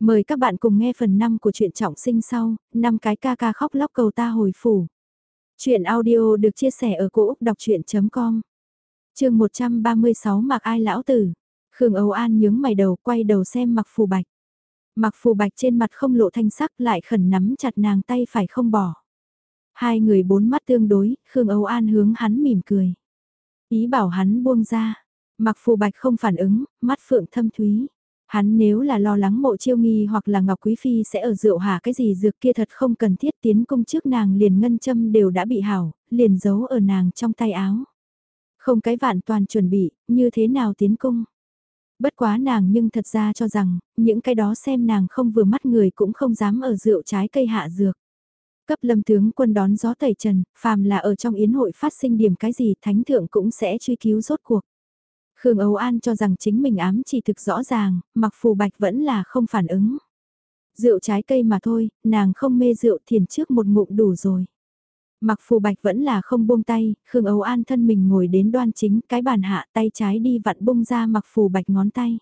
Mời các bạn cùng nghe phần 5 của truyện trọng sinh sau, năm cái ca ca khóc lóc cầu ta hồi phủ. Chuyện audio được chia sẻ ở cỗ đọc chuyện.com Trường 136 mặc ai lão tử. Khương Âu An nhướng mày đầu quay đầu xem mặc phù bạch. Mặc phù bạch trên mặt không lộ thanh sắc lại khẩn nắm chặt nàng tay phải không bỏ. Hai người bốn mắt tương đối, Khương Âu An hướng hắn mỉm cười. Ý bảo hắn buông ra. Mặc phù bạch không phản ứng, mắt phượng thâm thúy. Hắn nếu là lo lắng mộ chiêu nghi hoặc là Ngọc Quý Phi sẽ ở rượu hà cái gì dược kia thật không cần thiết tiến công trước nàng liền ngân châm đều đã bị hảo, liền giấu ở nàng trong tay áo. Không cái vạn toàn chuẩn bị, như thế nào tiến cung. Bất quá nàng nhưng thật ra cho rằng, những cái đó xem nàng không vừa mắt người cũng không dám ở rượu trái cây hạ dược. Cấp lâm tướng quân đón gió tẩy trần, phàm là ở trong yến hội phát sinh điểm cái gì thánh thượng cũng sẽ truy cứu rốt cuộc. Khương Âu An cho rằng chính mình ám chỉ thực rõ ràng, mặc phù bạch vẫn là không phản ứng. Rượu trái cây mà thôi, nàng không mê rượu thiền trước một ngụm đủ rồi. Mặc phù bạch vẫn là không buông tay, Khương Âu An thân mình ngồi đến đoan chính cái bàn hạ tay trái đi vặn bung ra mặc phù bạch ngón tay.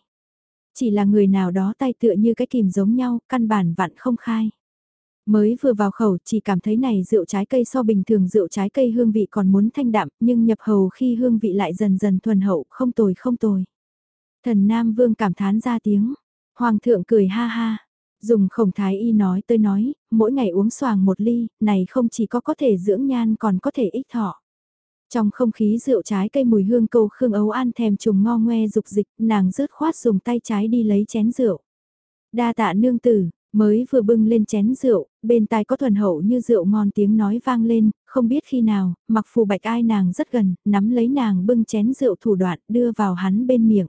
Chỉ là người nào đó tay tựa như cái kìm giống nhau, căn bản vặn không khai. Mới vừa vào khẩu chỉ cảm thấy này rượu trái cây so bình thường rượu trái cây hương vị còn muốn thanh đạm nhưng nhập hầu khi hương vị lại dần dần thuần hậu không tồi không tồi. Thần Nam Vương cảm thán ra tiếng. Hoàng thượng cười ha ha. Dùng khổng thái y nói tới nói, mỗi ngày uống xoàng một ly, này không chỉ có có thể dưỡng nhan còn có thể ích thọ. Trong không khí rượu trái cây mùi hương câu Khương Ấu An thèm trùng ngo ngoe dục dịch, nàng rớt khoát dùng tay trái đi lấy chén rượu. Đa tạ nương tử, Mới vừa bưng lên chén rượu, bên tai có thuần hậu như rượu ngon tiếng nói vang lên, không biết khi nào, mặc phù bạch ai nàng rất gần, nắm lấy nàng bưng chén rượu thủ đoạn đưa vào hắn bên miệng.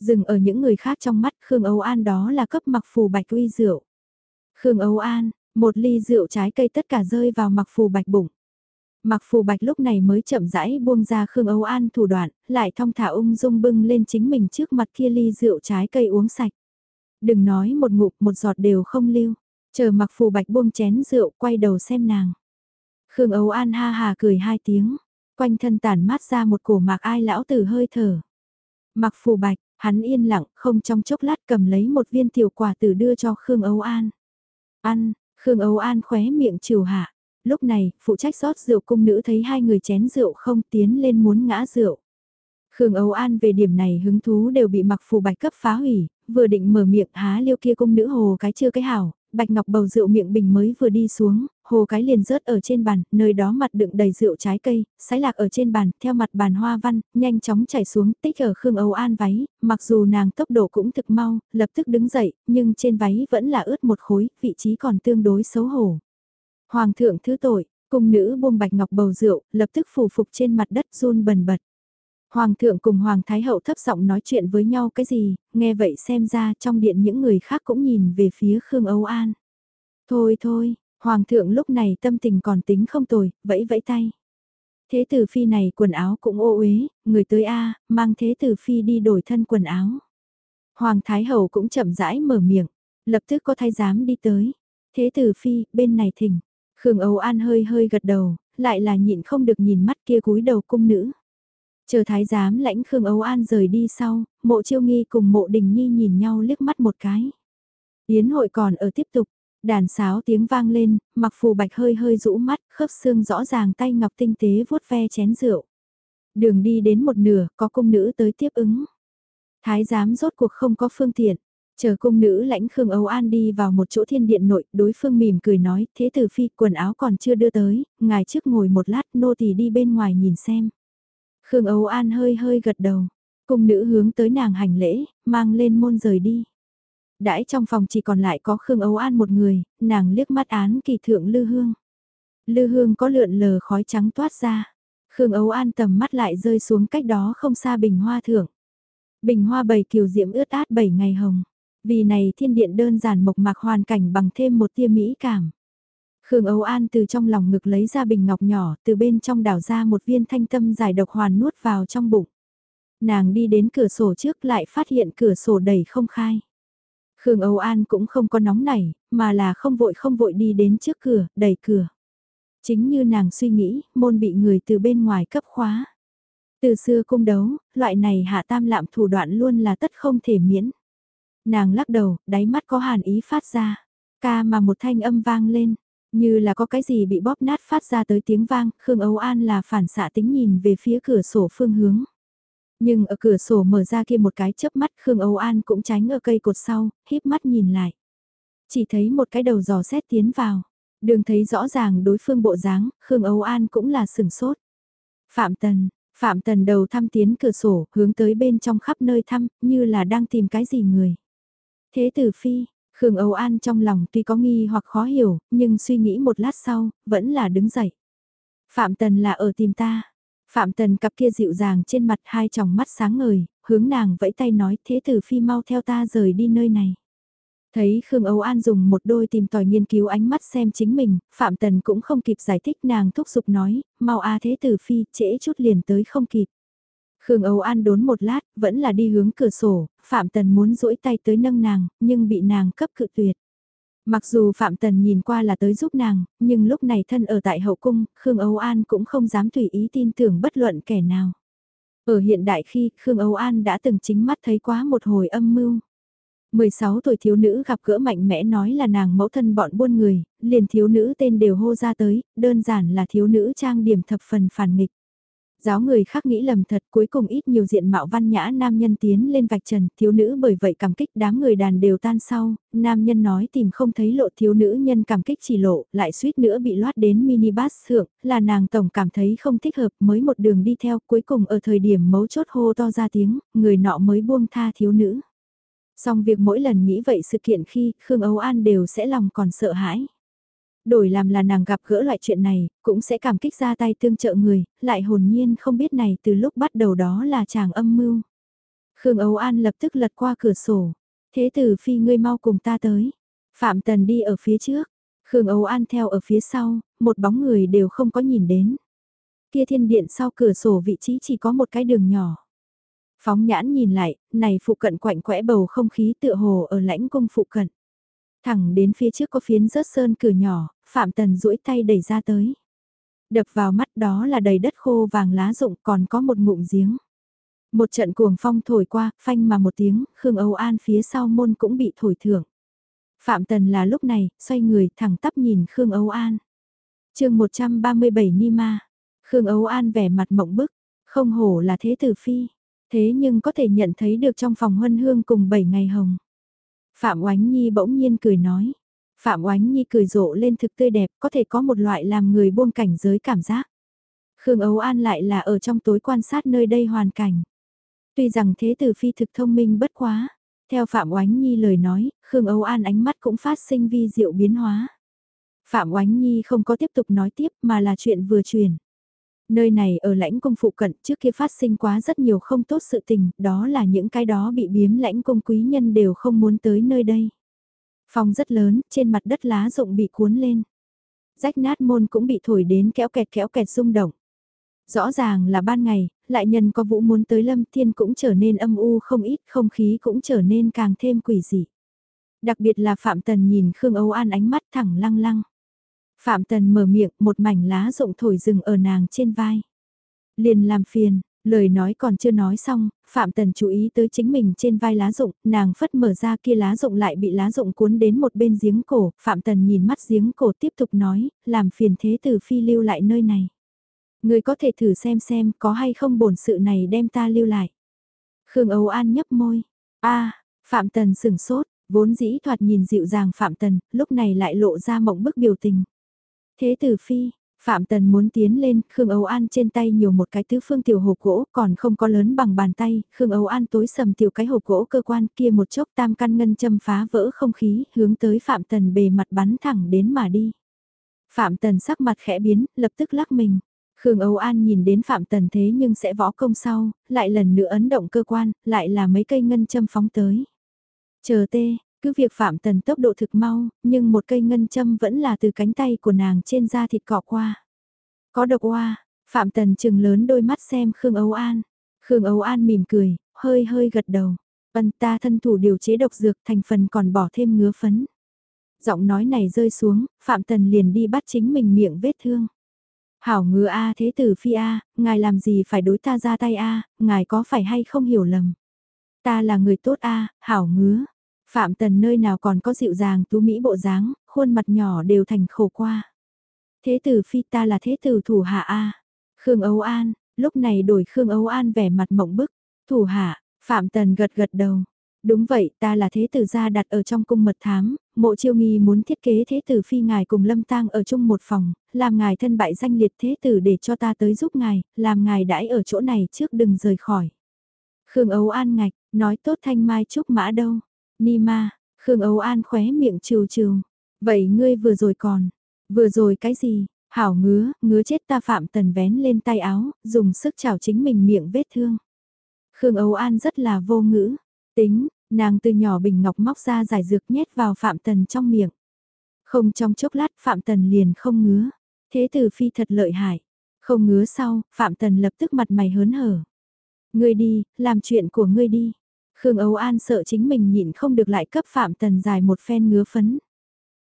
Dừng ở những người khác trong mắt Khương Âu An đó là cấp mặc phù bạch uy rượu. Khương Âu An, một ly rượu trái cây tất cả rơi vào mặc phù bạch bụng. Mặc phù bạch lúc này mới chậm rãi buông ra Khương Âu An thủ đoạn, lại thong thả ung dung bưng lên chính mình trước mặt kia ly rượu trái cây uống sạch. Đừng nói một ngụm một giọt đều không lưu. Chờ mặc phù bạch buông chén rượu quay đầu xem nàng. Khương Âu An ha hà cười hai tiếng. Quanh thân tản mát ra một cổ mạc ai lão tử hơi thở. Mặc phù bạch, hắn yên lặng không trong chốc lát cầm lấy một viên tiểu quả tử đưa cho Khương Âu An. Ăn, Khương Âu An khóe miệng chiều hạ. Lúc này, phụ trách rót rượu cung nữ thấy hai người chén rượu không tiến lên muốn ngã rượu. Khương Âu An về điểm này hứng thú đều bị mặc phù bạch cấp phá hủy, vừa định mở miệng há liêu kia cung nữ hồ cái chưa cái hảo, bạch ngọc bầu rượu miệng bình mới vừa đi xuống, hồ cái liền rớt ở trên bàn, nơi đó mặt đựng đầy rượu trái cây, sái lạc ở trên bàn, theo mặt bàn hoa văn, nhanh chóng chảy xuống, tích ở Khương Âu An váy, mặc dù nàng tốc độ cũng thực mau, lập tức đứng dậy, nhưng trên váy vẫn là ướt một khối, vị trí còn tương đối xấu hổ. Hoàng thượng thứ tội, cung nữ buông bạch ngọc bầu rượu, lập tức phủ phục trên mặt đất run bần bật. Hoàng thượng cùng Hoàng Thái Hậu thấp giọng nói chuyện với nhau cái gì, nghe vậy xem ra trong điện những người khác cũng nhìn về phía Khương Âu An. Thôi thôi, Hoàng thượng lúc này tâm tình còn tính không tồi, vẫy vẫy tay. Thế tử phi này quần áo cũng ô uế, người tới A, mang thế tử phi đi đổi thân quần áo. Hoàng Thái Hậu cũng chậm rãi mở miệng, lập tức có thái giám đi tới. Thế tử phi, bên này thỉnh. Khương Âu An hơi hơi gật đầu, lại là nhịn không được nhìn mắt kia cúi đầu cung nữ. Chờ thái giám lãnh Khương Âu An rời đi sau, mộ chiêu nghi cùng mộ đình nhi nhìn nhau liếc mắt một cái. Yến hội còn ở tiếp tục, đàn sáo tiếng vang lên, mặc phù bạch hơi hơi rũ mắt, khớp xương rõ ràng tay ngọc tinh tế vuốt ve chén rượu. Đường đi đến một nửa, có cung nữ tới tiếp ứng. Thái giám rốt cuộc không có phương tiện. Chờ cung nữ lãnh Khương Âu An đi vào một chỗ thiên điện nội, đối phương mỉm cười nói, thế tử phi quần áo còn chưa đưa tới, ngài trước ngồi một lát nô tỳ đi bên ngoài nhìn xem. Khương Âu An hơi hơi gật đầu, cung nữ hướng tới nàng hành lễ, mang lên môn rời đi. Đãi trong phòng chỉ còn lại có Khương Âu An một người, nàng liếc mắt án kỳ thượng Lư Hương. Lư Hương có lượn lờ khói trắng toát ra. Khương Âu An tầm mắt lại rơi xuống cách đó không xa bình hoa thượng. Bình hoa bầy kiều diễm ướt át bảy ngày hồng. Vì này thiên điện đơn giản mộc mạc hoàn cảnh bằng thêm một tia mỹ cảm. Khương Âu An từ trong lòng ngực lấy ra bình ngọc nhỏ, từ bên trong đảo ra một viên thanh tâm giải độc hoàn nuốt vào trong bụng. Nàng đi đến cửa sổ trước lại phát hiện cửa sổ đầy không khai. Khương Âu An cũng không có nóng nảy, mà là không vội không vội đi đến trước cửa, đẩy cửa. Chính như nàng suy nghĩ, môn bị người từ bên ngoài cấp khóa. Từ xưa cung đấu, loại này hạ tam lạm thủ đoạn luôn là tất không thể miễn. Nàng lắc đầu, đáy mắt có hàn ý phát ra. Ca mà một thanh âm vang lên, như là có cái gì bị bóp nát phát ra tới tiếng vang, Khương Âu An là phản xạ tính nhìn về phía cửa sổ phương hướng. Nhưng ở cửa sổ mở ra kia một cái chớp mắt Khương Âu An cũng tránh ở cây cột sau, híp mắt nhìn lại. Chỉ thấy một cái đầu giò xét tiến vào. Đường thấy rõ ràng đối phương bộ dáng, Khương Âu An cũng là sừng sốt. Phạm Tần, Phạm Tần đầu thăm tiến cửa sổ, hướng tới bên trong khắp nơi thăm, như là đang tìm cái gì người. Thế tử phi, Khương Âu An trong lòng tuy có nghi hoặc khó hiểu, nhưng suy nghĩ một lát sau, vẫn là đứng dậy. Phạm Tần là ở tìm ta. Phạm Tần cặp kia dịu dàng trên mặt hai tròng mắt sáng ngời, hướng nàng vẫy tay nói thế tử phi mau theo ta rời đi nơi này. Thấy Khương Âu An dùng một đôi tìm tòi nghiên cứu ánh mắt xem chính mình, Phạm Tần cũng không kịp giải thích nàng thúc giục nói, mau a thế tử phi, trễ chút liền tới không kịp. Khương Âu An đốn một lát, vẫn là đi hướng cửa sổ, Phạm Tần muốn duỗi tay tới nâng nàng, nhưng bị nàng cấp cự tuyệt. Mặc dù Phạm Tần nhìn qua là tới giúp nàng, nhưng lúc này thân ở tại hậu cung, Khương Âu An cũng không dám tùy ý tin tưởng bất luận kẻ nào. Ở hiện đại khi, Khương Âu An đã từng chính mắt thấy quá một hồi âm mưu. 16 tuổi thiếu nữ gặp gỡ mạnh mẽ nói là nàng mẫu thân bọn buôn người, liền thiếu nữ tên đều hô ra tới, đơn giản là thiếu nữ trang điểm thập phần phản nghịch. Giáo người khác nghĩ lầm thật cuối cùng ít nhiều diện mạo văn nhã nam nhân tiến lên vạch trần, thiếu nữ bởi vậy cảm kích đám người đàn đều tan sau, nam nhân nói tìm không thấy lộ thiếu nữ nhân cảm kích chỉ lộ, lại suýt nữa bị loát đến minibus thượng, là nàng tổng cảm thấy không thích hợp mới một đường đi theo cuối cùng ở thời điểm mấu chốt hô to ra tiếng, người nọ mới buông tha thiếu nữ. Xong việc mỗi lần nghĩ vậy sự kiện khi Khương Âu An đều sẽ lòng còn sợ hãi. Đổi làm là nàng gặp gỡ loại chuyện này, cũng sẽ cảm kích ra tay tương trợ người, lại hồn nhiên không biết này từ lúc bắt đầu đó là chàng âm mưu. Khương Âu An lập tức lật qua cửa sổ. Thế tử phi ngươi mau cùng ta tới. Phạm Tần đi ở phía trước. Khương Âu An theo ở phía sau, một bóng người đều không có nhìn đến. Kia thiên điện sau cửa sổ vị trí chỉ có một cái đường nhỏ. Phóng nhãn nhìn lại, này phụ cận quạnh quẽ bầu không khí tựa hồ ở lãnh cung phụ cận. Thẳng đến phía trước có phiến rớt sơn cửa nhỏ, Phạm Tần duỗi tay đẩy ra tới. Đập vào mắt đó là đầy đất khô vàng lá rụng còn có một ngụm giếng. Một trận cuồng phong thổi qua, phanh mà một tiếng, Khương Âu An phía sau môn cũng bị thổi thưởng. Phạm Tần là lúc này, xoay người thẳng tắp nhìn Khương Âu An. chương 137 Nima. Khương Âu An vẻ mặt mộng bức, không hổ là thế tử phi. Thế nhưng có thể nhận thấy được trong phòng huân hương cùng 7 ngày hồng. Phạm Oánh Nhi bỗng nhiên cười nói. Phạm Oánh Nhi cười rộ lên thực tươi đẹp có thể có một loại làm người buông cảnh giới cảm giác. Khương Ấu An lại là ở trong tối quan sát nơi đây hoàn cảnh. Tuy rằng thế tử phi thực thông minh bất quá. Theo Phạm Oánh Nhi lời nói, Khương Ấu An ánh mắt cũng phát sinh vi diệu biến hóa. Phạm Oánh Nhi không có tiếp tục nói tiếp mà là chuyện vừa truyền. Nơi này ở lãnh cung phụ cận trước kia phát sinh quá rất nhiều không tốt sự tình, đó là những cái đó bị biếm lãnh cung quý nhân đều không muốn tới nơi đây. Phòng rất lớn, trên mặt đất lá rụng bị cuốn lên. Rách nát môn cũng bị thổi đến kéo kẹt kéo kẹt rung động. Rõ ràng là ban ngày, lại nhân có vũ muốn tới lâm thiên cũng trở nên âm u không ít, không khí cũng trở nên càng thêm quỷ dị. Đặc biệt là Phạm Tần nhìn Khương Âu An ánh mắt thẳng lăng lăng. Phạm Tần mở miệng, một mảnh lá rụng thổi rừng ở nàng trên vai. Liền làm phiền, lời nói còn chưa nói xong, Phạm Tần chú ý tới chính mình trên vai lá rụng, nàng phất mở ra kia lá rụng lại bị lá rụng cuốn đến một bên giếng cổ, Phạm Tần nhìn mắt giếng cổ tiếp tục nói, làm phiền thế tử phi lưu lại nơi này. Người có thể thử xem xem có hay không bổn sự này đem ta lưu lại. Khương Âu An nhấp môi, a Phạm Tần sửng sốt, vốn dĩ thoạt nhìn dịu dàng Phạm Tần, lúc này lại lộ ra mộng bức biểu tình. Thế tử phi, Phạm Tần muốn tiến lên, Khương Âu An trên tay nhiều một cái tứ phương tiểu hộp gỗ còn không có lớn bằng bàn tay, Khương Âu An tối sầm tiểu cái hộp gỗ cơ quan kia một chốc tam căn ngân châm phá vỡ không khí, hướng tới Phạm Tần bề mặt bắn thẳng đến mà đi. Phạm Tần sắc mặt khẽ biến, lập tức lắc mình. Khương Âu An nhìn đến Phạm Tần thế nhưng sẽ võ công sau, lại lần nữa ấn động cơ quan, lại là mấy cây ngân châm phóng tới. Chờ tê, cứ việc Phạm Tần tốc độ thực mau, nhưng một cây ngân châm vẫn là từ cánh tay của nàng trên da thịt cọ qua. Có độc oa, Phạm Tần trừng lớn đôi mắt xem Khương Âu An. Khương Âu An mỉm cười, hơi hơi gật đầu. Vân ta thân thủ điều chế độc dược thành phần còn bỏ thêm ngứa phấn. Giọng nói này rơi xuống, Phạm Tần liền đi bắt chính mình miệng vết thương. Hảo ngứa A thế tử phi A, ngài làm gì phải đối ta ra tay A, ngài có phải hay không hiểu lầm. Ta là người tốt A, hảo ngứa, Phạm Tần nơi nào còn có dịu dàng tú mỹ bộ dáng, khuôn mặt nhỏ đều thành khổ qua. Thế tử phi ta là thế tử thủ hạ A. Khương Âu An, lúc này đổi Khương Âu An vẻ mặt mộng bức. Thủ hạ, Phạm Tần gật gật đầu. Đúng vậy, ta là thế tử gia đặt ở trong cung mật thám, mộ chiêu nghi muốn thiết kế thế tử phi ngài cùng lâm tang ở chung một phòng, làm ngài thân bại danh liệt thế tử để cho ta tới giúp ngài, làm ngài đãi ở chỗ này trước đừng rời khỏi. Khương Âu An ngạch, nói tốt thanh mai trúc mã đâu. Ni ma, Khương Âu An khóe miệng trừ trừ. Vậy ngươi vừa rồi còn, vừa rồi cái gì? Hảo ngứa, ngứa chết ta phạm tần vén lên tay áo, dùng sức chảo chính mình miệng vết thương. Khương Âu An rất là vô ngữ. Tính, nàng từ nhỏ bình ngọc móc ra giải dược nhét vào Phạm Tần trong miệng. Không trong chốc lát Phạm Tần liền không ngứa. Thế tử phi thật lợi hại. Không ngứa sau, Phạm Tần lập tức mặt mày hớn hở. Ngươi đi, làm chuyện của ngươi đi. Khương Âu An sợ chính mình nhịn không được lại cấp Phạm Tần dài một phen ngứa phấn.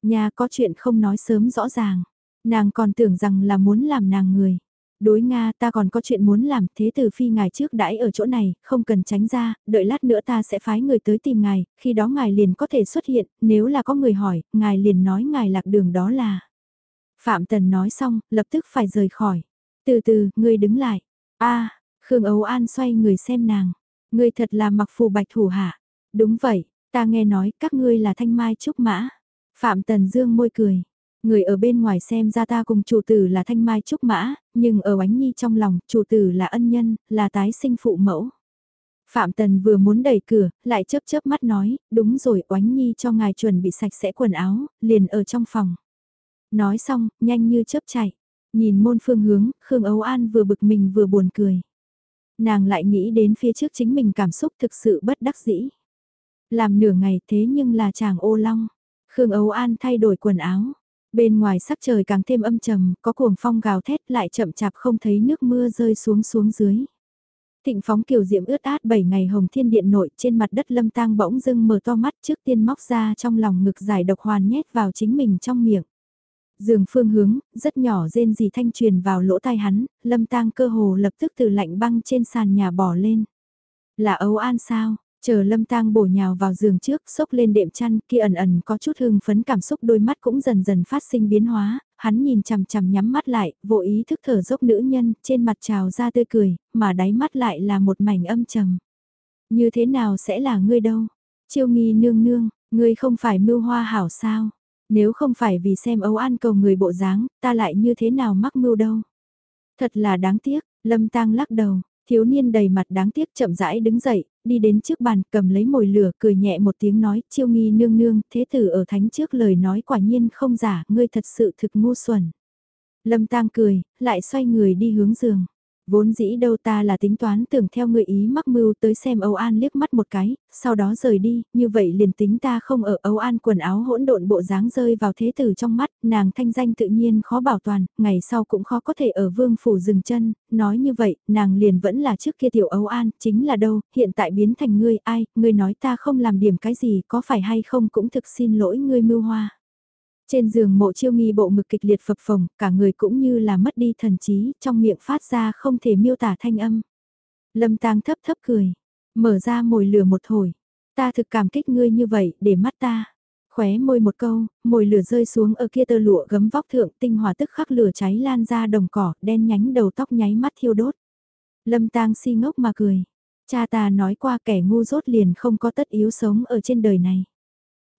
Nhà có chuyện không nói sớm rõ ràng. Nàng còn tưởng rằng là muốn làm nàng người. Đối Nga ta còn có chuyện muốn làm thế từ phi ngài trước đãi ở chỗ này, không cần tránh ra, đợi lát nữa ta sẽ phái người tới tìm ngài, khi đó ngài liền có thể xuất hiện, nếu là có người hỏi, ngài liền nói ngài lạc đường đó là. Phạm Tần nói xong, lập tức phải rời khỏi. Từ từ, ngươi đứng lại. a Khương Âu An xoay người xem nàng. Ngươi thật là mặc phù bạch thủ hạ. Đúng vậy, ta nghe nói các ngươi là thanh mai trúc mã. Phạm Tần Dương môi cười. Người ở bên ngoài xem ra ta cùng chủ tử là thanh mai trúc mã, nhưng ở oánh nhi trong lòng, chủ tử là ân nhân, là tái sinh phụ mẫu. Phạm Tần vừa muốn đẩy cửa, lại chớp chớp mắt nói, đúng rồi oánh nhi cho ngài chuẩn bị sạch sẽ quần áo, liền ở trong phòng. Nói xong, nhanh như chớp chạy, nhìn môn phương hướng, Khương Âu An vừa bực mình vừa buồn cười. Nàng lại nghĩ đến phía trước chính mình cảm xúc thực sự bất đắc dĩ. Làm nửa ngày thế nhưng là chàng ô long. Khương Âu An thay đổi quần áo, Bên ngoài sắc trời càng thêm âm trầm, có cuồng phong gào thét lại chậm chạp không thấy nước mưa rơi xuống xuống dưới. Thịnh phóng kiều diễm ướt át 7 ngày hồng thiên điện nội trên mặt đất lâm tang bỗng dưng mở to mắt trước tiên móc ra trong lòng ngực giải độc hoàn nhét vào chính mình trong miệng. Dường phương hướng, rất nhỏ rên gì thanh truyền vào lỗ tai hắn, lâm tang cơ hồ lập tức từ lạnh băng trên sàn nhà bỏ lên. Là âu an sao, Chờ lâm tang bổ nhào vào giường trước, sốc lên đệm chăn, kia ẩn ẩn có chút hưng phấn cảm xúc đôi mắt cũng dần dần phát sinh biến hóa, hắn nhìn chằm chằm nhắm mắt lại, vô ý thức thở dốc nữ nhân, trên mặt trào ra tươi cười, mà đáy mắt lại là một mảnh âm trầm. Như thế nào sẽ là ngươi đâu? Chiêu nghi nương nương, ngươi không phải mưu hoa hảo sao? Nếu không phải vì xem ấu an cầu người bộ dáng, ta lại như thế nào mắc mưu đâu? Thật là đáng tiếc, lâm tang lắc đầu, Thiếu niên đầy mặt đáng tiếc chậm rãi đứng dậy, đi đến trước bàn cầm lấy mồi lửa cười nhẹ một tiếng nói chiêu nghi nương nương, thế tử ở thánh trước lời nói quả nhiên không giả, ngươi thật sự thực ngu xuẩn. Lâm tang cười, lại xoay người đi hướng giường. Vốn dĩ đâu ta là tính toán tưởng theo người ý mắc mưu tới xem Âu An liếc mắt một cái, sau đó rời đi, như vậy liền tính ta không ở Âu An quần áo hỗn độn bộ dáng rơi vào thế tử trong mắt, nàng thanh danh tự nhiên khó bảo toàn, ngày sau cũng khó có thể ở vương phủ dừng chân, nói như vậy, nàng liền vẫn là trước kia tiểu Âu An, chính là đâu, hiện tại biến thành ngươi, ai, ngươi nói ta không làm điểm cái gì, có phải hay không cũng thực xin lỗi ngươi mưu hoa. Trên giường mộ chiêu nghi bộ ngực kịch liệt phập phồng, cả người cũng như là mất đi thần trí, trong miệng phát ra không thể miêu tả thanh âm. Lâm tang thấp thấp cười, mở ra mồi lửa một hồi. Ta thực cảm kích ngươi như vậy, để mắt ta. Khóe môi một câu, mồi lửa rơi xuống ở kia tơ lụa gấm vóc thượng tinh hòa tức khắc lửa cháy lan ra đồng cỏ, đen nhánh đầu tóc nháy mắt thiêu đốt. Lâm tang si ngốc mà cười. Cha ta nói qua kẻ ngu dốt liền không có tất yếu sống ở trên đời này.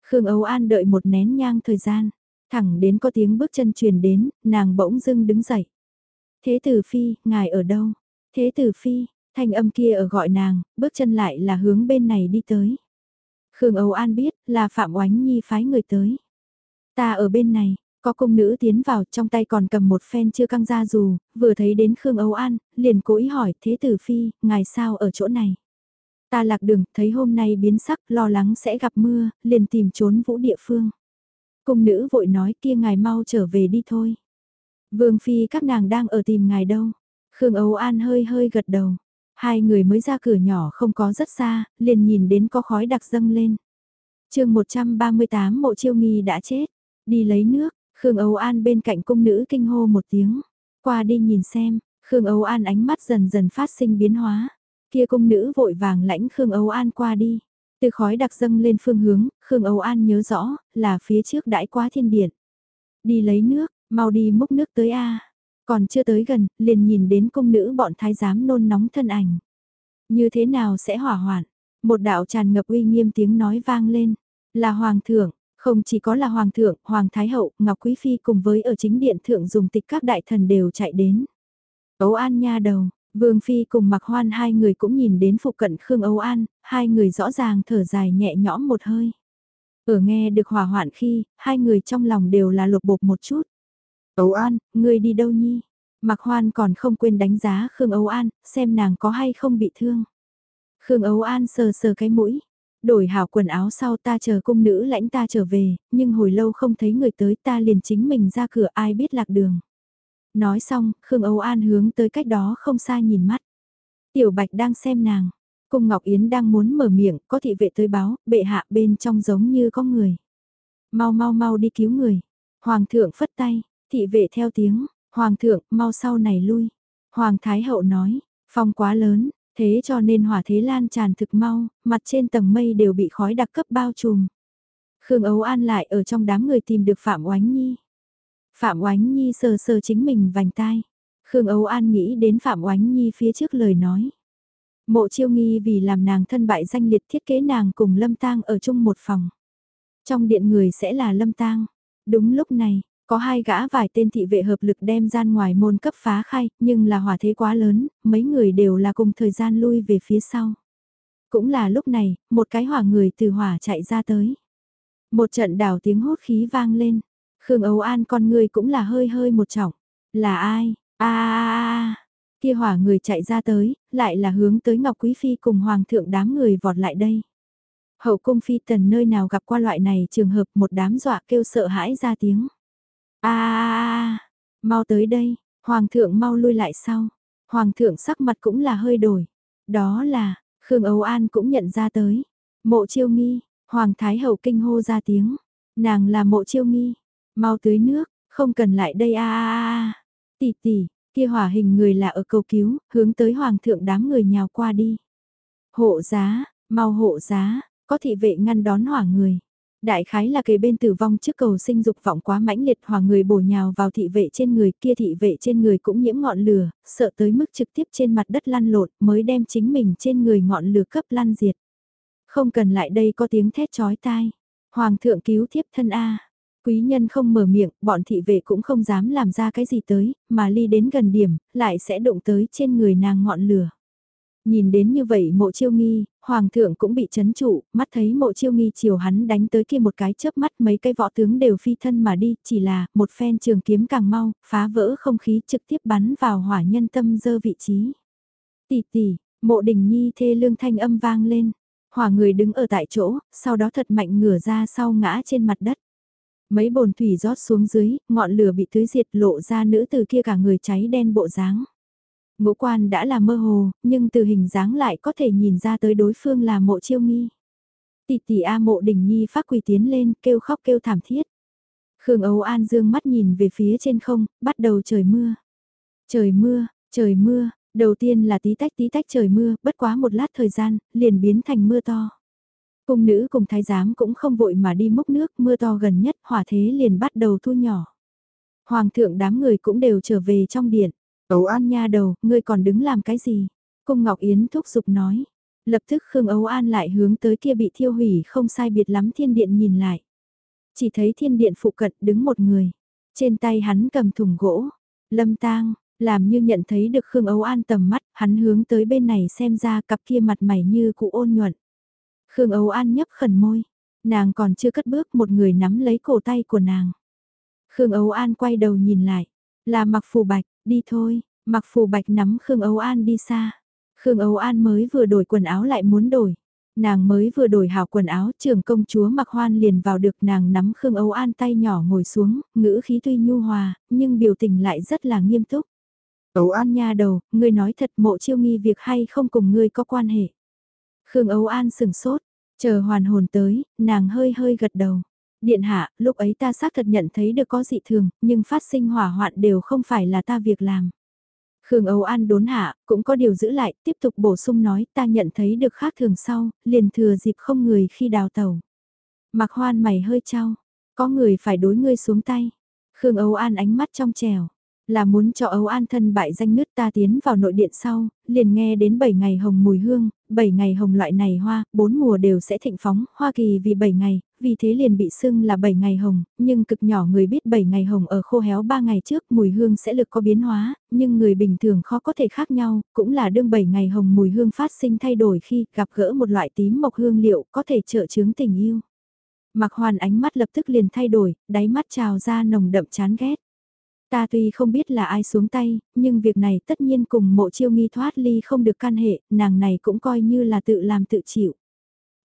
Khương Âu An đợi một nén nhang thời gian. Thẳng đến có tiếng bước chân truyền đến, nàng bỗng dưng đứng dậy. Thế tử phi, ngài ở đâu? Thế tử phi, thanh âm kia ở gọi nàng, bước chân lại là hướng bên này đi tới. Khương Âu An biết là Phạm Oánh Nhi phái người tới. Ta ở bên này, có công nữ tiến vào trong tay còn cầm một phen chưa căng ra dù, vừa thấy đến Khương Âu An, liền cố ý hỏi thế tử phi, ngài sao ở chỗ này? Ta lạc đường, thấy hôm nay biến sắc, lo lắng sẽ gặp mưa, liền tìm trốn vũ địa phương. Cung nữ vội nói kia ngài mau trở về đi thôi. Vương Phi các nàng đang ở tìm ngài đâu. Khương Âu An hơi hơi gật đầu. Hai người mới ra cửa nhỏ không có rất xa, liền nhìn đến có khói đặc dâng lên. chương 138 mộ chiêu nghi đã chết. Đi lấy nước, Khương Âu An bên cạnh cung nữ kinh hô một tiếng. Qua đi nhìn xem, Khương Âu An ánh mắt dần dần phát sinh biến hóa. Kia cung nữ vội vàng lãnh Khương Âu An qua đi. Từ khói đặc dâng lên phương hướng, Khương Âu An nhớ rõ, là phía trước đãi quá thiên điện. Đi lấy nước, mau đi múc nước tới A. Còn chưa tới gần, liền nhìn đến công nữ bọn thái giám nôn nóng thân ảnh. Như thế nào sẽ hỏa hoạn? Một đạo tràn ngập uy nghiêm tiếng nói vang lên. Là Hoàng thượng, không chỉ có là Hoàng thượng, Hoàng Thái Hậu, Ngọc Quý Phi cùng với ở chính điện thượng dùng tịch các đại thần đều chạy đến. Ấu An nha đầu, Vương Phi cùng Mặc Hoan hai người cũng nhìn đến phụ cận Khương Âu An, hai người rõ ràng thở dài nhẹ nhõm một hơi. Ở nghe được hỏa hoạn khi, hai người trong lòng đều là lột bột một chút. Âu An, ngươi đi đâu nhi? Mặc Hoan còn không quên đánh giá Khương Âu An, xem nàng có hay không bị thương. Khương Âu An sờ sờ cái mũi. Đổi hảo quần áo sau ta chờ cung nữ lãnh ta trở về, nhưng hồi lâu không thấy người tới ta liền chính mình ra cửa ai biết lạc đường. Nói xong, Khương Âu An hướng tới cách đó không xa nhìn mắt. Tiểu Bạch đang xem nàng. Cung Ngọc Yến đang muốn mở miệng, có thị vệ tới báo, bệ hạ bên trong giống như có người. Mau mau mau đi cứu người. Hoàng thượng phất tay, thị vệ theo tiếng, Hoàng thượng, mau sau này lui. Hoàng Thái Hậu nói, phong quá lớn, thế cho nên hỏa thế lan tràn thực mau, mặt trên tầng mây đều bị khói đặc cấp bao trùm. Khương Ấu An lại ở trong đám người tìm được Phạm Oánh Nhi. Phạm Oánh Nhi sờ sờ chính mình vành tai. Khương Âu An nghĩ đến Phạm Oánh Nhi phía trước lời nói. Mộ chiêu nghi vì làm nàng thân bại danh liệt thiết kế nàng cùng Lâm Tang ở chung một phòng. Trong điện người sẽ là Lâm Tang. Đúng lúc này, có hai gã vài tên thị vệ hợp lực đem gian ngoài môn cấp phá khai, nhưng là hỏa thế quá lớn, mấy người đều là cùng thời gian lui về phía sau. Cũng là lúc này, một cái hỏa người từ hỏa chạy ra tới. Một trận đảo tiếng hốt khí vang lên. Khương Âu An con người cũng là hơi hơi một trọng. Là ai? a Kia hỏa người chạy ra tới, lại là hướng tới Ngọc Quý Phi cùng Hoàng thượng đám người vọt lại đây. Hậu cung phi tần nơi nào gặp qua loại này trường hợp một đám dọa kêu sợ hãi ra tiếng a mau tới đây, hoàng thượng mau lui lại sau. Hoàng thượng sắc mặt cũng là hơi đổi. Đó là, Khương Âu An cũng nhận ra tới. Mộ chiêu nghi, Hoàng Thái Hậu kinh hô ra tiếng. Nàng là mộ chiêu nghi. Mau tưới nước, không cần lại đây a a a. Tỷ tỷ, kia hỏa hình người là ở cầu cứu, hướng tới Hoàng thượng đám người nhào qua đi. Hộ giá, mau hộ giá, có thị vệ ngăn đón hỏa người. Đại khái là kề bên tử vong trước cầu sinh dục vọng quá mãnh liệt hòa người bổ nhào vào thị vệ trên người kia thị vệ trên người cũng nhiễm ngọn lửa, sợ tới mức trực tiếp trên mặt đất lăn lộn mới đem chính mình trên người ngọn lửa cấp lăn diệt. Không cần lại đây có tiếng thét chói tai. Hoàng thượng cứu thiếp thân A. Quý nhân không mở miệng, bọn thị vệ cũng không dám làm ra cái gì tới, mà ly đến gần điểm, lại sẽ đụng tới trên người nàng ngọn lửa. Nhìn đến như vậy mộ chiêu nghi, hoàng thượng cũng bị chấn trụ, mắt thấy mộ chiêu nghi chiều hắn đánh tới kia một cái chớp mắt mấy cây võ tướng đều phi thân mà đi, chỉ là một phen trường kiếm càng mau, phá vỡ không khí trực tiếp bắn vào hỏa nhân tâm dơ vị trí. Tỷ tỷ, mộ đình nhi thê lương thanh âm vang lên, hỏa người đứng ở tại chỗ, sau đó thật mạnh ngửa ra sau ngã trên mặt đất. Mấy bồn thủy rót xuống dưới, ngọn lửa bị tưới diệt lộ ra nữ từ kia cả người cháy đen bộ dáng. Ngũ quan đã là mơ hồ, nhưng từ hình dáng lại có thể nhìn ra tới đối phương là mộ chiêu nghi. Tỷ tỷ A mộ đình nhi phát quỳ tiến lên, kêu khóc kêu thảm thiết. Khương Âu An dương mắt nhìn về phía trên không, bắt đầu trời mưa. Trời mưa, trời mưa, đầu tiên là tí tách tí tách trời mưa, bất quá một lát thời gian, liền biến thành mưa to. Cung nữ cùng thái giám cũng không vội mà đi múc nước, mưa to gần nhất, hỏa thế liền bắt đầu thu nhỏ. Hoàng thượng đám người cũng đều trở về trong điện. Âu An nha đầu, ngươi còn đứng làm cái gì? Cung Ngọc Yến thúc giục nói. Lập tức Khương Âu An lại hướng tới kia bị thiêu hủy không sai biệt lắm thiên điện nhìn lại. Chỉ thấy thiên điện phụ cận đứng một người. Trên tay hắn cầm thùng gỗ. Lâm tang, làm như nhận thấy được Khương Âu An tầm mắt, hắn hướng tới bên này xem ra cặp kia mặt mày như cụ ôn nhuận. Khương Âu An nhấp khẩn môi. Nàng còn chưa cất bước một người nắm lấy cổ tay của nàng. Khương Âu An quay đầu nhìn lại. Là mặc phù bạch, Đi thôi, mặc phù bạch nắm Khương Âu An đi xa. Khương Âu An mới vừa đổi quần áo lại muốn đổi. Nàng mới vừa đổi hảo quần áo, trưởng công chúa mặc hoan liền vào được nàng nắm Khương Âu An tay nhỏ ngồi xuống, ngữ khí tuy nhu hòa, nhưng biểu tình lại rất là nghiêm túc. Âu An nha đầu, ngươi nói thật mộ chiêu nghi việc hay không cùng ngươi có quan hệ. Khương Âu An sừng sốt, chờ hoàn hồn tới, nàng hơi hơi gật đầu. Điện hạ, lúc ấy ta xác thật nhận thấy được có dị thường, nhưng phát sinh hỏa hoạn đều không phải là ta việc làm. Khương Âu An đốn hạ, cũng có điều giữ lại, tiếp tục bổ sung nói ta nhận thấy được khác thường sau, liền thừa dịp không người khi đào tàu. Mặc hoan mày hơi trao, có người phải đối ngươi xuống tay. Khương Âu An ánh mắt trong trèo, là muốn cho Âu An thân bại danh nứt ta tiến vào nội điện sau, liền nghe đến 7 ngày hồng mùi hương, 7 ngày hồng loại này hoa, 4 mùa đều sẽ thịnh phóng, Hoa Kỳ vì 7 ngày, vì thế liền bị xưng là 7 ngày hồng, nhưng cực nhỏ người biết 7 ngày hồng ở khô héo 3 ngày trước mùi hương sẽ lực có biến hóa, nhưng người bình thường khó có thể khác nhau, cũng là đương 7 ngày hồng mùi hương phát sinh thay đổi khi gặp gỡ một loại tím mộc hương liệu có thể trợ chứng tình yêu. Mặc hoàn ánh mắt lập tức liền thay đổi, đáy mắt trào ra nồng đậm chán ghét. Ta tuy không biết là ai xuống tay, nhưng việc này tất nhiên cùng mộ chiêu nghi thoát ly không được can hệ, nàng này cũng coi như là tự làm tự chịu.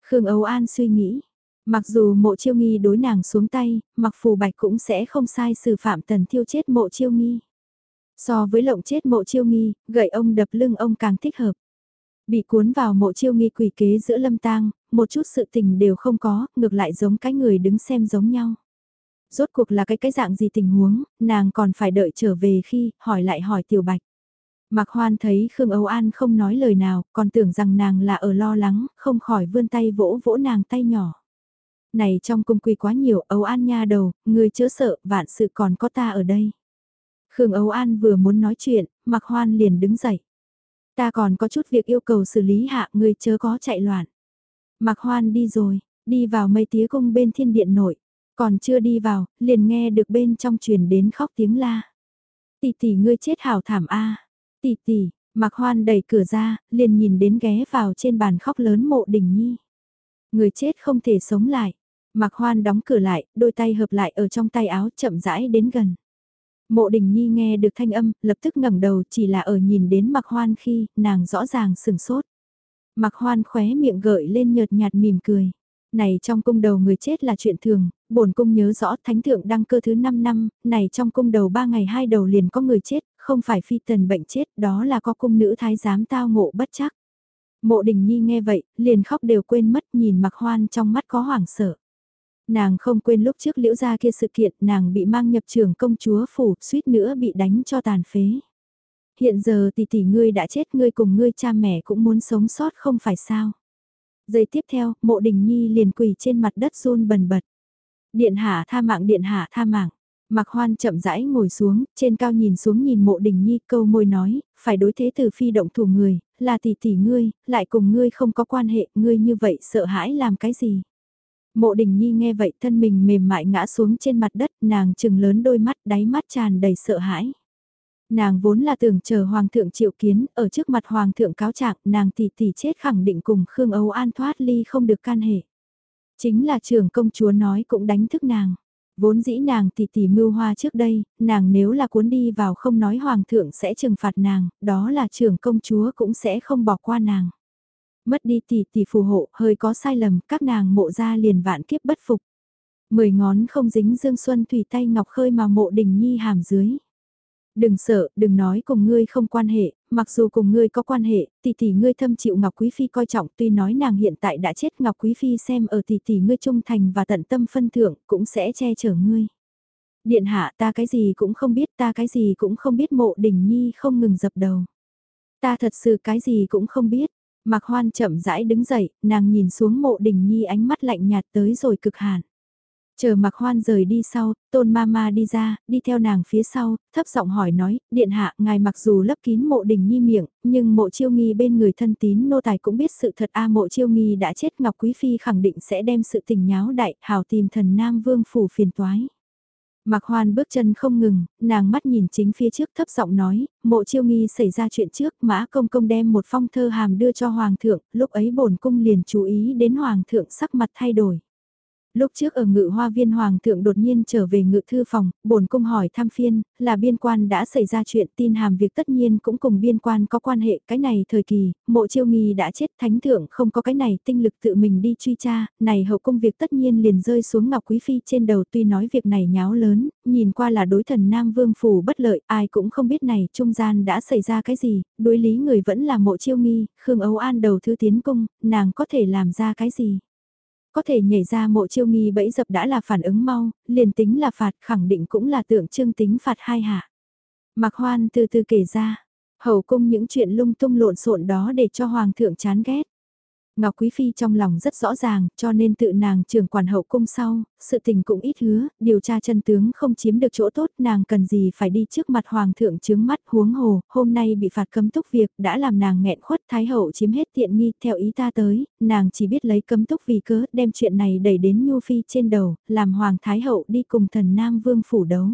Khương Âu An suy nghĩ, mặc dù mộ chiêu nghi đối nàng xuống tay, mặc phù bạch cũng sẽ không sai xử phạm tần thiêu chết mộ chiêu nghi. So với lộng chết mộ chiêu nghi, gậy ông đập lưng ông càng thích hợp. Bị cuốn vào mộ chiêu nghi quỷ kế giữa lâm tang, một chút sự tình đều không có, ngược lại giống cái người đứng xem giống nhau rốt cuộc là cái cái dạng gì tình huống, nàng còn phải đợi trở về khi, hỏi lại hỏi tiểu bạch. Mạc Hoan thấy Khương Âu An không nói lời nào, còn tưởng rằng nàng là ở lo lắng, không khỏi vươn tay vỗ vỗ nàng tay nhỏ. Này trong cung quy quá nhiều, Âu An nha đầu, người chớ sợ, vạn sự còn có ta ở đây. Khương Âu An vừa muốn nói chuyện, Mạc Hoan liền đứng dậy. Ta còn có chút việc yêu cầu xử lý hạ, người chớ có chạy loạn. Mạc Hoan đi rồi, đi vào mây tía cung bên thiên điện nội. Còn chưa đi vào, liền nghe được bên trong truyền đến khóc tiếng la. Tỷ tỷ ngươi chết hảo thảm a. Tỷ tỷ, Mạc Hoan đẩy cửa ra, liền nhìn đến ghé vào trên bàn khóc lớn mộ đình nhi. Người chết không thể sống lại. Mạc Hoan đóng cửa lại, đôi tay hợp lại ở trong tay áo chậm rãi đến gần. Mộ đình nhi nghe được thanh âm, lập tức ngẩng đầu chỉ là ở nhìn đến Mạc Hoan khi, nàng rõ ràng sừng sốt. Mạc Hoan khóe miệng gợi lên nhợt nhạt mỉm cười này trong cung đầu người chết là chuyện thường, bổn cung nhớ rõ thánh thượng đăng cơ thứ 5 năm, này trong cung đầu 3 ngày hai đầu liền có người chết, không phải phi tần bệnh chết, đó là có cung nữ thái giám tao ngộ bất chắc. Mộ đình nhi nghe vậy, liền khóc đều quên mất nhìn mặc hoan trong mắt có hoảng sợ. Nàng không quên lúc trước liễu gia kia sự kiện nàng bị mang nhập trường công chúa phủ suýt nữa bị đánh cho tàn phế. Hiện giờ tỷ tỷ ngươi đã chết ngươi cùng ngươi cha mẹ cũng muốn sống sót không phải sao. Giây tiếp theo, mộ đình nhi liền quỳ trên mặt đất run bần bật. Điện hạ tha mạng điện hạ tha mạng. Mạc Hoan chậm rãi ngồi xuống, trên cao nhìn xuống nhìn mộ đình nhi câu môi nói, phải đối thế từ phi động thủ người, là tỷ tỷ ngươi, lại cùng ngươi không có quan hệ, ngươi như vậy sợ hãi làm cái gì. Mộ đình nhi nghe vậy thân mình mềm mại ngã xuống trên mặt đất, nàng chừng lớn đôi mắt, đáy mắt tràn đầy sợ hãi. Nàng vốn là tưởng chờ Hoàng thượng triệu kiến, ở trước mặt Hoàng thượng cáo trạng, nàng tỷ tỷ chết khẳng định cùng Khương Âu An thoát ly không được can hệ. Chính là trưởng công chúa nói cũng đánh thức nàng. Vốn dĩ nàng tỷ tỷ mưu hoa trước đây, nàng nếu là cuốn đi vào không nói Hoàng thượng sẽ trừng phạt nàng, đó là trưởng công chúa cũng sẽ không bỏ qua nàng. Mất đi tỷ tỷ phù hộ, hơi có sai lầm, các nàng mộ ra liền vạn kiếp bất phục. Mười ngón không dính dương xuân thủy tay ngọc khơi mà mộ đình nhi hàm dưới. Đừng sợ, đừng nói cùng ngươi không quan hệ, mặc dù cùng ngươi có quan hệ, tỷ tỷ ngươi thâm chịu Ngọc Quý Phi coi trọng tuy nói nàng hiện tại đã chết Ngọc Quý Phi xem ở tỷ tỷ ngươi trung thành và tận tâm phân thưởng cũng sẽ che chở ngươi. Điện hạ ta cái gì cũng không biết ta cái gì cũng không biết mộ đình nhi không ngừng dập đầu. Ta thật sự cái gì cũng không biết. Mạc Hoan chậm rãi đứng dậy, nàng nhìn xuống mộ đình nhi ánh mắt lạnh nhạt tới rồi cực hạn. Chờ mặc hoan rời đi sau, tôn ma đi ra, đi theo nàng phía sau, thấp giọng hỏi nói, điện hạ, ngài mặc dù lấp kín mộ đình nhi miệng, nhưng mộ chiêu nghi bên người thân tín nô tài cũng biết sự thật a mộ chiêu nghi đã chết Ngọc Quý Phi khẳng định sẽ đem sự tình nháo đại, hào tìm thần Nam Vương phủ phiền toái. Mạc Hoan bước chân không ngừng, nàng mắt nhìn chính phía trước thấp giọng nói, mộ chiêu nghi xảy ra chuyện trước, mã công công đem một phong thơ hàm đưa cho Hoàng thượng, lúc ấy bổn cung liền chú ý đến Hoàng thượng sắc mặt thay đổi. Lúc trước ở ngự hoa viên hoàng thượng đột nhiên trở về ngự thư phòng, bổn cung hỏi thăm phiên, là biên quan đã xảy ra chuyện tin hàm việc tất nhiên cũng cùng biên quan có quan hệ, cái này thời kỳ, mộ chiêu nghi đã chết thánh thượng không có cái này tinh lực tự mình đi truy tra, này hậu công việc tất nhiên liền rơi xuống ngọc quý phi trên đầu tuy nói việc này nháo lớn, nhìn qua là đối thần nam vương phủ bất lợi, ai cũng không biết này trung gian đã xảy ra cái gì, đối lý người vẫn là mộ chiêu nghi, Khương Âu An đầu thư tiến cung, nàng có thể làm ra cái gì. Có thể nhảy ra mộ chiêu nghi bẫy dập đã là phản ứng mau, liền tính là phạt khẳng định cũng là tượng trưng tính phạt hai hạ. Mạc Hoan từ từ kể ra, Hậu cung những chuyện lung tung lộn xộn đó để cho hoàng thượng chán ghét. Ngọc Quý Phi trong lòng rất rõ ràng, cho nên tự nàng trưởng quản hậu cung sau, sự tình cũng ít hứa, điều tra chân tướng không chiếm được chỗ tốt, nàng cần gì phải đi trước mặt hoàng thượng chướng mắt huống hồ, hôm nay bị phạt cấm túc việc, đã làm nàng nghẹn khuất thái hậu chiếm hết tiện nghi, theo ý ta tới, nàng chỉ biết lấy cấm túc vì cớ, đem chuyện này đẩy đến Nhu Phi trên đầu, làm hoàng thái hậu đi cùng thần Nam Vương phủ đấu.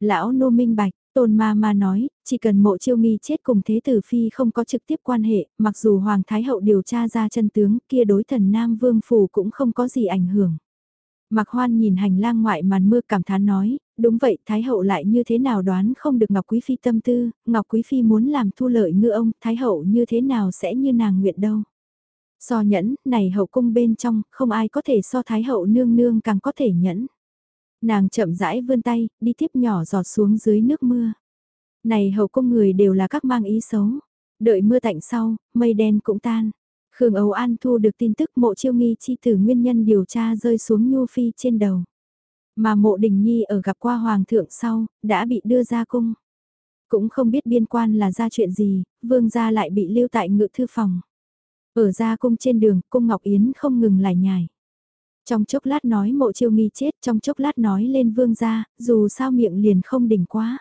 Lão nô minh bạch, Tôn ma ma nói, chỉ cần mộ chiêu nghi chết cùng thế tử phi không có trực tiếp quan hệ, mặc dù Hoàng Thái Hậu điều tra ra chân tướng kia đối thần Nam Vương Phủ cũng không có gì ảnh hưởng. Mạc Hoan nhìn hành lang ngoại màn mưa cảm thán nói, đúng vậy Thái Hậu lại như thế nào đoán không được Ngọc Quý Phi tâm tư, Ngọc Quý Phi muốn làm thu lợi ngư ông, Thái Hậu như thế nào sẽ như nàng nguyện đâu. So nhẫn, này hậu cung bên trong, không ai có thể so Thái Hậu nương nương càng có thể nhẫn. Nàng chậm rãi vươn tay, đi tiếp nhỏ giọt xuống dưới nước mưa. Này hậu cung người đều là các mang ý xấu. Đợi mưa tạnh sau, mây đen cũng tan. Khương Âu An thu được tin tức mộ chiêu nghi chi tử nguyên nhân điều tra rơi xuống Nhu Phi trên đầu. Mà mộ đình nhi ở gặp qua Hoàng thượng sau, đã bị đưa ra cung. Cũng không biết biên quan là ra chuyện gì, vương gia lại bị lưu tại ngự thư phòng. Ở ra cung trên đường, cung Ngọc Yến không ngừng lại nhài. Trong chốc lát nói mộ chiêu nghi chết, trong chốc lát nói lên vương gia, dù sao miệng liền không đỉnh quá.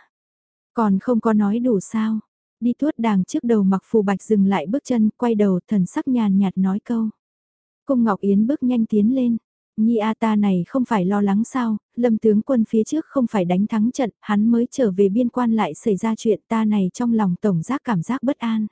Còn không có nói đủ sao. Đi tuốt đàng trước đầu mặc phù bạch dừng lại bước chân, quay đầu thần sắc nhàn nhạt nói câu. Cung Ngọc Yến bước nhanh tiến lên. Nhi A ta này không phải lo lắng sao, lâm tướng quân phía trước không phải đánh thắng trận, hắn mới trở về biên quan lại xảy ra chuyện ta này trong lòng tổng giác cảm giác bất an.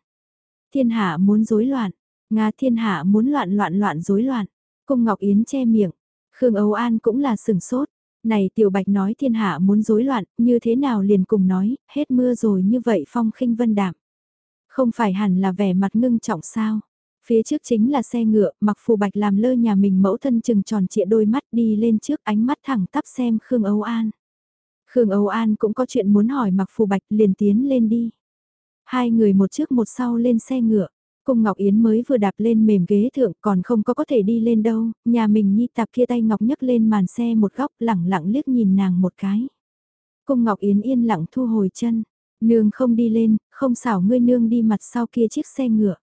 Thiên hạ muốn rối loạn, Nga thiên hạ muốn loạn loạn loạn rối loạn. Cung Ngọc Yến che miệng, Khương Âu An cũng là sừng sốt. Này Tiểu Bạch nói thiên hạ muốn rối loạn, như thế nào liền cùng nói, hết mưa rồi như vậy phong khinh vân đạm. Không phải hẳn là vẻ mặt ngưng trọng sao. Phía trước chính là xe ngựa, mặc phù bạch làm lơ nhà mình mẫu thân chừng tròn trịa đôi mắt đi lên trước ánh mắt thẳng tắp xem Khương Âu An. Khương Âu An cũng có chuyện muốn hỏi mặc phù bạch liền tiến lên đi. Hai người một trước một sau lên xe ngựa. Cung Ngọc Yến mới vừa đạp lên mềm ghế thượng còn không có có thể đi lên đâu, nhà mình nhi tạp kia tay Ngọc nhấc lên màn xe một góc lẳng lặng liếc nhìn nàng một cái. Cung Ngọc Yến yên lặng thu hồi chân, nương không đi lên, không xảo ngươi nương đi mặt sau kia chiếc xe ngựa.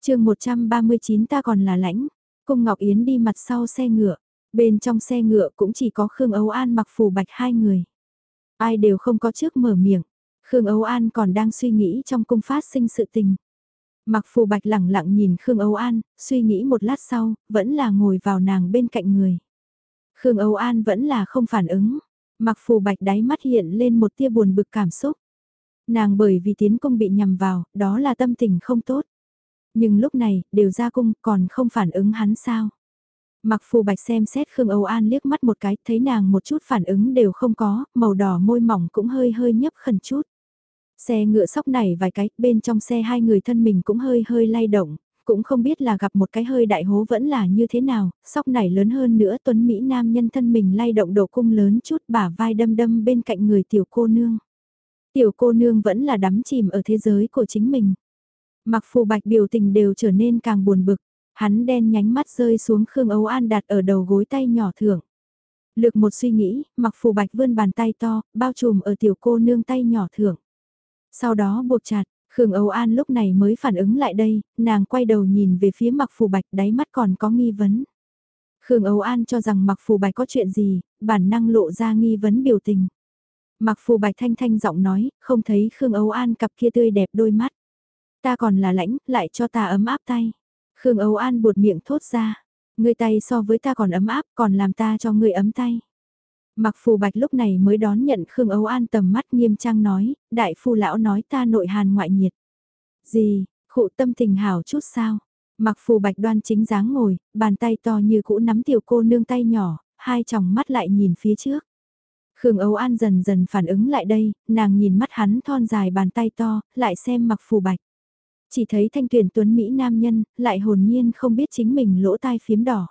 chương 139 ta còn là lãnh, Cung Ngọc Yến đi mặt sau xe ngựa, bên trong xe ngựa cũng chỉ có Khương Ấu An mặc phù bạch hai người. Ai đều không có trước mở miệng, Khương Ấu An còn đang suy nghĩ trong cung phát sinh sự tình. Mặc phù bạch lẳng lặng nhìn Khương Âu An, suy nghĩ một lát sau, vẫn là ngồi vào nàng bên cạnh người. Khương Âu An vẫn là không phản ứng. Mặc phù bạch đáy mắt hiện lên một tia buồn bực cảm xúc. Nàng bởi vì tiến công bị nhầm vào, đó là tâm tình không tốt. Nhưng lúc này, đều ra cung còn không phản ứng hắn sao. Mặc phù bạch xem xét Khương Âu An liếc mắt một cái, thấy nàng một chút phản ứng đều không có, màu đỏ môi mỏng cũng hơi hơi nhấp khẩn chút. Xe ngựa sóc này vài cái, bên trong xe hai người thân mình cũng hơi hơi lay động, cũng không biết là gặp một cái hơi đại hố vẫn là như thế nào, sóc này lớn hơn nữa tuấn Mỹ nam nhân thân mình lay động độ cung lớn chút bả vai đâm đâm bên cạnh người tiểu cô nương. Tiểu cô nương vẫn là đắm chìm ở thế giới của chính mình. Mặc phù bạch biểu tình đều trở nên càng buồn bực, hắn đen nhánh mắt rơi xuống Khương ấu An đặt ở đầu gối tay nhỏ thưởng. lược một suy nghĩ, mặc phù bạch vươn bàn tay to, bao trùm ở tiểu cô nương tay nhỏ thưởng. Sau đó buộc chặt, Khương Âu An lúc này mới phản ứng lại đây, nàng quay đầu nhìn về phía mặc phù bạch đáy mắt còn có nghi vấn. Khương Âu An cho rằng mặc phù bạch có chuyện gì, bản năng lộ ra nghi vấn biểu tình. Mặc phù bạch thanh thanh giọng nói, không thấy Khương Âu An cặp kia tươi đẹp đôi mắt. Ta còn là lãnh, lại cho ta ấm áp tay. Khương Âu An buột miệng thốt ra. Người tay so với ta còn ấm áp, còn làm ta cho người ấm tay. Mặc phù bạch lúc này mới đón nhận Khương Âu An tầm mắt nghiêm trang nói, đại phu lão nói ta nội hàn ngoại nhiệt. Gì, khụ tâm tình hảo chút sao? Mặc phù bạch đoan chính dáng ngồi, bàn tay to như cũ nắm tiểu cô nương tay nhỏ, hai tròng mắt lại nhìn phía trước. Khương Âu An dần dần phản ứng lại đây, nàng nhìn mắt hắn thon dài bàn tay to, lại xem mặc phù bạch. Chỉ thấy thanh tuyển tuấn Mỹ nam nhân, lại hồn nhiên không biết chính mình lỗ tai phiếm đỏ.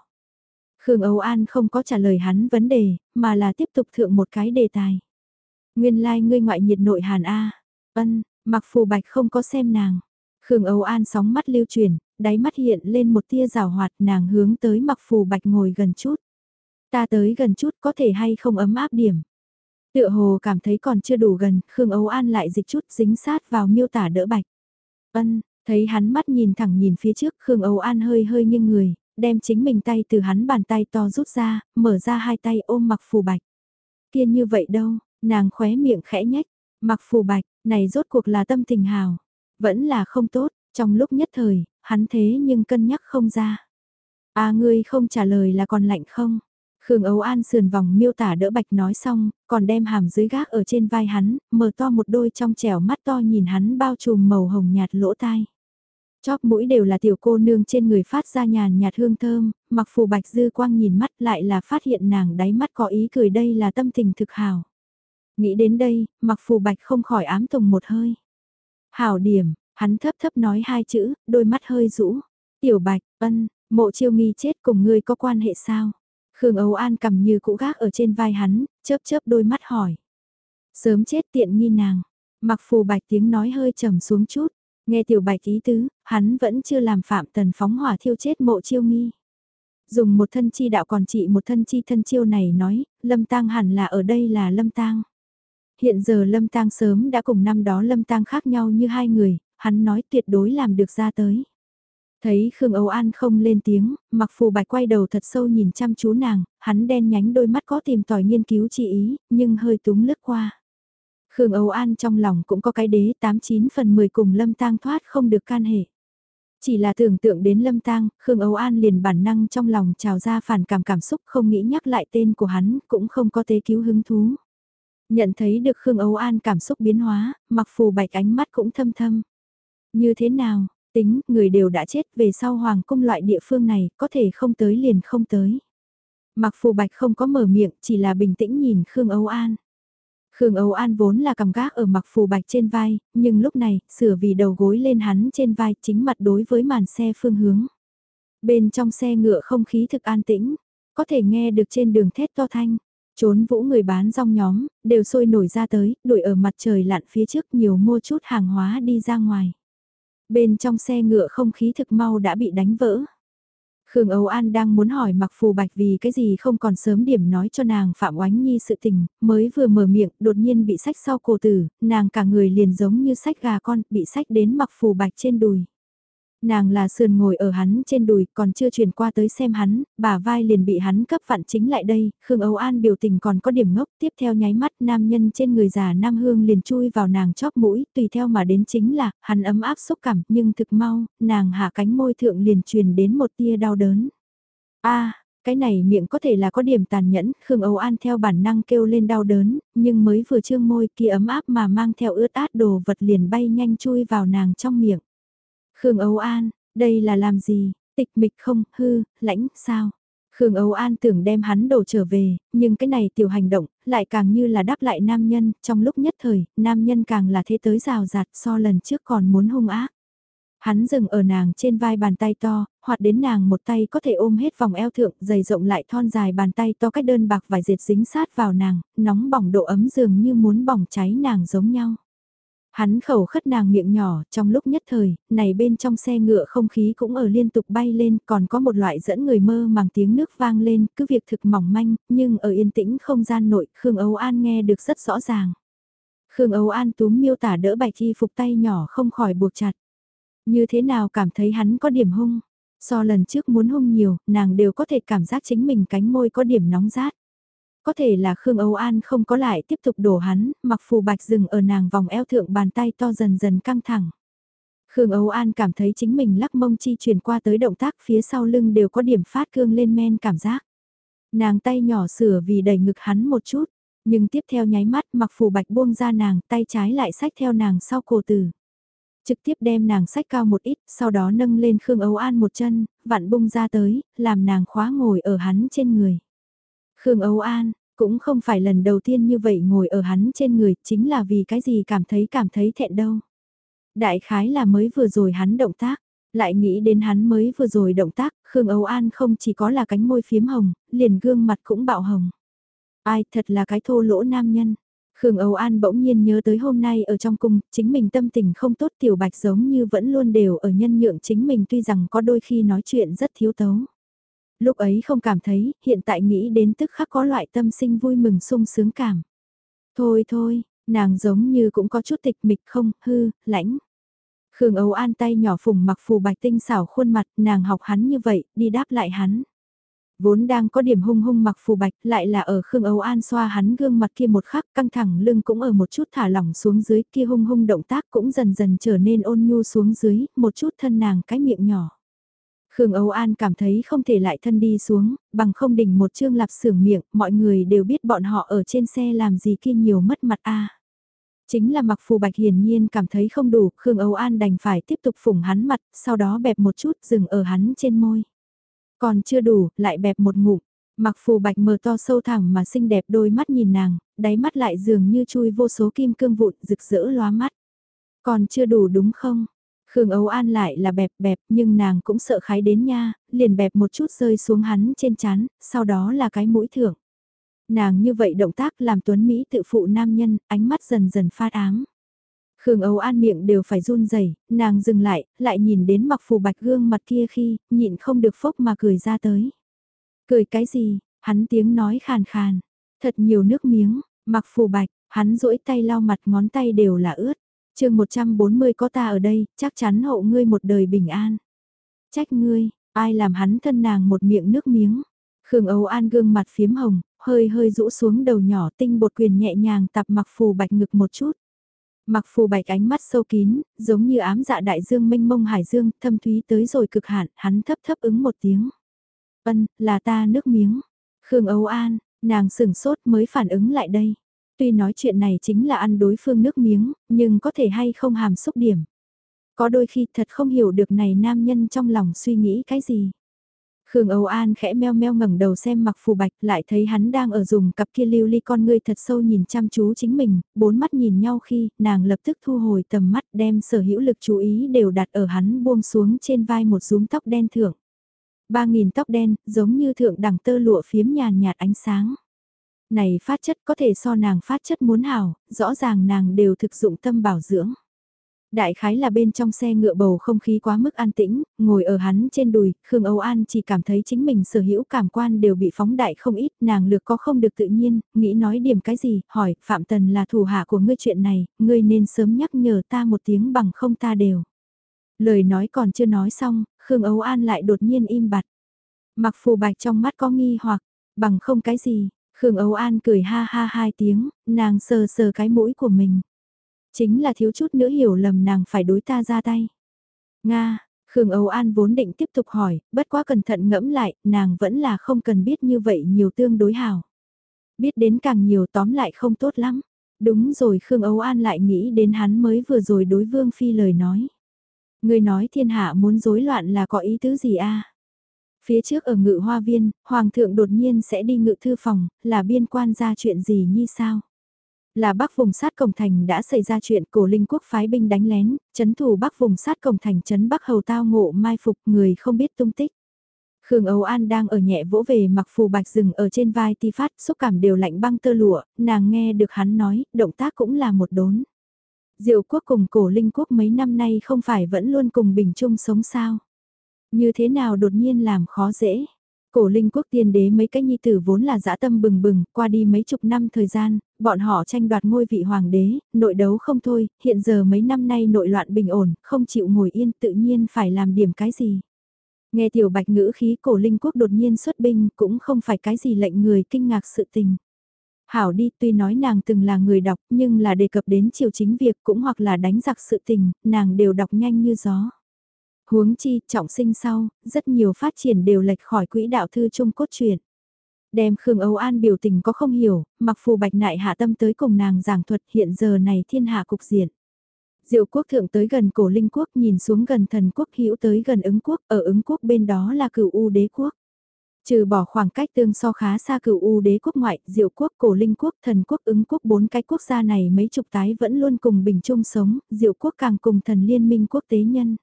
Khương Âu An không có trả lời hắn vấn đề, mà là tiếp tục thượng một cái đề tài. Nguyên lai like ngươi ngoại nhiệt nội hàn A. Ân, mặc phù bạch không có xem nàng. Khương Âu An sóng mắt lưu chuyển đáy mắt hiện lên một tia rào hoạt nàng hướng tới mặc phù bạch ngồi gần chút. Ta tới gần chút có thể hay không ấm áp điểm. Tựa hồ cảm thấy còn chưa đủ gần, Khương Âu An lại dịch chút dính sát vào miêu tả đỡ bạch. Ân, thấy hắn mắt nhìn thẳng nhìn phía trước, Khương Âu An hơi hơi nghiêng người, đem chính mình tay từ hắn bàn tay to rút ra, mở ra hai tay ôm mặc phù bạch. Kiên như vậy đâu, nàng khóe miệng khẽ nhách, mặc phù bạch, này rốt cuộc là tâm tình hào. Vẫn là không tốt, trong lúc nhất thời, hắn thế nhưng cân nhắc không ra. À ngươi không trả lời là còn lạnh không? Khương Ấu An sườn vòng miêu tả đỡ bạch nói xong, còn đem hàm dưới gác ở trên vai hắn, mở to một đôi trong trẻo mắt to nhìn hắn bao trùm màu hồng nhạt lỗ tai. Chóp mũi đều là tiểu cô nương trên người phát ra nhàn nhạt hương thơm, mặc phù bạch dư quang nhìn mắt lại là phát hiện nàng đáy mắt có ý cười đây là tâm tình thực hào. Nghĩ đến đây, mặc phù bạch không khỏi ám tùng một hơi. Hảo điểm, hắn thấp thấp nói hai chữ, đôi mắt hơi rũ. Tiểu bạch, ân, mộ chiêu nghi chết cùng ngươi có quan hệ sao? Khương Âu An cầm như cũ gác ở trên vai hắn, chớp chớp đôi mắt hỏi. Sớm chết tiện nghi nàng. Mặc phù bạch tiếng nói hơi trầm xuống chút. Nghe tiểu bạch ý tứ, hắn vẫn chưa làm phạm tần phóng hỏa thiêu chết mộ chiêu nghi. Dùng một thân chi đạo còn trị một thân chi thân chiêu này nói, lâm tang hẳn là ở đây là lâm tang. Hiện giờ lâm tang sớm đã cùng năm đó lâm tang khác nhau như hai người, hắn nói tuyệt đối làm được ra tới. Thấy Khương Âu An không lên tiếng, mặc phù bạch quay đầu thật sâu nhìn chăm chú nàng, hắn đen nhánh đôi mắt có tìm tòi nghiên cứu chi ý, nhưng hơi túng lướt qua. Khương Âu An trong lòng cũng có cái đế 89 phần 10 cùng Lâm Tang thoát không được can hệ. Chỉ là tưởng tượng đến Lâm Tang, Khương Âu An liền bản năng trong lòng trào ra phản cảm cảm xúc không nghĩ nhắc lại tên của hắn, cũng không có tế cứu hứng thú. Nhận thấy được Khương Âu An cảm xúc biến hóa, mặc phù bạch ánh mắt cũng thâm thâm. Như thế nào, tính, người đều đã chết về sau hoàng cung loại địa phương này, có thể không tới liền không tới. Mặc phù bạch không có mở miệng, chỉ là bình tĩnh nhìn Khương Âu An. Khương Âu An vốn là cầm gác ở mặc phù bạch trên vai, nhưng lúc này, sửa vì đầu gối lên hắn trên vai chính mặt đối với màn xe phương hướng. Bên trong xe ngựa không khí thực an tĩnh, có thể nghe được trên đường thét to thanh. Trốn vũ người bán rong nhóm, đều sôi nổi ra tới, đuổi ở mặt trời lặn phía trước nhiều mua chút hàng hóa đi ra ngoài. Bên trong xe ngựa không khí thực mau đã bị đánh vỡ. Khương Âu An đang muốn hỏi Mặc Phù Bạch vì cái gì không còn sớm điểm nói cho nàng Phạm Oánh Nhi sự tình, mới vừa mở miệng, đột nhiên bị sách sau cổ tử, nàng cả người liền giống như sách gà con, bị sách đến Mặc Phù Bạch trên đùi. Nàng là sườn ngồi ở hắn trên đùi, còn chưa chuyển qua tới xem hắn, bà vai liền bị hắn cấp phản chính lại đây, Khương Âu An biểu tình còn có điểm ngốc, tiếp theo nháy mắt nam nhân trên người già Nam Hương liền chui vào nàng chóp mũi, tùy theo mà đến chính là, hắn ấm áp xúc cảm, nhưng thực mau, nàng hạ cánh môi thượng liền truyền đến một tia đau đớn. a cái này miệng có thể là có điểm tàn nhẫn, Khương Âu An theo bản năng kêu lên đau đớn, nhưng mới vừa trương môi kia ấm áp mà mang theo ướt át đồ vật liền bay nhanh chui vào nàng trong miệng. Khương Âu An, đây là làm gì, tịch mịch không, hư, lãnh, sao? Khương Âu An tưởng đem hắn đổ trở về, nhưng cái này tiểu hành động, lại càng như là đáp lại nam nhân, trong lúc nhất thời, nam nhân càng là thế tới rào rạt so lần trước còn muốn hung ác. Hắn dừng ở nàng trên vai bàn tay to, hoặc đến nàng một tay có thể ôm hết vòng eo thượng, dày rộng lại thon dài bàn tay to cách đơn bạc vài dệt dính sát vào nàng, nóng bỏng độ ấm dường như muốn bỏng cháy nàng giống nhau. Hắn khẩu khất nàng miệng nhỏ, trong lúc nhất thời, này bên trong xe ngựa không khí cũng ở liên tục bay lên, còn có một loại dẫn người mơ màng tiếng nước vang lên, cứ việc thực mỏng manh, nhưng ở yên tĩnh không gian nội, Khương Âu An nghe được rất rõ ràng. Khương Âu An túm miêu tả đỡ bạch chi phục tay nhỏ không khỏi buộc chặt. Như thế nào cảm thấy hắn có điểm hung? So lần trước muốn hung nhiều, nàng đều có thể cảm giác chính mình cánh môi có điểm nóng rát. Có thể là Khương Âu An không có lại tiếp tục đổ hắn, mặc phù bạch dừng ở nàng vòng eo thượng bàn tay to dần dần căng thẳng. Khương Âu An cảm thấy chính mình lắc mông chi chuyển qua tới động tác phía sau lưng đều có điểm phát cương lên men cảm giác. Nàng tay nhỏ sửa vì đẩy ngực hắn một chút, nhưng tiếp theo nháy mắt mặc phù bạch buông ra nàng tay trái lại sách theo nàng sau cổ tử. Trực tiếp đem nàng sách cao một ít, sau đó nâng lên Khương Âu An một chân, vặn bung ra tới, làm nàng khóa ngồi ở hắn trên người. Khương Âu An, cũng không phải lần đầu tiên như vậy ngồi ở hắn trên người, chính là vì cái gì cảm thấy cảm thấy thẹn đâu. Đại khái là mới vừa rồi hắn động tác, lại nghĩ đến hắn mới vừa rồi động tác, Khương Âu An không chỉ có là cánh môi phiếm hồng, liền gương mặt cũng bạo hồng. Ai thật là cái thô lỗ nam nhân. Khương Âu An bỗng nhiên nhớ tới hôm nay ở trong cung, chính mình tâm tình không tốt tiểu bạch giống như vẫn luôn đều ở nhân nhượng chính mình tuy rằng có đôi khi nói chuyện rất thiếu tấu. Lúc ấy không cảm thấy, hiện tại nghĩ đến tức khắc có loại tâm sinh vui mừng sung sướng cảm. Thôi thôi, nàng giống như cũng có chút tịch mịch không, hư, lãnh. Khương Âu An tay nhỏ phùng mặc phù bạch tinh xảo khuôn mặt, nàng học hắn như vậy, đi đáp lại hắn. Vốn đang có điểm hung hung mặc phù bạch, lại là ở Khương Âu An xoa hắn gương mặt kia một khắc, căng thẳng lưng cũng ở một chút thả lỏng xuống dưới, kia hung hung động tác cũng dần dần trở nên ôn nhu xuống dưới, một chút thân nàng cái miệng nhỏ. Khương Âu An cảm thấy không thể lại thân đi xuống, bằng không đỉnh một chương lạp sưởng miệng, mọi người đều biết bọn họ ở trên xe làm gì kia nhiều mất mặt a. Chính là mặc phù bạch hiển nhiên cảm thấy không đủ, Khương Âu An đành phải tiếp tục phủng hắn mặt, sau đó bẹp một chút dừng ở hắn trên môi. Còn chưa đủ, lại bẹp một ngụm. Mặc phù bạch mờ to sâu thẳng mà xinh đẹp đôi mắt nhìn nàng, đáy mắt lại dường như chui vô số kim cương vụn rực rỡ loa mắt. Còn chưa đủ đúng không? Khương Âu An lại là bẹp bẹp nhưng nàng cũng sợ khái đến nha, liền bẹp một chút rơi xuống hắn trên chán, sau đó là cái mũi thưởng. Nàng như vậy động tác làm tuấn Mỹ tự phụ nam nhân, ánh mắt dần dần phát ám. Khương Âu An miệng đều phải run rẩy, nàng dừng lại, lại nhìn đến mặc phù bạch gương mặt kia khi, nhịn không được phốc mà cười ra tới. Cười cái gì, hắn tiếng nói khàn khàn, thật nhiều nước miếng, mặc phù bạch, hắn duỗi tay lau mặt ngón tay đều là ướt chương 140 có ta ở đây, chắc chắn hậu ngươi một đời bình an. Trách ngươi, ai làm hắn thân nàng một miệng nước miếng. Khương Âu An gương mặt phiếm hồng, hơi hơi rũ xuống đầu nhỏ tinh bột quyền nhẹ nhàng tập mặc phù bạch ngực một chút. Mặc phù bạch ánh mắt sâu kín, giống như ám dạ đại dương mênh mông hải dương, thâm thúy tới rồi cực hạn, hắn thấp thấp ứng một tiếng. Ân, là ta nước miếng. Khương Âu An, nàng sừng sốt mới phản ứng lại đây. Tuy nói chuyện này chính là ăn đối phương nước miếng, nhưng có thể hay không hàm xúc điểm. Có đôi khi thật không hiểu được này nam nhân trong lòng suy nghĩ cái gì. Khương Âu An khẽ meo meo ngẩng đầu xem mặc phù bạch lại thấy hắn đang ở dùng cặp kia lưu ly con ngươi thật sâu nhìn chăm chú chính mình, bốn mắt nhìn nhau khi nàng lập tức thu hồi tầm mắt đem sở hữu lực chú ý đều đặt ở hắn buông xuống trên vai một rúm tóc đen thượng. Ba nghìn tóc đen, giống như thượng đẳng tơ lụa phiếm nhàn nhạt ánh sáng. Này phát chất có thể so nàng phát chất muốn hảo, rõ ràng nàng đều thực dụng tâm bảo dưỡng. Đại khái là bên trong xe ngựa bầu không khí quá mức an tĩnh, ngồi ở hắn trên đùi, Khương Âu An chỉ cảm thấy chính mình sở hữu cảm quan đều bị phóng đại không ít, nàng lược có không được tự nhiên, nghĩ nói điểm cái gì, hỏi, Phạm Tần là thủ hạ của ngươi chuyện này, ngươi nên sớm nhắc nhở ta một tiếng bằng không ta đều. Lời nói còn chưa nói xong, Khương Âu An lại đột nhiên im bặt. Mặc phù bạch trong mắt có nghi hoặc, bằng không cái gì, Khương Âu An cười ha ha hai tiếng, nàng sờ sờ cái mũi của mình. Chính là thiếu chút nữa hiểu lầm nàng phải đối ta ra tay. Nga, Khương Âu An vốn định tiếp tục hỏi, bất quá cẩn thận ngẫm lại, nàng vẫn là không cần biết như vậy nhiều tương đối hảo. Biết đến càng nhiều tóm lại không tốt lắm. Đúng rồi Khương Âu An lại nghĩ đến hắn mới vừa rồi đối Vương Phi lời nói. Người nói thiên hạ muốn rối loạn là có ý tứ gì a? Phía trước ở ngự hoa viên, Hoàng thượng đột nhiên sẽ đi ngự thư phòng, là biên quan ra chuyện gì như sao? Là bắc vùng sát cổng thành đã xảy ra chuyện cổ linh quốc phái binh đánh lén, chấn thủ bắc vùng sát cổng thành chấn bắc hầu tao ngộ mai phục người không biết tung tích. Khương Âu An đang ở nhẹ vỗ về mặc phù bạch rừng ở trên vai ti phát xúc cảm đều lạnh băng tơ lụa, nàng nghe được hắn nói, động tác cũng là một đốn. Diệu quốc cùng cổ linh quốc mấy năm nay không phải vẫn luôn cùng bình chung sống sao. Như thế nào đột nhiên làm khó dễ. Cổ linh quốc tiên đế mấy cái nhi tử vốn là dã tâm bừng bừng, qua đi mấy chục năm thời gian, bọn họ tranh đoạt ngôi vị hoàng đế, nội đấu không thôi, hiện giờ mấy năm nay nội loạn bình ổn, không chịu ngồi yên tự nhiên phải làm điểm cái gì. Nghe tiểu bạch ngữ khí cổ linh quốc đột nhiên xuất binh cũng không phải cái gì lệnh người kinh ngạc sự tình. Hảo đi tuy nói nàng từng là người đọc nhưng là đề cập đến chiều chính việc cũng hoặc là đánh giặc sự tình, nàng đều đọc nhanh như gió. Huống chi, trọng sinh sau, rất nhiều phát triển đều lệch khỏi quỹ đạo thư trung cốt truyện. Đem Khương Âu An biểu tình có không hiểu, mặc phù bạch nại hạ tâm tới cùng nàng giảng thuật hiện giờ này thiên hạ cục diện. Diệu quốc thượng tới gần cổ linh quốc nhìn xuống gần thần quốc hữu tới gần ứng quốc, ở ứng quốc bên đó là cửu u đế quốc. Trừ bỏ khoảng cách tương so khá xa cửu u đế quốc ngoại, diệu quốc, cổ linh quốc, thần quốc, ứng quốc bốn cái quốc gia này mấy chục tái vẫn luôn cùng bình chung sống, diệu quốc càng cùng thần liên minh quốc tế nhân.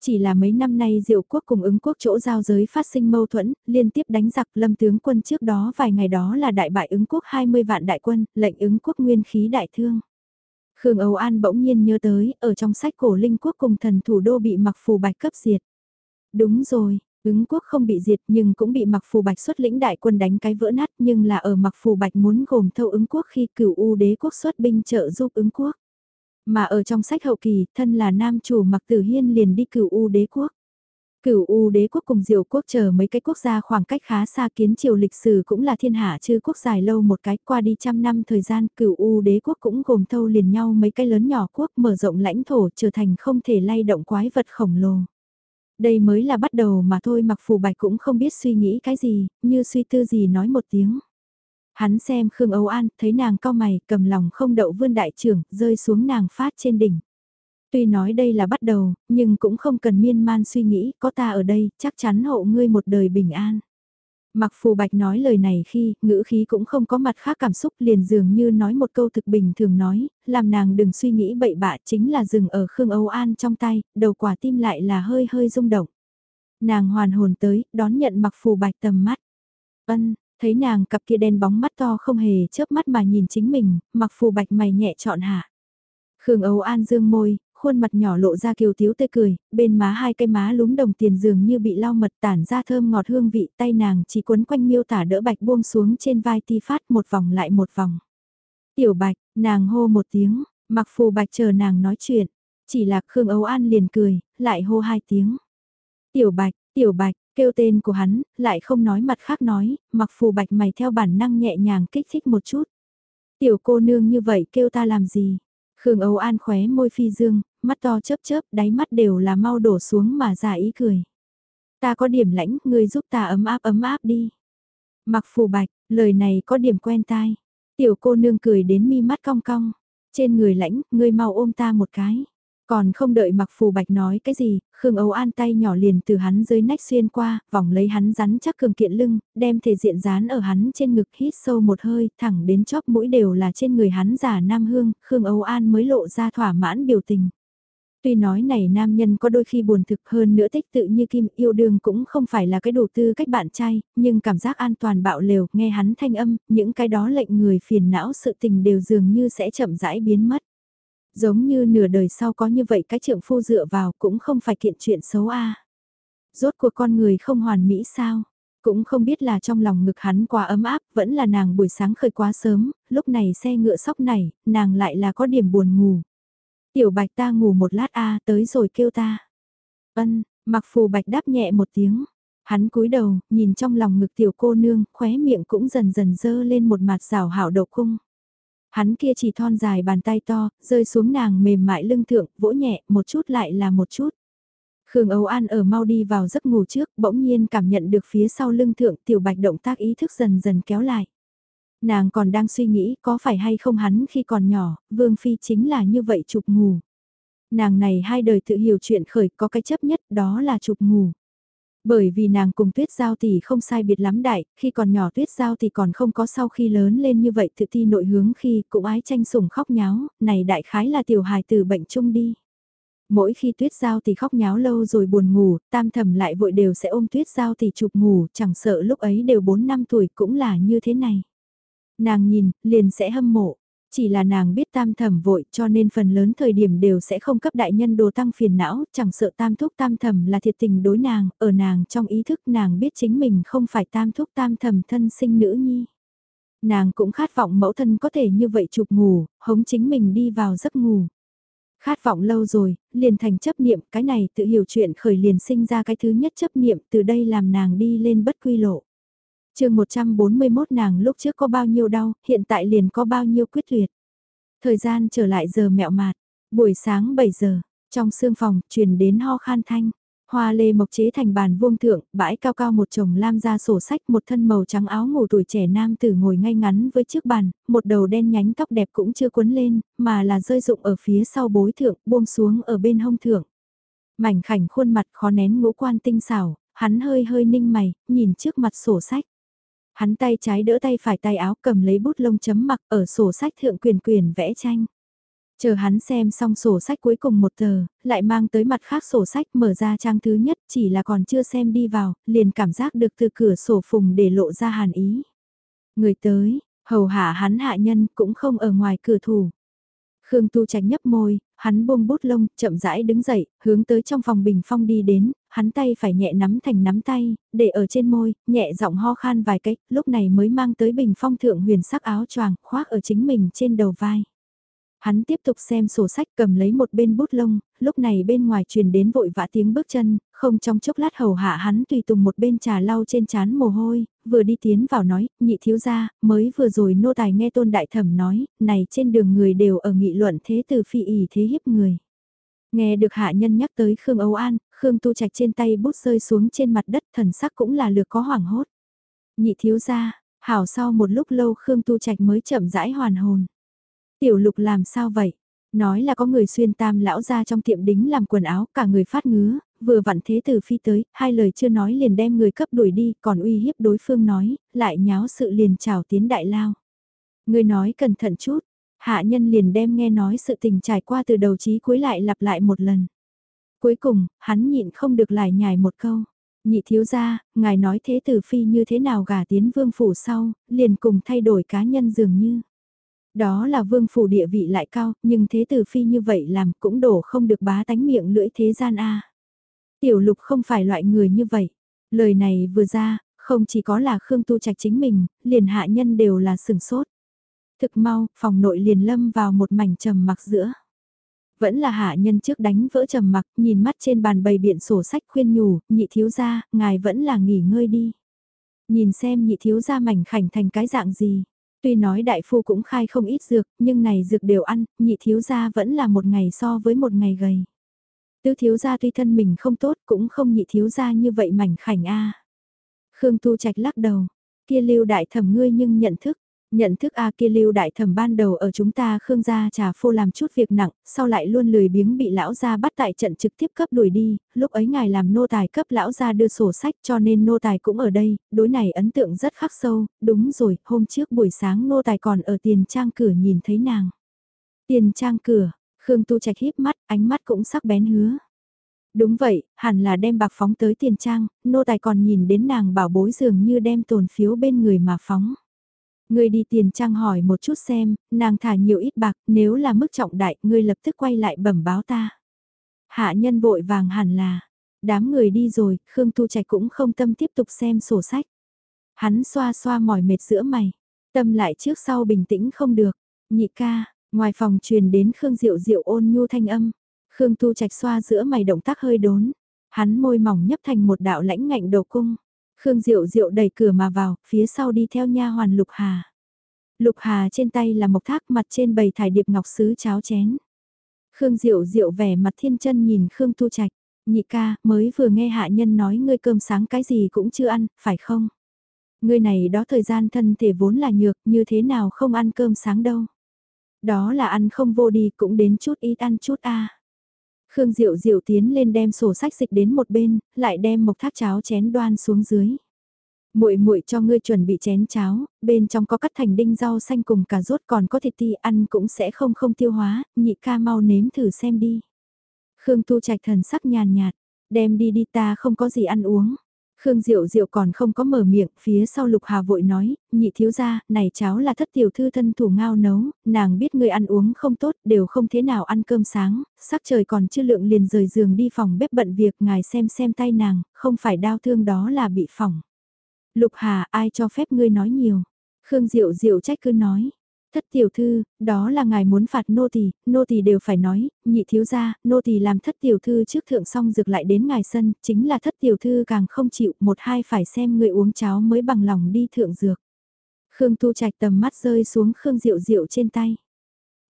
Chỉ là mấy năm nay diệu quốc cùng ứng quốc chỗ giao giới phát sinh mâu thuẫn, liên tiếp đánh giặc lâm tướng quân trước đó vài ngày đó là đại bại ứng quốc 20 vạn đại quân, lệnh ứng quốc nguyên khí đại thương. Khương Âu An bỗng nhiên nhớ tới, ở trong sách cổ linh quốc cùng thần thủ đô bị mặc phù bạch cấp diệt. Đúng rồi, Ứng quốc không bị diệt nhưng cũng bị mặc phù bạch xuất lĩnh đại quân đánh cái vỡ nát nhưng là ở mặc phù bạch muốn gồm thâu ứng quốc khi cửu u đế quốc xuất binh trợ giúp ứng quốc. Mà ở trong sách hậu kỳ, thân là nam chủ mặc tử hiên liền đi cửu u đế quốc. Cửu U đế quốc cùng diệu quốc chờ mấy cái quốc gia khoảng cách khá xa kiến triều lịch sử cũng là thiên hạ chư quốc dài lâu một cái qua đi trăm năm thời gian cửu U đế quốc cũng gồm thâu liền nhau mấy cái lớn nhỏ quốc mở rộng lãnh thổ trở thành không thể lay động quái vật khổng lồ. Đây mới là bắt đầu mà thôi mặc phù bạch cũng không biết suy nghĩ cái gì, như suy tư gì nói một tiếng. Hắn xem Khương Âu An, thấy nàng cao mày, cầm lòng không đậu vươn đại trưởng, rơi xuống nàng phát trên đỉnh. Tuy nói đây là bắt đầu, nhưng cũng không cần miên man suy nghĩ, có ta ở đây, chắc chắn hộ ngươi một đời bình an. Mặc phù bạch nói lời này khi, ngữ khí cũng không có mặt khác cảm xúc liền dường như nói một câu thực bình thường nói, làm nàng đừng suy nghĩ bậy bạ chính là dừng ở Khương Âu An trong tay, đầu quả tim lại là hơi hơi rung động. Nàng hoàn hồn tới, đón nhận mặc phù bạch tầm mắt. Ân, thấy nàng cặp kia đen bóng mắt to không hề chớp mắt mà nhìn chính mình, mặc phù bạch mày nhẹ chọn hạ. Khương Âu An dương môi, khuôn mặt nhỏ lộ ra kiều tiếu tươi cười, bên má hai cây má lúm đồng tiền dường như bị lau mật tản ra thơm ngọt hương vị tay nàng chỉ quấn quanh miêu tả đỡ bạch buông xuống trên vai ti phát một vòng lại một vòng. Tiểu bạch, nàng hô một tiếng, mặc phù bạch chờ nàng nói chuyện, chỉ là Khương Âu An liền cười, lại hô hai tiếng. Tiểu bạch, tiểu bạch, kêu tên của hắn, lại không nói mặt khác nói, mặc phù bạch mày theo bản năng nhẹ nhàng kích thích một chút. Tiểu cô nương như vậy kêu ta làm gì? Khương Âu An khóe môi phi dương, mắt to chớp chớp, đáy mắt đều là mau đổ xuống mà giả ý cười. Ta có điểm lãnh, ngươi giúp ta ấm áp ấm áp đi. Mặc phù bạch, lời này có điểm quen tai. Tiểu cô nương cười đến mi mắt cong cong. Trên người lãnh, ngươi mau ôm ta một cái. Còn không đợi mặc phù bạch nói cái gì, Khương Âu An tay nhỏ liền từ hắn dưới nách xuyên qua, vòng lấy hắn rắn chắc cường kiện lưng, đem thể diện dán ở hắn trên ngực hít sâu một hơi, thẳng đến chóp mũi đều là trên người hắn giả nam hương, Khương Âu An mới lộ ra thỏa mãn biểu tình. Tuy nói này nam nhân có đôi khi buồn thực hơn nữa tích tự như kim yêu đương cũng không phải là cái đồ tư cách bạn trai, nhưng cảm giác an toàn bạo lều, nghe hắn thanh âm, những cái đó lệnh người phiền não sự tình đều dường như sẽ chậm rãi biến mất. Giống như nửa đời sau có như vậy cái trượng phu dựa vào cũng không phải kiện chuyện xấu a Rốt cuộc con người không hoàn mỹ sao? Cũng không biết là trong lòng ngực hắn quá ấm áp, vẫn là nàng buổi sáng khởi quá sớm, lúc này xe ngựa sóc này, nàng lại là có điểm buồn ngủ. Tiểu bạch ta ngủ một lát a tới rồi kêu ta. Ân, mặc phù bạch đáp nhẹ một tiếng. Hắn cúi đầu, nhìn trong lòng ngực tiểu cô nương, khóe miệng cũng dần dần dơ lên một mặt rào hảo đậu cung. Hắn kia chỉ thon dài bàn tay to, rơi xuống nàng mềm mại lưng thượng, vỗ nhẹ, một chút lại là một chút. Khương Âu An ở mau đi vào giấc ngủ trước, bỗng nhiên cảm nhận được phía sau lưng thượng tiểu bạch động tác ý thức dần dần kéo lại. Nàng còn đang suy nghĩ có phải hay không hắn khi còn nhỏ, Vương Phi chính là như vậy chụp ngủ. Nàng này hai đời tự hiểu chuyện khởi có cái chấp nhất đó là chụp ngủ. Bởi vì nàng cùng tuyết giao tỷ không sai biệt lắm đại, khi còn nhỏ tuyết giao tỷ còn không có sau khi lớn lên như vậy tự ti nội hướng khi cũng ái tranh sủng khóc nháo, này đại khái là tiểu hài từ bệnh chung đi. Mỗi khi tuyết giao tỷ khóc nháo lâu rồi buồn ngủ, tam thầm lại vội đều sẽ ôm tuyết giao tỷ chụp ngủ, chẳng sợ lúc ấy đều 4 năm tuổi cũng là như thế này. Nàng nhìn, liền sẽ hâm mộ. Chỉ là nàng biết tam thẩm vội cho nên phần lớn thời điểm đều sẽ không cấp đại nhân đồ tăng phiền não, chẳng sợ tam thúc tam thẩm là thiệt tình đối nàng, ở nàng trong ý thức nàng biết chính mình không phải tam thúc tam thẩm thân sinh nữ nhi. Nàng cũng khát vọng mẫu thân có thể như vậy chụp ngủ, hống chính mình đi vào giấc ngủ. Khát vọng lâu rồi, liền thành chấp niệm, cái này tự hiểu chuyện khởi liền sinh ra cái thứ nhất chấp niệm từ đây làm nàng đi lên bất quy lộ chương 141 nàng lúc trước có bao nhiêu đau, hiện tại liền có bao nhiêu quyết liệt. Thời gian trở lại giờ mẹo mạt, buổi sáng 7 giờ, trong sương phòng, truyền đến ho khan thanh. Hoa lê mộc chế thành bàn vuông thượng, bãi cao cao một chồng lam ra sổ sách một thân màu trắng áo ngủ tuổi trẻ nam tử ngồi ngay ngắn với chiếc bàn, một đầu đen nhánh tóc đẹp cũng chưa cuốn lên, mà là rơi rụng ở phía sau bối thượng, buông xuống ở bên hông thượng. Mảnh khảnh khuôn mặt khó nén ngũ quan tinh xảo, hắn hơi hơi ninh mày, nhìn trước mặt sổ sách. Hắn tay trái đỡ tay phải tay áo cầm lấy bút lông chấm mặc ở sổ sách thượng quyền quyền vẽ tranh. Chờ hắn xem xong sổ sách cuối cùng một tờ, lại mang tới mặt khác sổ sách mở ra trang thứ nhất chỉ là còn chưa xem đi vào, liền cảm giác được từ cửa sổ phùng để lộ ra hàn ý. Người tới, hầu hạ hắn hạ nhân cũng không ở ngoài cửa thủ. Khương Tu Trạch nhấp môi, hắn buông bút lông, chậm rãi đứng dậy, hướng tới trong phòng bình phong đi đến, hắn tay phải nhẹ nắm thành nắm tay, để ở trên môi, nhẹ giọng ho khan vài cách, lúc này mới mang tới bình phong thượng huyền sắc áo choàng khoác ở chính mình trên đầu vai. Hắn tiếp tục xem sổ sách cầm lấy một bên bút lông, lúc này bên ngoài truyền đến vội vã tiếng bước chân, không trong chốc lát hầu hạ hắn tùy tùng một bên trà lau trên chán mồ hôi, vừa đi tiến vào nói, nhị thiếu gia, mới vừa rồi nô tài nghe tôn đại thẩm nói, này trên đường người đều ở nghị luận thế từ phi ỉ thế hiếp người. Nghe được hạ nhân nhắc tới Khương Âu An, Khương Tu Trạch trên tay bút rơi xuống trên mặt đất thần sắc cũng là lược có hoảng hốt. Nhị thiếu gia, hảo sau một lúc lâu Khương Tu Trạch mới chậm rãi hoàn hồn. Tiểu lục làm sao vậy? Nói là có người xuyên tam lão ra trong tiệm đính làm quần áo, cả người phát ngứa, vừa vặn thế từ phi tới, hai lời chưa nói liền đem người cấp đuổi đi, còn uy hiếp đối phương nói, lại nháo sự liền trào tiến đại lao. Người nói cẩn thận chút, hạ nhân liền đem nghe nói sự tình trải qua từ đầu chí cuối lại lặp lại một lần. Cuối cùng, hắn nhịn không được lại nhài một câu. Nhị thiếu gia, ngài nói thế tử phi như thế nào gả tiến vương phủ sau, liền cùng thay đổi cá nhân dường như. Đó là vương phủ địa vị lại cao, nhưng thế tử phi như vậy làm cũng đổ không được bá tánh miệng lưỡi thế gian a. Tiểu lục không phải loại người như vậy. Lời này vừa ra, không chỉ có là Khương Tu Trạch chính mình, liền hạ nhân đều là sừng sốt. Thực mau, phòng nội liền lâm vào một mảnh trầm mặc giữa. Vẫn là hạ nhân trước đánh vỡ trầm mặc, nhìn mắt trên bàn bày biện sổ sách khuyên nhủ, nhị thiếu gia, ngài vẫn là nghỉ ngơi đi. Nhìn xem nhị thiếu gia mảnh khảnh thành cái dạng gì. Tuy nói đại phu cũng khai không ít dược, nhưng này dược đều ăn, nhị thiếu gia vẫn là một ngày so với một ngày gầy. Tứ thiếu gia tuy thân mình không tốt cũng không nhị thiếu gia như vậy mảnh khảnh a. Khương Tu Trạch lắc đầu, kia lưu đại thẩm ngươi nhưng nhận thức, nhận thức A kia lưu đại thẩm ban đầu ở chúng ta Khương gia trà phô làm chút việc nặng, sau lại luôn lười biếng bị lão gia bắt tại trận trực tiếp cấp đuổi đi, lúc ấy ngài làm nô tài cấp lão gia đưa sổ sách cho nên nô tài cũng ở đây, đối này ấn tượng rất khắc sâu, đúng rồi, hôm trước buổi sáng nô tài còn ở tiền trang cửa nhìn thấy nàng. Tiền trang cửa, Khương Tu Trạch híp mắt, ánh mắt cũng sắc bén hứa. Đúng vậy, hẳn là đem bạc phóng tới tiền trang, nô tài còn nhìn đến nàng bảo bối dường như đem tồn phiếu bên người mà phóng. Ngươi đi tiền trang hỏi một chút xem, nàng thả nhiều ít bạc, nếu là mức trọng đại, ngươi lập tức quay lại bẩm báo ta. Hạ nhân vội vàng hẳn là, đám người đi rồi, Khương Tu Trạch cũng không tâm tiếp tục xem sổ sách. Hắn xoa xoa mỏi mệt giữa mày, tâm lại trước sau bình tĩnh không được, nhị ca, ngoài phòng truyền đến Khương Diệu Diệu ôn nhu thanh âm. Khương Tu Trạch xoa giữa mày động tác hơi đốn, hắn môi mỏng nhấp thành một đạo lãnh ngạnh đầu cung. Khương Diệu Diệu đẩy cửa mà vào, phía sau đi theo nha hoàn Lục Hà. Lục Hà trên tay là một thác mặt trên bầy thải điệp ngọc sứ cháo chén. Khương Diệu Diệu vẻ mặt thiên chân nhìn Khương Tu Trạch, nhị ca, mới vừa nghe hạ nhân nói ngươi cơm sáng cái gì cũng chưa ăn, phải không? Ngươi này đó thời gian thân thể vốn là nhược, như thế nào không ăn cơm sáng đâu. Đó là ăn không vô đi cũng đến chút ít ăn chút a. Khương Diệu Diệu tiến lên đem sổ sách dịch đến một bên, lại đem một thác cháo chén đoan xuống dưới. Muội muội cho ngươi chuẩn bị chén cháo, bên trong có cắt thành đinh rau xanh cùng cà rốt còn có thịt ti ăn cũng sẽ không không tiêu hóa, nhị ca mau nếm thử xem đi. Khương Tu Trạch thần sắc nhàn nhạt, đem đi đi ta không có gì ăn uống. Khương Diệu Diệu còn không có mở miệng, phía sau Lục Hà vội nói, nhị thiếu gia, này cháu là thất tiểu thư thân thủ ngao nấu, nàng biết người ăn uống không tốt, đều không thế nào ăn cơm sáng, sắc trời còn chưa lượng liền rời giường đi phòng bếp bận việc, ngài xem xem tay nàng, không phải đau thương đó là bị phỏng. Lục Hà, ai cho phép ngươi nói nhiều? Khương Diệu Diệu trách cứ nói. Thất tiểu thư, đó là ngài muốn phạt nô tỳ, nô tỳ đều phải nói, nhị thiếu gia, nô tỳ làm thất tiểu thư trước thượng xong dược lại đến ngài sân, chính là thất tiểu thư càng không chịu, một hai phải xem người uống cháo mới bằng lòng đi thượng dược. Khương Tu Trạch tầm mắt rơi xuống Khương Diệu Diệu trên tay.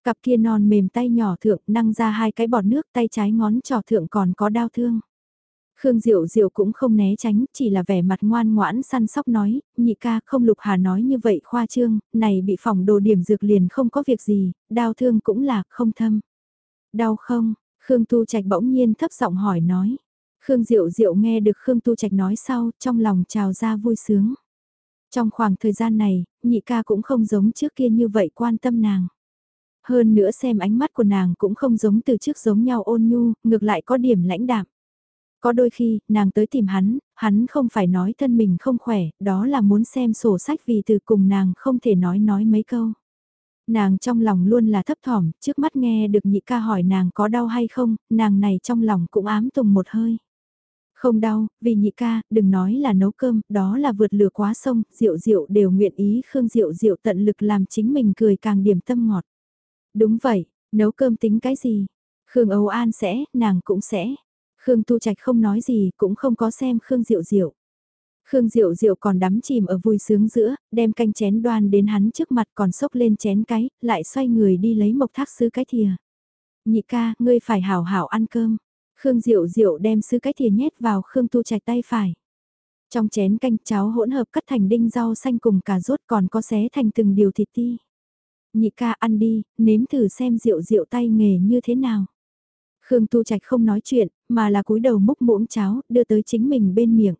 Cặp kia non mềm tay nhỏ thượng năng ra hai cái bọt nước tay trái ngón trỏ thượng còn có đau thương. Khương Diệu Diệu cũng không né tránh, chỉ là vẻ mặt ngoan ngoãn săn sóc nói, nhị ca không lục hà nói như vậy khoa trương, này bị phỏng đồ điểm dược liền không có việc gì, đau thương cũng là không thâm. Đau không? Khương Tu Trạch bỗng nhiên thấp giọng hỏi nói. Khương Diệu Diệu nghe được Khương Tu Trạch nói sau, trong lòng trào ra vui sướng. Trong khoảng thời gian này, nhị ca cũng không giống trước kia như vậy quan tâm nàng. Hơn nữa xem ánh mắt của nàng cũng không giống từ trước giống nhau ôn nhu, ngược lại có điểm lãnh đạm. Có đôi khi, nàng tới tìm hắn, hắn không phải nói thân mình không khỏe, đó là muốn xem sổ sách vì từ cùng nàng không thể nói nói mấy câu. Nàng trong lòng luôn là thấp thỏm, trước mắt nghe được nhị ca hỏi nàng có đau hay không, nàng này trong lòng cũng ám tùng một hơi. Không đau, vì nhị ca, đừng nói là nấu cơm, đó là vượt lửa quá sông, rượu rượu đều nguyện ý Khương rượu rượu tận lực làm chính mình cười càng điểm tâm ngọt. Đúng vậy, nấu cơm tính cái gì? Khương Âu An sẽ, nàng cũng sẽ. Khương Tu Trạch không nói gì, cũng không có xem Khương Diệu Diệu. Khương Diệu Diệu còn đắm chìm ở vui sướng giữa, đem canh chén đoan đến hắn trước mặt còn sốc lên chén cái, lại xoay người đi lấy mộc thác sứ cái thìa. Nhị ca, ngươi phải hảo hảo ăn cơm. Khương Diệu Diệu đem sứ cái thìa nhét vào Khương Tu Trạch tay phải. Trong chén canh cháo hỗn hợp cắt thành đinh rau xanh cùng cà rốt còn có xé thành từng điều thịt ti. Nhị ca ăn đi, nếm thử xem Diệu Diệu tay nghề như thế nào. Khương Tu Trạch không nói chuyện, mà là cúi đầu múc muỗng cháo, đưa tới chính mình bên miệng.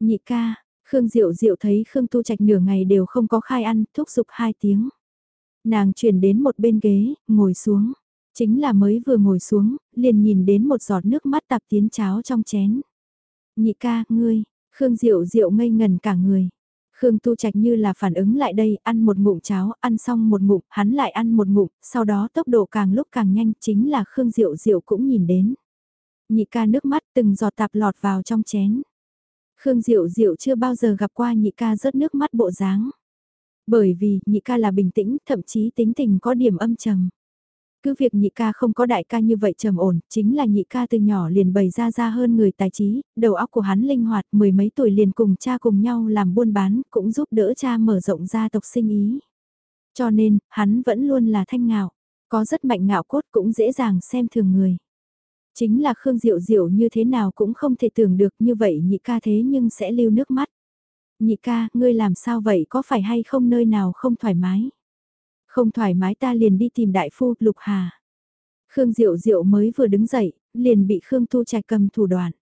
Nhị ca, Khương Diệu Diệu thấy Khương Tu Trạch nửa ngày đều không có khai ăn, thúc giục hai tiếng. Nàng chuyển đến một bên ghế, ngồi xuống. Chính là mới vừa ngồi xuống, liền nhìn đến một giọt nước mắt tạp tiến cháo trong chén. Nhị ca, ngươi, Khương Diệu Diệu ngây ngần cả người. Khương Tu Trạch như là phản ứng lại đây, ăn một ngụm cháo, ăn xong một ngụm, hắn lại ăn một ngụm, sau đó tốc độ càng lúc càng nhanh, chính là Khương Diệu Diệu cũng nhìn đến. Nhị ca nước mắt từng giọt tạp lọt vào trong chén. Khương Diệu Diệu chưa bao giờ gặp qua nhị ca rớt nước mắt bộ dáng. Bởi vì, nhị ca là bình tĩnh, thậm chí tính tình có điểm âm trầm. Cứ việc nhị ca không có đại ca như vậy trầm ổn, chính là nhị ca từ nhỏ liền bày ra ra hơn người tài trí, đầu óc của hắn linh hoạt, mười mấy tuổi liền cùng cha cùng nhau làm buôn bán, cũng giúp đỡ cha mở rộng gia tộc sinh ý. Cho nên, hắn vẫn luôn là thanh ngạo, có rất mạnh ngạo cốt cũng dễ dàng xem thường người. Chính là Khương Diệu Diệu như thế nào cũng không thể tưởng được như vậy nhị ca thế nhưng sẽ lưu nước mắt. Nhị ca, ngươi làm sao vậy có phải hay không nơi nào không thoải mái? Không thoải mái ta liền đi tìm đại phu Lục Hà. Khương Diệu Diệu mới vừa đứng dậy, liền bị Khương Tu Trạch cầm thủ đoạn.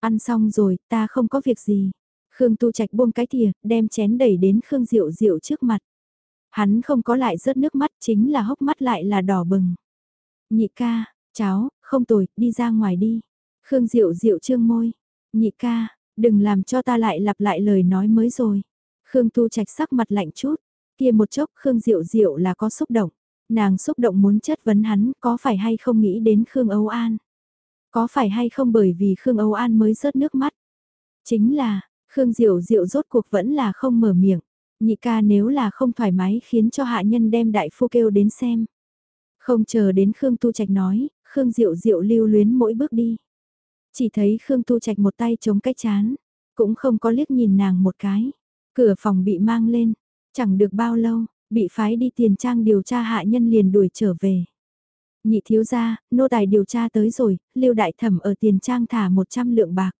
Ăn xong rồi, ta không có việc gì. Khương Tu Trạch buông cái thìa, đem chén đẩy đến Khương Diệu Diệu trước mặt. Hắn không có lại rớt nước mắt, chính là hốc mắt lại là đỏ bừng. Nhị ca, cháu, không tồi, đi ra ngoài đi. Khương Diệu Diệu trương môi. Nhị ca, đừng làm cho ta lại lặp lại lời nói mới rồi. Khương Tu Trạch sắc mặt lạnh chút. Kia một chốc Khương Diệu Diệu là có xúc động. Nàng xúc động muốn chất vấn hắn có phải hay không nghĩ đến Khương Âu An. Có phải hay không bởi vì Khương Âu An mới rớt nước mắt. Chính là, Khương Diệu Diệu rốt cuộc vẫn là không mở miệng. Nhị ca nếu là không thoải mái khiến cho hạ nhân đem đại phu kêu đến xem. Không chờ đến Khương Tu Trạch nói, Khương Diệu Diệu lưu luyến mỗi bước đi. Chỉ thấy Khương Tu Trạch một tay chống cái chán, cũng không có liếc nhìn nàng một cái. Cửa phòng bị mang lên, Chẳng được bao lâu, bị phái đi tiền trang điều tra hạ nhân liền đuổi trở về. Nhị thiếu gia, nô tài điều tra tới rồi, lưu đại thẩm ở tiền trang thả 100 lượng bạc.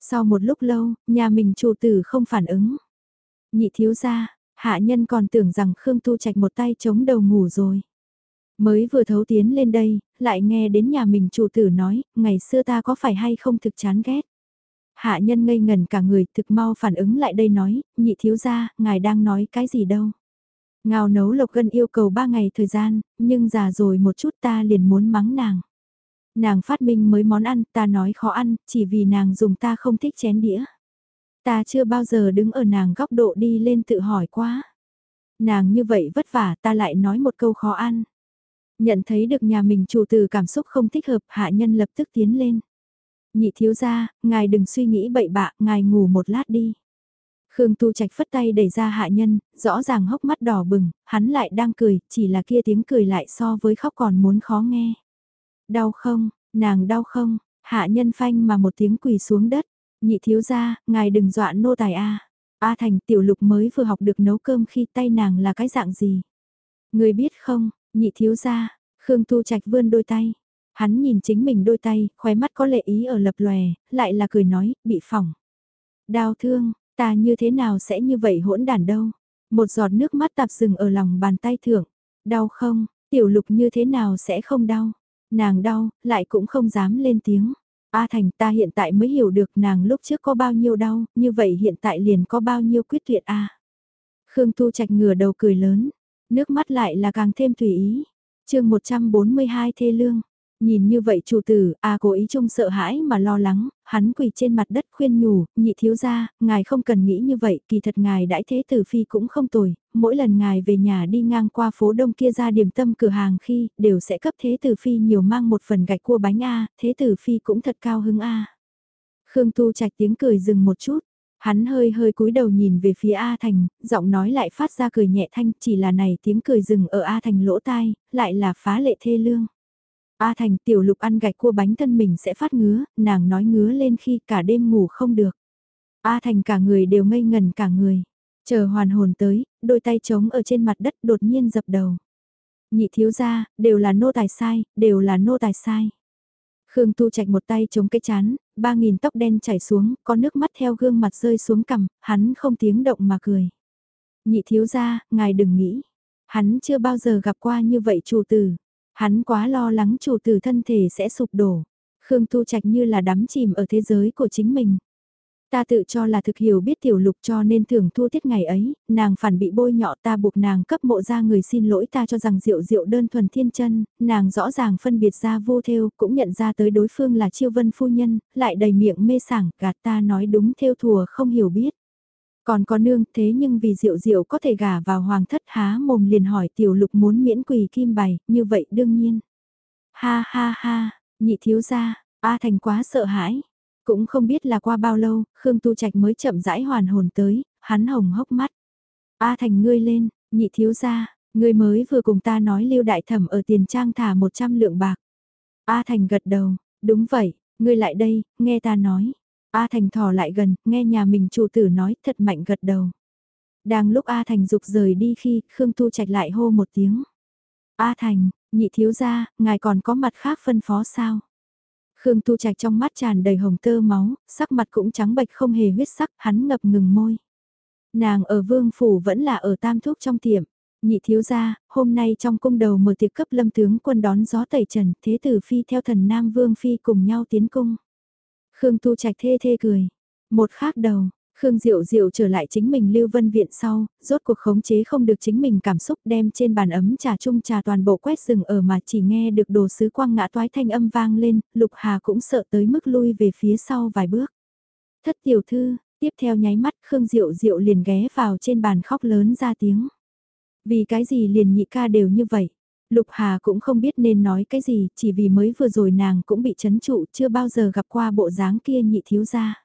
Sau một lúc lâu, nhà mình chủ tử không phản ứng. Nhị thiếu gia, hạ nhân còn tưởng rằng Khương Tu Trạch một tay chống đầu ngủ rồi. Mới vừa thấu tiến lên đây, lại nghe đến nhà mình chủ tử nói, ngày xưa ta có phải hay không thực chán ghét. Hạ nhân ngây ngần cả người thực mau phản ứng lại đây nói, nhị thiếu gia, ngài đang nói cái gì đâu. Ngao nấu lộc gân yêu cầu 3 ngày thời gian, nhưng già rồi một chút ta liền muốn mắng nàng. Nàng phát minh mới món ăn, ta nói khó ăn, chỉ vì nàng dùng ta không thích chén đĩa. Ta chưa bao giờ đứng ở nàng góc độ đi lên tự hỏi quá. Nàng như vậy vất vả ta lại nói một câu khó ăn. Nhận thấy được nhà mình chủ từ cảm xúc không thích hợp hạ nhân lập tức tiến lên. Nhị thiếu gia, ngài đừng suy nghĩ bậy bạ, ngài ngủ một lát đi. Khương Tu Trạch phất tay đẩy ra hạ nhân, rõ ràng hốc mắt đỏ bừng, hắn lại đang cười, chỉ là kia tiếng cười lại so với khóc còn muốn khó nghe. Đau không, nàng đau không, hạ nhân phanh mà một tiếng quỳ xuống đất, nhị thiếu gia, ngài đừng dọa nô tài a. A Thành tiểu lục mới vừa học được nấu cơm khi tay nàng là cái dạng gì. Người biết không, nhị thiếu gia, Khương Tu Trạch vươn đôi tay, Hắn nhìn chính mình đôi tay, khóe mắt có lệ ý ở lập lòe, lại là cười nói, bị phỏng. Đau thương, ta như thế nào sẽ như vậy hỗn đản đâu. Một giọt nước mắt tạp dừng ở lòng bàn tay thượng. Đau không, tiểu lục như thế nào sẽ không đau. Nàng đau, lại cũng không dám lên tiếng. A Thành ta hiện tại mới hiểu được nàng lúc trước có bao nhiêu đau, như vậy hiện tại liền có bao nhiêu quyết tuyệt A. Khương Tu Trạch ngửa đầu cười lớn, nước mắt lại là càng thêm tùy ý. chương 142 thê lương, Nhìn như vậy chủ tử, a cố ý trông sợ hãi mà lo lắng, hắn quỳ trên mặt đất khuyên nhủ, nhị thiếu gia, ngài không cần nghĩ như vậy, kỳ thật ngài đãi thế tử phi cũng không tồi, mỗi lần ngài về nhà đi ngang qua phố đông kia ra điểm tâm cửa hàng khi, đều sẽ cấp thế tử phi nhiều mang một phần gạch cua bánh a, thế tử phi cũng thật cao hứng a. Khương Tu Trạch tiếng cười dừng một chút, hắn hơi hơi cúi đầu nhìn về phía A Thành, giọng nói lại phát ra cười nhẹ thanh, chỉ là này tiếng cười dừng ở A Thành lỗ tai, lại là phá lệ thê lương. A Thành tiểu lục ăn gạch cua bánh thân mình sẽ phát ngứa, nàng nói ngứa lên khi cả đêm ngủ không được. A Thành cả người đều ngây ngần cả người. Chờ hoàn hồn tới, đôi tay trống ở trên mặt đất đột nhiên dập đầu. Nhị thiếu gia, đều là nô tài sai, đều là nô tài sai. Khương Tu Trạch một tay chống cái chán, ba nghìn tóc đen chảy xuống, có nước mắt theo gương mặt rơi xuống cằm, hắn không tiếng động mà cười. Nhị thiếu gia, ngài đừng nghĩ. Hắn chưa bao giờ gặp qua như vậy chủ tử. Hắn quá lo lắng chủ tử thân thể sẽ sụp đổ. Khương Tu Trạch như là đắm chìm ở thế giới của chính mình. Ta tự cho là thực hiểu biết tiểu lục cho nên thường thua tiết ngày ấy, nàng phản bị bôi nhọ ta buộc nàng cấp mộ ra người xin lỗi ta cho rằng rượu rượu đơn thuần thiên chân, nàng rõ ràng phân biệt ra vô theo, cũng nhận ra tới đối phương là chiêu vân phu nhân, lại đầy miệng mê sảng, gạt ta nói đúng theo thùa không hiểu biết. Còn có nương thế nhưng vì rượu rượu có thể gả vào hoàng thất há mồm liền hỏi tiểu lục muốn miễn quỳ kim bày, như vậy đương nhiên. Ha ha ha, nhị thiếu gia, A Thành quá sợ hãi. Cũng không biết là qua bao lâu, Khương Tu Trạch mới chậm rãi hoàn hồn tới, hắn hồng hốc mắt. A Thành ngươi lên, nhị thiếu gia, ngươi mới vừa cùng ta nói lưu đại thẩm ở tiền trang thả 100 lượng bạc. A Thành gật đầu, đúng vậy, ngươi lại đây, nghe ta nói. A Thành thò lại gần, nghe nhà mình chủ tử nói thật mạnh gật đầu. Đang lúc A Thành dục rời đi khi Khương Tu Trạch lại hô một tiếng. A Thành, nhị thiếu gia, ngài còn có mặt khác phân phó sao? Khương Tu Trạch trong mắt tràn đầy hồng tơ máu, sắc mặt cũng trắng bệch không hề huyết sắc, hắn ngập ngừng môi. Nàng ở vương phủ vẫn là ở tam thúc trong tiệm. Nhị thiếu gia, hôm nay trong cung đầu mở tiệc cấp lâm tướng quân đón gió tẩy trần, thế tử phi theo thần Nam Vương Phi cùng nhau tiến cung. Khương Tu Trạch thê thê cười. Một khác đầu, Khương Diệu Diệu trở lại chính mình Lưu Vân Viện sau, rốt cuộc khống chế không được chính mình cảm xúc đem trên bàn ấm trà chung trà toàn bộ quét rừng ở mà chỉ nghe được đồ sứ quang ngã toái thanh âm vang lên, Lục Hà cũng sợ tới mức lui về phía sau vài bước. Thất tiểu thư, tiếp theo nháy mắt Khương Diệu Diệu liền ghé vào trên bàn khóc lớn ra tiếng. Vì cái gì liền nhị ca đều như vậy? Lục Hà cũng không biết nên nói cái gì, chỉ vì mới vừa rồi nàng cũng bị chấn trụ, chưa bao giờ gặp qua bộ dáng kia nhị thiếu gia.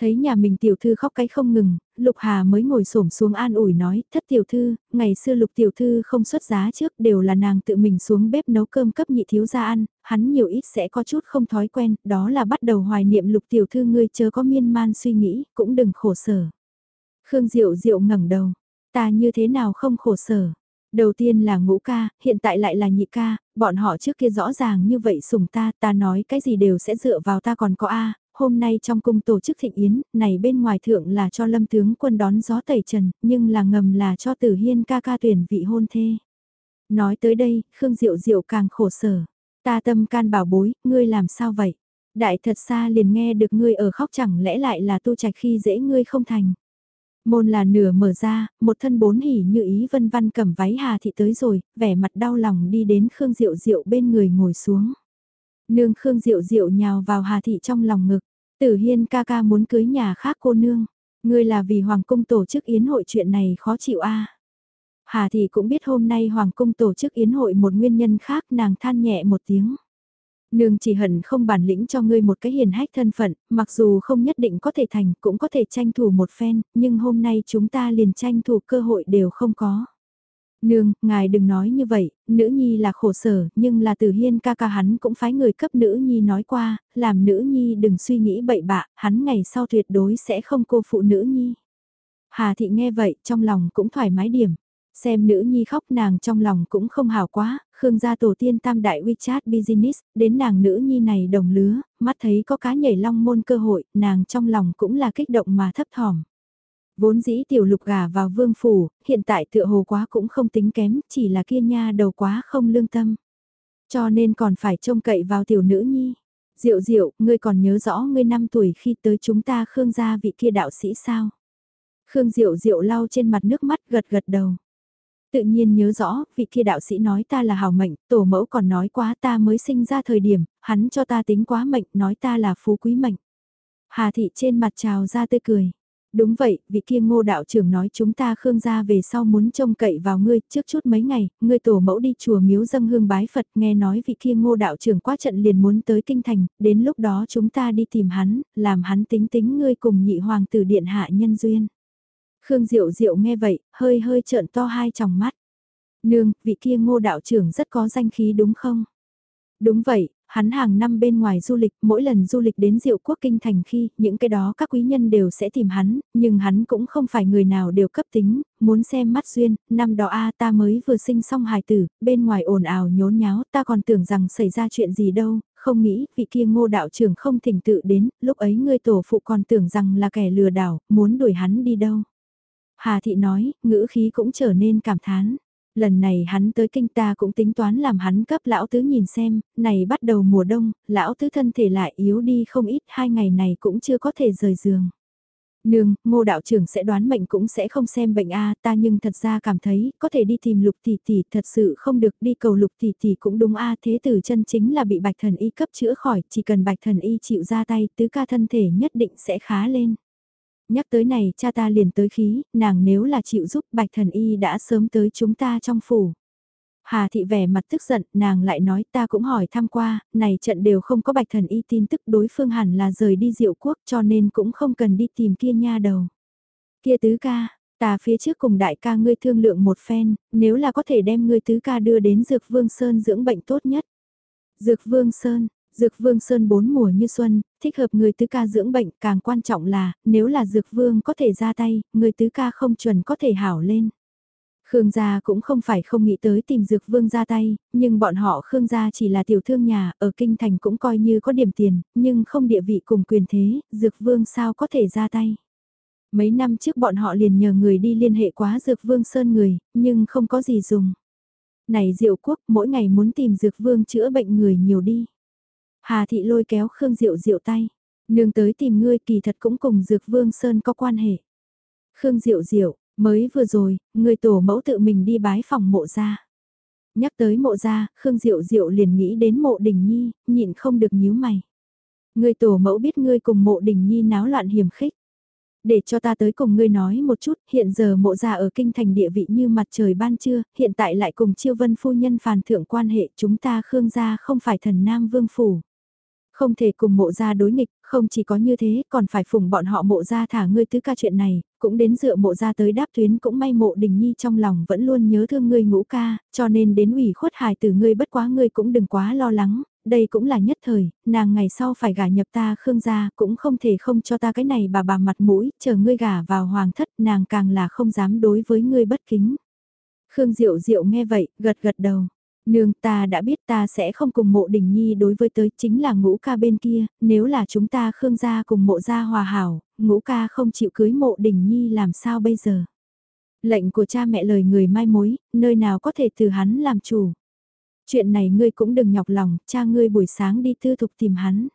Thấy nhà mình tiểu thư khóc cái không ngừng, Lục Hà mới ngồi xổm xuống an ủi nói, thất tiểu thư, ngày xưa Lục tiểu thư không xuất giá trước đều là nàng tự mình xuống bếp nấu cơm cấp nhị thiếu gia ăn, hắn nhiều ít sẽ có chút không thói quen, đó là bắt đầu hoài niệm Lục tiểu thư ngươi chớ có miên man suy nghĩ, cũng đừng khổ sở. Khương Diệu Diệu ngẩng đầu, ta như thế nào không khổ sở, Đầu tiên là ngũ ca, hiện tại lại là nhị ca, bọn họ trước kia rõ ràng như vậy sủng ta, ta nói cái gì đều sẽ dựa vào ta còn có A, hôm nay trong cung tổ chức thịnh yến, này bên ngoài thượng là cho lâm tướng quân đón gió tẩy trần, nhưng là ngầm là cho tử hiên ca ca tuyển vị hôn thê. Nói tới đây, Khương Diệu Diệu càng khổ sở. Ta tâm can bảo bối, ngươi làm sao vậy? Đại thật xa liền nghe được ngươi ở khóc chẳng lẽ lại là tu trạch khi dễ ngươi không thành. Môn là nửa mở ra, một thân bốn hỉ như ý vân văn cầm váy Hà Thị tới rồi, vẻ mặt đau lòng đi đến Khương Diệu Diệu bên người ngồi xuống. Nương Khương Diệu Diệu nhào vào Hà Thị trong lòng ngực, tử hiên ca ca muốn cưới nhà khác cô nương, ngươi là vì Hoàng Cung tổ chức yến hội chuyện này khó chịu a Hà Thị cũng biết hôm nay Hoàng Cung tổ chức yến hội một nguyên nhân khác nàng than nhẹ một tiếng. Nương chỉ hận không bản lĩnh cho ngươi một cái hiền hách thân phận, mặc dù không nhất định có thể thành, cũng có thể tranh thủ một phen, nhưng hôm nay chúng ta liền tranh thủ cơ hội đều không có. Nương, ngài đừng nói như vậy, nữ nhi là khổ sở, nhưng là từ hiên ca ca hắn cũng phái người cấp nữ nhi nói qua, làm nữ nhi đừng suy nghĩ bậy bạ, hắn ngày sau tuyệt đối sẽ không cô phụ nữ nhi. Hà thị nghe vậy, trong lòng cũng thoải mái điểm. Xem nữ nhi khóc nàng trong lòng cũng không hào quá, Khương gia tổ tiên tam đại WeChat Business, đến nàng nữ nhi này đồng lứa, mắt thấy có cá nhảy long môn cơ hội, nàng trong lòng cũng là kích động mà thấp thỏm. Vốn dĩ tiểu lục gà vào vương phủ, hiện tại tựa hồ quá cũng không tính kém, chỉ là kia nha đầu quá không lương tâm. Cho nên còn phải trông cậy vào tiểu nữ nhi. Diệu diệu, ngươi còn nhớ rõ ngươi năm tuổi khi tới chúng ta Khương gia vị kia đạo sĩ sao? Khương Diệu Diệu lau trên mặt nước mắt gật gật đầu. Tự nhiên nhớ rõ, vị kia đạo sĩ nói ta là hào mệnh, tổ mẫu còn nói quá ta mới sinh ra thời điểm, hắn cho ta tính quá mệnh, nói ta là phú quý mệnh. Hà thị trên mặt trào ra tươi cười. Đúng vậy, vị kia ngô đạo trưởng nói chúng ta khương gia về sau muốn trông cậy vào ngươi, trước chút mấy ngày, ngươi tổ mẫu đi chùa miếu dâng hương bái Phật, nghe nói vị kia ngô đạo trưởng quá trận liền muốn tới kinh thành, đến lúc đó chúng ta đi tìm hắn, làm hắn tính tính ngươi cùng nhị hoàng tử điện hạ nhân duyên. Khương Diệu Diệu nghe vậy, hơi hơi trợn to hai tròng mắt. Nương, vị kia ngô đạo trưởng rất có danh khí đúng không? Đúng vậy, hắn hàng năm bên ngoài du lịch, mỗi lần du lịch đến diệu quốc kinh thành khi, những cái đó các quý nhân đều sẽ tìm hắn, nhưng hắn cũng không phải người nào đều cấp tính, muốn xem mắt duyên, năm đó a ta mới vừa sinh xong hài tử, bên ngoài ồn ào nhốn nháo, ta còn tưởng rằng xảy ra chuyện gì đâu, không nghĩ, vị kia ngô đạo trưởng không thỉnh tự đến, lúc ấy ngươi tổ phụ còn tưởng rằng là kẻ lừa đảo, muốn đuổi hắn đi đâu. Hà thị nói, ngữ khí cũng trở nên cảm thán lần này hắn tới kinh ta cũng tính toán làm hắn cấp lão tứ nhìn xem, này bắt đầu mùa đông, lão tứ thân thể lại yếu đi không ít, hai ngày này cũng chưa có thể rời giường. Nương, ngô đạo trưởng sẽ đoán mệnh cũng sẽ không xem bệnh a ta nhưng thật ra cảm thấy, có thể đi tìm lục tỷ tỷ thật sự không được đi cầu lục tỷ tỷ cũng đúng a thế tử chân chính là bị bạch thần y cấp chữa khỏi, chỉ cần bạch thần y chịu ra tay tứ ca thân thể nhất định sẽ khá lên nhắc tới này cha ta liền tới khí, nàng nếu là chịu giúp bạch thần y đã sớm tới chúng ta trong phủ. Hà thị vẻ mặt tức giận, nàng lại nói ta cũng hỏi thăm qua, này trận đều không có bạch thần y tin tức đối phương hẳn là rời đi diệu quốc cho nên cũng không cần đi tìm kia nha đầu. Kia tứ ca, ta phía trước cùng đại ca ngươi thương lượng một phen, nếu là có thể đem ngươi tứ ca đưa đến Dược Vương Sơn dưỡng bệnh tốt nhất. Dược Vương Sơn, Dược Vương Sơn bốn mùa như xuân, thích hợp người tứ ca dưỡng bệnh, càng quan trọng là, nếu là Dược Vương có thể ra tay, người tứ ca không chuẩn có thể hảo lên. Khương gia cũng không phải không nghĩ tới tìm Dược Vương ra tay, nhưng bọn họ Khương gia chỉ là tiểu thương nhà, ở Kinh Thành cũng coi như có điểm tiền, nhưng không địa vị cùng quyền thế, Dược Vương sao có thể ra tay. Mấy năm trước bọn họ liền nhờ người đi liên hệ quá Dược Vương Sơn người, nhưng không có gì dùng. Này Diệu Quốc mỗi ngày muốn tìm Dược Vương chữa bệnh người nhiều đi. Hà thị lôi kéo Khương Diệu Diệu tay. Nương tới tìm ngươi kỳ thật cũng cùng Dược Vương Sơn có quan hệ. Khương Diệu Diệu, mới vừa rồi, người tổ mẫu tự mình đi bái phòng mộ ra. Nhắc tới mộ ra, Khương Diệu Diệu liền nghĩ đến mộ đình nhi, nhịn không được nhíu mày. Người tổ mẫu biết ngươi cùng mộ đình nhi náo loạn hiểm khích. Để cho ta tới cùng ngươi nói một chút, hiện giờ mộ ra ở kinh thành địa vị như mặt trời ban trưa, hiện tại lại cùng chiêu vân phu nhân phàn thượng quan hệ chúng ta Khương gia không phải thần nam vương phủ. Không thể cùng mộ gia đối nghịch, không chỉ có như thế, còn phải phụng bọn họ mộ gia thả ngươi tứ ca chuyện này, cũng đến dựa mộ gia tới đáp tuyến cũng may mộ đình nhi trong lòng vẫn luôn nhớ thương ngươi ngũ ca, cho nên đến ủy khuất hài từ ngươi bất quá ngươi cũng đừng quá lo lắng, đây cũng là nhất thời, nàng ngày sau phải gả nhập ta khương gia, cũng không thể không cho ta cái này bà bà mặt mũi, chờ ngươi gả vào hoàng thất, nàng càng là không dám đối với ngươi bất kính. Khương Diệu Diệu nghe vậy, gật gật đầu. Nương ta đã biết ta sẽ không cùng mộ đình nhi đối với tới chính là ngũ ca bên kia, nếu là chúng ta khương gia cùng mộ gia hòa hảo, ngũ ca không chịu cưới mộ đình nhi làm sao bây giờ. Lệnh của cha mẹ lời người mai mối, nơi nào có thể từ hắn làm chủ. Chuyện này ngươi cũng đừng nhọc lòng, cha ngươi buổi sáng đi tư thục tìm hắn.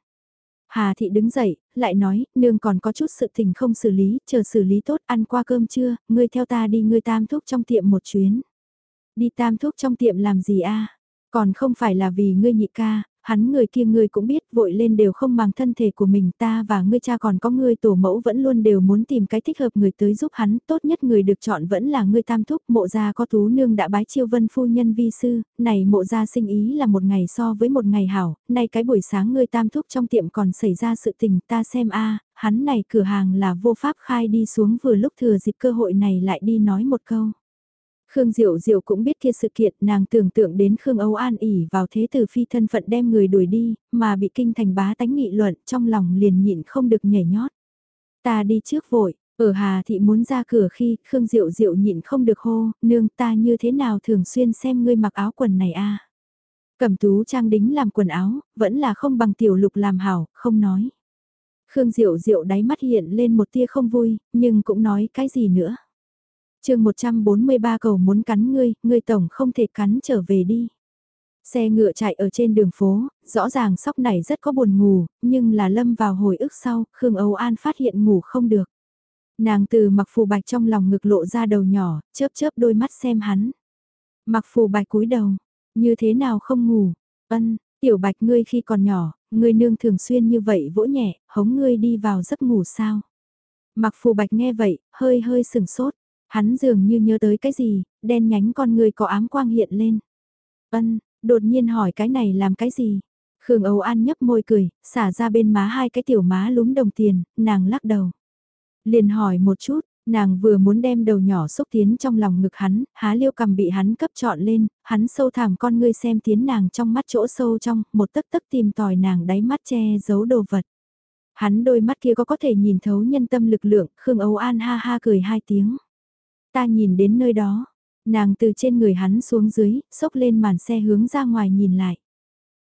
Hà thị đứng dậy, lại nói, nương còn có chút sự tình không xử lý, chờ xử lý tốt ăn qua cơm trưa, ngươi theo ta đi ngươi tam thúc trong tiệm một chuyến. Đi tam thuốc trong tiệm làm gì a? Còn không phải là vì ngươi nhị ca, hắn người kia ngươi cũng biết vội lên đều không bằng thân thể của mình ta và ngươi cha còn có ngươi tổ mẫu vẫn luôn đều muốn tìm cái thích hợp người tới giúp hắn, tốt nhất người được chọn vẫn là ngươi tam thúc, mộ gia có tú nương đã bái chiêu vân phu nhân vi sư, này mộ gia sinh ý là một ngày so với một ngày hảo, nay cái buổi sáng ngươi tam thúc trong tiệm còn xảy ra sự tình ta xem a hắn này cửa hàng là vô pháp khai đi xuống vừa lúc thừa dịp cơ hội này lại đi nói một câu. Khương Diệu Diệu cũng biết kia sự kiện, nàng tưởng tượng đến Khương Âu An ỉ vào thế tử phi thân phận đem người đuổi đi, mà bị kinh thành bá tánh nghị luận, trong lòng liền nhịn không được nhảy nhót. Ta đi trước vội, ở Hà Thị muốn ra cửa khi Khương Diệu Diệu nhịn không được hô, nương ta như thế nào thường xuyên xem ngươi mặc áo quần này a Cẩm tú trang đính làm quần áo, vẫn là không bằng tiểu lục làm hảo, không nói. Khương Diệu Diệu đáy mắt hiện lên một tia không vui, nhưng cũng nói cái gì nữa chương 143 cầu muốn cắn ngươi, ngươi tổng không thể cắn trở về đi. Xe ngựa chạy ở trên đường phố, rõ ràng sóc này rất có buồn ngủ, nhưng là lâm vào hồi ức sau, Khương Âu An phát hiện ngủ không được. Nàng từ mặc phù bạch trong lòng ngực lộ ra đầu nhỏ, chớp chớp đôi mắt xem hắn. Mặc phù bạch cúi đầu, như thế nào không ngủ, ân, tiểu bạch ngươi khi còn nhỏ, ngươi nương thường xuyên như vậy vỗ nhẹ, hống ngươi đi vào giấc ngủ sao. Mặc phù bạch nghe vậy, hơi hơi sừng sốt, hắn dường như nhớ tới cái gì, đen nhánh con người có ám quang hiện lên. Ân, đột nhiên hỏi cái này làm cái gì? Khương Âu An nhấp môi cười, xả ra bên má hai cái tiểu má lúm đồng tiền, nàng lắc đầu. Liền hỏi một chút, nàng vừa muốn đem đầu nhỏ xúc tiến trong lòng ngực hắn, há liêu cầm bị hắn cấp chọn lên, hắn sâu thẳm con ngươi xem tiến nàng trong mắt chỗ sâu trong, một tấc tấc tìm tòi nàng đáy mắt che giấu đồ vật. Hắn đôi mắt kia có có thể nhìn thấu nhân tâm lực lượng, Khương Âu An ha ha cười hai tiếng. Ta nhìn đến nơi đó, nàng từ trên người hắn xuống dưới, xốc lên màn xe hướng ra ngoài nhìn lại.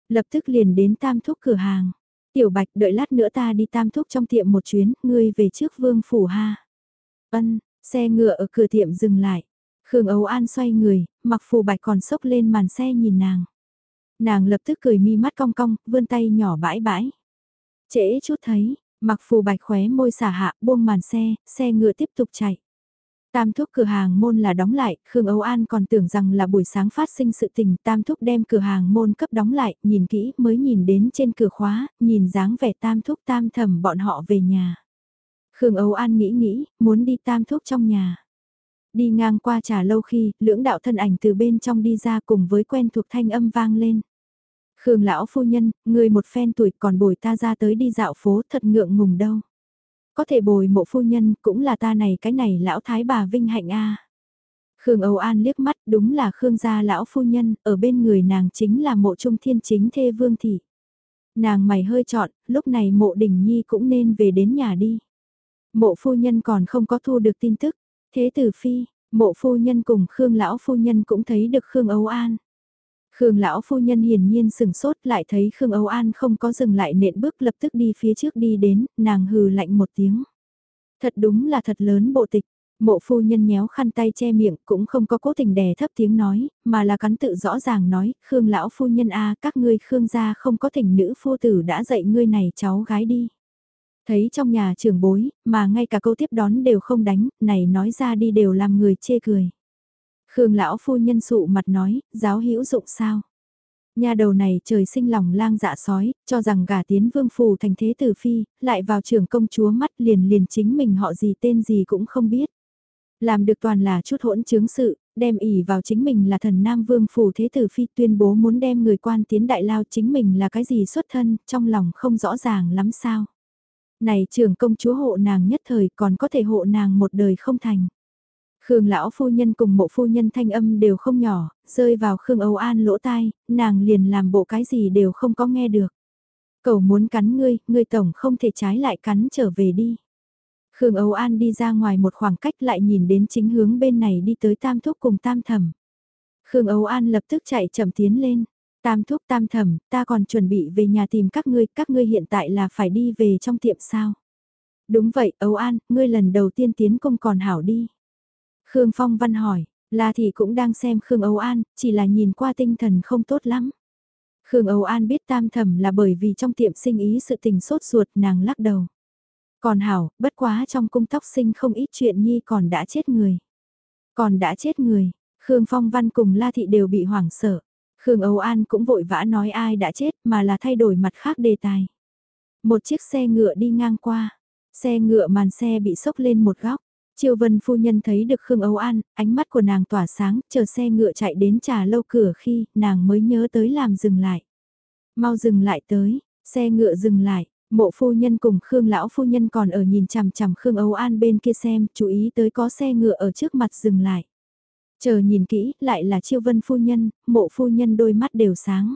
Lập tức liền đến tam thúc cửa hàng. Tiểu Bạch đợi lát nữa ta đi tam thúc trong tiệm một chuyến, ngươi về trước vương phủ ha. Ân, xe ngựa ở cửa tiệm dừng lại. Khương Âu An xoay người, mặc phù bạch còn sốc lên màn xe nhìn nàng. Nàng lập tức cười mi mắt cong cong, vươn tay nhỏ bãi bãi. Trễ chút thấy, mặc phù bạch khóe môi xả hạ, buông màn xe, xe ngựa tiếp tục chạy. Tam thúc cửa hàng môn là đóng lại, Khương Âu An còn tưởng rằng là buổi sáng phát sinh sự tình, tam thúc đem cửa hàng môn cấp đóng lại, nhìn kỹ mới nhìn đến trên cửa khóa, nhìn dáng vẻ tam thúc tam thầm bọn họ về nhà. Khương Âu An nghĩ nghĩ, muốn đi tam thúc trong nhà. Đi ngang qua trà lâu khi, lưỡng đạo thân ảnh từ bên trong đi ra cùng với quen thuộc thanh âm vang lên. Khương lão phu nhân, người một phen tuổi còn bồi ta ra tới đi dạo phố thật ngượng ngùng đâu. Có thể bồi mộ phu nhân cũng là ta này cái này lão thái bà vinh hạnh a. Khương Âu An liếc mắt đúng là Khương gia lão phu nhân, ở bên người nàng chính là mộ trung thiên chính thê vương thị. Nàng mày hơi chọn, lúc này mộ đình nhi cũng nên về đến nhà đi. Mộ phu nhân còn không có thu được tin tức, thế tử phi, mộ phu nhân cùng Khương lão phu nhân cũng thấy được Khương Âu An. Khương lão phu nhân hiển nhiên sừng sốt lại thấy Khương Âu An không có dừng lại nện bước lập tức đi phía trước đi đến, nàng hừ lạnh một tiếng. Thật đúng là thật lớn bộ tịch, mộ phu nhân nhéo khăn tay che miệng cũng không có cố tình đè thấp tiếng nói, mà là cắn tự rõ ràng nói, Khương lão phu nhân a các ngươi Khương gia không có thỉnh nữ phu tử đã dạy ngươi này cháu gái đi. Thấy trong nhà trưởng bối, mà ngay cả câu tiếp đón đều không đánh, này nói ra đi đều làm người chê cười. Khương lão phu nhân sụ mặt nói, giáo hữu dụng sao? Nhà đầu này trời sinh lòng lang dạ sói, cho rằng gả tiến vương phù thành thế tử phi, lại vào trường công chúa mắt liền liền chính mình họ gì tên gì cũng không biết. Làm được toàn là chút hỗn chứng sự, đem ỉ vào chính mình là thần nam vương phù thế tử phi tuyên bố muốn đem người quan tiến đại lao chính mình là cái gì xuất thân, trong lòng không rõ ràng lắm sao. Này trường công chúa hộ nàng nhất thời còn có thể hộ nàng một đời không thành. Khương lão phu nhân cùng mộ phu nhân thanh âm đều không nhỏ, rơi vào Khương Âu An lỗ tai, nàng liền làm bộ cái gì đều không có nghe được. Cầu muốn cắn ngươi, ngươi tổng không thể trái lại cắn trở về đi. Khương Âu An đi ra ngoài một khoảng cách lại nhìn đến chính hướng bên này đi tới tam thúc cùng tam thẩm. Khương Âu An lập tức chạy chậm tiến lên. Tam thúc tam thẩm, ta còn chuẩn bị về nhà tìm các ngươi, các ngươi hiện tại là phải đi về trong tiệm sao? Đúng vậy, Âu An, ngươi lần đầu tiên tiến công còn hảo đi. Khương Phong Văn hỏi, La Thị cũng đang xem Khương Âu An, chỉ là nhìn qua tinh thần không tốt lắm. Khương Âu An biết tam thẩm là bởi vì trong tiệm sinh ý sự tình sốt ruột nàng lắc đầu. Còn hảo, bất quá trong cung tóc sinh không ít chuyện nhi còn đã chết người. Còn đã chết người, Khương Phong Văn cùng La Thị đều bị hoảng sợ. Khương Âu An cũng vội vã nói ai đã chết mà là thay đổi mặt khác đề tài. Một chiếc xe ngựa đi ngang qua, xe ngựa màn xe bị sốc lên một góc. Triều Vân phu nhân thấy được Khương Âu An, ánh mắt của nàng tỏa sáng, chờ xe ngựa chạy đến trà lâu cửa khi nàng mới nhớ tới làm dừng lại. Mau dừng lại tới, xe ngựa dừng lại, mộ phu nhân cùng Khương lão phu nhân còn ở nhìn chằm chằm Khương Âu An bên kia xem, chú ý tới có xe ngựa ở trước mặt dừng lại. Chờ nhìn kỹ, lại là Chiêu Vân phu nhân, mộ phu nhân đôi mắt đều sáng.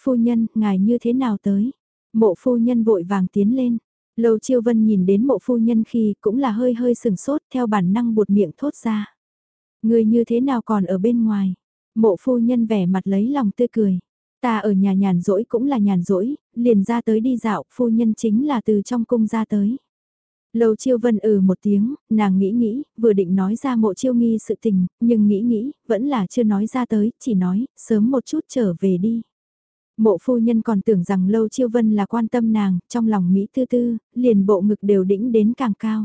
Phu nhân, ngài như thế nào tới? Mộ phu nhân vội vàng tiến lên. Lầu Chiêu Vân nhìn đến mộ phu nhân khi cũng là hơi hơi sừng sốt theo bản năng buột miệng thốt ra. Người như thế nào còn ở bên ngoài? Mộ phu nhân vẻ mặt lấy lòng tươi cười. Ta ở nhà nhàn rỗi cũng là nhàn rỗi, liền ra tới đi dạo, phu nhân chính là từ trong cung ra tới. Lầu chiêu vân ừ một tiếng, nàng nghĩ nghĩ, vừa định nói ra mộ chiêu nghi sự tình, nhưng nghĩ nghĩ, vẫn là chưa nói ra tới, chỉ nói, sớm một chút trở về đi. Mộ phu nhân còn tưởng rằng lâu chiêu vân là quan tâm nàng, trong lòng Mỹ tư tư, liền bộ ngực đều đĩnh đến càng cao.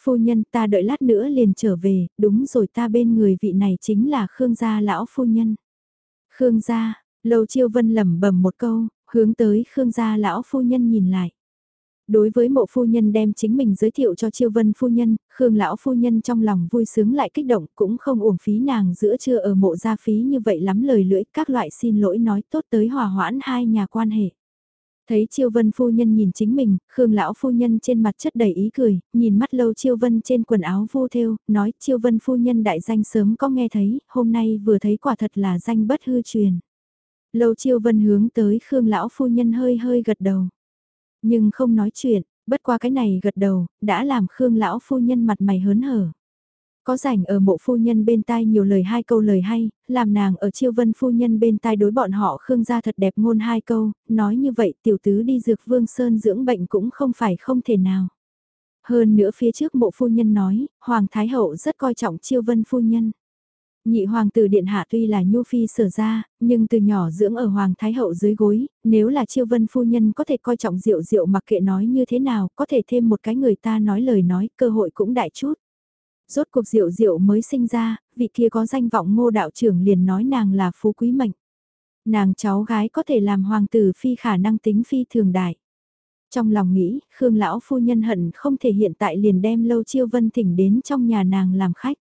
Phu nhân ta đợi lát nữa liền trở về, đúng rồi ta bên người vị này chính là Khương gia lão phu nhân. Khương gia, Lâu Chiêu Vân lẩm bẩm một câu, hướng tới Khương gia lão phu nhân nhìn lại. Đối với mộ phu nhân đem chính mình giới thiệu cho Chiêu Vân phu nhân, Khương lão phu nhân trong lòng vui sướng lại kích động cũng không uổng phí nàng giữa trưa ở mộ gia phí như vậy lắm lời lưỡi các loại xin lỗi nói tốt tới hòa hoãn hai nhà quan hệ. Thấy Chiêu Vân phu nhân nhìn chính mình, Khương lão phu nhân trên mặt chất đầy ý cười, nhìn mắt lâu Chiêu Vân trên quần áo vô thêu, nói Chiêu Vân phu nhân đại danh sớm có nghe thấy, hôm nay vừa thấy quả thật là danh bất hư truyền. Lâu Chiêu Vân hướng tới Khương lão phu nhân hơi hơi gật đầu. Nhưng không nói chuyện, bất qua cái này gật đầu, đã làm Khương lão phu nhân mặt mày hớn hở. Có rảnh ở mộ phu nhân bên tai nhiều lời hai câu lời hay, làm nàng ở chiêu vân phu nhân bên tai đối bọn họ Khương gia thật đẹp ngôn hai câu, nói như vậy tiểu tứ đi dược vương sơn dưỡng bệnh cũng không phải không thể nào. Hơn nữa phía trước mộ phu nhân nói, Hoàng Thái Hậu rất coi trọng chiêu vân phu nhân. Nhị hoàng tử điện hạ tuy là nhu phi sở ra, nhưng từ nhỏ dưỡng ở hoàng thái hậu dưới gối, nếu là chiêu vân phu nhân có thể coi trọng rượu rượu mặc kệ nói như thế nào, có thể thêm một cái người ta nói lời nói, cơ hội cũng đại chút. Rốt cuộc rượu rượu mới sinh ra, vị kia có danh vọng ngô đạo trưởng liền nói nàng là phú quý mệnh. Nàng cháu gái có thể làm hoàng tử phi khả năng tính phi thường đại. Trong lòng nghĩ, Khương lão phu nhân hận không thể hiện tại liền đem lâu chiêu vân thỉnh đến trong nhà nàng làm khách.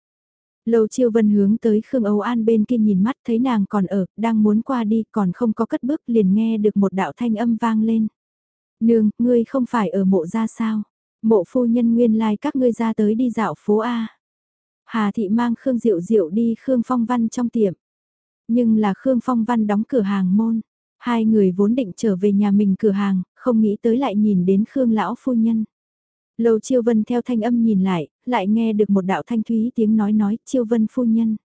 Lâu chiêu vân hướng tới Khương Âu An bên kia nhìn mắt thấy nàng còn ở, đang muốn qua đi còn không có cất bước liền nghe được một đạo thanh âm vang lên. Nương, ngươi không phải ở mộ ra sao? Mộ phu nhân nguyên lai like các ngươi ra tới đi dạo phố A. Hà thị mang Khương Diệu Diệu đi Khương Phong Văn trong tiệm. Nhưng là Khương Phong Văn đóng cửa hàng môn. Hai người vốn định trở về nhà mình cửa hàng, không nghĩ tới lại nhìn đến Khương lão phu nhân. Lâu Chiêu Vân theo thanh âm nhìn lại, lại nghe được một đạo thanh thúy tiếng nói nói Chiêu Vân phu nhân.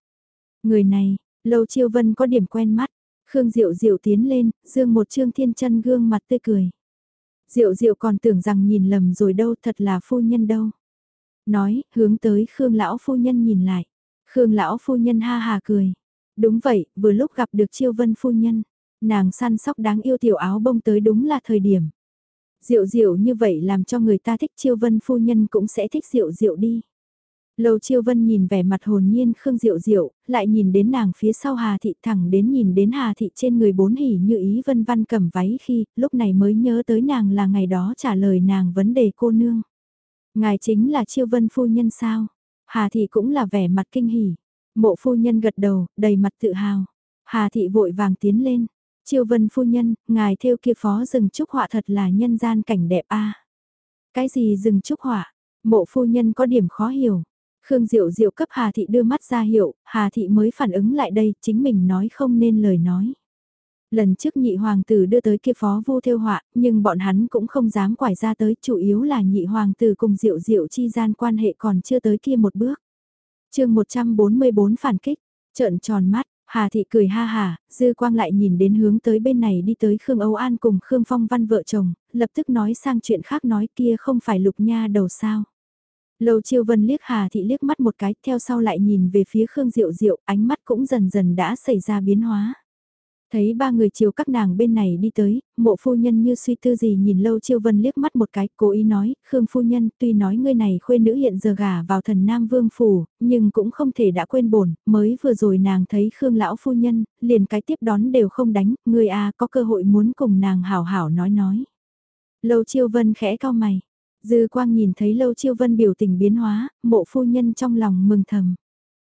Người này, Lâu Chiêu Vân có điểm quen mắt, Khương Diệu Diệu tiến lên, dương một trương thiên chân gương mặt tươi cười. Diệu Diệu còn tưởng rằng nhìn lầm rồi đâu thật là phu nhân đâu. Nói, hướng tới Khương lão phu nhân nhìn lại. Khương lão phu nhân ha hà cười. Đúng vậy, vừa lúc gặp được Chiêu Vân phu nhân, nàng săn sóc đáng yêu tiểu áo bông tới đúng là thời điểm. Diệu diệu như vậy làm cho người ta thích chiêu vân phu nhân cũng sẽ thích diệu diệu đi. Lầu chiêu vân nhìn vẻ mặt hồn nhiên Khương Diệu Diệu, lại nhìn đến nàng phía sau Hà Thị thẳng đến nhìn đến Hà Thị trên người bốn hỉ như ý vân văn cầm váy khi, lúc này mới nhớ tới nàng là ngày đó trả lời nàng vấn đề cô nương. Ngài chính là chiêu vân phu nhân sao? Hà Thị cũng là vẻ mặt kinh hỉ. Mộ phu nhân gật đầu, đầy mặt tự hào. Hà Thị vội vàng tiến lên. Triều Vân phu nhân, ngài theo kia phó rừng trúc họa thật là nhân gian cảnh đẹp a. Cái gì rừng trúc họa? Mộ phu nhân có điểm khó hiểu. Khương Diệu Diệu cấp Hà Thị đưa mắt ra hiệu, Hà Thị mới phản ứng lại đây, chính mình nói không nên lời nói. Lần trước nhị hoàng tử đưa tới kia phó vô theo họa, nhưng bọn hắn cũng không dám quải ra tới, chủ yếu là nhị hoàng tử cùng Diệu Diệu chi gian quan hệ còn chưa tới kia một bước. chương 144 phản kích, trợn tròn mắt, Hà thị cười ha hà, dư quang lại nhìn đến hướng tới bên này đi tới Khương Âu An cùng Khương Phong Văn vợ chồng, lập tức nói sang chuyện khác nói kia không phải lục nha đầu sao. Lâu chiêu vân liếc Hà thị liếc mắt một cái theo sau lại nhìn về phía Khương Diệu Diệu ánh mắt cũng dần dần đã xảy ra biến hóa. Thấy ba người chiều các nàng bên này đi tới, mộ phu nhân như suy tư gì nhìn lâu chiêu vân liếc mắt một cái, cố ý nói, Khương phu nhân tuy nói ngươi này khuê nữ hiện giờ gả vào thần Nam Vương Phủ, nhưng cũng không thể đã quên bổn, mới vừa rồi nàng thấy Khương lão phu nhân, liền cái tiếp đón đều không đánh, ngươi à có cơ hội muốn cùng nàng hảo hảo nói nói. Lâu chiêu vân khẽ cao mày, dư quang nhìn thấy lâu chiêu vân biểu tình biến hóa, mộ phu nhân trong lòng mừng thầm.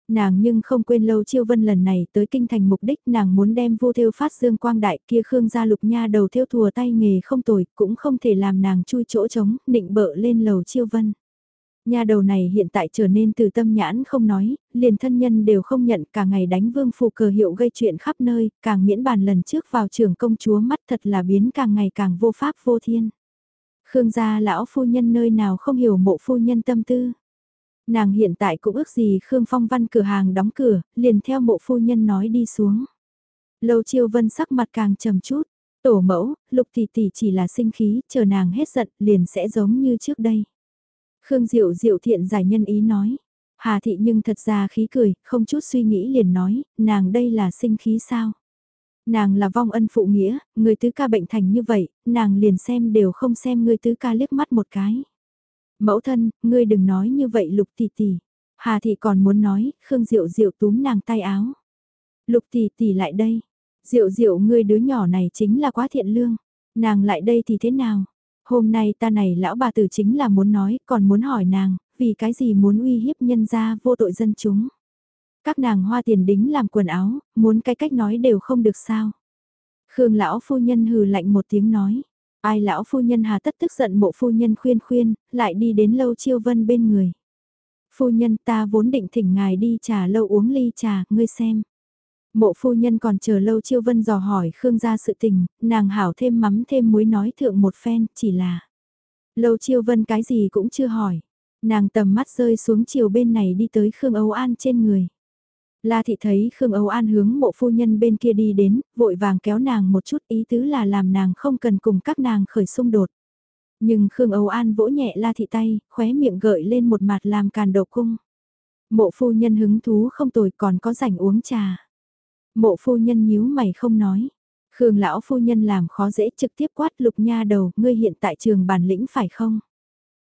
Nàng nhưng không quên lâu chiêu vân lần này tới kinh thành mục đích nàng muốn đem vô thêu phát dương quang đại kia khương gia lục nha đầu thêu thùa tay nghề không tồi cũng không thể làm nàng chui chỗ trống định bợ lên lầu chiêu vân. Nhà đầu này hiện tại trở nên từ tâm nhãn không nói, liền thân nhân đều không nhận cả ngày đánh vương phù cờ hiệu gây chuyện khắp nơi, càng miễn bàn lần trước vào trường công chúa mắt thật là biến càng ngày càng vô pháp vô thiên. Khương gia lão phu nhân nơi nào không hiểu mộ phu nhân tâm tư. Nàng hiện tại cũng ước gì Khương Phong Văn cửa hàng đóng cửa, liền theo mộ phu nhân nói đi xuống. Lâu chiêu vân sắc mặt càng trầm chút, tổ mẫu, lục tỷ tỷ chỉ là sinh khí, chờ nàng hết giận liền sẽ giống như trước đây. Khương Diệu Diệu thiện giải nhân ý nói. Hà thị nhưng thật ra khí cười, không chút suy nghĩ liền nói, nàng đây là sinh khí sao? Nàng là vong ân phụ nghĩa, người tứ ca bệnh thành như vậy, nàng liền xem đều không xem người tứ ca liếc mắt một cái. Mẫu thân, ngươi đừng nói như vậy lục tỷ tỷ. Hà thị còn muốn nói, Khương Diệu Diệu túm nàng tay áo. Lục tỷ tỷ lại đây. Diệu Diệu ngươi đứa nhỏ này chính là quá thiện lương. Nàng lại đây thì thế nào? Hôm nay ta này lão bà tử chính là muốn nói, còn muốn hỏi nàng, vì cái gì muốn uy hiếp nhân gia vô tội dân chúng. Các nàng hoa tiền đính làm quần áo, muốn cái cách nói đều không được sao. Khương lão phu nhân hừ lạnh một tiếng nói. Ai lão phu nhân hà tất tức giận mộ phu nhân khuyên khuyên, lại đi đến lâu chiêu vân bên người. Phu nhân ta vốn định thỉnh ngài đi trà lâu uống ly trà, ngươi xem. Mộ phu nhân còn chờ lâu chiêu vân dò hỏi Khương gia sự tình, nàng hảo thêm mắm thêm muối nói thượng một phen, chỉ là. Lâu chiêu vân cái gì cũng chưa hỏi. Nàng tầm mắt rơi xuống chiều bên này đi tới Khương Âu An trên người. La thị thấy Khương Âu An hướng mộ phu nhân bên kia đi đến, vội vàng kéo nàng một chút ý tứ là làm nàng không cần cùng các nàng khởi xung đột. Nhưng Khương Âu An vỗ nhẹ La thị tay, khóe miệng gợi lên một mặt làm càn đầu cung. Mộ phu nhân hứng thú không tồi còn có rảnh uống trà. Mộ phu nhân nhíu mày không nói. Khương lão phu nhân làm khó dễ trực tiếp quát lục nha đầu, ngươi hiện tại trường bản lĩnh phải không?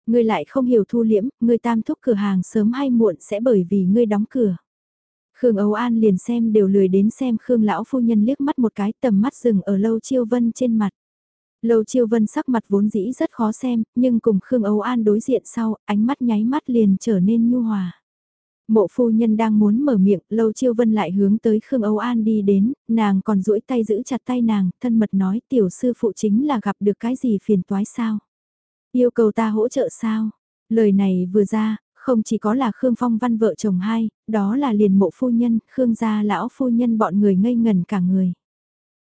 Ngươi lại không hiểu thu liễm, ngươi tam thúc cửa hàng sớm hay muộn sẽ bởi vì ngươi đóng cửa. Khương Âu An liền xem đều lười đến xem Khương lão phu nhân liếc mắt một cái tầm mắt dừng ở Lâu Chiêu Vân trên mặt. Lâu Chiêu Vân sắc mặt vốn dĩ rất khó xem, nhưng cùng Khương Âu An đối diện sau, ánh mắt nháy mắt liền trở nên nhu hòa. Mộ phu nhân đang muốn mở miệng, Lâu Chiêu Vân lại hướng tới Khương Âu An đi đến, nàng còn duỗi tay giữ chặt tay nàng, thân mật nói tiểu sư phụ chính là gặp được cái gì phiền toái sao? Yêu cầu ta hỗ trợ sao? Lời này vừa ra, không chỉ có là Khương Phong Văn vợ chồng hai, đó là liền mộ phu nhân, Khương gia lão phu nhân bọn người ngây ngần cả người.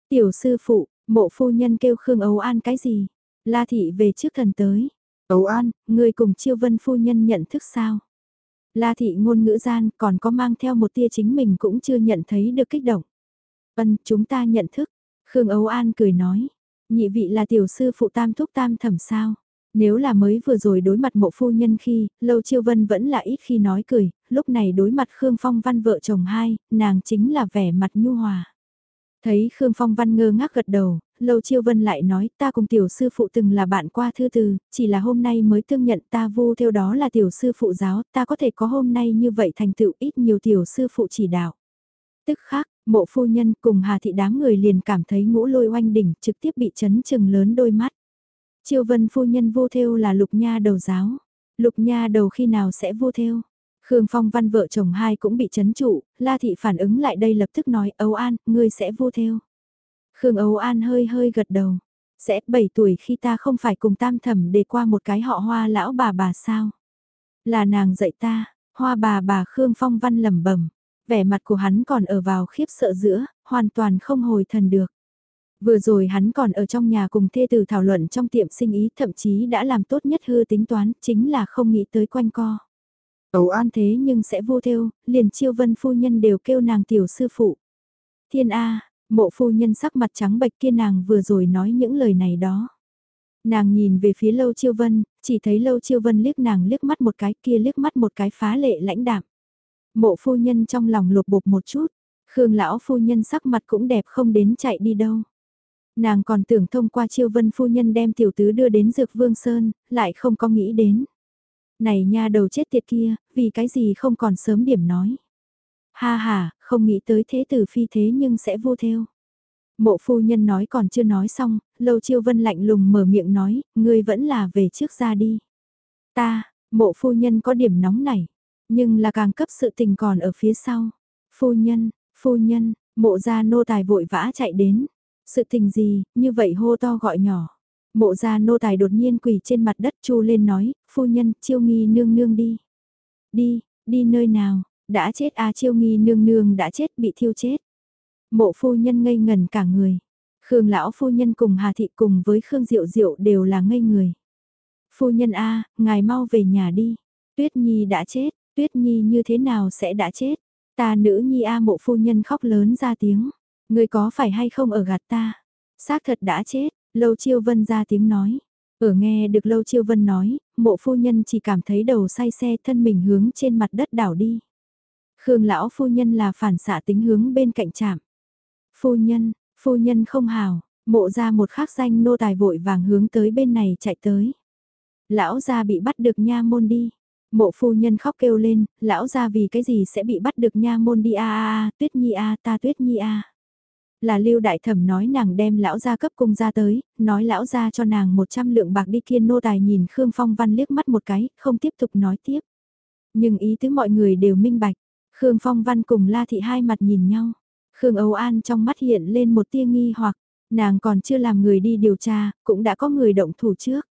Tiểu sư phụ, mộ phu nhân kêu Khương Âu An cái gì? La thị về trước thần tới. Âu An, người cùng chiêu vân phu nhân nhận thức sao? La thị ngôn ngữ gian còn có mang theo một tia chính mình cũng chưa nhận thấy được kích động. Vân, chúng ta nhận thức. Khương Âu An cười nói. Nhị vị là tiểu sư phụ tam thúc tam thẩm sao? Nếu là mới vừa rồi đối mặt mộ phu nhân khi, Lâu Chiêu Vân vẫn là ít khi nói cười, lúc này đối mặt Khương Phong Văn vợ chồng hai, nàng chính là vẻ mặt nhu hòa. Thấy Khương Phong Văn ngơ ngác gật đầu, Lâu Chiêu Vân lại nói ta cùng tiểu sư phụ từng là bạn qua thư từ, chỉ là hôm nay mới tương nhận ta vô theo đó là tiểu sư phụ giáo, ta có thể có hôm nay như vậy thành tựu ít nhiều tiểu sư phụ chỉ đạo. Tức khác, mộ phu nhân cùng Hà Thị đám người liền cảm thấy ngũ lôi oanh đỉnh trực tiếp bị chấn chừng lớn đôi mắt. Chiêu vân phu nhân vô theo là lục nha đầu giáo. Lục nha đầu khi nào sẽ vô theo? Khương Phong Văn vợ chồng hai cũng bị chấn trụ, La Thị phản ứng lại đây lập tức nói Âu An, ngươi sẽ vô theo. Khương Âu An hơi hơi gật đầu. Sẽ 7 tuổi khi ta không phải cùng tam thẩm để qua một cái họ hoa lão bà bà sao? Là nàng dạy ta, hoa bà bà Khương Phong Văn lẩm bẩm vẻ mặt của hắn còn ở vào khiếp sợ giữa, hoàn toàn không hồi thần được. Vừa rồi hắn còn ở trong nhà cùng thê tử thảo luận trong tiệm sinh ý thậm chí đã làm tốt nhất hư tính toán, chính là không nghĩ tới quanh co. Ấu an thế nhưng sẽ vô theo, liền chiêu vân phu nhân đều kêu nàng tiểu sư phụ. Thiên A, mộ phu nhân sắc mặt trắng bệch kia nàng vừa rồi nói những lời này đó. Nàng nhìn về phía lâu chiêu vân, chỉ thấy lâu chiêu vân liếc nàng liếc mắt một cái kia liếc mắt một cái phá lệ lãnh đạm. Mộ phu nhân trong lòng lục bục một chút, Khương lão phu nhân sắc mặt cũng đẹp không đến chạy đi đâu. Nàng còn tưởng thông qua chiêu vân phu nhân đem tiểu tứ đưa đến dược vương sơn, lại không có nghĩ đến. Này nha đầu chết tiệt kia, vì cái gì không còn sớm điểm nói. Ha ha, không nghĩ tới thế tử phi thế nhưng sẽ vô theo. Mộ phu nhân nói còn chưa nói xong, lâu chiêu vân lạnh lùng mở miệng nói, ngươi vẫn là về trước ra đi. Ta, mộ phu nhân có điểm nóng này, nhưng là càng cấp sự tình còn ở phía sau. Phu nhân, phu nhân, mộ gia nô tài vội vã chạy đến, sự tình gì, như vậy hô to gọi nhỏ. Mộ gia nô tài đột nhiên quỳ trên mặt đất chu lên nói, phu nhân, chiêu nghi nương nương đi. Đi, đi nơi nào, đã chết à chiêu nghi nương nương đã chết bị thiêu chết. Mộ phu nhân ngây ngần cả người. Khương lão phu nhân cùng Hà Thị cùng với Khương Diệu Diệu đều là ngây người. Phu nhân A, ngài mau về nhà đi. Tuyết Nhi đã chết, Tuyết Nhi như thế nào sẽ đã chết? Ta nữ Nhi A mộ phu nhân khóc lớn ra tiếng. Người có phải hay không ở gạt ta? Xác thật đã chết, Lâu Chiêu Vân ra tiếng nói. Ở nghe được Lâu Chiêu Vân nói, mộ phu nhân chỉ cảm thấy đầu say xe thân mình hướng trên mặt đất đảo đi. Khương lão phu nhân là phản xạ tính hướng bên cạnh chạm. Phu nhân, phu nhân không hào, mộ ra một khắc danh nô tài vội vàng hướng tới bên này chạy tới. Lão gia bị bắt được nha môn đi. Mộ phu nhân khóc kêu lên, lão gia vì cái gì sẽ bị bắt được nha môn đi a a a, tuyết nhi a ta tuyết nhi a. Là lưu đại thẩm nói nàng đem lão gia cấp cung ra tới, nói lão gia cho nàng 100 lượng bạc đi kiên nô tài nhìn Khương Phong Văn liếc mắt một cái, không tiếp tục nói tiếp. Nhưng ý tứ mọi người đều minh bạch, Khương Phong Văn cùng La Thị hai mặt nhìn nhau. Khương Âu An trong mắt hiện lên một tia nghi hoặc, nàng còn chưa làm người đi điều tra, cũng đã có người động thủ trước.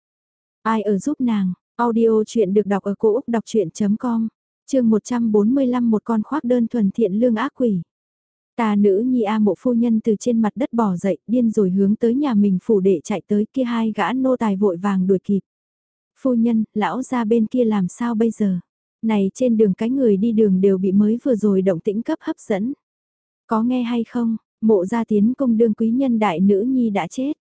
Ai ở giúp nàng, audio chuyện được đọc ở cổ Úc đọc chuyện.com, chương 145 một con khoác đơn thuần thiện lương ác quỷ. Ta nữ nhi A mộ phu nhân từ trên mặt đất bỏ dậy, điên rồi hướng tới nhà mình phủ để chạy tới kia hai gã nô tài vội vàng đuổi kịp. Phu nhân, lão ra bên kia làm sao bây giờ? Này trên đường cái người đi đường đều bị mới vừa rồi động tĩnh cấp hấp dẫn. Có nghe hay không, mộ gia tiến công đương quý nhân đại nữ nhi đã chết.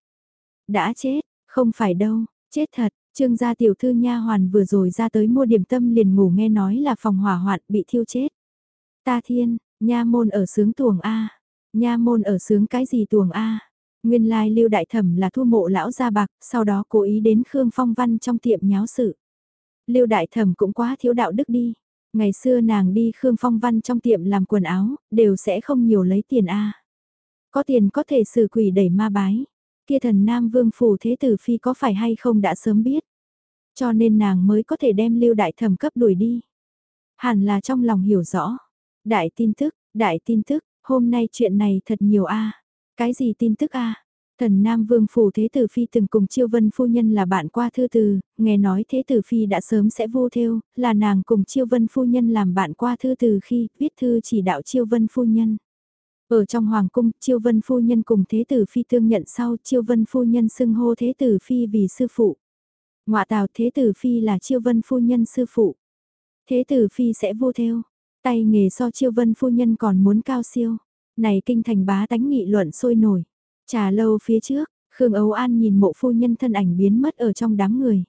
Đã chết, không phải đâu, chết thật, trương gia tiểu thư nha hoàn vừa rồi ra tới mua điểm tâm liền ngủ nghe nói là phòng hỏa hoạn bị thiêu chết. Ta thiên, nha môn ở sướng tuồng A, nha môn ở sướng cái gì tuồng A. Nguyên lai lưu đại thẩm là thu mộ lão gia bạc, sau đó cố ý đến Khương Phong Văn trong tiệm nháo sự. Lưu đại thẩm cũng quá thiếu đạo đức đi. Ngày xưa nàng đi Khương Phong Văn trong tiệm làm quần áo, đều sẽ không nhiều lấy tiền a. Có tiền có thể xử quỷ đẩy ma bái. Kia thần Nam Vương Phủ Thế Tử Phi có phải hay không đã sớm biết. Cho nên nàng mới có thể đem lưu đại thẩm cấp đuổi đi. Hẳn là trong lòng hiểu rõ. Đại tin tức, đại tin tức, hôm nay chuyện này thật nhiều a. Cái gì tin tức a? Thần Nam Vương Phủ Thế Tử Phi từng cùng Chiêu Vân Phu Nhân là bạn qua thư từ, nghe nói Thế Tử Phi đã sớm sẽ vô theo, là nàng cùng Chiêu Vân Phu Nhân làm bạn qua thư từ khi viết thư chỉ đạo Chiêu Vân Phu Nhân. Ở trong Hoàng Cung, Chiêu Vân Phu Nhân cùng Thế Tử Phi tương nhận sau Chiêu Vân Phu Nhân xưng hô Thế Tử Phi vì sư phụ. Ngoại tào Thế Tử Phi là Chiêu Vân Phu Nhân sư phụ. Thế Tử Phi sẽ vô theo, tay nghề so Chiêu Vân Phu Nhân còn muốn cao siêu. Này kinh thành bá tánh nghị luận sôi nổi. Trà lâu phía trước, Khương Âu An nhìn mộ phu nhân thân ảnh biến mất ở trong đám người.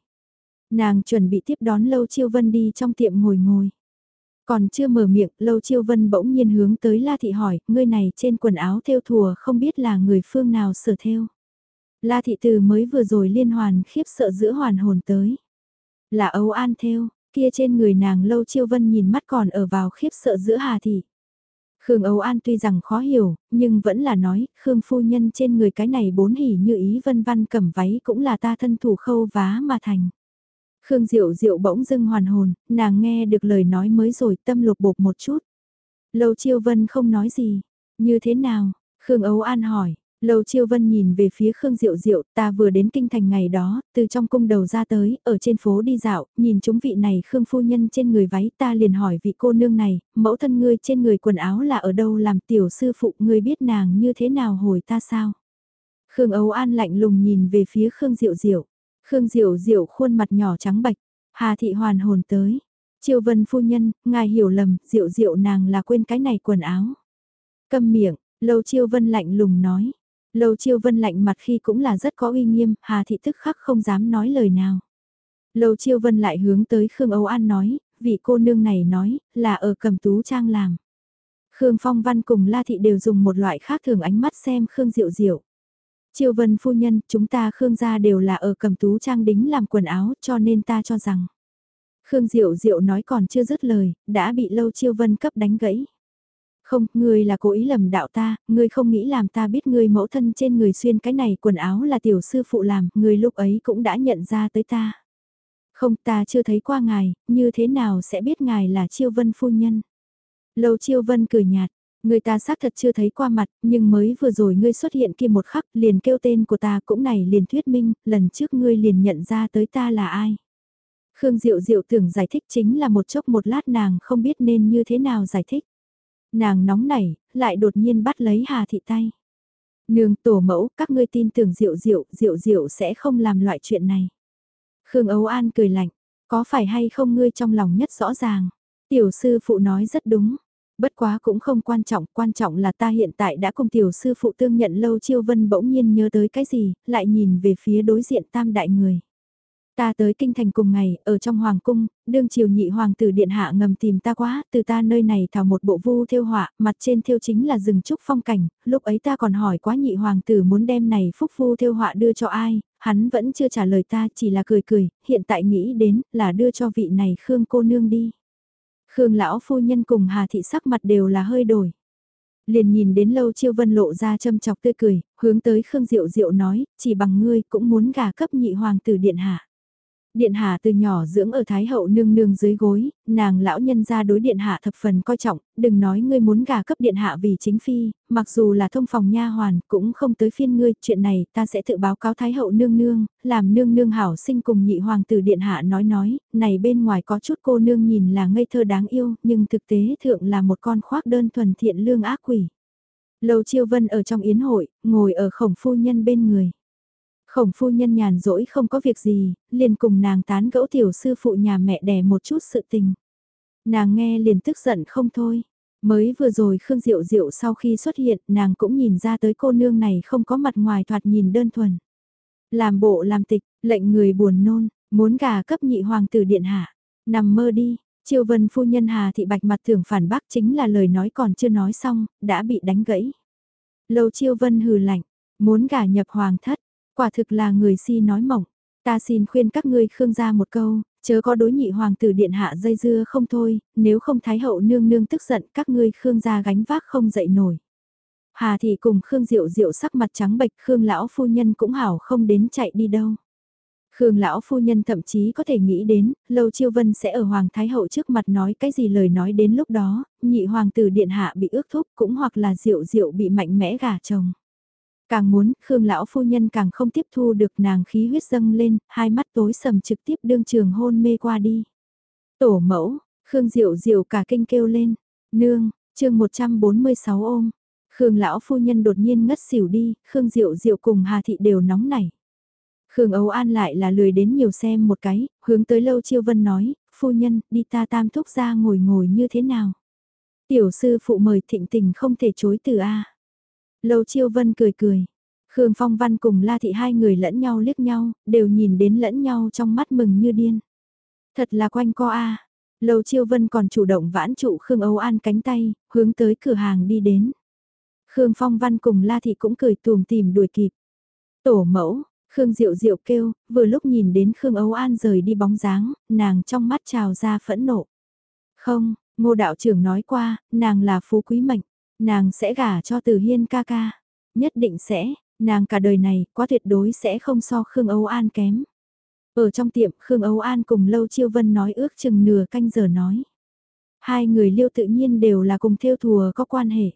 Nàng chuẩn bị tiếp đón Lâu Chiêu Vân đi trong tiệm ngồi ngồi. Còn chưa mở miệng, Lâu Chiêu Vân bỗng nhiên hướng tới La Thị hỏi, ngươi này trên quần áo thêu thùa không biết là người phương nào sở thêu. La Thị từ mới vừa rồi liên hoàn khiếp sợ giữa hoàn hồn tới. Là Âu An thêu, kia trên người nàng Lâu Chiêu Vân nhìn mắt còn ở vào khiếp sợ giữa Hà Thị. Khương Âu An tuy rằng khó hiểu, nhưng vẫn là nói, Khương phu nhân trên người cái này bốn hỉ như ý vân văn cầm váy cũng là ta thân thủ khâu vá mà thành. Khương Diệu Diệu bỗng dưng hoàn hồn, nàng nghe được lời nói mới rồi tâm lục bột một chút. Lâu Chiêu Vân không nói gì, như thế nào? Khương Âu An hỏi, Lâu Chiêu Vân nhìn về phía Khương Diệu Diệu, ta vừa đến kinh thành ngày đó, từ trong cung đầu ra tới, ở trên phố đi dạo, nhìn chúng vị này Khương phu nhân trên người váy, ta liền hỏi vị cô nương này, mẫu thân ngươi trên người quần áo là ở đâu làm tiểu sư phụ ngươi biết nàng như thế nào hồi ta sao? Khương Âu An lạnh lùng nhìn về phía Khương Diệu Diệu. Khương Diệu Diệu khuôn mặt nhỏ trắng bạch, Hà Thị hoàn hồn tới. Chiêu Vân phu nhân, ngài hiểu lầm, Diệu Diệu nàng là quên cái này quần áo. Câm miệng, Lâu Chiêu Vân lạnh lùng nói Lâu chiêu vân lạnh mặt khi cũng là rất có uy nghiêm, Hà Thị tức khắc không dám nói lời nào. Lâu chiêu vân lại hướng tới Khương Âu An nói, vị cô nương này nói, là ở cầm tú trang làm. Khương Phong Văn cùng La Thị đều dùng một loại khác thường ánh mắt xem Khương Diệu Diệu. Chiêu vân phu nhân, chúng ta Khương gia đều là ở cầm tú trang đính làm quần áo cho nên ta cho rằng. Khương Diệu Diệu nói còn chưa dứt lời, đã bị Lâu Chiêu Vân cấp đánh gãy. Không, ngươi là cố ý lầm đạo ta, ngươi không nghĩ làm ta biết ngươi mẫu thân trên người xuyên cái này quần áo là tiểu sư phụ làm, ngươi lúc ấy cũng đã nhận ra tới ta. Không ta chưa thấy qua ngài, như thế nào sẽ biết ngài là chiêu vân phu nhân. Lâu chiêu vân cười nhạt, người ta xác thật chưa thấy qua mặt, nhưng mới vừa rồi ngươi xuất hiện kia một khắc liền kêu tên của ta cũng này liền thuyết minh, lần trước ngươi liền nhận ra tới ta là ai. Khương Diệu Diệu tưởng giải thích chính là một chốc một lát nàng không biết nên như thế nào giải thích. Nàng nóng nảy, lại đột nhiên bắt lấy Hà Thị tay. Nương tổ mẫu, các ngươi tin tưởng Diệu Diệu, Diệu Diệu sẽ không làm loại chuyện này. Khương Ấu An cười lạnh, có phải hay không ngươi trong lòng nhất rõ ràng. Tiểu sư phụ nói rất đúng. Bất quá cũng không quan trọng, quan trọng là ta hiện tại đã cùng tiểu sư phụ tương nhận lâu chiêu vân bỗng nhiên nhớ tới cái gì, lại nhìn về phía đối diện tam đại người. Ta tới kinh thành cùng ngày, ở trong hoàng cung, đương triều nhị hoàng tử điện hạ ngầm tìm ta quá, từ ta nơi này thảo một bộ vu theo họa, mặt trên theo chính là rừng trúc phong cảnh, lúc ấy ta còn hỏi quá nhị hoàng tử muốn đem này phúc vu theo họa đưa cho ai, hắn vẫn chưa trả lời ta chỉ là cười cười, hiện tại nghĩ đến là đưa cho vị này Khương cô nương đi. Khương lão phu nhân cùng Hà thị sắc mặt đều là hơi đổi. Liền nhìn đến lâu chiêu vân lộ ra châm chọc tươi cười, hướng tới Khương Diệu Diệu nói, chỉ bằng ngươi cũng muốn gà cấp nhị hoàng tử điện hạ. Điện hạ từ nhỏ dưỡng ở Thái hậu nương nương dưới gối, nàng lão nhân ra đối điện hạ thập phần coi trọng, đừng nói ngươi muốn gà cấp điện hạ vì chính phi, mặc dù là thông phòng nha hoàn cũng không tới phiên ngươi, chuyện này ta sẽ tự báo cáo Thái hậu nương nương, làm nương nương hảo sinh cùng nhị hoàng tử điện hạ nói nói, này bên ngoài có chút cô nương nhìn là ngây thơ đáng yêu, nhưng thực tế thượng là một con khoác đơn thuần thiện lương ác quỷ. lầu chiêu vân ở trong yến hội, ngồi ở khổng phu nhân bên người. Khổng phu nhân nhàn rỗi không có việc gì, liền cùng nàng tán gẫu tiểu sư phụ nhà mẹ đẻ một chút sự tình. Nàng nghe liền tức giận không thôi. Mới vừa rồi Khương Diệu Diệu sau khi xuất hiện nàng cũng nhìn ra tới cô nương này không có mặt ngoài thoạt nhìn đơn thuần. Làm bộ làm tịch, lệnh người buồn nôn, muốn gà cấp nhị hoàng tử điện hạ. Nằm mơ đi, Triều Vân phu nhân Hà thị bạch mặt thường phản bác chính là lời nói còn chưa nói xong, đã bị đánh gãy. Lâu Triều Vân hừ lạnh, muốn gả nhập hoàng thất, Quả thực là người si nói mỏng. Ta xin khuyên các ngươi khương ra một câu, chớ có đối nhị hoàng tử điện hạ dây dưa không thôi, nếu không thái hậu nương nương tức giận các ngươi khương gia gánh vác không dậy nổi. Hà thị cùng Khương Diệu Diệu sắc mặt trắng bệch Khương lão phu nhân cũng hảo không đến chạy đi đâu. Khương lão phu nhân thậm chí có thể nghĩ đến, Lâu Chiêu Vân sẽ ở Hoàng Thái Hậu trước mặt nói cái gì lời nói đến lúc đó, nhị hoàng tử điện hạ bị ước thúc cũng hoặc là Diệu Diệu bị mạnh mẽ gả chồng. Càng muốn, Khương lão phu nhân càng không tiếp thu được nàng khí huyết dâng lên, hai mắt tối sầm trực tiếp đương trường hôn mê qua đi. Tổ mẫu, Khương Diệu Diệu cả kinh kêu lên, nương, chương 146 ôm. Khương lão phu nhân đột nhiên ngất xỉu đi, Khương Diệu Diệu cùng Hà Thị đều nóng nảy. Khương Âu An lại là lười đến nhiều xem một cái, hướng tới Lâu Chiêu Vân nói, phu nhân, đi ta tam thúc ra ngồi ngồi như thế nào. Tiểu sư phụ mời thịnh tình không thể chối từ A. Lâu Chiêu Vân cười cười. Khương Phong Văn cùng La Thị hai người lẫn nhau liếc nhau, đều nhìn đến lẫn nhau trong mắt mừng như điên. Thật là quanh co a. Lâu Chiêu Vân còn chủ động vãn trụ Khương Âu An cánh tay, hướng tới cửa hàng đi đến. Khương Phong Văn cùng La Thị cũng cười tùm tìm đuổi kịp. Tổ mẫu, Khương Diệu Diệu kêu, vừa lúc nhìn đến Khương Âu An rời đi bóng dáng, nàng trong mắt trào ra phẫn nộ. Không, ngô đạo trưởng nói qua, nàng là phú quý mệnh. Nàng sẽ gả cho Từ Hiên ca ca. Nhất định sẽ, nàng cả đời này quá tuyệt đối sẽ không so Khương Âu An kém. Ở trong tiệm Khương Âu An cùng Lâu Chiêu Vân nói ước chừng nửa canh giờ nói. Hai người liêu tự nhiên đều là cùng theo thùa có quan hệ.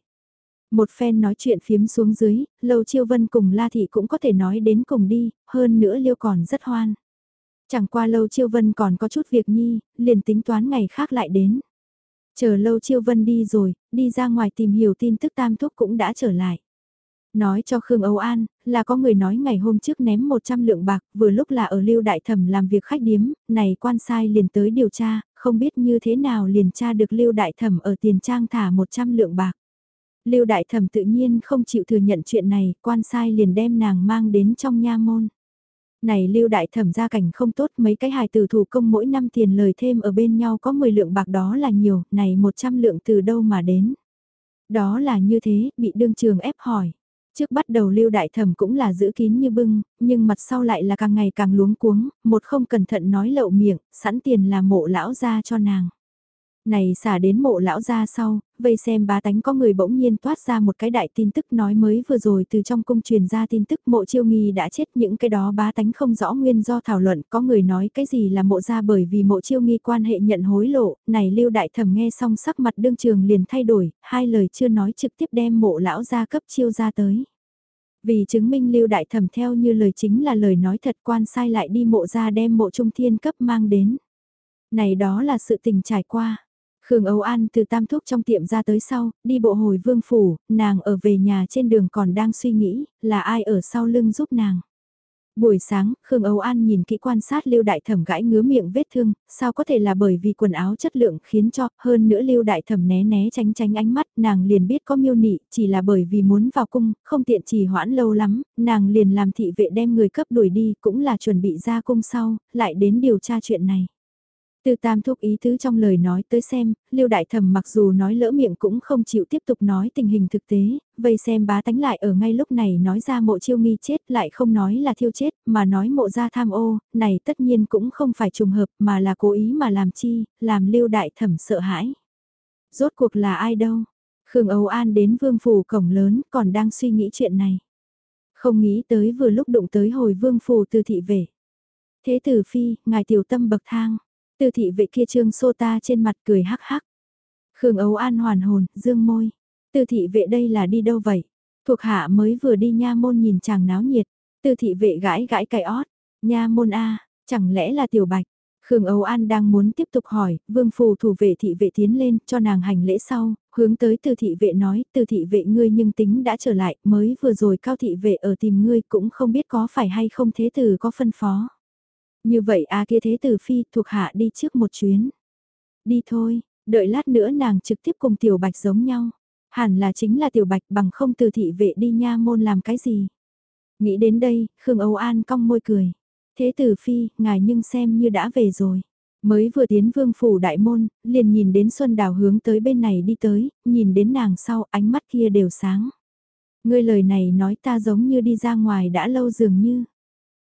Một phen nói chuyện phiếm xuống dưới, Lâu Chiêu Vân cùng La Thị cũng có thể nói đến cùng đi, hơn nữa liêu còn rất hoan. Chẳng qua Lâu Chiêu Vân còn có chút việc nhi, liền tính toán ngày khác lại đến. Chờ lâu chiêu vân đi rồi, đi ra ngoài tìm hiểu tin tức tam thúc cũng đã trở lại. Nói cho Khương Âu An, là có người nói ngày hôm trước ném 100 lượng bạc, vừa lúc là ở lưu đại thẩm làm việc khách điếm, này quan sai liền tới điều tra, không biết như thế nào liền tra được lưu đại thẩm ở tiền trang thả 100 lượng bạc. Lưu đại thẩm tự nhiên không chịu thừa nhận chuyện này, quan sai liền đem nàng mang đến trong nha môn. Này lưu đại thẩm gia cảnh không tốt mấy cái hài từ thủ công mỗi năm tiền lời thêm ở bên nhau có 10 lượng bạc đó là nhiều, này 100 lượng từ đâu mà đến. Đó là như thế, bị đương trường ép hỏi. Trước bắt đầu lưu đại thẩm cũng là giữ kín như bưng, nhưng mặt sau lại là càng ngày càng luống cuống, một không cẩn thận nói lậu miệng, sẵn tiền là mộ lão ra cho nàng. Này xả đến mộ lão ra sau, vây xem bá tánh có người bỗng nhiên toát ra một cái đại tin tức nói mới vừa rồi từ trong cung truyền ra tin tức mộ chiêu nghi đã chết những cái đó bá tánh không rõ nguyên do thảo luận có người nói cái gì là mộ ra bởi vì mộ chiêu nghi quan hệ nhận hối lộ, này lưu đại thẩm nghe xong sắc mặt đương trường liền thay đổi, hai lời chưa nói trực tiếp đem mộ lão ra cấp chiêu ra tới. Vì chứng minh lưu đại thẩm theo như lời chính là lời nói thật quan sai lại đi mộ ra đem mộ trung thiên cấp mang đến. Này đó là sự tình trải qua Khương Âu An từ tam thuốc trong tiệm ra tới sau, đi bộ hồi vương phủ, nàng ở về nhà trên đường còn đang suy nghĩ, là ai ở sau lưng giúp nàng. Buổi sáng, Khương Âu An nhìn kỹ quan sát Lưu Đại Thẩm gãi ngứa miệng vết thương, sao có thể là bởi vì quần áo chất lượng khiến cho, hơn nữa Lưu Đại Thẩm né né tránh tránh ánh mắt, nàng liền biết có miêu nị, chỉ là bởi vì muốn vào cung, không tiện trì hoãn lâu lắm, nàng liền làm thị vệ đem người cấp đuổi đi, cũng là chuẩn bị ra cung sau, lại đến điều tra chuyện này. Từ tam thúc ý tứ trong lời nói tới xem, Lưu Đại Thẩm mặc dù nói lỡ miệng cũng không chịu tiếp tục nói tình hình thực tế, vây xem bá tánh lại ở ngay lúc này nói ra mộ chiêu nghi chết lại không nói là thiêu chết, mà nói mộ ra tham ô, này tất nhiên cũng không phải trùng hợp mà là cố ý mà làm chi, làm Lưu Đại Thẩm sợ hãi. Rốt cuộc là ai đâu? Khương Âu An đến vương phủ cổng lớn còn đang suy nghĩ chuyện này. Không nghĩ tới vừa lúc đụng tới hồi vương phủ từ thị về. Thế tử phi, ngài tiểu tâm bậc thang. Từ thị vệ kia trương xô ta trên mặt cười hắc hắc. Khương Âu An hoàn hồn, dương môi. Từ thị vệ đây là đi đâu vậy? Thuộc hạ mới vừa đi nha môn nhìn chàng náo nhiệt. Từ thị vệ gãi gãi cái ót. Nha môn A, chẳng lẽ là tiểu bạch? Khương Âu An đang muốn tiếp tục hỏi, vương phù thủ vệ thị vệ tiến lên cho nàng hành lễ sau, hướng tới từ thị vệ nói, từ thị vệ ngươi nhưng tính đã trở lại, mới vừa rồi cao thị vệ ở tìm ngươi cũng không biết có phải hay không thế tử có phân phó. Như vậy a kia thế tử phi thuộc hạ đi trước một chuyến. Đi thôi, đợi lát nữa nàng trực tiếp cùng tiểu bạch giống nhau. Hẳn là chính là tiểu bạch bằng không từ thị vệ đi nha môn làm cái gì. Nghĩ đến đây, Khương Âu An cong môi cười. Thế tử phi, ngài nhưng xem như đã về rồi. Mới vừa tiến vương phủ đại môn, liền nhìn đến Xuân Đào hướng tới bên này đi tới, nhìn đến nàng sau ánh mắt kia đều sáng. Ngươi lời này nói ta giống như đi ra ngoài đã lâu dường như.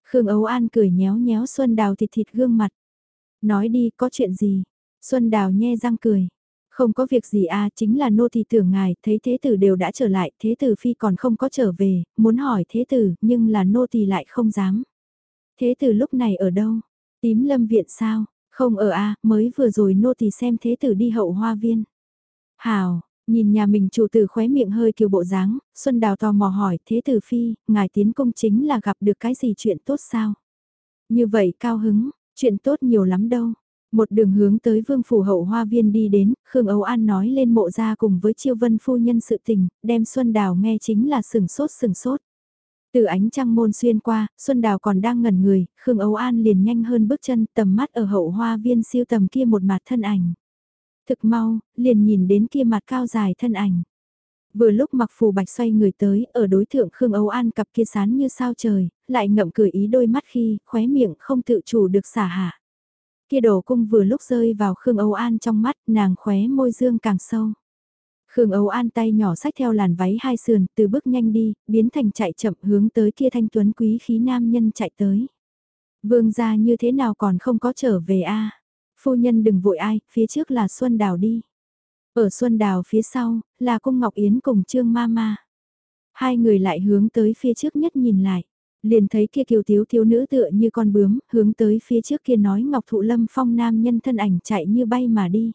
Khương Ấu An cười nhéo nhéo Xuân Đào thịt thịt gương mặt. Nói đi, có chuyện gì? Xuân Đào nhe răng cười. Không có việc gì à, chính là nô thì tưởng ngài, thấy thế tử đều đã trở lại, thế tử phi còn không có trở về, muốn hỏi thế tử, nhưng là nô thì lại không dám. Thế tử lúc này ở đâu? Tím lâm viện sao? Không ở à, mới vừa rồi nô thì xem thế tử đi hậu hoa viên. Hào, Nhìn nhà mình chủ tử khóe miệng hơi kiều bộ dáng, Xuân Đào tò mò hỏi thế tử phi, ngài tiến công chính là gặp được cái gì chuyện tốt sao? Như vậy cao hứng, chuyện tốt nhiều lắm đâu. Một đường hướng tới vương phủ hậu hoa viên đi đến, Khương Âu An nói lên mộ ra cùng với chiêu vân phu nhân sự tình, đem Xuân Đào nghe chính là sừng sốt sừng sốt. Từ ánh trăng môn xuyên qua, Xuân Đào còn đang ngẩn người, Khương Âu An liền nhanh hơn bước chân tầm mắt ở hậu hoa viên siêu tầm kia một mặt thân ảnh. Thực mau, liền nhìn đến kia mặt cao dài thân ảnh. Vừa lúc mặc phù bạch xoay người tới, ở đối thượng Khương Âu An cặp kia sán như sao trời, lại ngậm cười ý đôi mắt khi, khóe miệng không tự chủ được xả hạ. Kia đồ cung vừa lúc rơi vào Khương Âu An trong mắt, nàng khóe môi dương càng sâu. Khương Âu An tay nhỏ sách theo làn váy hai sườn, từ bước nhanh đi, biến thành chạy chậm hướng tới kia thanh tuấn quý khí nam nhân chạy tới. Vương gia như thế nào còn không có trở về a Phu nhân đừng vội ai, phía trước là Xuân Đào đi. Ở Xuân Đào phía sau, là Cung Ngọc Yến cùng Trương Mama. Hai người lại hướng tới phía trước nhất nhìn lại. Liền thấy kia kiều thiếu thiếu nữ tựa như con bướm, hướng tới phía trước kia nói Ngọc Thụ Lâm phong nam nhân thân ảnh chạy như bay mà đi.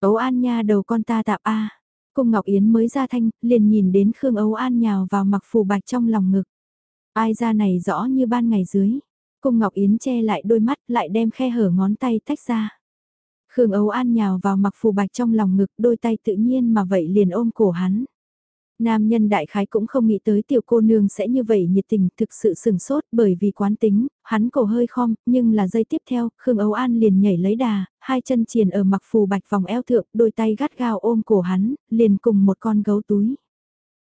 Ấu An nha đầu con ta tạp a Cung Ngọc Yến mới ra thanh, liền nhìn đến Khương Ấu An nhào vào mặc phù bạch trong lòng ngực. Ai ra này rõ như ban ngày dưới. Cung Ngọc Yến che lại đôi mắt lại đem khe hở ngón tay tách ra. Khương Âu An nhào vào mặc phù bạch trong lòng ngực đôi tay tự nhiên mà vậy liền ôm cổ hắn. Nam nhân đại khái cũng không nghĩ tới tiểu cô nương sẽ như vậy nhiệt tình thực sự sừng sốt bởi vì quán tính, hắn cổ hơi khom, nhưng là giây tiếp theo, Khương Âu An liền nhảy lấy đà, hai chân triền ở mặc phù bạch vòng eo thượng, đôi tay gắt gao ôm cổ hắn, liền cùng một con gấu túi.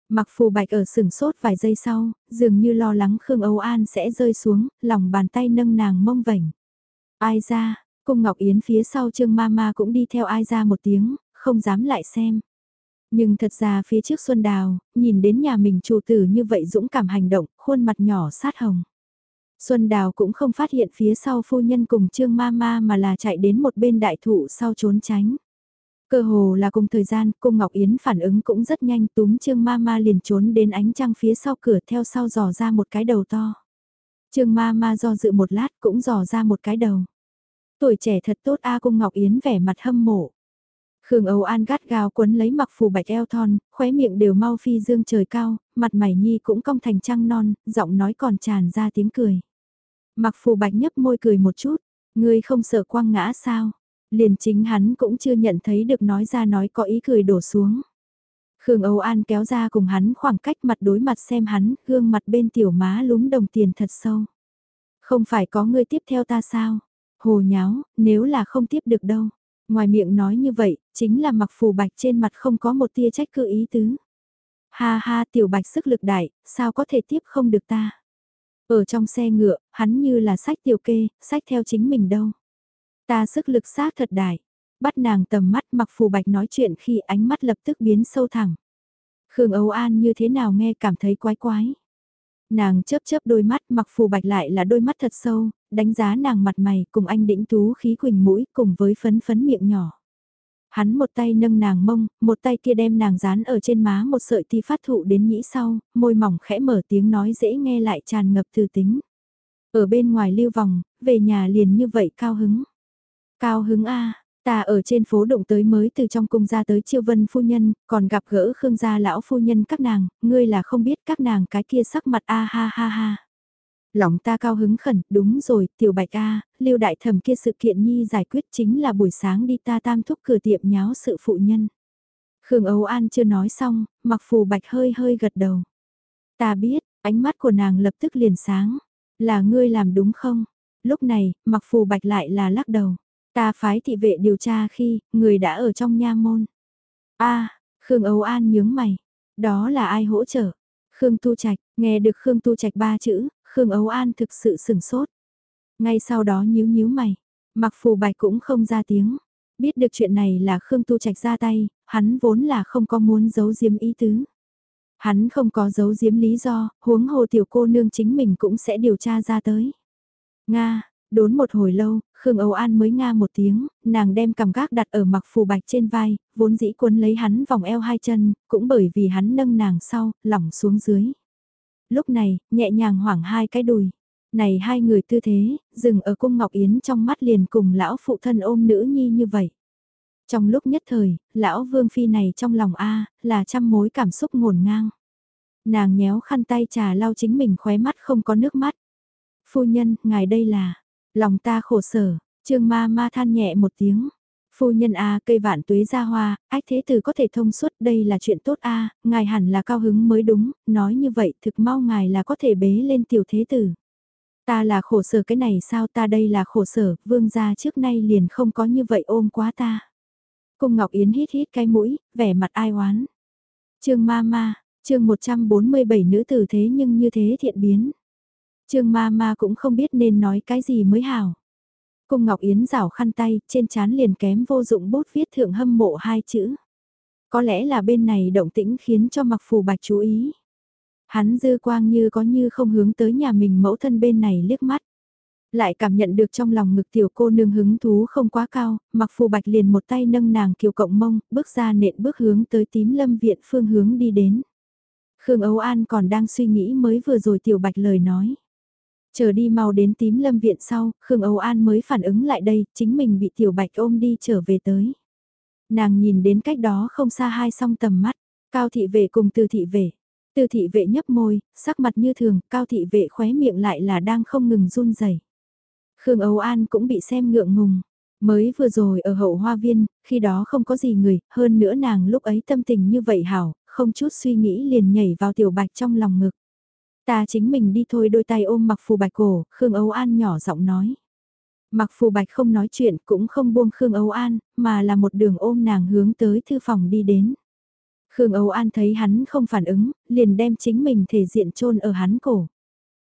Mặc phù bạch ở sừng sốt vài giây sau, dường như lo lắng Khương Âu An sẽ rơi xuống, lòng bàn tay nâng nàng mông vảnh. Ai ra, cung Ngọc Yến phía sau Trương Mama cũng đi theo ai ra một tiếng, không dám lại xem. Nhưng thật ra phía trước Xuân Đào, nhìn đến nhà mình chủ tử như vậy dũng cảm hành động, khuôn mặt nhỏ sát hồng. Xuân Đào cũng không phát hiện phía sau phu nhân cùng Trương Mama mà là chạy đến một bên đại thụ sau trốn tránh. Cơ hồ là cùng thời gian, cung Ngọc Yến phản ứng cũng rất nhanh túm Trương ma ma liền trốn đến ánh trăng phía sau cửa theo sau dò ra một cái đầu to. Trương ma ma do dự một lát cũng dò ra một cái đầu. Tuổi trẻ thật tốt A cung Ngọc Yến vẻ mặt hâm mộ. Khương Âu An gắt gao quấn lấy mặc phù bạch eo thon, khóe miệng đều mau phi dương trời cao, mặt mày nhi cũng cong thành trăng non, giọng nói còn tràn ra tiếng cười. Mặc phù bạch nhấp môi cười một chút, ngươi không sợ quăng ngã sao? Liền chính hắn cũng chưa nhận thấy được nói ra nói có ý cười đổ xuống. Khương Âu An kéo ra cùng hắn khoảng cách mặt đối mặt xem hắn, gương mặt bên tiểu má lúm đồng tiền thật sâu. Không phải có người tiếp theo ta sao? Hồ nháo, nếu là không tiếp được đâu. Ngoài miệng nói như vậy, chính là mặc phù bạch trên mặt không có một tia trách cứ ý tứ. Ha ha tiểu bạch sức lực đại, sao có thể tiếp không được ta? Ở trong xe ngựa, hắn như là sách tiểu kê, sách theo chính mình đâu. Ta sức lực xác thật đại. Bắt nàng tầm mắt mặc phù bạch nói chuyện khi ánh mắt lập tức biến sâu thẳng. Khương Âu An như thế nào nghe cảm thấy quái quái. Nàng chớp chớp đôi mắt mặc phù bạch lại là đôi mắt thật sâu, đánh giá nàng mặt mày cùng anh đĩnh tú khí quỳnh mũi cùng với phấn phấn miệng nhỏ. Hắn một tay nâng nàng mông, một tay kia đem nàng dán ở trên má một sợi ti phát thụ đến nhĩ sau, môi mỏng khẽ mở tiếng nói dễ nghe lại tràn ngập từ tính. Ở bên ngoài lưu vòng, về nhà liền như vậy cao hứng. Cao hứng a Ta ở trên phố động tới mới từ trong cung ra tới chiêu vân phu nhân, còn gặp gỡ Khương gia lão phu nhân các nàng, ngươi là không biết các nàng cái kia sắc mặt a ha ha ha. Lòng ta cao hứng khẩn, đúng rồi, tiểu bạch a, lưu đại thẩm kia sự kiện nhi giải quyết chính là buổi sáng đi ta tam thúc cửa tiệm nháo sự phụ nhân. Khương Âu An chưa nói xong, mặc phù bạch hơi hơi gật đầu. Ta biết, ánh mắt của nàng lập tức liền sáng. Là ngươi làm đúng không? Lúc này, mặc phù bạch lại là lắc đầu. Ta phái thị vệ điều tra khi, người đã ở trong nha môn. a Khương Âu An nhướng mày. Đó là ai hỗ trợ? Khương Tu Trạch, nghe được Khương Tu Trạch ba chữ, Khương Âu An thực sự sửng sốt. Ngay sau đó nhíu nhíu mày, mặc phù bạch cũng không ra tiếng. Biết được chuyện này là Khương Tu Trạch ra tay, hắn vốn là không có muốn giấu diếm ý tứ. Hắn không có giấu diếm lý do, huống hồ tiểu cô nương chính mình cũng sẽ điều tra ra tới. Nga, đốn một hồi lâu, Khương Âu An mới nga một tiếng, nàng đem cầm gác đặt ở mặc phù bạch trên vai, vốn dĩ cuốn lấy hắn vòng eo hai chân, cũng bởi vì hắn nâng nàng sau, lỏng xuống dưới. Lúc này, nhẹ nhàng hoảng hai cái đùi. Này hai người tư thế, dừng ở cung Ngọc Yến trong mắt liền cùng lão phụ thân ôm nữ nhi như vậy. Trong lúc nhất thời, lão vương phi này trong lòng A, là trăm mối cảm xúc ngổn ngang. Nàng nhéo khăn tay trà lau chính mình khóe mắt không có nước mắt. Phu nhân, ngài đây là, Lòng ta khổ sở, trương ma ma than nhẹ một tiếng. Phu nhân A cây vạn tuế ra hoa, ách thế tử có thể thông suốt đây là chuyện tốt A, ngài hẳn là cao hứng mới đúng, nói như vậy thực mau ngài là có thể bế lên tiểu thế tử. Ta là khổ sở cái này sao ta đây là khổ sở, vương gia trước nay liền không có như vậy ôm quá ta. Cung Ngọc Yến hít hít cái mũi, vẻ mặt ai oán. Trương ma ma, chương 147 nữ tử thế nhưng như thế thiện biến. Trương ma ma cũng không biết nên nói cái gì mới hảo. Cung Ngọc Yến rảo khăn tay, trên chán liền kém vô dụng bút viết thượng hâm mộ hai chữ. Có lẽ là bên này động tĩnh khiến cho mặc phù bạch chú ý. Hắn dư quang như có như không hướng tới nhà mình mẫu thân bên này liếc mắt. Lại cảm nhận được trong lòng ngực tiểu cô nương hứng thú không quá cao, mặc phù bạch liền một tay nâng nàng kiều cộng mông, bước ra nện bước hướng tới tím lâm viện phương hướng đi đến. Khương Âu An còn đang suy nghĩ mới vừa rồi tiểu bạch lời nói. Chờ đi mau đến tím lâm viện sau, Khương Âu An mới phản ứng lại đây, chính mình bị tiểu bạch ôm đi trở về tới. Nàng nhìn đến cách đó không xa hai song tầm mắt, cao thị vệ cùng từ thị vệ. Từ thị vệ nhấp môi, sắc mặt như thường, cao thị vệ khóe miệng lại là đang không ngừng run rẩy. Khương Âu An cũng bị xem ngượng ngùng. Mới vừa rồi ở hậu hoa viên, khi đó không có gì người, hơn nữa nàng lúc ấy tâm tình như vậy hảo, không chút suy nghĩ liền nhảy vào tiểu bạch trong lòng ngực. Ta chính mình đi thôi đôi tay ôm mặc phù bạch cổ, Khương Âu An nhỏ giọng nói. Mặc phù bạch không nói chuyện cũng không buông Khương Âu An, mà là một đường ôm nàng hướng tới thư phòng đi đến. Khương Âu An thấy hắn không phản ứng, liền đem chính mình thể diện chôn ở hắn cổ.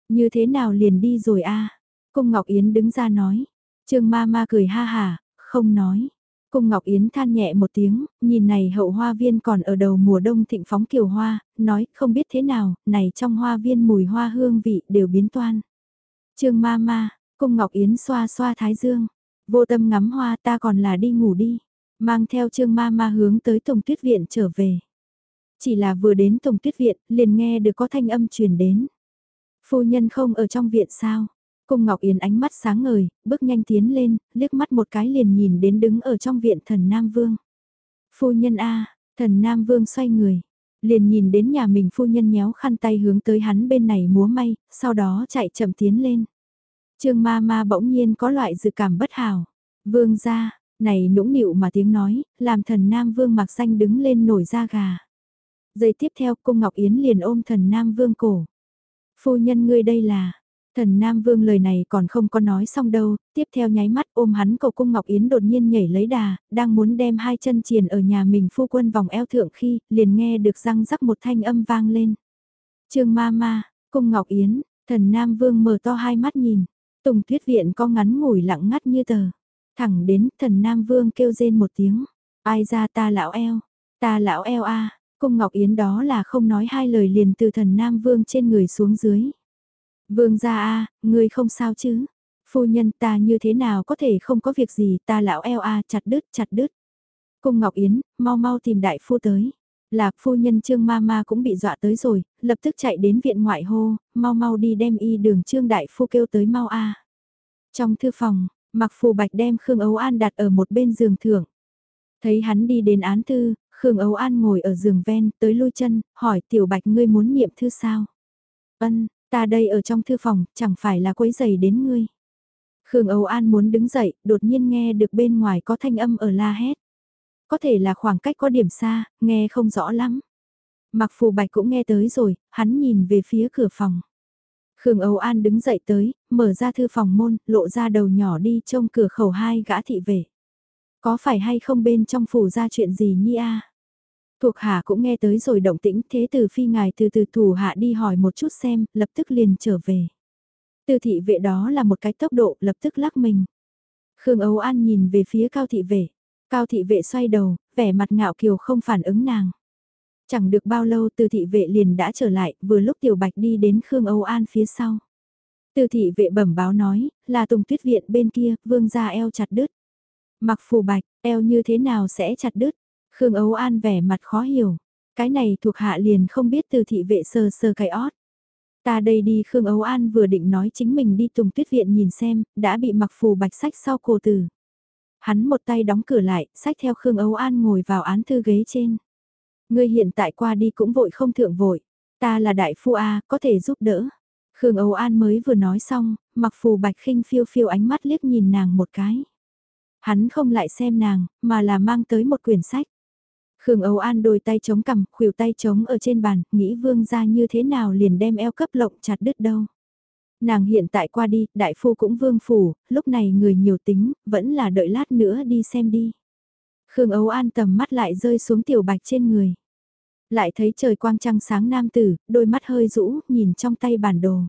Như thế nào liền đi rồi a Cung Ngọc Yến đứng ra nói. Trương ma ma cười ha hà, không nói. Cung Ngọc Yến than nhẹ một tiếng, nhìn này hậu hoa viên còn ở đầu mùa đông thịnh phóng kiều hoa, nói không biết thế nào, này trong hoa viên mùi hoa hương vị đều biến toan. Trương ma ma, Cung Ngọc Yến xoa xoa thái dương, vô tâm ngắm hoa ta còn là đi ngủ đi, mang theo Trương ma ma hướng tới Tổng Tuyết Viện trở về. Chỉ là vừa đến Tổng Tuyết Viện, liền nghe được có thanh âm truyền đến. Phu nhân không ở trong viện sao? Cung Ngọc Yến ánh mắt sáng ngời, bước nhanh tiến lên, liếc mắt một cái liền nhìn đến đứng ở trong viện thần Nam Vương. Phu nhân A, thần Nam Vương xoay người, liền nhìn đến nhà mình phu nhân nhéo khăn tay hướng tới hắn bên này múa may, sau đó chạy chậm tiến lên. Trương ma ma bỗng nhiên có loại dự cảm bất hảo. Vương ra, này nũng nịu mà tiếng nói, làm thần Nam Vương mặc xanh đứng lên nổi da gà. Giây tiếp theo cung Ngọc Yến liền ôm thần Nam Vương cổ. Phu nhân ngươi đây là, Thần Nam Vương lời này còn không có nói xong đâu, tiếp theo nháy mắt ôm hắn cầu cung Ngọc Yến đột nhiên nhảy lấy đà, đang muốn đem hai chân triền ở nhà mình phu quân vòng eo thượng khi, liền nghe được răng rắc một thanh âm vang lên. Trương ma ma, cung Ngọc Yến, thần Nam Vương mở to hai mắt nhìn, Tùng tuyết viện có ngắn ngủi lặng ngắt như tờ. Thẳng đến thần Nam Vương kêu rên một tiếng. Ai ra ta lão eo, ta lão eo a cung Ngọc Yến đó là không nói hai lời liền từ thần Nam Vương trên người xuống dưới. Vương gia a ngươi không sao chứ? Phu nhân ta như thế nào có thể không có việc gì ta lão eo a chặt đứt chặt đứt. Cung Ngọc Yến, mau mau tìm đại phu tới. Lạc phu nhân Trương Mama cũng bị dọa tới rồi, lập tức chạy đến viện ngoại hô, mau mau đi đem y đường Trương đại phu kêu tới mau a. Trong thư phòng, Mặc Phù Bạch đem Khương Ấu An đặt ở một bên giường thượng. Thấy hắn đi đến án thư, Khương Ấu An ngồi ở giường ven, tới lui chân, hỏi Tiểu Bạch ngươi muốn niệm thư sao? Ân, ta đây ở trong thư phòng, chẳng phải là quấy giày đến ngươi. Khương Âu An muốn đứng dậy, đột nhiên nghe được bên ngoài có thanh âm ở la hét. Có thể là khoảng cách có điểm xa, nghe không rõ lắm. Mặc phù bạch cũng nghe tới rồi, hắn nhìn về phía cửa phòng. Khương Âu An đứng dậy tới, mở ra thư phòng môn, lộ ra đầu nhỏ đi trông cửa khẩu hai gã thị vệ. Có phải hay không bên trong phủ ra chuyện gì nhi a? Thuộc hạ cũng nghe tới rồi động tĩnh thế từ phi ngài từ từ thủ hạ đi hỏi một chút xem, lập tức liền trở về. Từ thị vệ đó là một cái tốc độ lập tức lắc mình. Khương Âu An nhìn về phía cao thị vệ. Cao thị vệ xoay đầu, vẻ mặt ngạo kiều không phản ứng nàng. Chẳng được bao lâu từ thị vệ liền đã trở lại, vừa lúc tiểu bạch đi đến Khương Âu An phía sau. Từ thị vệ bẩm báo nói, là tùng tuyết viện bên kia, vương gia eo chặt đứt. Mặc phù bạch, eo như thế nào sẽ chặt đứt? Khương Âu An vẻ mặt khó hiểu. Cái này thuộc hạ liền không biết từ thị vệ sờ sờ cái ót. Ta đây đi Khương Âu An vừa định nói chính mình đi Tùng Tuyết Viện nhìn xem, đã bị mặc phù bạch sách sau cổ tử. Hắn một tay đóng cửa lại, sách theo Khương Âu An ngồi vào án thư ghế trên. Ngươi hiện tại qua đi cũng vội không thượng vội. Ta là đại phu A, có thể giúp đỡ. Khương Âu An mới vừa nói xong, mặc phù bạch khinh phiêu phiêu ánh mắt liếc nhìn nàng một cái. Hắn không lại xem nàng, mà là mang tới một quyển sách. Khương Âu An đôi tay chống cằm, khuỷu tay chống ở trên bàn, nghĩ vương ra như thế nào liền đem eo cấp lộng chặt đứt đâu. Nàng hiện tại qua đi, đại phu cũng vương phủ, lúc này người nhiều tính, vẫn là đợi lát nữa đi xem đi. Khương Âu An tầm mắt lại rơi xuống tiểu bạch trên người. Lại thấy trời quang trăng sáng nam tử, đôi mắt hơi rũ, nhìn trong tay bản đồ.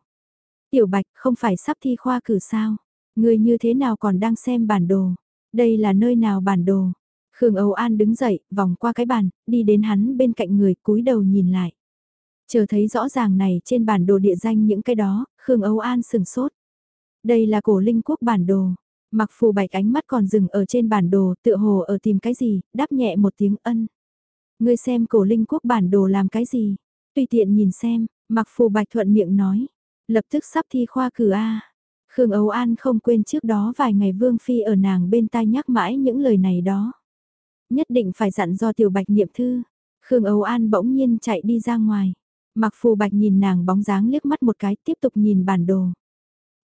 Tiểu bạch không phải sắp thi khoa cử sao? Người như thế nào còn đang xem bản đồ? Đây là nơi nào bản đồ? Khương Âu An đứng dậy, vòng qua cái bàn, đi đến hắn bên cạnh người, cúi đầu nhìn lại. Chờ thấy rõ ràng này trên bản đồ địa danh những cái đó, Khương Âu An sừng sốt. Đây là cổ linh quốc bản đồ. Mặc phù bạch ánh mắt còn dừng ở trên bản đồ, tựa hồ ở tìm cái gì, đáp nhẹ một tiếng ân. Ngươi xem cổ linh quốc bản đồ làm cái gì? Tùy tiện nhìn xem, mặc phù bạch thuận miệng nói. Lập tức sắp thi khoa cử A. Khương Âu An không quên trước đó vài ngày Vương Phi ở nàng bên tai nhắc mãi những lời này đó. Nhất định phải dặn do tiểu bạch niệm thư. Khương Âu An bỗng nhiên chạy đi ra ngoài. Mặc phù bạch nhìn nàng bóng dáng liếc mắt một cái tiếp tục nhìn bản đồ.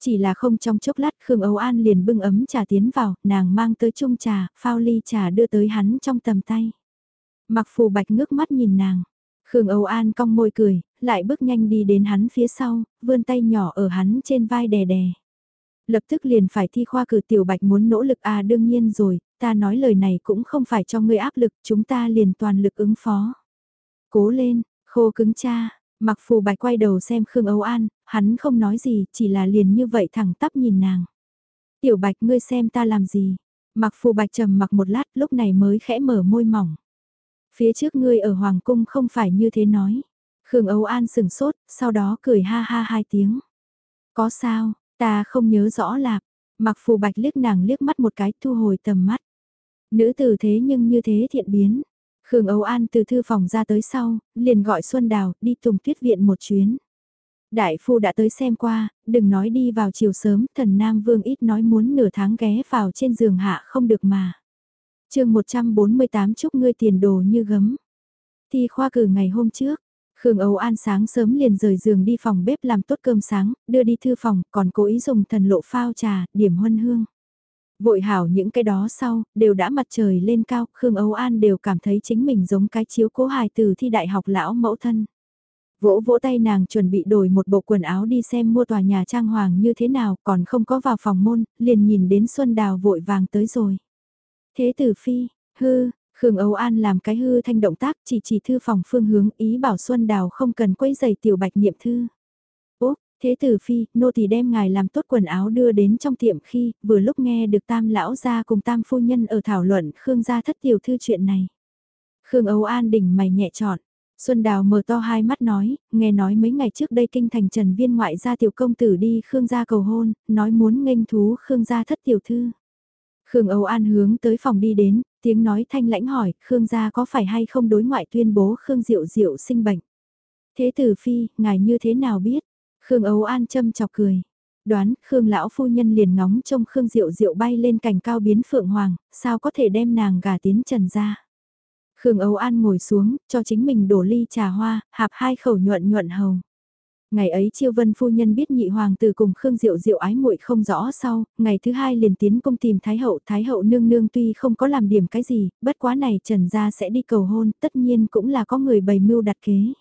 Chỉ là không trong chốc lát Khương Âu An liền bưng ấm trà tiến vào, nàng mang tới chung trà, phao ly trà đưa tới hắn trong tầm tay. Mặc phù bạch ngước mắt nhìn nàng. Khương Âu An cong môi cười, lại bước nhanh đi đến hắn phía sau, vươn tay nhỏ ở hắn trên vai đè đè. Lập tức liền phải thi khoa cử tiểu bạch muốn nỗ lực à đương nhiên rồi, ta nói lời này cũng không phải cho ngươi áp lực, chúng ta liền toàn lực ứng phó. Cố lên, khô cứng cha, mặc phù bạch quay đầu xem Khương Âu An, hắn không nói gì, chỉ là liền như vậy thẳng tắp nhìn nàng. Tiểu bạch ngươi xem ta làm gì? Mặc phù bạch trầm mặc một lát lúc này mới khẽ mở môi mỏng. Phía trước ngươi ở Hoàng Cung không phải như thế nói. Khương Âu An sừng sốt, sau đó cười ha ha hai tiếng. Có sao, ta không nhớ rõ lạc. Mặc phù bạch liếc nàng liếc mắt một cái thu hồi tầm mắt. Nữ tử thế nhưng như thế thiện biến. Khương Âu An từ thư phòng ra tới sau, liền gọi Xuân Đào đi tùng tuyết viện một chuyến. Đại phu đã tới xem qua, đừng nói đi vào chiều sớm, thần Nam Vương ít nói muốn nửa tháng ghé vào trên giường hạ không được mà. chương 148 chúc ngươi tiền đồ như gấm. Thi khoa cử ngày hôm trước, Khương Âu An sáng sớm liền rời giường đi phòng bếp làm tốt cơm sáng, đưa đi thư phòng, còn cố ý dùng thần lộ phao trà, điểm huân hương. Vội hảo những cái đó sau, đều đã mặt trời lên cao, Khương Âu An đều cảm thấy chính mình giống cái chiếu cố hài từ thi đại học lão mẫu thân. Vỗ vỗ tay nàng chuẩn bị đổi một bộ quần áo đi xem mua tòa nhà trang hoàng như thế nào, còn không có vào phòng môn, liền nhìn đến Xuân Đào vội vàng tới rồi. Thế tử phi, hư, Khương Âu An làm cái hư thanh động tác chỉ chỉ thư phòng phương hướng ý bảo Xuân Đào không cần quấy giày tiểu bạch niệm thư. Thế tử phi, nô tỳ đem ngài làm tốt quần áo đưa đến trong tiệm khi, vừa lúc nghe được tam lão gia cùng tam phu nhân ở thảo luận Khương gia thất tiểu thư chuyện này. Khương Âu An đỉnh mày nhẹ trọn. Xuân Đào mở to hai mắt nói, nghe nói mấy ngày trước đây kinh thành trần viên ngoại gia tiểu công tử đi Khương gia cầu hôn, nói muốn nghênh thú Khương gia thất tiểu thư. Khương Âu An hướng tới phòng đi đến, tiếng nói thanh lãnh hỏi, Khương gia có phải hay không đối ngoại tuyên bố Khương Diệu Diệu sinh bệnh. Thế tử phi, ngài như thế nào biết? Khương ấu An châm chọc cười. Đoán, Khương lão phu nhân liền ngóng trông Khương Diệu Diệu bay lên cành cao biến phượng hoàng, sao có thể đem nàng gà tiến trần ra. Khương ấu An ngồi xuống, cho chính mình đổ ly trà hoa, hạp hai khẩu nhuận nhuận hầu. Ngày ấy Chiêu Vân phu nhân biết nhị hoàng tử cùng Khương Diệu Diệu ái muội không rõ sau, ngày thứ hai liền tiến công tìm Thái hậu, Thái hậu nương nương tuy không có làm điểm cái gì, bất quá này Trần gia sẽ đi cầu hôn, tất nhiên cũng là có người bày mưu đặt kế.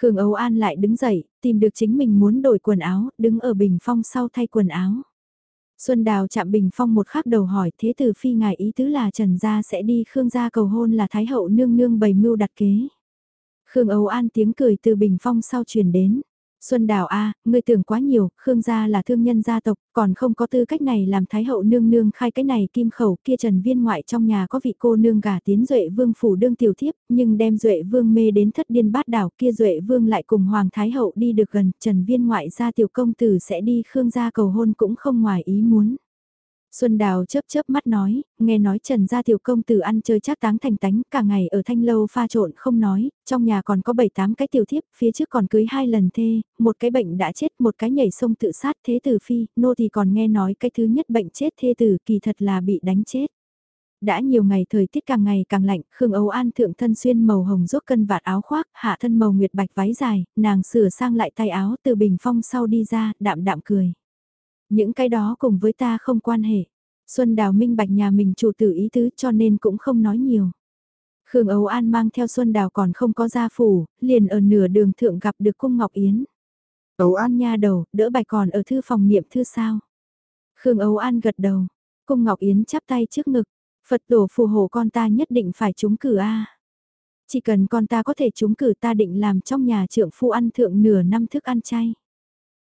Khương Âu An lại đứng dậy, tìm được chính mình muốn đổi quần áo, đứng ở bình phong sau thay quần áo. Xuân Đào chạm bình phong một khắc đầu hỏi thế tử phi ngài ý tứ là Trần Gia sẽ đi Khương Gia cầu hôn là Thái hậu nương nương bày mưu đặt kế. Khương Âu An tiếng cười từ bình phong sau truyền đến. Xuân Đào A, ngươi tưởng quá nhiều, Khương gia là thương nhân gia tộc, còn không có tư cách này làm Thái hậu nương nương khai cái này kim khẩu kia Trần Viên ngoại trong nhà có vị cô nương gả tiến Duệ Vương phủ đương tiểu thiếp, nhưng đem Duệ Vương mê đến thất điên bát đảo kia Duệ Vương lại cùng Hoàng Thái hậu đi được gần, Trần Viên ngoại gia tiểu công tử sẽ đi Khương gia cầu hôn cũng không ngoài ý muốn. Xuân Đào chớp chớp mắt nói, nghe nói Trần gia tiểu công tử ăn chơi chắc táng thành tánh, cả ngày ở thanh lâu pha trộn không nói, trong nhà còn có 7-8 cái tiểu thiếp, phía trước còn cưới hai lần thê, một cái bệnh đã chết, một cái nhảy sông tự sát thế tử phi, nô thì còn nghe nói cái thứ nhất bệnh chết thê tử kỳ thật là bị đánh chết. Đã nhiều ngày thời tiết càng ngày càng lạnh, Khương Âu An thượng thân xuyên màu hồng rốt cân vạt áo khoác, hạ thân màu nguyệt bạch váy dài, nàng sửa sang lại tay áo từ bình phong sau đi ra, đạm đạm cười. Những cái đó cùng với ta không quan hệ. Xuân Đào minh bạch nhà mình chủ tử ý tứ cho nên cũng không nói nhiều. Khương Âu An mang theo Xuân Đào còn không có gia phủ, liền ở nửa đường thượng gặp được Cung Ngọc Yến. Âu An nha đầu, đỡ bạch còn ở thư phòng niệm thư sao. Khương Âu An gật đầu, Cung Ngọc Yến chắp tay trước ngực, Phật tổ phù hộ con ta nhất định phải trúng cử a. Chỉ cần con ta có thể trúng cử ta định làm trong nhà trưởng phu ăn thượng nửa năm thức ăn chay.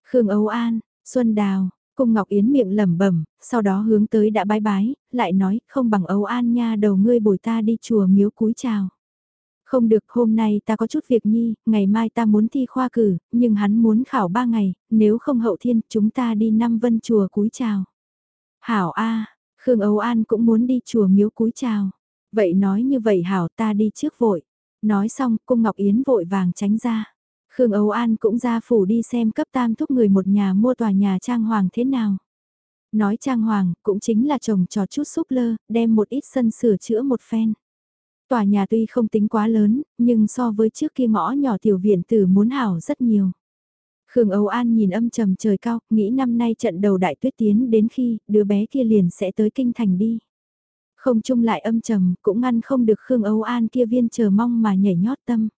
Khương Âu An, Xuân Đào, Cung Ngọc Yến miệng lẩm bẩm, sau đó hướng tới đã bái bái, lại nói, không bằng Âu An nha đầu ngươi bồi ta đi chùa miếu cúi chào. Không được, hôm nay ta có chút việc nhi, ngày mai ta muốn thi khoa cử, nhưng hắn muốn khảo ba ngày, nếu không hậu thiên, chúng ta đi năm vân chùa cúi chào. Hảo A, Khương Âu An cũng muốn đi chùa miếu cúi chào. Vậy nói như vậy Hảo ta đi trước vội. Nói xong, cung Ngọc Yến vội vàng tránh ra. Khương Âu An cũng ra phủ đi xem cấp tam thúc người một nhà mua tòa nhà trang hoàng thế nào. Nói trang hoàng, cũng chính là trồng trò chút súp lơ, đem một ít sân sửa chữa một phen. Tòa nhà tuy không tính quá lớn, nhưng so với trước kia ngõ nhỏ tiểu viện tử muốn hảo rất nhiều. Khương Âu An nhìn âm trầm trời cao, nghĩ năm nay trận đầu đại tuyết tiến đến khi đứa bé kia liền sẽ tới kinh thành đi. Không chung lại âm trầm, cũng ngăn không được Khương Âu An kia viên chờ mong mà nhảy nhót tâm.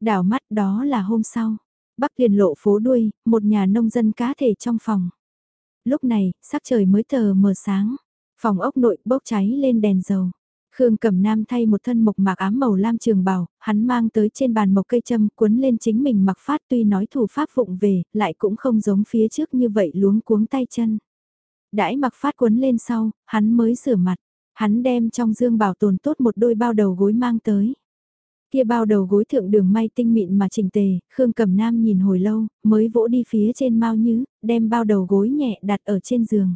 Đảo mắt đó là hôm sau. Bắc liền lộ phố đuôi, một nhà nông dân cá thể trong phòng. Lúc này, sắc trời mới tờ mờ sáng. Phòng ốc nội bốc cháy lên đèn dầu. Khương Cẩm Nam thay một thân mộc mạc ám màu lam trường bào, hắn mang tới trên bàn mộc cây châm cuốn lên chính mình mặc phát tuy nói thủ pháp vụng về, lại cũng không giống phía trước như vậy luống cuống tay chân. Đãi mặc phát cuốn lên sau, hắn mới rửa mặt, hắn đem trong dương bảo tồn tốt một đôi bao đầu gối mang tới. Kia bao đầu gối thượng đường may tinh mịn mà chỉnh tề, Khương Cẩm Nam nhìn hồi lâu, mới vỗ đi phía trên mau nhứ, đem bao đầu gối nhẹ đặt ở trên giường.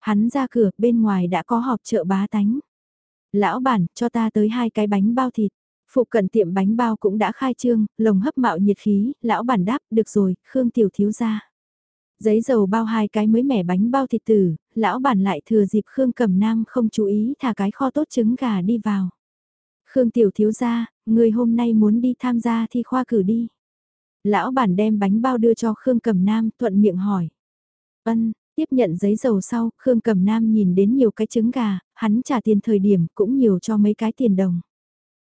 Hắn ra cửa, bên ngoài đã có họp chợ bá tánh. Lão bản, cho ta tới hai cái bánh bao thịt. Phụ cận tiệm bánh bao cũng đã khai trương, lồng hấp mạo nhiệt khí, lão bản đáp, được rồi, Khương Tiểu thiếu ra. Giấy dầu bao hai cái mới mẻ bánh bao thịt tử, lão bản lại thừa dịp Khương Cẩm Nam không chú ý thả cái kho tốt trứng gà đi vào. Khương Tiểu thiếu ra, người hôm nay muốn đi tham gia thi khoa cử đi. Lão bản đem bánh bao đưa cho Khương Cẩm Nam, thuận miệng hỏi. Ân, tiếp nhận giấy dầu sau, Khương Cẩm Nam nhìn đến nhiều cái trứng gà, hắn trả tiền thời điểm cũng nhiều cho mấy cái tiền đồng.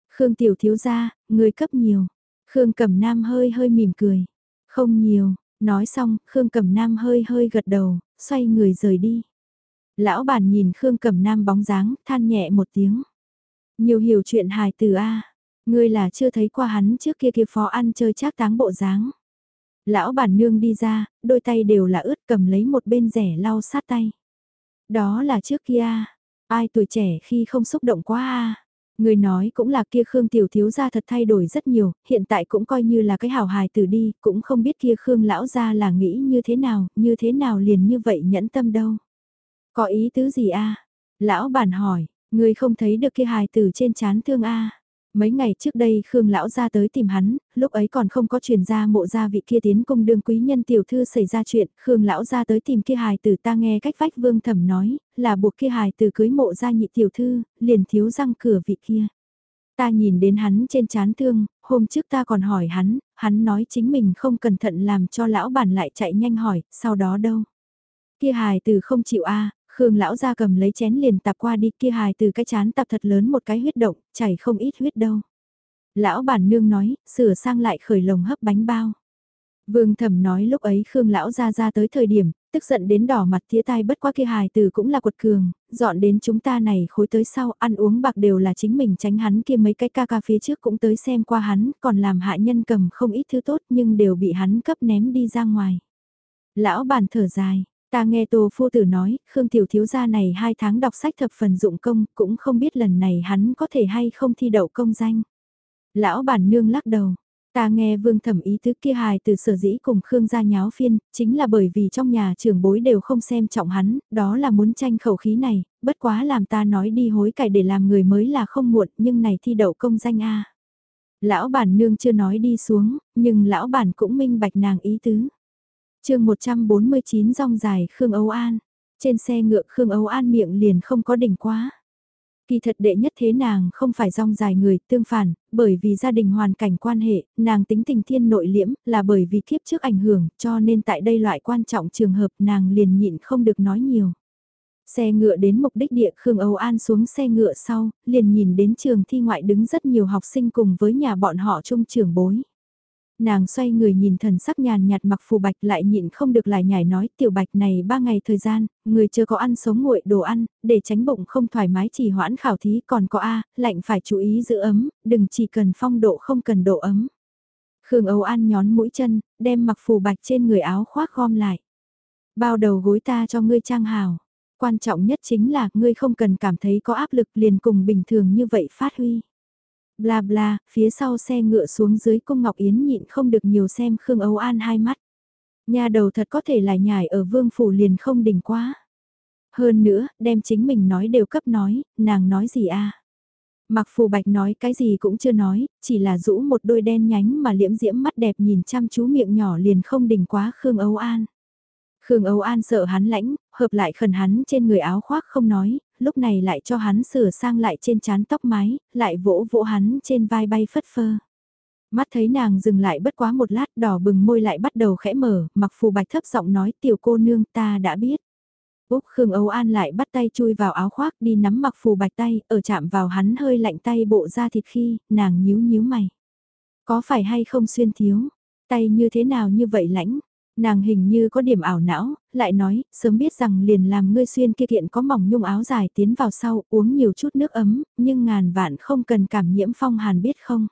Khương Tiểu thiếu ra, người cấp nhiều. Khương Cẩm Nam hơi hơi mỉm cười. Không nhiều, nói xong, Khương Cẩm Nam hơi hơi gật đầu, xoay người rời đi. Lão bản nhìn Khương Cẩm Nam bóng dáng, than nhẹ một tiếng. Nhiều hiểu chuyện hài từ A. Ngươi là chưa thấy qua hắn trước kia kia phó ăn chơi trác táng bộ dáng. Lão bản nương đi ra, đôi tay đều là ướt cầm lấy một bên rẻ lau sát tay. Đó là trước kia, ai tuổi trẻ khi không xúc động quá à. Người nói cũng là kia Khương tiểu thiếu gia thật thay đổi rất nhiều, hiện tại cũng coi như là cái hào hài tử đi, cũng không biết kia Khương lão gia là nghĩ như thế nào, như thế nào liền như vậy nhẫn tâm đâu. Có ý tứ gì a Lão bản hỏi, người không thấy được kia hài tử trên chán thương a Mấy ngày trước đây Khương lão ra tới tìm hắn, lúc ấy còn không có truyền ra mộ gia vị kia tiến cung đương quý nhân tiểu thư xảy ra chuyện, Khương lão ra tới tìm kia hài tử ta nghe cách vách vương thẩm nói, là buộc kia hài tử cưới mộ gia nhị tiểu thư, liền thiếu răng cửa vị kia. Ta nhìn đến hắn trên chán thương, hôm trước ta còn hỏi hắn, hắn nói chính mình không cẩn thận làm cho lão bản lại chạy nhanh hỏi, sau đó đâu? Kia hài tử không chịu a Khương lão ra cầm lấy chén liền tạp qua đi kia hài từ cái chán tạp thật lớn một cái huyết động, chảy không ít huyết đâu. Lão bản nương nói, sửa sang lại khởi lồng hấp bánh bao. Vương thẩm nói lúc ấy Khương lão ra ra tới thời điểm, tức giận đến đỏ mặt thía tai bất quá kia hài từ cũng là quật cường, dọn đến chúng ta này khối tới sau ăn uống bạc đều là chính mình tránh hắn kia mấy cái ca ca phía trước cũng tới xem qua hắn, còn làm hạ nhân cầm không ít thứ tốt nhưng đều bị hắn cấp ném đi ra ngoài. Lão bản thở dài, Ta nghe Tô Phu Tử nói, Khương Tiểu Thiếu Gia này hai tháng đọc sách thập phần dụng công, cũng không biết lần này hắn có thể hay không thi đậu công danh. Lão bản nương lắc đầu, ta nghe vương thẩm ý tứ kia hài từ sở dĩ cùng Khương gia nháo phiên, chính là bởi vì trong nhà trưởng bối đều không xem trọng hắn, đó là muốn tranh khẩu khí này, bất quá làm ta nói đi hối cải để làm người mới là không muộn, nhưng này thi đậu công danh a. Lão bản nương chưa nói đi xuống, nhưng lão bản cũng minh bạch nàng ý tứ chương 149 rong dài Khương Âu An. Trên xe ngựa Khương Âu An miệng liền không có đỉnh quá. Kỳ thật đệ nhất thế nàng không phải rong dài người tương phản, bởi vì gia đình hoàn cảnh quan hệ, nàng tính tình thiên nội liễm là bởi vì kiếp trước ảnh hưởng cho nên tại đây loại quan trọng trường hợp nàng liền nhịn không được nói nhiều. Xe ngựa đến mục đích địa Khương Âu An xuống xe ngựa sau, liền nhìn đến trường thi ngoại đứng rất nhiều học sinh cùng với nhà bọn họ chung trường bối nàng xoay người nhìn thần sắc nhàn nhạt mặc phù bạch lại nhịn không được lại nhảy nói tiểu bạch này ba ngày thời gian, người chưa có ăn sống nguội đồ ăn, để tránh bụng không thoải mái chỉ hoãn khảo thí còn có A, lạnh phải chú ý giữ ấm, đừng chỉ cần phong độ không cần độ ấm. Khương Âu An nhón mũi chân, đem mặc phù bạch trên người áo khoác gom lại. Bao đầu gối ta cho ngươi trang hào. Quan trọng nhất chính là ngươi không cần cảm thấy có áp lực liền cùng bình thường như vậy phát huy. Bla bla, phía sau xe ngựa xuống dưới cung Ngọc Yến nhịn không được nhiều xem Khương Âu An hai mắt. Nhà đầu thật có thể lại nhảy ở vương phủ liền không đỉnh quá. Hơn nữa, đem chính mình nói đều cấp nói, nàng nói gì a Mặc phù bạch nói cái gì cũng chưa nói, chỉ là rũ một đôi đen nhánh mà liễm diễm mắt đẹp nhìn chăm chú miệng nhỏ liền không đỉnh quá Khương Âu An. Khương Âu An sợ hắn lãnh, hợp lại khẩn hắn trên người áo khoác không nói, lúc này lại cho hắn sửa sang lại trên chán tóc mái, lại vỗ vỗ hắn trên vai bay phất phơ. Mắt thấy nàng dừng lại bất quá một lát đỏ bừng môi lại bắt đầu khẽ mở, mặc phù bạch thấp giọng nói tiểu cô nương ta đã biết. Úc Khương Âu An lại bắt tay chui vào áo khoác đi nắm mặc phù bạch tay, ở chạm vào hắn hơi lạnh tay bộ ra thịt khi, nàng nhíu nhíu mày. Có phải hay không xuyên thiếu, tay như thế nào như vậy lãnh, Nàng hình như có điểm ảo não, lại nói, sớm biết rằng liền làm ngươi xuyên kia kiện có mỏng nhung áo dài tiến vào sau, uống nhiều chút nước ấm, nhưng ngàn vạn không cần cảm nhiễm phong hàn biết không.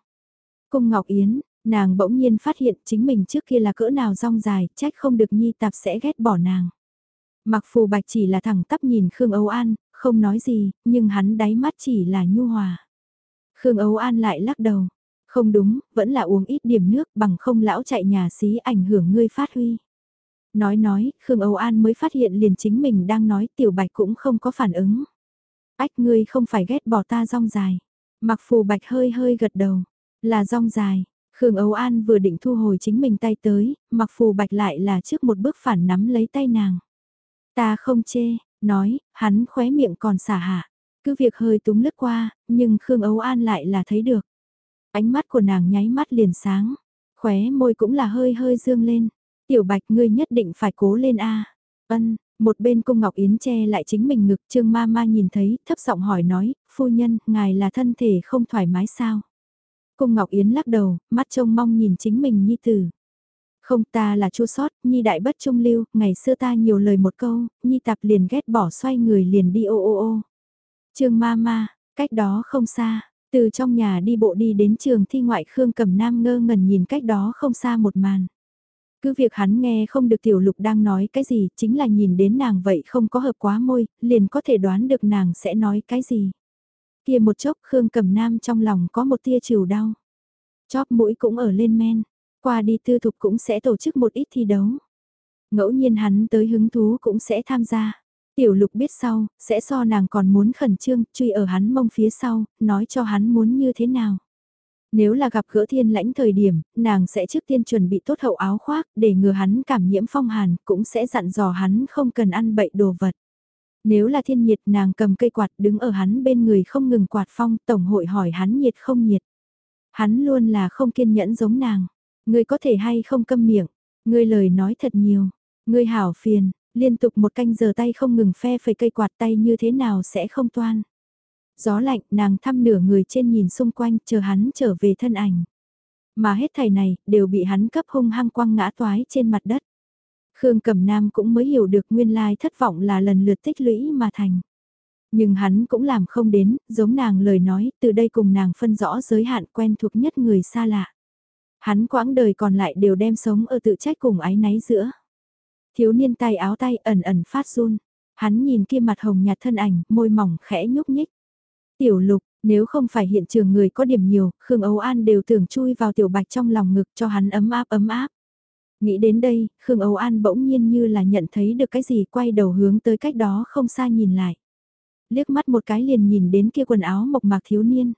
Cung Ngọc Yến, nàng bỗng nhiên phát hiện chính mình trước kia là cỡ nào rong dài, trách không được nhi tạp sẽ ghét bỏ nàng. Mặc phù bạch chỉ là thẳng tắp nhìn Khương Âu An, không nói gì, nhưng hắn đáy mắt chỉ là nhu hòa. Khương Âu An lại lắc đầu, không đúng, vẫn là uống ít điểm nước bằng không lão chạy nhà xí ảnh hưởng ngươi phát huy. Nói nói, Khương Âu An mới phát hiện liền chính mình đang nói tiểu bạch cũng không có phản ứng. Ách ngươi không phải ghét bỏ ta rong dài. Mặc phù bạch hơi hơi gật đầu, là rong dài. Khương Âu An vừa định thu hồi chính mình tay tới, mặc phù bạch lại là trước một bước phản nắm lấy tay nàng. Ta không chê, nói, hắn khóe miệng còn xả hạ. Cứ việc hơi túng lướt qua, nhưng Khương Âu An lại là thấy được. Ánh mắt của nàng nháy mắt liền sáng, khóe môi cũng là hơi hơi dương lên. Tiểu bạch ngươi nhất định phải cố lên a. Ân, một bên cung Ngọc Yến che lại chính mình ngực trương ma ma nhìn thấy, thấp giọng hỏi nói, phu nhân, ngài là thân thể không thoải mái sao? Cung Ngọc Yến lắc đầu, mắt trông mong nhìn chính mình nhi tử. Không ta là chua sót, nhi đại bất trung lưu, ngày xưa ta nhiều lời một câu, nhi tạp liền ghét bỏ xoay người liền đi ô ô ô. Trương ma ma, cách đó không xa, từ trong nhà đi bộ đi đến trường thi ngoại Khương Cẩm Nam ngơ ngẩn nhìn cách đó không xa một màn. Cứ việc hắn nghe không được tiểu lục đang nói cái gì, chính là nhìn đến nàng vậy không có hợp quá môi, liền có thể đoán được nàng sẽ nói cái gì. Kia một chốc Khương Cẩm Nam trong lòng có một tia chiều đau. Chóp mũi cũng ở lên men, qua đi tư thục cũng sẽ tổ chức một ít thi đấu. Ngẫu nhiên hắn tới hứng thú cũng sẽ tham gia. Tiểu lục biết sau, sẽ so nàng còn muốn khẩn trương, truy ở hắn mông phía sau, nói cho hắn muốn như thế nào. Nếu là gặp gỡ thiên lãnh thời điểm, nàng sẽ trước tiên chuẩn bị tốt hậu áo khoác để ngừa hắn cảm nhiễm phong hàn, cũng sẽ dặn dò hắn không cần ăn bậy đồ vật. Nếu là thiên nhiệt nàng cầm cây quạt đứng ở hắn bên người không ngừng quạt phong, tổng hội hỏi hắn nhiệt không nhiệt. Hắn luôn là không kiên nhẫn giống nàng. Ngươi có thể hay không câm miệng, ngươi lời nói thật nhiều, ngươi hảo phiền, liên tục một canh giờ tay không ngừng phe phẩy cây quạt tay như thế nào sẽ không toan. Gió lạnh nàng thăm nửa người trên nhìn xung quanh chờ hắn trở về thân ảnh. Mà hết thầy này đều bị hắn cấp hung hăng quăng ngã toái trên mặt đất. Khương Cẩm Nam cũng mới hiểu được nguyên lai thất vọng là lần lượt tích lũy mà thành. Nhưng hắn cũng làm không đến, giống nàng lời nói, từ đây cùng nàng phân rõ giới hạn quen thuộc nhất người xa lạ. Hắn quãng đời còn lại đều đem sống ở tự trách cùng ái náy giữa. Thiếu niên tay áo tay ẩn ẩn phát run. Hắn nhìn kia mặt hồng nhạt thân ảnh, môi mỏng khẽ nhúc nhích. Tiểu lục, nếu không phải hiện trường người có điểm nhiều, Khương Âu An đều tưởng chui vào tiểu bạch trong lòng ngực cho hắn ấm áp ấm áp. Nghĩ đến đây, Khương Âu An bỗng nhiên như là nhận thấy được cái gì quay đầu hướng tới cách đó không xa nhìn lại. Liếc mắt một cái liền nhìn đến kia quần áo mộc mạc thiếu niên.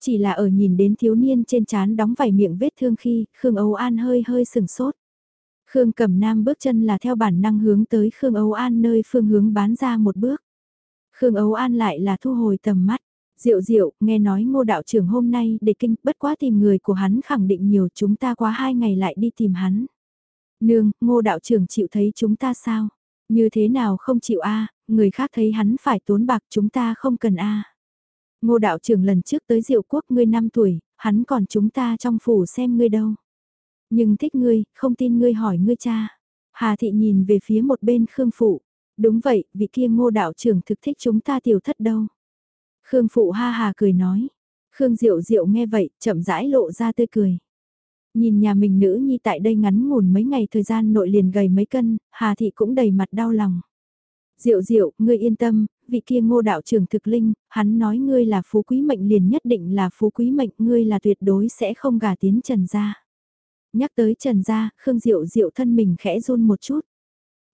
Chỉ là ở nhìn đến thiếu niên trên trán đóng vảy miệng vết thương khi Khương Âu An hơi hơi sừng sốt. Khương Cẩm Nam bước chân là theo bản năng hướng tới Khương Âu An nơi phương hướng bán ra một bước. Khương Âu An lại là thu hồi tầm mắt. Diệu diệu, nghe nói ngô đạo trưởng hôm nay để kinh bất quá tìm người của hắn khẳng định nhiều chúng ta quá hai ngày lại đi tìm hắn. Nương, ngô đạo trưởng chịu thấy chúng ta sao? Như thế nào không chịu a người khác thấy hắn phải tốn bạc chúng ta không cần a Ngô đạo trưởng lần trước tới diệu quốc ngươi 5 tuổi, hắn còn chúng ta trong phủ xem ngươi đâu. Nhưng thích ngươi, không tin ngươi hỏi ngươi cha. Hà thị nhìn về phía một bên Khương Phụ. Đúng vậy, vị kia ngô đạo trưởng thực thích chúng ta tiểu thất đâu. Khương Phụ ha hà cười nói. Khương Diệu Diệu nghe vậy, chậm rãi lộ ra tươi cười. Nhìn nhà mình nữ nhi tại đây ngắn ngủn mấy ngày thời gian nội liền gầy mấy cân, Hà Thị cũng đầy mặt đau lòng. Diệu diệu, ngươi yên tâm, vị kia ngô đạo trưởng thực linh, hắn nói ngươi là phú quý mệnh liền nhất định là phú quý mệnh, ngươi là tuyệt đối sẽ không gả tiến trần gia. Nhắc tới trần gia, Khương Diệu Diệu thân mình khẽ run một chút.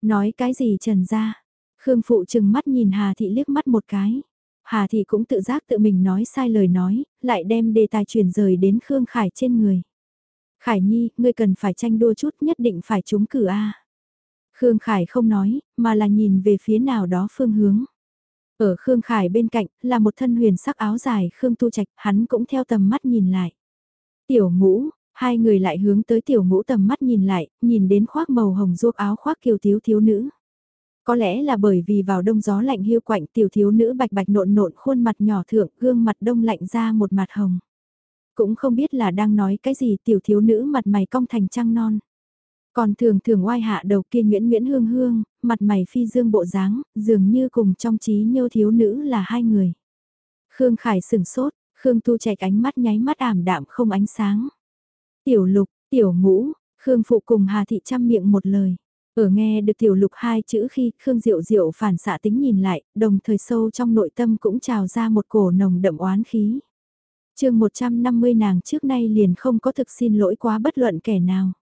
Nói cái gì trần gia? Khương Phụ chừng mắt nhìn Hà Thị liếc mắt một cái. Hà Thị cũng tự giác tự mình nói sai lời nói, lại đem đề tài chuyển rời đến Khương Khải trên người. Khải Nhi, ngươi cần phải tranh đua chút nhất định phải trúng cử A. Khương Khải không nói, mà là nhìn về phía nào đó phương hướng. Ở Khương Khải bên cạnh, là một thân huyền sắc áo dài Khương Tu Trạch, hắn cũng theo tầm mắt nhìn lại. Tiểu ngũ, hai người lại hướng tới tiểu ngũ tầm mắt nhìn lại, nhìn đến khoác màu hồng ruốc áo khoác kiều thiếu thiếu nữ. Có lẽ là bởi vì vào đông gió lạnh hiu quạnh tiểu thiếu nữ bạch bạch nộn nộn khuôn mặt nhỏ thượng gương mặt đông lạnh ra một mặt hồng. Cũng không biết là đang nói cái gì tiểu thiếu nữ mặt mày cong thành trăng non. Còn thường thường oai hạ đầu kia nguyễn nguyễn hương hương, mặt mày phi dương bộ dáng, dường như cùng trong trí nhô thiếu nữ là hai người. Khương Khải sừng sốt, Khương Tu Trạch ánh mắt nháy mắt ảm đạm không ánh sáng. Tiểu lục, tiểu ngũ, Khương Phụ cùng Hà Thị chăm miệng một lời. Ở nghe được tiểu lục hai chữ khi Khương Diệu Diệu phản xạ tính nhìn lại, đồng thời sâu trong nội tâm cũng trào ra một cổ nồng đậm oán khí. chương 150 nàng trước nay liền không có thực xin lỗi quá bất luận kẻ nào.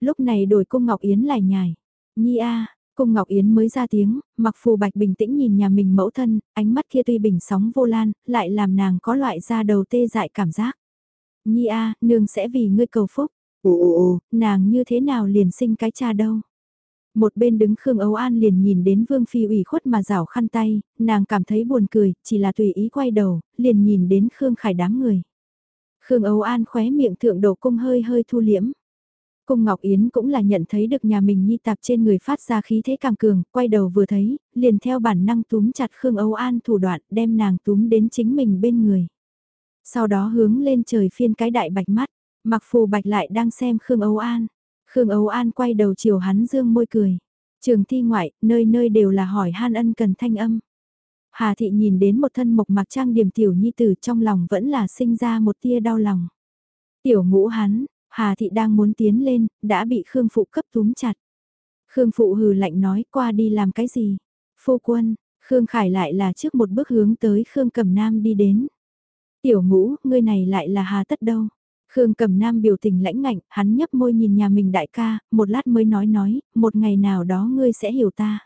Lúc này đổi cung Ngọc Yến lại nhài. Nhi a cung Ngọc Yến mới ra tiếng, mặc phù bạch bình tĩnh nhìn nhà mình mẫu thân, ánh mắt kia tuy bình sóng vô lan, lại làm nàng có loại da đầu tê dại cảm giác. Nhi a nương sẽ vì ngươi cầu phúc. Ồ ồ ồ, nàng như thế nào liền sinh cái cha đâu. Một bên đứng Khương Âu An liền nhìn đến Vương Phi ủy khuất mà rảo khăn tay, nàng cảm thấy buồn cười, chỉ là tùy ý quay đầu, liền nhìn đến Khương Khải đám người. Khương Âu An khóe miệng thượng đầu cung hơi hơi thu liễm. Cung Ngọc Yến cũng là nhận thấy được nhà mình nhi tạp trên người phát ra khí thế càng cường, quay đầu vừa thấy, liền theo bản năng túm chặt Khương Âu An thủ đoạn đem nàng túm đến chính mình bên người. Sau đó hướng lên trời phiên cái đại bạch mắt, mặc phù bạch lại đang xem Khương Âu An. Khương Âu An quay đầu chiều hắn dương môi cười. Trường thi ngoại, nơi nơi đều là hỏi han ân cần thanh âm. Hà thị nhìn đến một thân mộc mặc trang điểm tiểu nhi tử trong lòng vẫn là sinh ra một tia đau lòng. Tiểu ngũ hắn, Hà thị đang muốn tiến lên, đã bị Khương Phụ cấp túm chặt. Khương Phụ hừ lạnh nói qua đi làm cái gì? Phu quân, Khương Khải lại là trước một bước hướng tới Khương Cẩm Nam đi đến. Tiểu ngũ, ngươi này lại là hà tất đâu? Khương Cẩm Nam biểu tình lãnh ngạnh, hắn nhấp môi nhìn nhà mình đại ca, một lát mới nói nói, một ngày nào đó ngươi sẽ hiểu ta.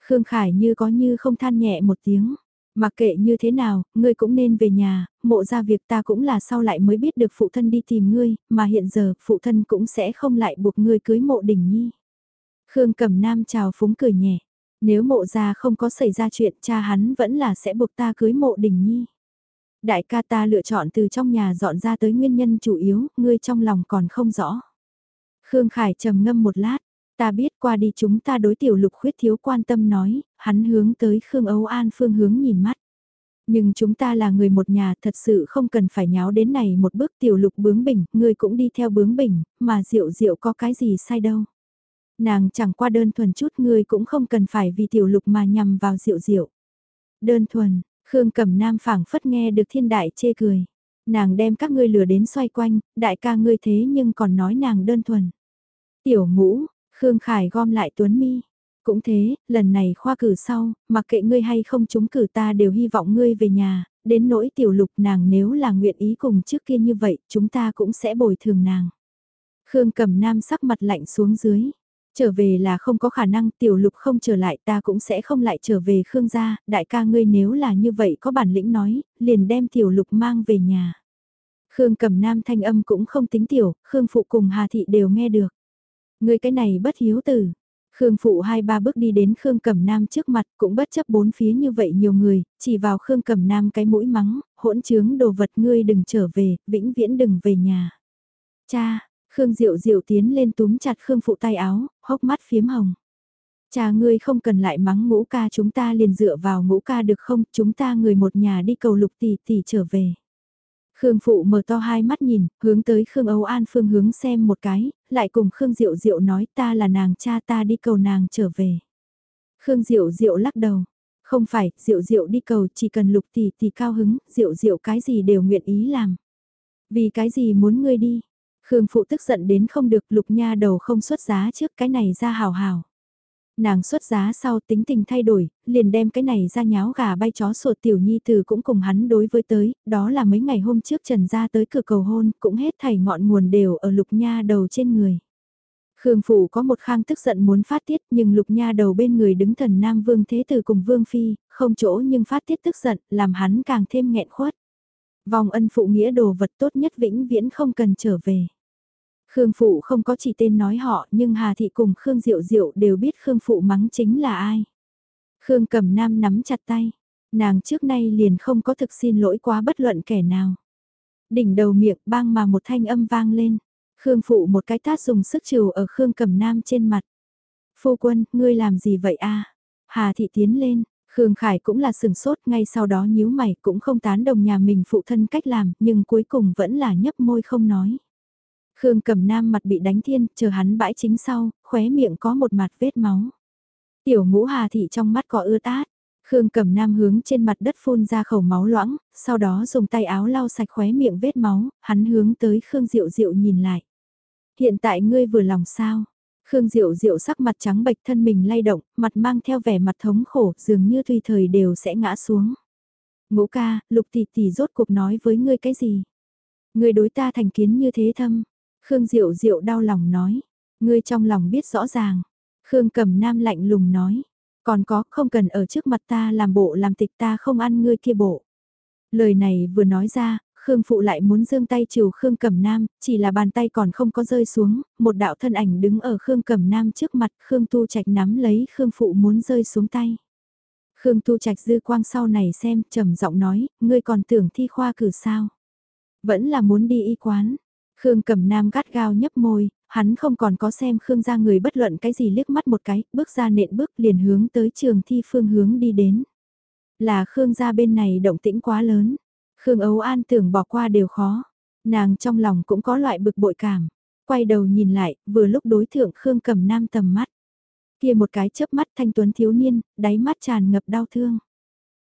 Khương Khải như có như không than nhẹ một tiếng. Mặc kệ như thế nào, ngươi cũng nên về nhà, mộ ra việc ta cũng là sau lại mới biết được phụ thân đi tìm ngươi, mà hiện giờ phụ thân cũng sẽ không lại buộc ngươi cưới mộ đỉnh nhi. Khương Cẩm Nam chào phúng cười nhẹ, nếu mộ ra không có xảy ra chuyện cha hắn vẫn là sẽ buộc ta cưới mộ đỉnh nhi. Đại ca ta lựa chọn từ trong nhà dọn ra tới nguyên nhân chủ yếu, ngươi trong lòng còn không rõ. Khương Khải trầm ngâm một lát, ta biết qua đi chúng ta đối tiểu lục khuyết thiếu quan tâm nói, hắn hướng tới Khương Âu An phương hướng nhìn mắt. Nhưng chúng ta là người một nhà thật sự không cần phải nháo đến này một bước tiểu lục bướng bỉnh, ngươi cũng đi theo bướng bỉnh, mà diệu diệu có cái gì sai đâu. Nàng chẳng qua đơn thuần chút ngươi cũng không cần phải vì tiểu lục mà nhằm vào diệu diệu. Đơn thuần, Khương Cẩm Nam phảng phất nghe được thiên đại chê cười. Nàng đem các ngươi lừa đến xoay quanh, đại ca ngươi thế nhưng còn nói nàng đơn thuần. Tiểu ngũ, Khương Khải gom lại Tuấn Mi. Cũng thế, lần này khoa cử sau, mặc kệ ngươi hay không chúng cử ta đều hy vọng ngươi về nhà, đến nỗi tiểu lục nàng nếu là nguyện ý cùng trước kia như vậy, chúng ta cũng sẽ bồi thường nàng. Khương Cẩm Nam sắc mặt lạnh xuống dưới. Trở về là không có khả năng tiểu lục không trở lại ta cũng sẽ không lại trở về Khương gia, đại ca ngươi nếu là như vậy có bản lĩnh nói, liền đem tiểu lục mang về nhà. Khương cầm nam thanh âm cũng không tính tiểu, Khương phụ cùng Hà thị đều nghe được. Ngươi cái này bất hiếu tử. Khương phụ hai ba bước đi đến Khương Cẩm Nam trước mặt cũng bất chấp bốn phía như vậy nhiều người, chỉ vào Khương Cẩm Nam cái mũi mắng, hỗn trướng đồ vật ngươi đừng trở về, vĩnh viễn đừng về nhà. Cha, Khương Diệu Diệu tiến lên túm chặt Khương Phụ tay áo, hốc mắt phiếm hồng. Cha ngươi không cần lại mắng ngũ ca chúng ta liền dựa vào ngũ ca được không, chúng ta người một nhà đi cầu lục tỷ tỷ trở về. Khương Phụ mở to hai mắt nhìn, hướng tới Khương Âu An phương hướng xem một cái, lại cùng Khương Diệu Diệu nói ta là nàng cha ta đi cầu nàng trở về. Khương Diệu Diệu lắc đầu, không phải, Diệu Diệu đi cầu chỉ cần lục tỷ tỷ cao hứng, Diệu Diệu cái gì đều nguyện ý làm. Vì cái gì muốn ngươi đi, Khương Phụ tức giận đến không được lục nha đầu không xuất giá trước cái này ra hào hào. Nàng xuất giá sau tính tình thay đổi, liền đem cái này ra nháo gà bay chó sột tiểu nhi từ cũng cùng hắn đối với tới, đó là mấy ngày hôm trước trần ra tới cửa cầu hôn, cũng hết thảy ngọn nguồn đều ở lục nha đầu trên người. Khương Phụ có một khang tức giận muốn phát tiết nhưng lục nha đầu bên người đứng thần Nam Vương Thế Tử cùng Vương Phi, không chỗ nhưng phát tiết tức giận, làm hắn càng thêm nghẹn khuất. Vòng ân phụ nghĩa đồ vật tốt nhất vĩnh viễn không cần trở về. Khương Phụ không có chỉ tên nói họ nhưng Hà Thị cùng Khương Diệu Diệu đều biết Khương Phụ mắng chính là ai. Khương Cẩm Nam nắm chặt tay, nàng trước nay liền không có thực xin lỗi quá bất luận kẻ nào. Đỉnh đầu miệng bang mà một thanh âm vang lên, Khương Phụ một cái tát dùng sức trừ ở Khương Cẩm Nam trên mặt. Phu quân, ngươi làm gì vậy a? Hà Thị tiến lên, Khương Khải cũng là sừng sốt ngay sau đó nhíu mày cũng không tán đồng nhà mình phụ thân cách làm nhưng cuối cùng vẫn là nhấp môi không nói. Khương cầm nam mặt bị đánh thiên, chờ hắn bãi chính sau, khóe miệng có một mặt vết máu. Tiểu ngũ hà thị trong mắt có ưa tát. Khương cầm nam hướng trên mặt đất phun ra khẩu máu loãng, sau đó dùng tay áo lau sạch khóe miệng vết máu, hắn hướng tới Khương Diệu Diệu nhìn lại. Hiện tại ngươi vừa lòng sao? Khương Diệu Diệu sắc mặt trắng bệch thân mình lay động, mặt mang theo vẻ mặt thống khổ, dường như tùy thời đều sẽ ngã xuống. Ngũ ca, lục tỷ tỷ rốt cuộc nói với ngươi cái gì? Ngươi đối ta thành kiến như thế thâm, Khương Diệu Diệu đau lòng nói, ngươi trong lòng biết rõ ràng. Khương Cẩm Nam lạnh lùng nói, còn có không cần ở trước mặt ta làm bộ làm tịch ta không ăn ngươi kia bộ. Lời này vừa nói ra, Khương Phụ lại muốn dương tay chiều Khương Cẩm Nam, chỉ là bàn tay còn không có rơi xuống, một đạo thân ảnh đứng ở Khương Cẩm Nam trước mặt, Khương Tu Trạch nắm lấy Khương Phụ muốn rơi xuống tay. Khương Tu Trạch dư quang sau này xem, trầm giọng nói, ngươi còn tưởng thi khoa cử sao? Vẫn là muốn đi y quán, Khương Cẩm Nam gắt gao nhấp môi, hắn không còn có xem Khương gia người bất luận cái gì liếc mắt một cái, bước ra nện bước liền hướng tới trường thi phương hướng đi đến. Là Khương gia bên này động tĩnh quá lớn. Khương Ấu An tưởng bỏ qua đều khó. Nàng trong lòng cũng có loại bực bội cảm. Quay đầu nhìn lại, vừa lúc đối thượng Khương Cẩm Nam tầm mắt. Kia một cái chớp mắt thanh tuấn thiếu niên, đáy mắt tràn ngập đau thương.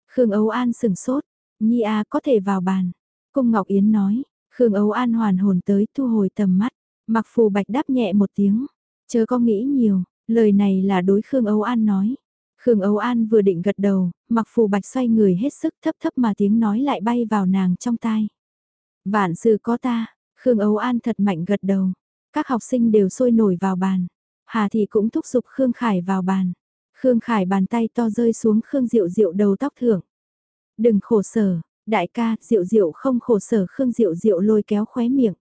Khương Ấu An sừng sốt, Nhi A có thể vào bàn. Cung Ngọc Yến nói, Khương Âu An hoàn hồn tới thu hồi tầm mắt. Mặc phù bạch đáp nhẹ một tiếng, chớ có nghĩ nhiều, lời này là đối Khương Âu An nói. Khương Âu An vừa định gật đầu, mặc phù bạch xoay người hết sức thấp thấp mà tiếng nói lại bay vào nàng trong tai. Vạn sự có ta, Khương Âu An thật mạnh gật đầu. Các học sinh đều sôi nổi vào bàn. Hà Thị cũng thúc giục Khương Khải vào bàn. Khương Khải bàn tay to rơi xuống Khương Diệu Diệu đầu tóc thưởng. Đừng khổ sở, đại ca, Diệu Diệu không khổ sở Khương Diệu Diệu lôi kéo khóe miệng.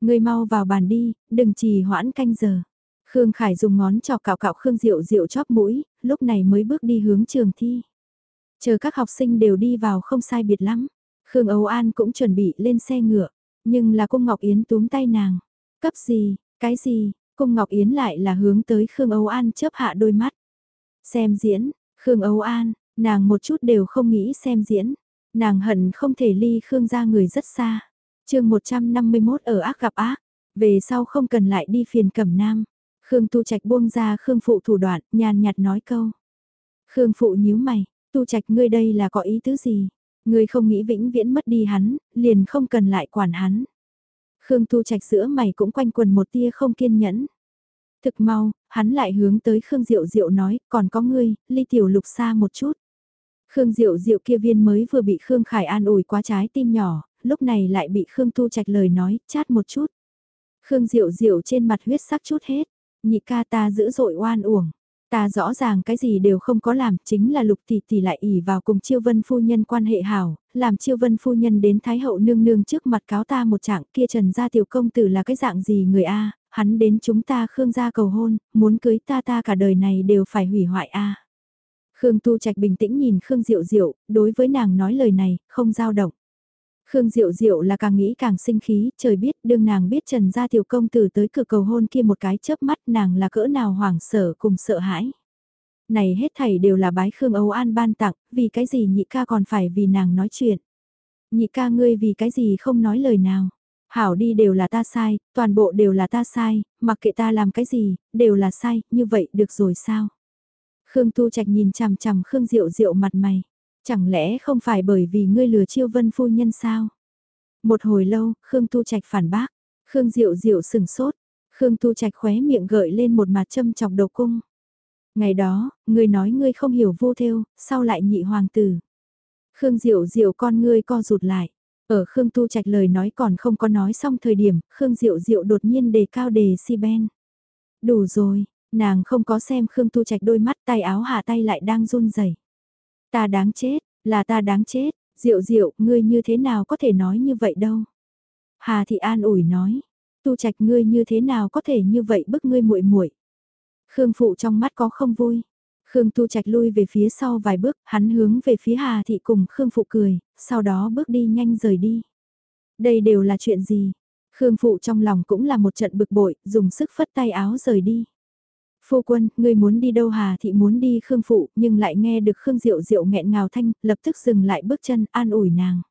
Người mau vào bàn đi, đừng trì hoãn canh giờ. Khương Khải dùng ngón trò cạo cạo Khương Diệu Diệu chóp mũi, lúc này mới bước đi hướng trường thi. Chờ các học sinh đều đi vào không sai biệt lắm. Khương Âu An cũng chuẩn bị lên xe ngựa, nhưng là cung Ngọc Yến túm tay nàng. Cấp gì, cái gì, cung Ngọc Yến lại là hướng tới Khương Âu An chớp hạ đôi mắt. Xem diễn, Khương Âu An, nàng một chút đều không nghĩ xem diễn. Nàng hận không thể ly Khương ra người rất xa. chương 151 ở ác gặp ác, về sau không cần lại đi phiền cẩm nam. Khương Tu Trạch buông ra Khương Phụ thủ đoạn, nhàn nhạt nói câu. Khương Phụ nhíu mày, Tu Trạch ngươi đây là có ý tứ gì? Ngươi không nghĩ vĩnh viễn mất đi hắn, liền không cần lại quản hắn. Khương Tu Trạch giữa mày cũng quanh quần một tia không kiên nhẫn. Thực mau, hắn lại hướng tới Khương Diệu Diệu nói, còn có ngươi, ly tiểu lục xa một chút. Khương Diệu Diệu kia viên mới vừa bị Khương Khải an ủi quá trái tim nhỏ, lúc này lại bị Khương Tu Trạch lời nói, chát một chút. Khương Diệu Diệu trên mặt huyết sắc chút hết, nhị ca ta dữ dội oan uổng. Ta rõ ràng cái gì đều không có làm, chính là lục tỷ tỷ lại ỉ vào cùng chiêu vân phu nhân quan hệ hảo, làm chiêu vân phu nhân đến thái hậu nương nương trước mặt cáo ta một trạng kia trần gia tiểu công tử là cái dạng gì người A, hắn đến chúng ta khương gia cầu hôn, muốn cưới ta ta cả đời này đều phải hủy hoại A. Khương Tu Trạch bình tĩnh nhìn Khương Diệu Diệu, đối với nàng nói lời này, không dao động. Khương Diệu Diệu là càng nghĩ càng sinh khí, trời biết, đương nàng biết Trần Gia Tiểu Công Tử tới cửa cầu hôn kia một cái chớp mắt nàng là cỡ nào hoảng sợ cùng sợ hãi. Này hết thảy đều là bái Khương Âu An ban tặng, vì cái gì nhị ca còn phải vì nàng nói chuyện. Nhị ca ngươi vì cái gì không nói lời nào. Hảo đi đều là ta sai, toàn bộ đều là ta sai, mặc kệ ta làm cái gì, đều là sai, như vậy được rồi sao? Khương Tu Trạch nhìn chằm chằm Khương Diệu Diệu mặt mày. Chẳng lẽ không phải bởi vì ngươi lừa chiêu vân phu nhân sao? Một hồi lâu, Khương Tu Trạch phản bác. Khương Diệu Diệu sừng sốt. Khương Tu Trạch khóe miệng gợi lên một mặt châm chọc đầu cung. Ngày đó, ngươi nói ngươi không hiểu vô theo, sau lại nhị hoàng tử. Khương Diệu Diệu con ngươi co rụt lại. Ở Khương Tu Trạch lời nói còn không có nói xong thời điểm, Khương Diệu Diệu đột nhiên đề cao đề si ben. Đủ rồi, nàng không có xem Khương Tu Trạch đôi mắt tay áo hạ tay lại đang run rẩy. Ta đáng chết, là ta đáng chết, Diệu Diệu, ngươi như thế nào có thể nói như vậy đâu. Hà Thị An ủi nói, Tu Trạch ngươi như thế nào có thể như vậy bức ngươi muội muội. Khương Phụ trong mắt có không vui. Khương Tu Trạch lui về phía sau vài bước, hắn hướng về phía Hà Thị cùng Khương Phụ cười, sau đó bước đi nhanh rời đi. Đây đều là chuyện gì? Khương Phụ trong lòng cũng là một trận bực bội, dùng sức phất tay áo rời đi. Phu quân, ngươi muốn đi đâu Hà Thị muốn đi Khương Phụ, nhưng lại nghe được Khương Diệu Diệu nghẹn ngào thanh, lập tức dừng lại bước chân, an ủi nàng.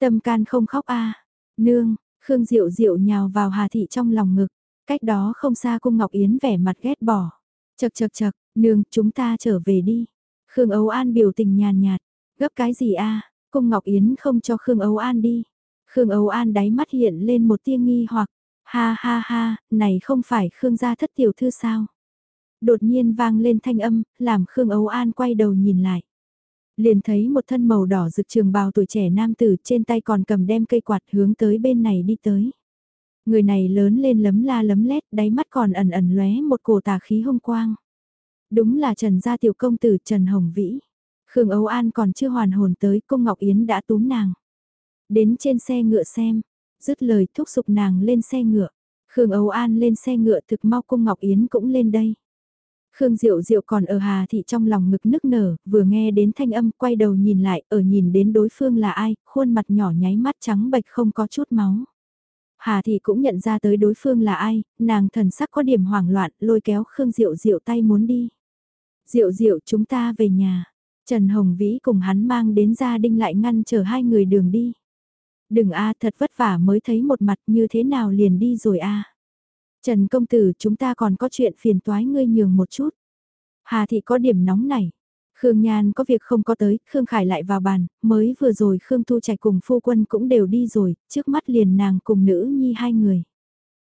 Tâm can không khóc a Nương, Khương Diệu Diệu nhào vào Hà Thị trong lòng ngực, cách đó không xa cung Ngọc Yến vẻ mặt ghét bỏ. Chật chật chật, nương, chúng ta trở về đi. Khương Âu An biểu tình nhàn nhạt, gấp cái gì a cung Ngọc Yến không cho Khương Âu An đi. Khương Âu An đáy mắt hiện lên một tia nghi hoặc, ha ha ha, này không phải Khương gia thất tiểu thư sao? Đột nhiên vang lên thanh âm, làm Khương Âu An quay đầu nhìn lại. Liền thấy một thân màu đỏ rực trường bào tuổi trẻ nam tử trên tay còn cầm đem cây quạt hướng tới bên này đi tới. Người này lớn lên lấm la lấm lét, đáy mắt còn ẩn ẩn lóe một cổ tà khí hung quang. Đúng là Trần gia tiểu công tử Trần Hồng Vĩ. Khương Âu An còn chưa hoàn hồn tới, công Ngọc Yến đã túm nàng. Đến trên xe ngựa xem, dứt lời thúc giục nàng lên xe ngựa. Khương Âu An lên xe ngựa thực mau công Ngọc Yến cũng lên đây. Khương Diệu Diệu còn ở Hà Thị trong lòng ngực nức nở, vừa nghe đến thanh âm quay đầu nhìn lại, ở nhìn đến đối phương là ai, khuôn mặt nhỏ nháy mắt trắng bệch không có chút máu. Hà Thị cũng nhận ra tới đối phương là ai, nàng thần sắc có điểm hoảng loạn, lôi kéo Khương Diệu Diệu tay muốn đi. Diệu Diệu chúng ta về nhà. Trần Hồng Vĩ cùng hắn mang đến gia đình lại ngăn chờ hai người đường đi. Đừng a thật vất vả mới thấy một mặt như thế nào liền đi rồi a Trần công tử chúng ta còn có chuyện phiền toái ngươi nhường một chút. Hà thị có điểm nóng này. Khương Nhan có việc không có tới, Khương Khải lại vào bàn, mới vừa rồi Khương Thu Trạch cùng phu quân cũng đều đi rồi, trước mắt liền nàng cùng nữ nhi hai người.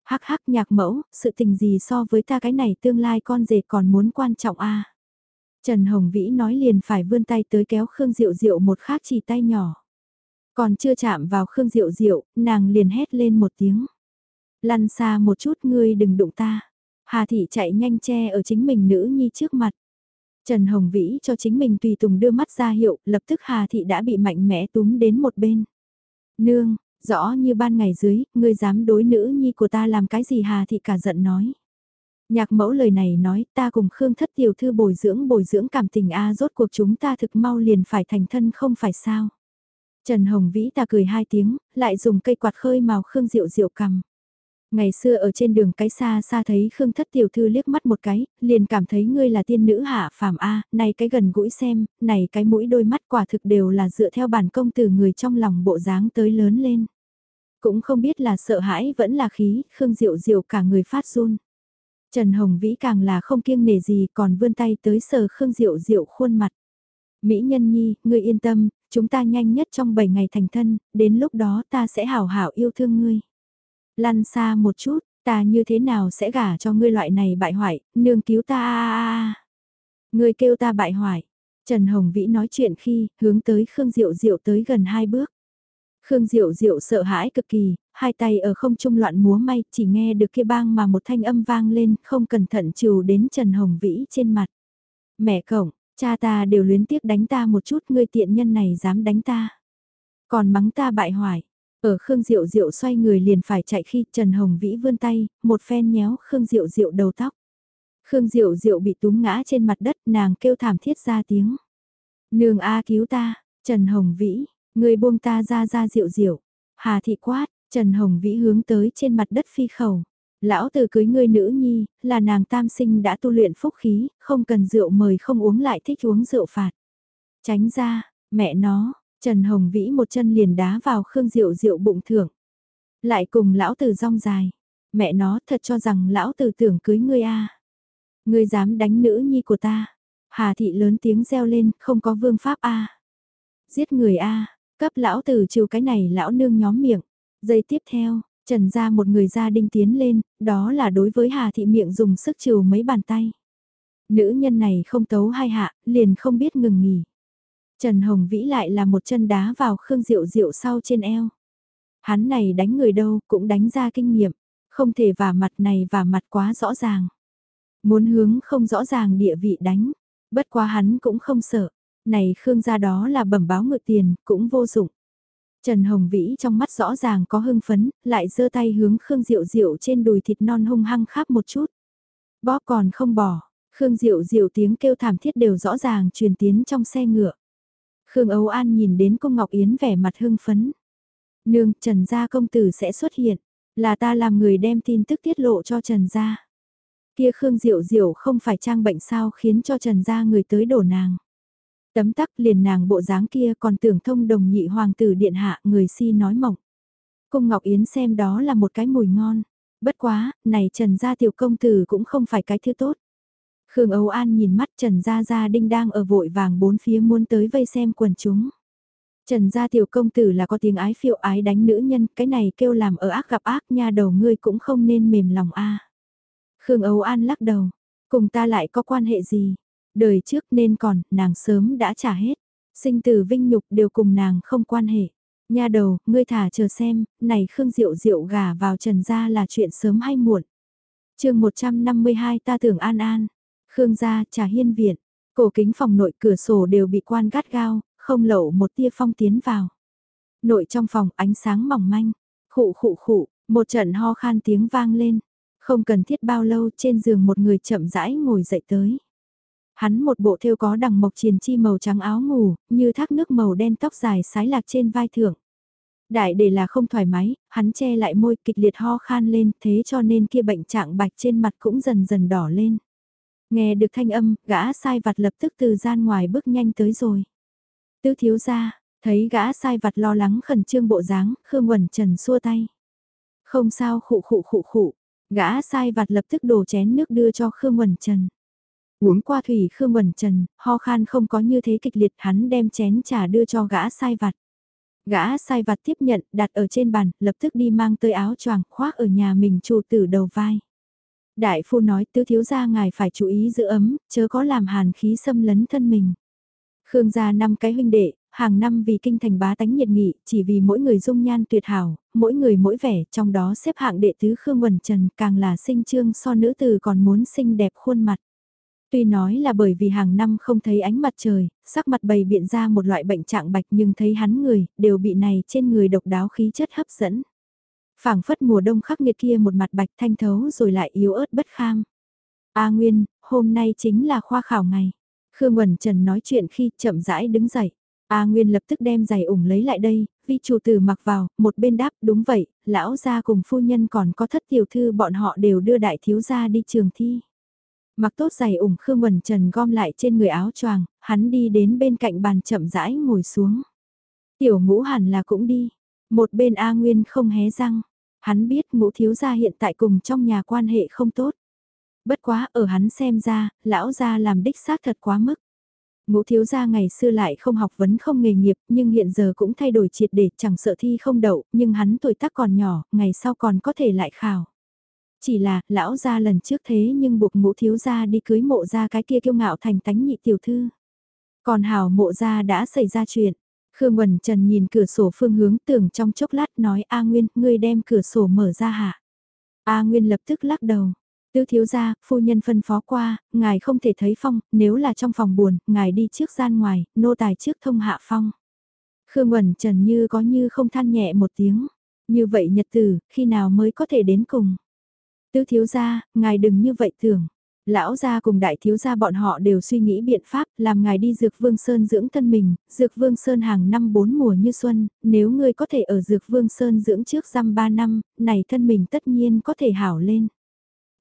Hắc hắc nhạc mẫu, sự tình gì so với ta cái này tương lai con rể còn muốn quan trọng a Trần Hồng Vĩ nói liền phải vươn tay tới kéo Khương Diệu Diệu một khác chỉ tay nhỏ. Còn chưa chạm vào Khương Diệu Diệu, nàng liền hét lên một tiếng. Lăn xa một chút ngươi đừng đụng ta. Hà Thị chạy nhanh che ở chính mình nữ nhi trước mặt. Trần Hồng Vĩ cho chính mình tùy tùng đưa mắt ra hiệu, lập tức Hà Thị đã bị mạnh mẽ túm đến một bên. Nương, rõ như ban ngày dưới, ngươi dám đối nữ nhi của ta làm cái gì Hà Thị cả giận nói. Nhạc mẫu lời này nói ta cùng Khương thất tiểu thư bồi dưỡng bồi dưỡng cảm tình A rốt cuộc chúng ta thực mau liền phải thành thân không phải sao. Trần Hồng Vĩ ta cười hai tiếng, lại dùng cây quạt khơi màu Khương Diệu Diệu cầm. Ngày xưa ở trên đường cái xa xa thấy Khương Thất Tiểu Thư liếc mắt một cái, liền cảm thấy ngươi là tiên nữ hạ phàm A, này cái gần gũi xem, này cái mũi đôi mắt quả thực đều là dựa theo bản công từ người trong lòng bộ dáng tới lớn lên. Cũng không biết là sợ hãi vẫn là khí, Khương Diệu Diệu cả người phát run. Trần Hồng Vĩ càng là không kiêng nể gì còn vươn tay tới sờ Khương Diệu Diệu khuôn mặt. Mỹ Nhân Nhi, ngươi yên tâm, chúng ta nhanh nhất trong 7 ngày thành thân, đến lúc đó ta sẽ hảo hảo yêu thương ngươi. Lăn xa một chút, ta như thế nào sẽ gả cho ngươi loại này bại hoại, nương cứu ta a Ngươi kêu ta bại hoại. Trần Hồng Vĩ nói chuyện khi hướng tới Khương Diệu Diệu tới gần hai bước. Khương Diệu Diệu sợ hãi cực kỳ, hai tay ở không trung loạn múa may, chỉ nghe được kia bang mà một thanh âm vang lên, không cẩn thận trừ đến Trần Hồng Vĩ trên mặt. Mẹ cổng, cha ta đều luyến tiếc đánh ta một chút, ngươi tiện nhân này dám đánh ta. Còn mắng ta bại hoại. Ở Khương Diệu Diệu xoay người liền phải chạy khi Trần Hồng Vĩ vươn tay, một phen nhéo Khương Diệu Diệu đầu tóc. Khương Diệu Diệu bị túm ngã trên mặt đất, nàng kêu thảm thiết ra tiếng. Nương A cứu ta, Trần Hồng Vĩ, người buông ta ra ra Diệu Diệu. Hà thị quát, Trần Hồng Vĩ hướng tới trên mặt đất phi khẩu. Lão tử cưới ngươi nữ nhi, là nàng tam sinh đã tu luyện phúc khí, không cần rượu mời không uống lại thích uống rượu phạt. Tránh ra, mẹ nó, Trần Hồng Vĩ một chân liền đá vào Khương Diệu Diệu bụng thưởng. Lại cùng lão tử rong dài. Mẹ nó thật cho rằng lão tử tưởng cưới ngươi a Ngươi dám đánh nữ nhi của ta. Hà thị lớn tiếng reo lên, không có vương pháp a Giết người a cấp lão tử trừ cái này lão nương nhóm miệng. Giây tiếp theo, trần ra một người gia đinh tiến lên, đó là đối với Hà thị miệng dùng sức trừ mấy bàn tay. Nữ nhân này không tấu hai hạ, liền không biết ngừng nghỉ. Trần Hồng Vĩ lại là một chân đá vào Khương Diệu Diệu sau trên eo. Hắn này đánh người đâu cũng đánh ra kinh nghiệm, không thể vả mặt này và mặt quá rõ ràng. Muốn hướng không rõ ràng địa vị đánh, bất quá hắn cũng không sợ. Này Khương gia đó là bẩm báo ngự tiền, cũng vô dụng. Trần Hồng Vĩ trong mắt rõ ràng có hưng phấn, lại giơ tay hướng Khương Diệu Diệu trên đùi thịt non hung hăng khắp một chút. Bóp còn không bỏ, Khương Diệu Diệu tiếng kêu thảm thiết đều rõ ràng truyền tiến trong xe ngựa. Khương Âu An nhìn đến cô Ngọc Yến vẻ mặt hưng phấn. Nương, Trần Gia công tử sẽ xuất hiện, là ta làm người đem tin tức tiết lộ cho Trần Gia. Kia Khương Diệu Diệu không phải trang bệnh sao khiến cho Trần Gia người tới đổ nàng. Tấm tắc liền nàng bộ dáng kia còn tưởng thông đồng nhị hoàng tử điện hạ người si nói mộng. Cung Ngọc Yến xem đó là một cái mùi ngon. Bất quá, này Trần Gia tiểu công tử cũng không phải cái thứ tốt. Khương Âu An nhìn mắt Trần Gia Gia Đinh đang ở vội vàng bốn phía muốn tới vây xem quần chúng. Trần Gia tiểu công tử là có tiếng ái phiệu ái đánh nữ nhân, cái này kêu làm ở ác gặp ác nha đầu ngươi cũng không nên mềm lòng a. Khương Âu An lắc đầu, cùng ta lại có quan hệ gì? Đời trước nên còn, nàng sớm đã trả hết. Sinh tử vinh nhục đều cùng nàng không quan hệ. Nha đầu, ngươi thả chờ xem, này Khương Diệu Diệu gả vào Trần Gia là chuyện sớm hay muộn. chương 152 ta tưởng an an. Khương gia, trà hiên viện, cổ kính phòng nội cửa sổ đều bị quan gắt gao, không lậu một tia phong tiến vào. Nội trong phòng ánh sáng mỏng manh, khụ khụ khụ, một trận ho khan tiếng vang lên. Không cần thiết bao lâu trên giường một người chậm rãi ngồi dậy tới. Hắn một bộ thêu có đằng mộc triền chi màu trắng áo ngủ, như thác nước màu đen tóc dài sái lạc trên vai thượng. Đại để là không thoải mái, hắn che lại môi kịch liệt ho khan lên thế cho nên kia bệnh trạng bạch trên mặt cũng dần dần đỏ lên. Nghe được thanh âm, gã sai vặt lập tức từ gian ngoài bước nhanh tới rồi. Tứ thiếu ra, thấy gã sai vặt lo lắng khẩn trương bộ dáng, Khương Quẩn Trần xua tay. Không sao khụ khụ khụ khụ, gã sai vặt lập tức đổ chén nước đưa cho Khương Quẩn Trần. Uống qua thủy Khương Quẩn Trần, ho khan không có như thế kịch liệt hắn đem chén trà đưa cho gã sai vặt. Gã sai vặt tiếp nhận, đặt ở trên bàn, lập tức đi mang tới áo choàng khoác ở nhà mình chủ tử đầu vai. Đại phu nói tứ thiếu gia ngài phải chú ý giữ ấm, chớ có làm hàn khí xâm lấn thân mình. Khương gia năm cái huynh đệ, hàng năm vì kinh thành bá tánh nhiệt nghị, chỉ vì mỗi người dung nhan tuyệt hảo, mỗi người mỗi vẻ, trong đó xếp hạng đệ tứ Khương Quần Trần càng là sinh trương so nữ từ còn muốn xinh đẹp khuôn mặt. Tuy nói là bởi vì hàng năm không thấy ánh mặt trời, sắc mặt bầy biện ra một loại bệnh trạng bạch nhưng thấy hắn người, đều bị này trên người độc đáo khí chất hấp dẫn phảng phất mùa đông khắc nghiệt kia một mặt bạch thanh thấu rồi lại yếu ớt bất kham. A Nguyên, hôm nay chính là khoa khảo ngày. Khương Quẩn Trần nói chuyện khi chậm rãi đứng dậy. A Nguyên lập tức đem giày ủng lấy lại đây, vi chủ tử mặc vào, một bên đáp, đúng vậy, lão gia cùng phu nhân còn có thất tiểu thư bọn họ đều đưa đại thiếu gia đi trường thi. Mặc tốt giày ủng Khương Quẩn Trần gom lại trên người áo choàng, hắn đi đến bên cạnh bàn chậm rãi ngồi xuống. Tiểu ngũ hẳn là cũng đi. Một bên A Nguyên không hé răng. Hắn biết ngũ thiếu gia hiện tại cùng trong nhà quan hệ không tốt. Bất quá ở hắn xem ra, lão gia làm đích xác thật quá mức. Ngũ thiếu gia ngày xưa lại không học vấn không nghề nghiệp, nhưng hiện giờ cũng thay đổi triệt để chẳng sợ thi không đậu, nhưng hắn tuổi tác còn nhỏ, ngày sau còn có thể lại khảo. Chỉ là, lão gia lần trước thế nhưng buộc ngũ thiếu gia đi cưới mộ gia cái kia kiêu ngạo thành tánh nhị tiểu thư. Còn hào mộ gia đã xảy ra chuyện. Khương Quần Trần nhìn cửa sổ phương hướng tưởng trong chốc lát nói A Nguyên, ngươi đem cửa sổ mở ra hả? A Nguyên lập tức lắc đầu. Tứ thiếu gia, phu nhân phân phó qua, ngài không thể thấy phong, nếu là trong phòng buồn, ngài đi trước gian ngoài, nô tài trước thông hạ phong. Khương Quẩn Trần như có như không than nhẹ một tiếng. Như vậy nhật tử, khi nào mới có thể đến cùng? Tứ thiếu gia, ngài đừng như vậy tưởng. Lão gia cùng đại thiếu gia bọn họ đều suy nghĩ biện pháp làm ngài đi Dược Vương Sơn dưỡng thân mình, Dược Vương Sơn hàng năm bốn mùa như xuân, nếu ngươi có thể ở Dược Vương Sơn dưỡng trước răm ba năm, này thân mình tất nhiên có thể hảo lên.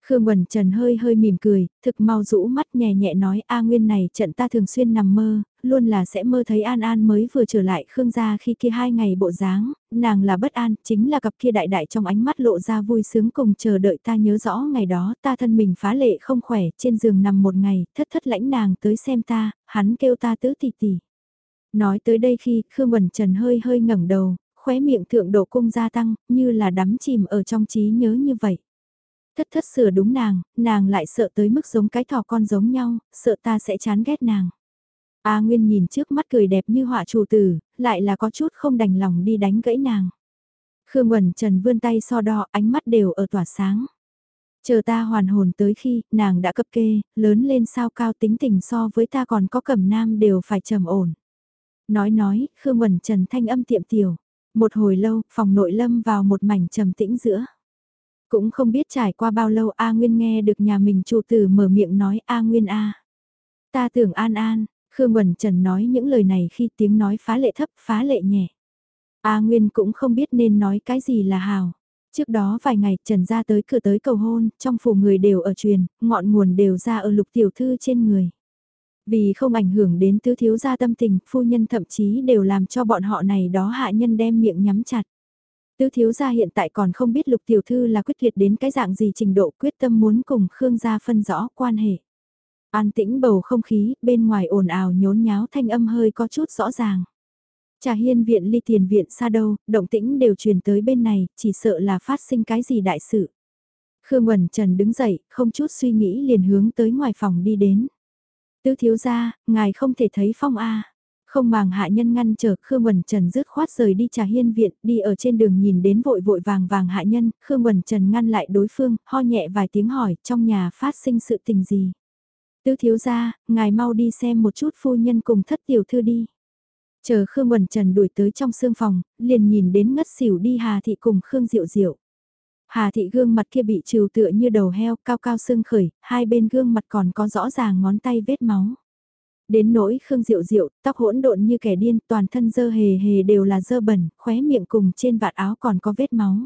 Khương Quần Trần hơi hơi mỉm cười, thực mau rũ mắt nhẹ nhẹ nói A Nguyên này trận ta thường xuyên nằm mơ, luôn là sẽ mơ thấy An An mới vừa trở lại Khương gia khi kia hai ngày bộ dáng, nàng là bất an, chính là cặp kia đại đại trong ánh mắt lộ ra vui sướng cùng chờ đợi ta nhớ rõ ngày đó ta thân mình phá lệ không khỏe, trên giường nằm một ngày, thất thất lãnh nàng tới xem ta, hắn kêu ta tứ tỷ tỷ. Nói tới đây khi Khương Quần Trần hơi hơi ngẩng đầu, khóe miệng thượng độ cung gia tăng, như là đắm chìm ở trong trí nhớ như vậy thất thất sửa đúng nàng, nàng lại sợ tới mức giống cái thỏ con giống nhau, sợ ta sẽ chán ghét nàng. A Nguyên nhìn trước mắt cười đẹp như họa chủ tử, lại là có chút không đành lòng đi đánh gãy nàng. Khương Quẩn Trần vươn tay so đo, ánh mắt đều ở tỏa sáng. Chờ ta hoàn hồn tới khi, nàng đã cập kê, lớn lên sao cao tính tình so với ta còn có cẩm nam đều phải trầm ổn. Nói nói, Khương Quẩn Trần thanh âm tiệm tiểu. Một hồi lâu, phòng nội lâm vào một mảnh trầm tĩnh giữa. Cũng không biết trải qua bao lâu A Nguyên nghe được nhà mình chủ tử mở miệng nói A Nguyên A. Ta tưởng An An, Khương Quẩn Trần nói những lời này khi tiếng nói phá lệ thấp phá lệ nhẹ. A Nguyên cũng không biết nên nói cái gì là hào. Trước đó vài ngày Trần ra tới cửa tới cầu hôn, trong phủ người đều ở truyền, ngọn nguồn đều ra ở lục tiểu thư trên người. Vì không ảnh hưởng đến tứ thiếu gia tâm tình, phu nhân thậm chí đều làm cho bọn họ này đó hạ nhân đem miệng nhắm chặt. Tứ thiếu gia hiện tại còn không biết lục tiểu thư là quyết liệt đến cái dạng gì trình độ quyết tâm muốn cùng Khương gia phân rõ quan hệ. An tĩnh bầu không khí, bên ngoài ồn ào nhốn nháo thanh âm hơi có chút rõ ràng. Trà hiên viện ly tiền viện xa đâu, động tĩnh đều truyền tới bên này, chỉ sợ là phát sinh cái gì đại sự. Khương Quẩn Trần đứng dậy, không chút suy nghĩ liền hướng tới ngoài phòng đi đến. Tứ thiếu gia, ngài không thể thấy phong A. Không màng hạ nhân ngăn trở, Khương bẩn Trần rứt khoát rời đi trà hiên viện, đi ở trên đường nhìn đến vội vội vàng vàng hạ nhân, Khương bẩn Trần ngăn lại đối phương, ho nhẹ vài tiếng hỏi, trong nhà phát sinh sự tình gì. Tứ thiếu gia, ngài mau đi xem một chút phu nhân cùng thất tiểu thư đi. Chờ Khương bẩn Trần đuổi tới trong sương phòng, liền nhìn đến ngất xỉu đi Hà Thị cùng Khương Diệu Diệu. Hà Thị gương mặt kia bị trừ tựa như đầu heo cao cao sưng khởi, hai bên gương mặt còn có rõ ràng ngón tay vết máu. Đến nỗi Khương Diệu Diệu, tóc hỗn độn như kẻ điên, toàn thân dơ hề hề đều là dơ bẩn, khóe miệng cùng trên vạt áo còn có vết máu.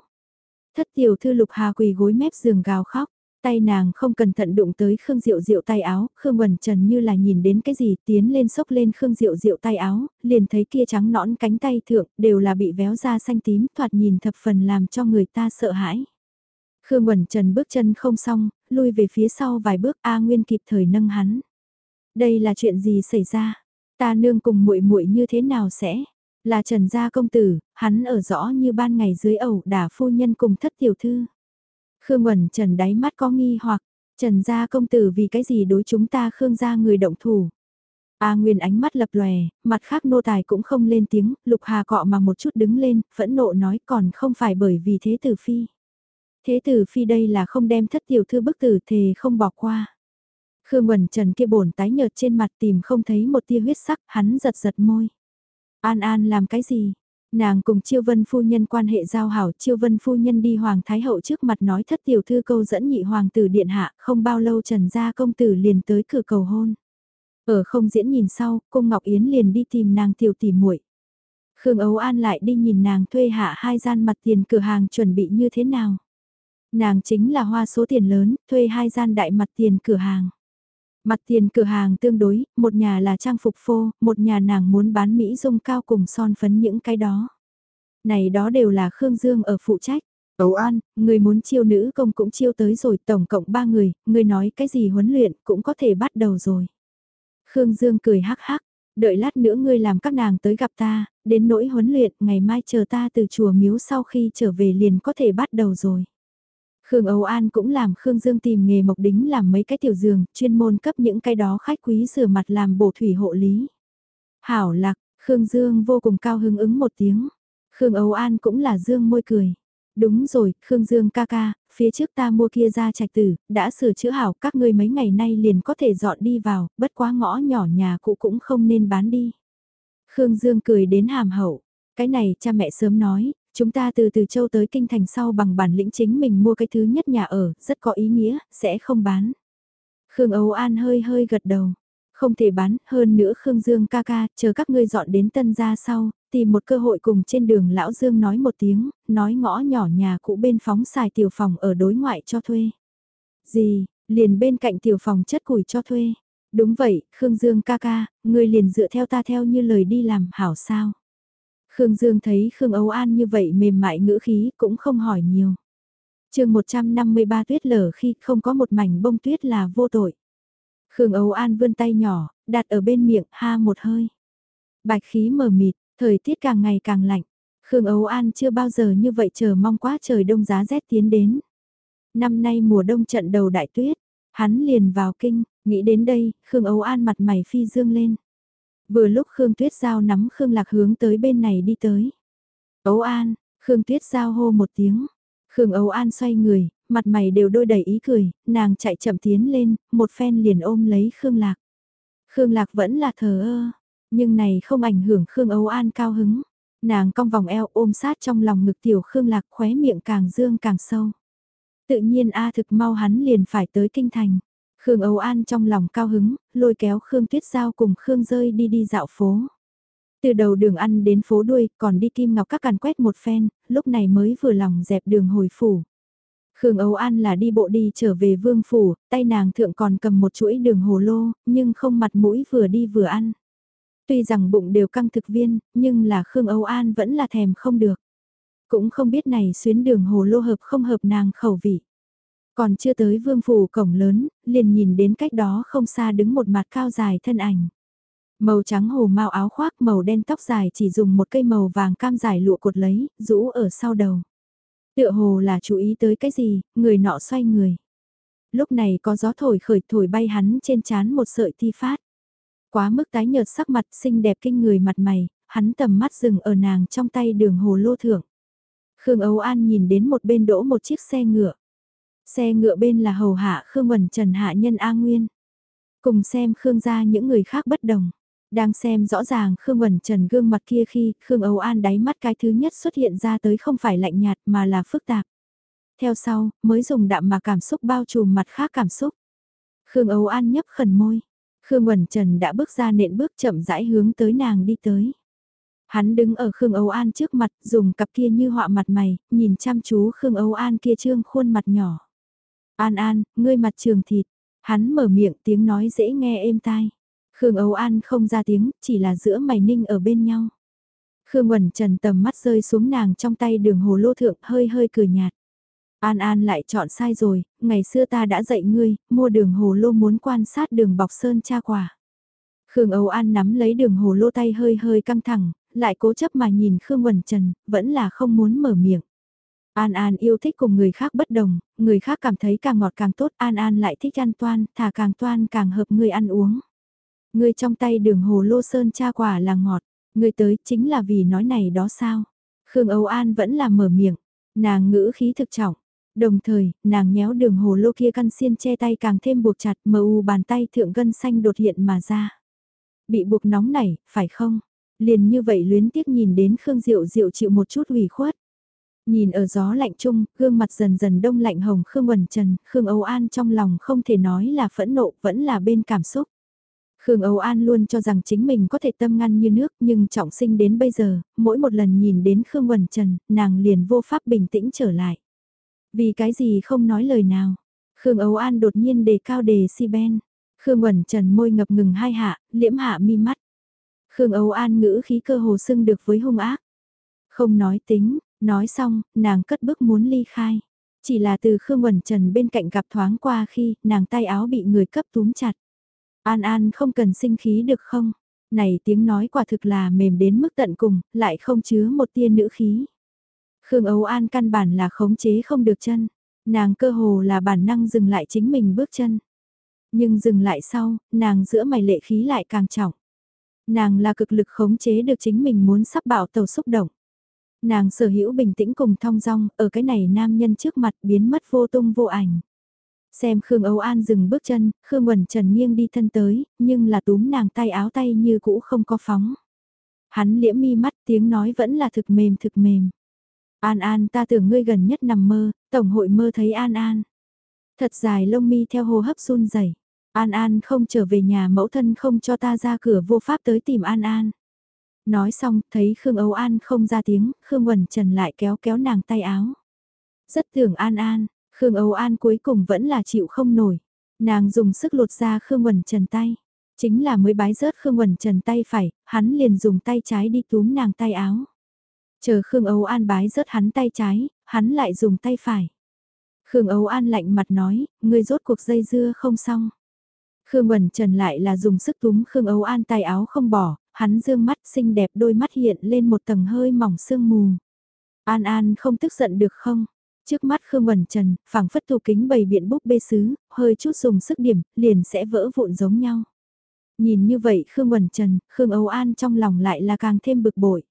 Thất tiểu thư lục hà quỳ gối mép giường gào khóc, tay nàng không cẩn thận đụng tới Khương Diệu Diệu tay áo, Khương Quần Trần như là nhìn đến cái gì tiến lên sốc lên Khương Diệu Diệu tay áo, liền thấy kia trắng nõn cánh tay thượng đều là bị véo ra xanh tím thoạt nhìn thập phần làm cho người ta sợ hãi. Khương Quần Trần bước chân không xong, lui về phía sau vài bước A Nguyên kịp thời nâng hắn. Đây là chuyện gì xảy ra? Ta nương cùng muội muội như thế nào sẽ? Là Trần Gia Công Tử, hắn ở rõ như ban ngày dưới ẩu đả phu nhân cùng thất tiểu thư. Khương Quẩn Trần đáy mắt có nghi hoặc, Trần Gia Công Tử vì cái gì đối chúng ta Khương Gia người động thủ. A Nguyên ánh mắt lập lòe, mặt khác nô tài cũng không lên tiếng, Lục Hà cọ mà một chút đứng lên, phẫn nộ nói còn không phải bởi vì thế tử phi. Thế tử phi đây là không đem thất tiểu thư bức tử thề không bỏ qua. Khương Quần Trần kia bổn tái nhợt trên mặt tìm không thấy một tia huyết sắc, hắn giật giật môi. An An làm cái gì? Nàng cùng Chiêu Vân phu nhân quan hệ giao hảo, Chiêu Vân phu nhân đi hoàng thái hậu trước mặt nói thất tiểu thư câu dẫn nhị hoàng tử điện hạ, không bao lâu Trần gia công tử liền tới cửa cầu hôn. Ở không diễn nhìn sau, cung Ngọc Yến liền đi tìm nàng tiểu tỷ muội. Khương Ấu An lại đi nhìn nàng thuê hạ hai gian mặt tiền cửa hàng chuẩn bị như thế nào. Nàng chính là hoa số tiền lớn, thuê hai gian đại mặt tiền cửa hàng. Mặt tiền cửa hàng tương đối, một nhà là trang phục phô, một nhà nàng muốn bán Mỹ dung cao cùng son phấn những cái đó. Này đó đều là Khương Dương ở phụ trách. Ấu An, người muốn chiêu nữ công cũng chiêu tới rồi, tổng cộng ba người, người nói cái gì huấn luyện cũng có thể bắt đầu rồi. Khương Dương cười hắc hắc, đợi lát nữa ngươi làm các nàng tới gặp ta, đến nỗi huấn luyện, ngày mai chờ ta từ chùa miếu sau khi trở về liền có thể bắt đầu rồi. Khương Âu An cũng làm Khương Dương tìm nghề mộc đính làm mấy cái tiểu giường, chuyên môn cấp những cái đó khách quý rửa mặt làm bổ thủy hộ lý. Hảo lạc, Khương Dương vô cùng cao hứng ứng một tiếng. Khương Âu An cũng là Dương môi cười. Đúng rồi, Khương Dương ca ca, phía trước ta mua kia ra trạch tử, đã sửa chữa hảo các ngươi mấy ngày nay liền có thể dọn đi vào, bất quá ngõ nhỏ nhà cũ cũng không nên bán đi. Khương Dương cười đến hàm hậu, cái này cha mẹ sớm nói, chúng ta từ từ châu tới kinh thành sau bằng bản lĩnh chính mình mua cái thứ nhất nhà ở, rất có ý nghĩa, sẽ không bán. Khương Âu An hơi hơi gật đầu. Không thể bán, hơn nữa Khương Dương ca ca, chờ các ngươi dọn đến tân gia sau, tìm một cơ hội cùng trên đường Lão Dương nói một tiếng, nói ngõ nhỏ nhà cũ bên phóng xài tiểu phòng ở đối ngoại cho thuê. Gì, liền bên cạnh tiểu phòng chất củi cho thuê. Đúng vậy, Khương Dương ca ca, ngươi liền dựa theo ta theo như lời đi làm hảo sao. Khương Dương thấy Khương Âu An như vậy mềm mại ngữ khí cũng không hỏi nhiều. chương 153 tuyết lở khi không có một mảnh bông tuyết là vô tội. Khương Âu An vươn tay nhỏ, đặt ở bên miệng, ha một hơi. Bạch khí mờ mịt, thời tiết càng ngày càng lạnh. Khương Âu An chưa bao giờ như vậy chờ mong quá trời đông giá rét tiến đến. Năm nay mùa đông trận đầu đại tuyết, hắn liền vào kinh, nghĩ đến đây, Khương Âu An mặt mày phi dương lên. Vừa lúc Khương Tuyết Giao nắm Khương Lạc hướng tới bên này đi tới. Âu An, Khương Tuyết Giao hô một tiếng. Khương Âu An xoay người, mặt mày đều đôi đầy ý cười, nàng chạy chậm tiến lên, một phen liền ôm lấy Khương Lạc. Khương Lạc vẫn là thờ ơ, nhưng này không ảnh hưởng Khương Âu An cao hứng. Nàng cong vòng eo ôm sát trong lòng ngực tiểu Khương Lạc khóe miệng càng dương càng sâu. Tự nhiên A thực mau hắn liền phải tới kinh thành. Khương Âu An trong lòng cao hứng, lôi kéo Khương Tuyết Giao cùng Khương Rơi đi đi dạo phố. Từ đầu đường ăn đến phố đuôi, còn đi Kim Ngọc các càn quét một phen, lúc này mới vừa lòng dẹp đường hồi phủ. Khương Âu An là đi bộ đi trở về vương phủ, tay nàng thượng còn cầm một chuỗi đường hồ lô, nhưng không mặt mũi vừa đi vừa ăn. Tuy rằng bụng đều căng thực viên, nhưng là Khương Âu An vẫn là thèm không được. Cũng không biết này xuyến đường hồ lô hợp không hợp nàng khẩu vị. Còn chưa tới vương phủ cổng lớn, liền nhìn đến cách đó không xa đứng một mặt cao dài thân ảnh. Màu trắng hồ mau áo khoác màu đen tóc dài chỉ dùng một cây màu vàng cam dài lụa cột lấy, rũ ở sau đầu. Tựa hồ là chú ý tới cái gì, người nọ xoay người. Lúc này có gió thổi khởi thổi bay hắn trên chán một sợi thi phát. Quá mức tái nhợt sắc mặt xinh đẹp kinh người mặt mày, hắn tầm mắt dừng ở nàng trong tay đường hồ lô thượng. Khương Âu An nhìn đến một bên đỗ một chiếc xe ngựa. Xe ngựa bên là hầu hạ Khương Quẩn Trần Hạ Nhân A Nguyên. Cùng xem Khương gia những người khác bất đồng. Đang xem rõ ràng Khương Quẩn Trần gương mặt kia khi Khương Âu An đáy mắt cái thứ nhất xuất hiện ra tới không phải lạnh nhạt mà là phức tạp. Theo sau, mới dùng đạm mà cảm xúc bao trùm mặt khác cảm xúc. Khương Âu An nhấp khẩn môi. Khương Quẩn Trần đã bước ra nện bước chậm rãi hướng tới nàng đi tới. Hắn đứng ở Khương Âu An trước mặt, dùng cặp kia như họa mặt mày, nhìn chăm chú Khương Âu An kia trương khuôn mặt nhỏ. An An, ngươi mặt trường thịt. Hắn mở miệng tiếng nói dễ nghe êm tai. Khương Âu An không ra tiếng, chỉ là giữa mày ninh ở bên nhau. Khương Quẩn Trần tầm mắt rơi xuống nàng trong tay đường hồ lô thượng hơi hơi cười nhạt. An An lại chọn sai rồi, ngày xưa ta đã dạy ngươi, mua đường hồ lô muốn quan sát đường bọc sơn tra quả. Khương Âu An nắm lấy đường hồ lô tay hơi hơi căng thẳng, lại cố chấp mà nhìn Khương Quẩn Trần, vẫn là không muốn mở miệng. An An yêu thích cùng người khác bất đồng, người khác cảm thấy càng ngọt càng tốt, An An lại thích ăn toan, thà càng toan càng hợp người ăn uống. Người trong tay đường hồ lô sơn cha quả là ngọt, người tới chính là vì nói này đó sao. Khương Âu An vẫn là mở miệng, nàng ngữ khí thực trọng. Đồng thời, nàng nhéo đường hồ lô kia căn xiên che tay càng thêm buộc chặt mờ u bàn tay thượng gân xanh đột hiện mà ra. Bị buộc nóng nảy, phải không? Liền như vậy luyến tiếc nhìn đến Khương Diệu Diệu chịu một chút ủy khuất. Nhìn ở gió lạnh chung, gương mặt dần dần đông lạnh hồng Khương Quần Trần, Khương Âu An trong lòng không thể nói là phẫn nộ, vẫn là bên cảm xúc. Khương Âu An luôn cho rằng chính mình có thể tâm ngăn như nước nhưng trọng sinh đến bây giờ, mỗi một lần nhìn đến Khương Quần Trần, nàng liền vô pháp bình tĩnh trở lại. Vì cái gì không nói lời nào. Khương Âu An đột nhiên đề cao đề si ben. Khương Quần Trần môi ngập ngừng hai hạ, liễm hạ mi mắt. Khương Âu An ngữ khí cơ hồ xưng được với hung ác. Không nói tính, nói xong, nàng cất bước muốn ly khai. Chỉ là từ Khương Quẩn Trần bên cạnh gặp thoáng qua khi nàng tay áo bị người cấp túm chặt. An An không cần sinh khí được không? Này tiếng nói quả thực là mềm đến mức tận cùng, lại không chứa một tia nữ khí. Khương ấu An căn bản là khống chế không được chân. Nàng cơ hồ là bản năng dừng lại chính mình bước chân. Nhưng dừng lại sau, nàng giữa mày lệ khí lại càng trọng. Nàng là cực lực khống chế được chính mình muốn sắp bảo tàu xúc động. Nàng sở hữu bình tĩnh cùng thong dong, ở cái này nam nhân trước mặt biến mất vô tung vô ảnh. Xem Khương Âu An dừng bước chân, Khương Quẩn Trần nghiêng đi thân tới, nhưng là túm nàng tay áo tay như cũ không có phóng. Hắn liễm mi mắt tiếng nói vẫn là thực mềm thực mềm. An An ta tưởng ngươi gần nhất nằm mơ, tổng hội mơ thấy An An. Thật dài lông mi theo hô hấp run rẩy. An An không trở về nhà mẫu thân không cho ta ra cửa vô pháp tới tìm An An. Nói xong, thấy Khương Âu An không ra tiếng, Khương Quẩn Trần lại kéo kéo nàng tay áo. Rất tưởng An An, Khương Âu An cuối cùng vẫn là chịu không nổi. Nàng dùng sức lột ra Khương Quẩn Trần tay. Chính là mới bái rớt Khương Quẩn Trần tay phải, hắn liền dùng tay trái đi túm nàng tay áo. Chờ Khương Âu An bái rớt hắn tay trái, hắn lại dùng tay phải. Khương Âu An lạnh mặt nói, ngươi rốt cuộc dây dưa không xong. Khương Quẩn Trần lại là dùng sức túm Khương Âu An tay áo không bỏ, hắn dương mắt xinh đẹp đôi mắt hiện lên một tầng hơi mỏng sương mù. An An không tức giận được không? Trước mắt Khương Quẩn Trần, phảng phất tủ kính bày biện búp bê sứ, hơi chút dùng sức điểm, liền sẽ vỡ vụn giống nhau. Nhìn như vậy Khương Quẩn Trần, Khương Âu An trong lòng lại là càng thêm bực bội.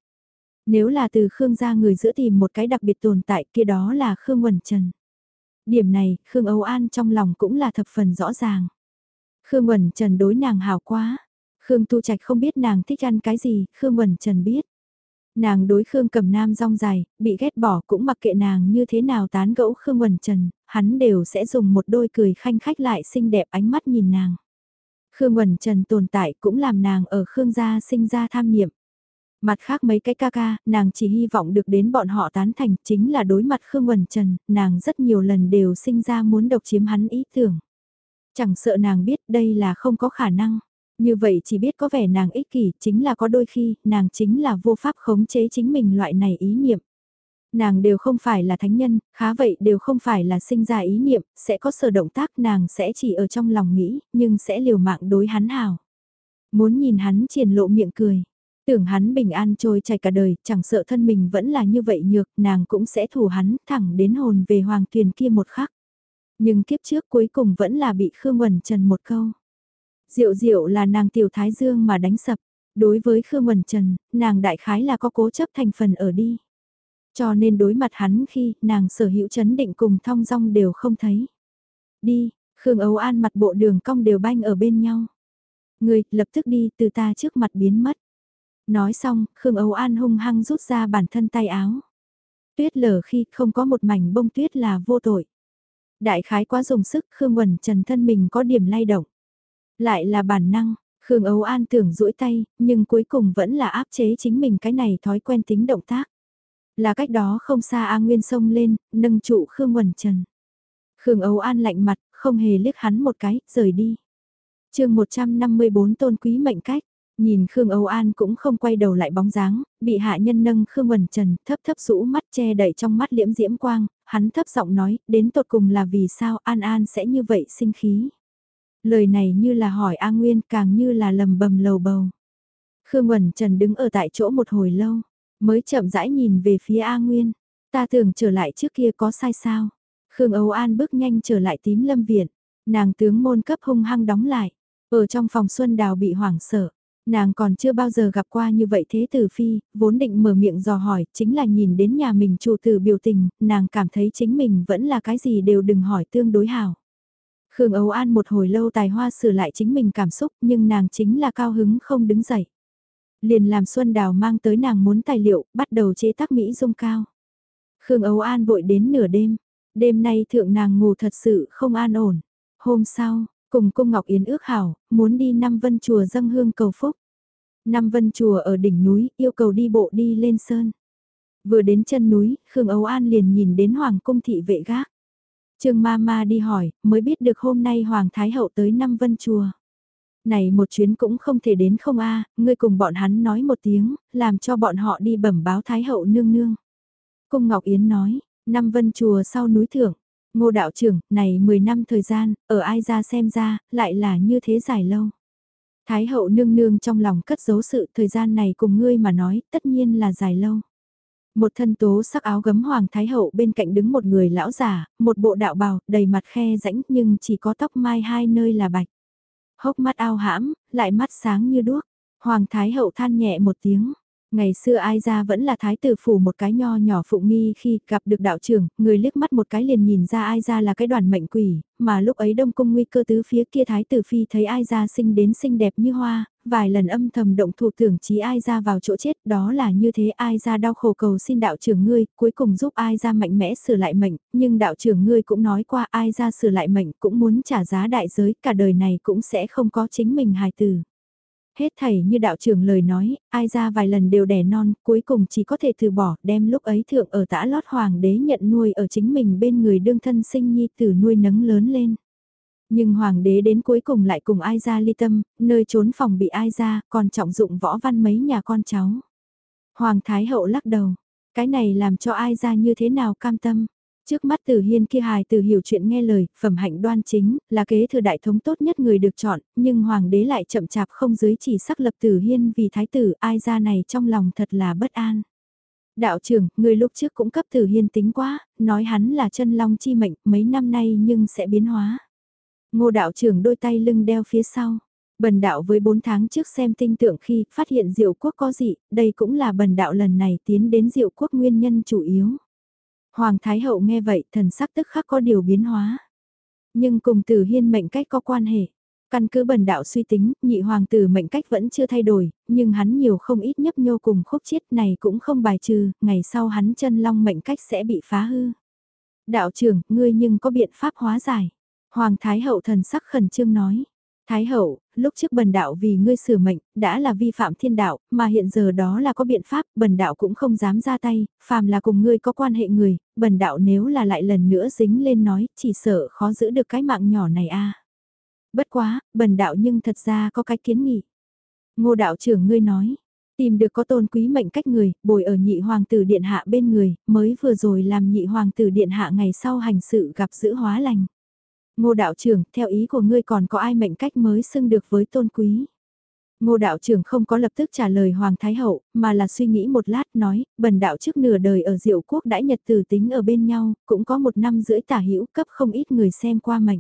Nếu là từ Khương gia người giữa tìm một cái đặc biệt tồn tại kia đó là Khương Quẩn Trần. Điểm này, Khương Âu An trong lòng cũng là thập phần rõ ràng. Khương Quẩn Trần đối nàng hào quá. Khương Tu Trạch không biết nàng thích ăn cái gì, Khương Quẩn Trần biết. Nàng đối Khương Cẩm nam rong dài, bị ghét bỏ cũng mặc kệ nàng như thế nào tán gẫu Khương Quẩn Trần, hắn đều sẽ dùng một đôi cười khanh khách lại xinh đẹp ánh mắt nhìn nàng. Khương Quẩn Trần tồn tại cũng làm nàng ở Khương gia sinh ra tham niệm. Mặt khác mấy cái ca ca, nàng chỉ hy vọng được đến bọn họ tán thành chính là đối mặt Khương Quẩn Trần, nàng rất nhiều lần đều sinh ra muốn độc chiếm hắn ý tưởng. Chẳng sợ nàng biết đây là không có khả năng. Như vậy chỉ biết có vẻ nàng ích kỷ, chính là có đôi khi, nàng chính là vô pháp khống chế chính mình loại này ý niệm. Nàng đều không phải là thánh nhân, khá vậy đều không phải là sinh ra ý niệm, sẽ có sở động tác nàng sẽ chỉ ở trong lòng nghĩ, nhưng sẽ liều mạng đối hắn hào. Muốn nhìn hắn triển lộ miệng cười. Tưởng hắn bình an trôi chảy cả đời, chẳng sợ thân mình vẫn là như vậy nhược, nàng cũng sẽ thủ hắn thẳng đến hồn về hoàng thuyền kia một khắc. Nhưng kiếp trước cuối cùng vẫn là bị Khương Quần Trần một câu. Diệu diệu là nàng tiểu thái dương mà đánh sập. Đối với Khương Quẩn Trần, nàng đại khái là có cố chấp thành phần ở đi. Cho nên đối mặt hắn khi nàng sở hữu chấn định cùng thong dong đều không thấy. Đi, Khương Âu An mặt bộ đường cong đều banh ở bên nhau. Người, lập tức đi từ ta trước mặt biến mất. Nói xong, Khương Âu An hung hăng rút ra bản thân tay áo. Tuyết lở khi không có một mảnh bông tuyết là vô tội. Đại khái quá dùng sức Khương Quẩn Trần thân mình có điểm lay động. Lại là bản năng, Khương ấu An tưởng duỗi tay, nhưng cuối cùng vẫn là áp chế chính mình cái này thói quen tính động tác. Là cách đó không xa A Nguyên sông lên, nâng trụ Khương Quẩn Trần. Khương ấu An lạnh mặt, không hề liếc hắn một cái, rời đi. chương 154 tôn quý mệnh cách. Nhìn Khương Âu An cũng không quay đầu lại bóng dáng, bị hạ nhân nâng Khương Quần Trần thấp thấp rũ mắt che đậy trong mắt liễm diễm quang, hắn thấp giọng nói, đến tột cùng là vì sao An An sẽ như vậy sinh khí. Lời này như là hỏi A Nguyên càng như là lầm bầm lầu bầu. Khương Quẩn Trần đứng ở tại chỗ một hồi lâu, mới chậm rãi nhìn về phía A Nguyên. Ta tưởng trở lại trước kia có sai sao. Khương Âu An bước nhanh trở lại tím lâm viện. Nàng tướng môn cấp hung hăng đóng lại. Ở trong phòng Xuân Đào bị hoảng sợ. Nàng còn chưa bao giờ gặp qua như vậy thế tử phi, vốn định mở miệng dò hỏi, chính là nhìn đến nhà mình chủ tử biểu tình, nàng cảm thấy chính mình vẫn là cái gì đều đừng hỏi tương đối hảo. Khương Âu An một hồi lâu tài hoa sửa lại chính mình cảm xúc nhưng nàng chính là cao hứng không đứng dậy. Liền làm Xuân Đào mang tới nàng muốn tài liệu, bắt đầu chế tác Mỹ dung cao. Khương Âu An vội đến nửa đêm, đêm nay thượng nàng ngủ thật sự không an ổn. Hôm sau, cùng cung Ngọc Yến ước hảo, muốn đi năm vân chùa dâng hương cầu phúc. Năm vân chùa ở đỉnh núi, yêu cầu đi bộ đi lên sơn. Vừa đến chân núi, Khương Âu An liền nhìn đến Hoàng cung thị vệ gác. Trương ma ma đi hỏi, mới biết được hôm nay Hoàng Thái Hậu tới năm vân chùa. Này một chuyến cũng không thể đến không a ngươi cùng bọn hắn nói một tiếng, làm cho bọn họ đi bẩm báo Thái Hậu nương nương. Cung Ngọc Yến nói, năm vân chùa sau núi thượng, ngô đạo trưởng, này 10 năm thời gian, ở ai ra xem ra, lại là như thế dài lâu. Thái hậu nương nương trong lòng cất giấu sự thời gian này cùng ngươi mà nói, tất nhiên là dài lâu. Một thân tố sắc áo gấm hoàng thái hậu bên cạnh đứng một người lão già, một bộ đạo bào, đầy mặt khe rãnh nhưng chỉ có tóc mai hai nơi là bạch. Hốc mắt ao hãm, lại mắt sáng như đuốc. Hoàng thái hậu than nhẹ một tiếng. Ngày xưa ai ra vẫn là thái tử phủ một cái nho nhỏ phụng nghi khi gặp được đạo trưởng, người liếc mắt một cái liền nhìn ra ai ra là cái đoàn mệnh quỷ, mà lúc ấy đông cung nguy cơ tứ phía kia thái tử phi thấy ai ra sinh đến xinh đẹp như hoa, vài lần âm thầm động thủ tưởng chí ai ra vào chỗ chết, đó là như thế ai ra đau khổ cầu xin đạo trưởng ngươi, cuối cùng giúp ai ra mạnh mẽ sửa lại mệnh, nhưng đạo trưởng ngươi cũng nói qua ai ra sửa lại mệnh cũng muốn trả giá đại giới, cả đời này cũng sẽ không có chính mình hài tử. Hết thảy như đạo trưởng lời nói, ai ra vài lần đều đẻ non, cuối cùng chỉ có thể từ bỏ, đem lúc ấy thượng ở tã lót hoàng đế nhận nuôi ở chính mình bên người đương thân sinh nhi tử nuôi nấng lớn lên. Nhưng hoàng đế đến cuối cùng lại cùng ai ra ly tâm, nơi trốn phòng bị ai ra, còn trọng dụng võ văn mấy nhà con cháu. Hoàng thái hậu lắc đầu, cái này làm cho ai ra như thế nào cam tâm. Trước mắt Tử Hiên kia hài từ hiểu chuyện nghe lời, phẩm hạnh đoan chính, là kế thừa đại thống tốt nhất người được chọn, nhưng hoàng đế lại chậm chạp không dưới chỉ sắc lập Tử Hiên vì thái tử ai ra này trong lòng thật là bất an. Đạo trưởng, người lúc trước cũng cấp Tử Hiên tính quá, nói hắn là chân long chi mệnh mấy năm nay nhưng sẽ biến hóa. Ngô đạo trưởng đôi tay lưng đeo phía sau. Bần đạo với 4 tháng trước xem tinh tượng khi phát hiện diệu quốc có dị, đây cũng là bần đạo lần này tiến đến diệu quốc nguyên nhân chủ yếu. Hoàng Thái Hậu nghe vậy thần sắc tức khắc có điều biến hóa. Nhưng cùng tử hiên mệnh cách có quan hệ. Căn cứ bần đạo suy tính, nhị hoàng tử mệnh cách vẫn chưa thay đổi, nhưng hắn nhiều không ít nhấp nhô cùng khúc chiết này cũng không bài trừ, ngày sau hắn chân long mệnh cách sẽ bị phá hư. Đạo trưởng, ngươi nhưng có biện pháp hóa giải. Hoàng Thái Hậu thần sắc khẩn trương nói. Thái hậu, lúc trước bần đạo vì ngươi sửa mệnh, đã là vi phạm thiên đạo, mà hiện giờ đó là có biện pháp, bần đạo cũng không dám ra tay, phàm là cùng ngươi có quan hệ người, bần đạo nếu là lại lần nữa dính lên nói, chỉ sợ khó giữ được cái mạng nhỏ này a. Bất quá, bần đạo nhưng thật ra có cái kiến nghị. Ngô đạo trưởng ngươi nói, tìm được có tôn quý mệnh cách người, bồi ở nhị hoàng tử điện hạ bên người, mới vừa rồi làm nhị hoàng tử điện hạ ngày sau hành sự gặp giữ hóa lành. Ngô đạo trưởng, theo ý của ngươi còn có ai mệnh cách mới xưng được với tôn quý? Ngô đạo trưởng không có lập tức trả lời Hoàng Thái Hậu, mà là suy nghĩ một lát nói, bần đạo trước nửa đời ở diệu quốc đãi nhật tử tính ở bên nhau, cũng có một năm rưỡi tả hữu cấp không ít người xem qua mệnh.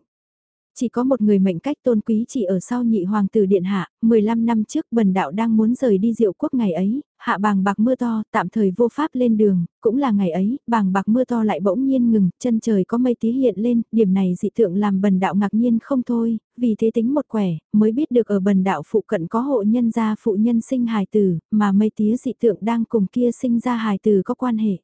Chỉ có một người mệnh cách tôn quý chỉ ở sau nhị hoàng tử điện hạ, 15 năm trước bần đạo đang muốn rời đi diệu quốc ngày ấy, hạ bàng bạc mưa to, tạm thời vô pháp lên đường, cũng là ngày ấy, bàng bạc mưa to lại bỗng nhiên ngừng, chân trời có mây tí hiện lên, điểm này dị tượng làm bần đạo ngạc nhiên không thôi, vì thế tính một quẻ, mới biết được ở bần đạo phụ cận có hộ nhân gia phụ nhân sinh hài tử, mà mây tía dị tượng đang cùng kia sinh ra hài tử có quan hệ.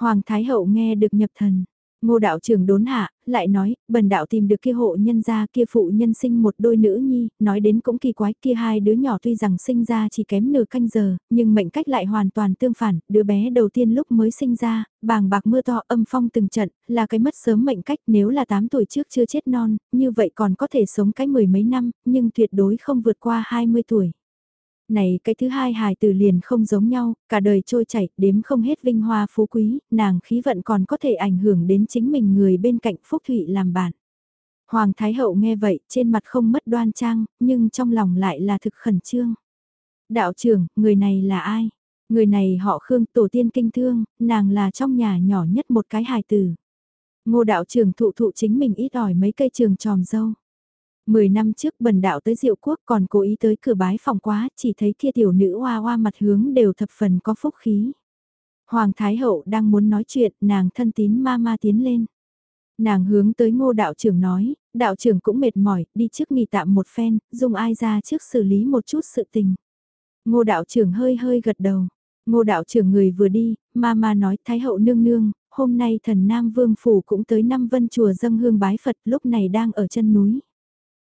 Hoàng Thái Hậu nghe được nhập thần. Ngô đạo trưởng đốn hạ, lại nói, bần đạo tìm được kia hộ nhân gia kia phụ nhân sinh một đôi nữ nhi, nói đến cũng kỳ quái kia hai đứa nhỏ tuy rằng sinh ra chỉ kém nửa canh giờ, nhưng mệnh cách lại hoàn toàn tương phản, đứa bé đầu tiên lúc mới sinh ra, bàng bạc mưa to âm phong từng trận, là cái mất sớm mệnh cách nếu là 8 tuổi trước chưa chết non, như vậy còn có thể sống cái mười mấy năm, nhưng tuyệt đối không vượt qua 20 tuổi. Này cái thứ hai hài từ liền không giống nhau, cả đời trôi chảy, đếm không hết vinh hoa phú quý, nàng khí vận còn có thể ảnh hưởng đến chính mình người bên cạnh Phúc Thụy làm bạn. Hoàng Thái Hậu nghe vậy, trên mặt không mất đoan trang, nhưng trong lòng lại là thực khẩn trương. Đạo trưởng, người này là ai? Người này họ Khương tổ tiên kinh thương, nàng là trong nhà nhỏ nhất một cái hài tử. Ngô đạo trưởng thụ thụ chính mình ít ỏi mấy cây trường tròm dâu. Mười năm trước bần đạo tới diệu quốc còn cố ý tới cửa bái phòng quá, chỉ thấy kia tiểu nữ hoa hoa mặt hướng đều thập phần có phúc khí. Hoàng Thái Hậu đang muốn nói chuyện, nàng thân tín ma ma tiến lên. Nàng hướng tới ngô đạo trưởng nói, đạo trưởng cũng mệt mỏi, đi trước nghỉ tạm một phen, dùng ai ra trước xử lý một chút sự tình. Ngô đạo trưởng hơi hơi gật đầu. Ngô đạo trưởng người vừa đi, ma ma nói Thái hậu nương nương, hôm nay thần Nam Vương Phủ cũng tới năm vân chùa dâng hương bái Phật lúc này đang ở chân núi.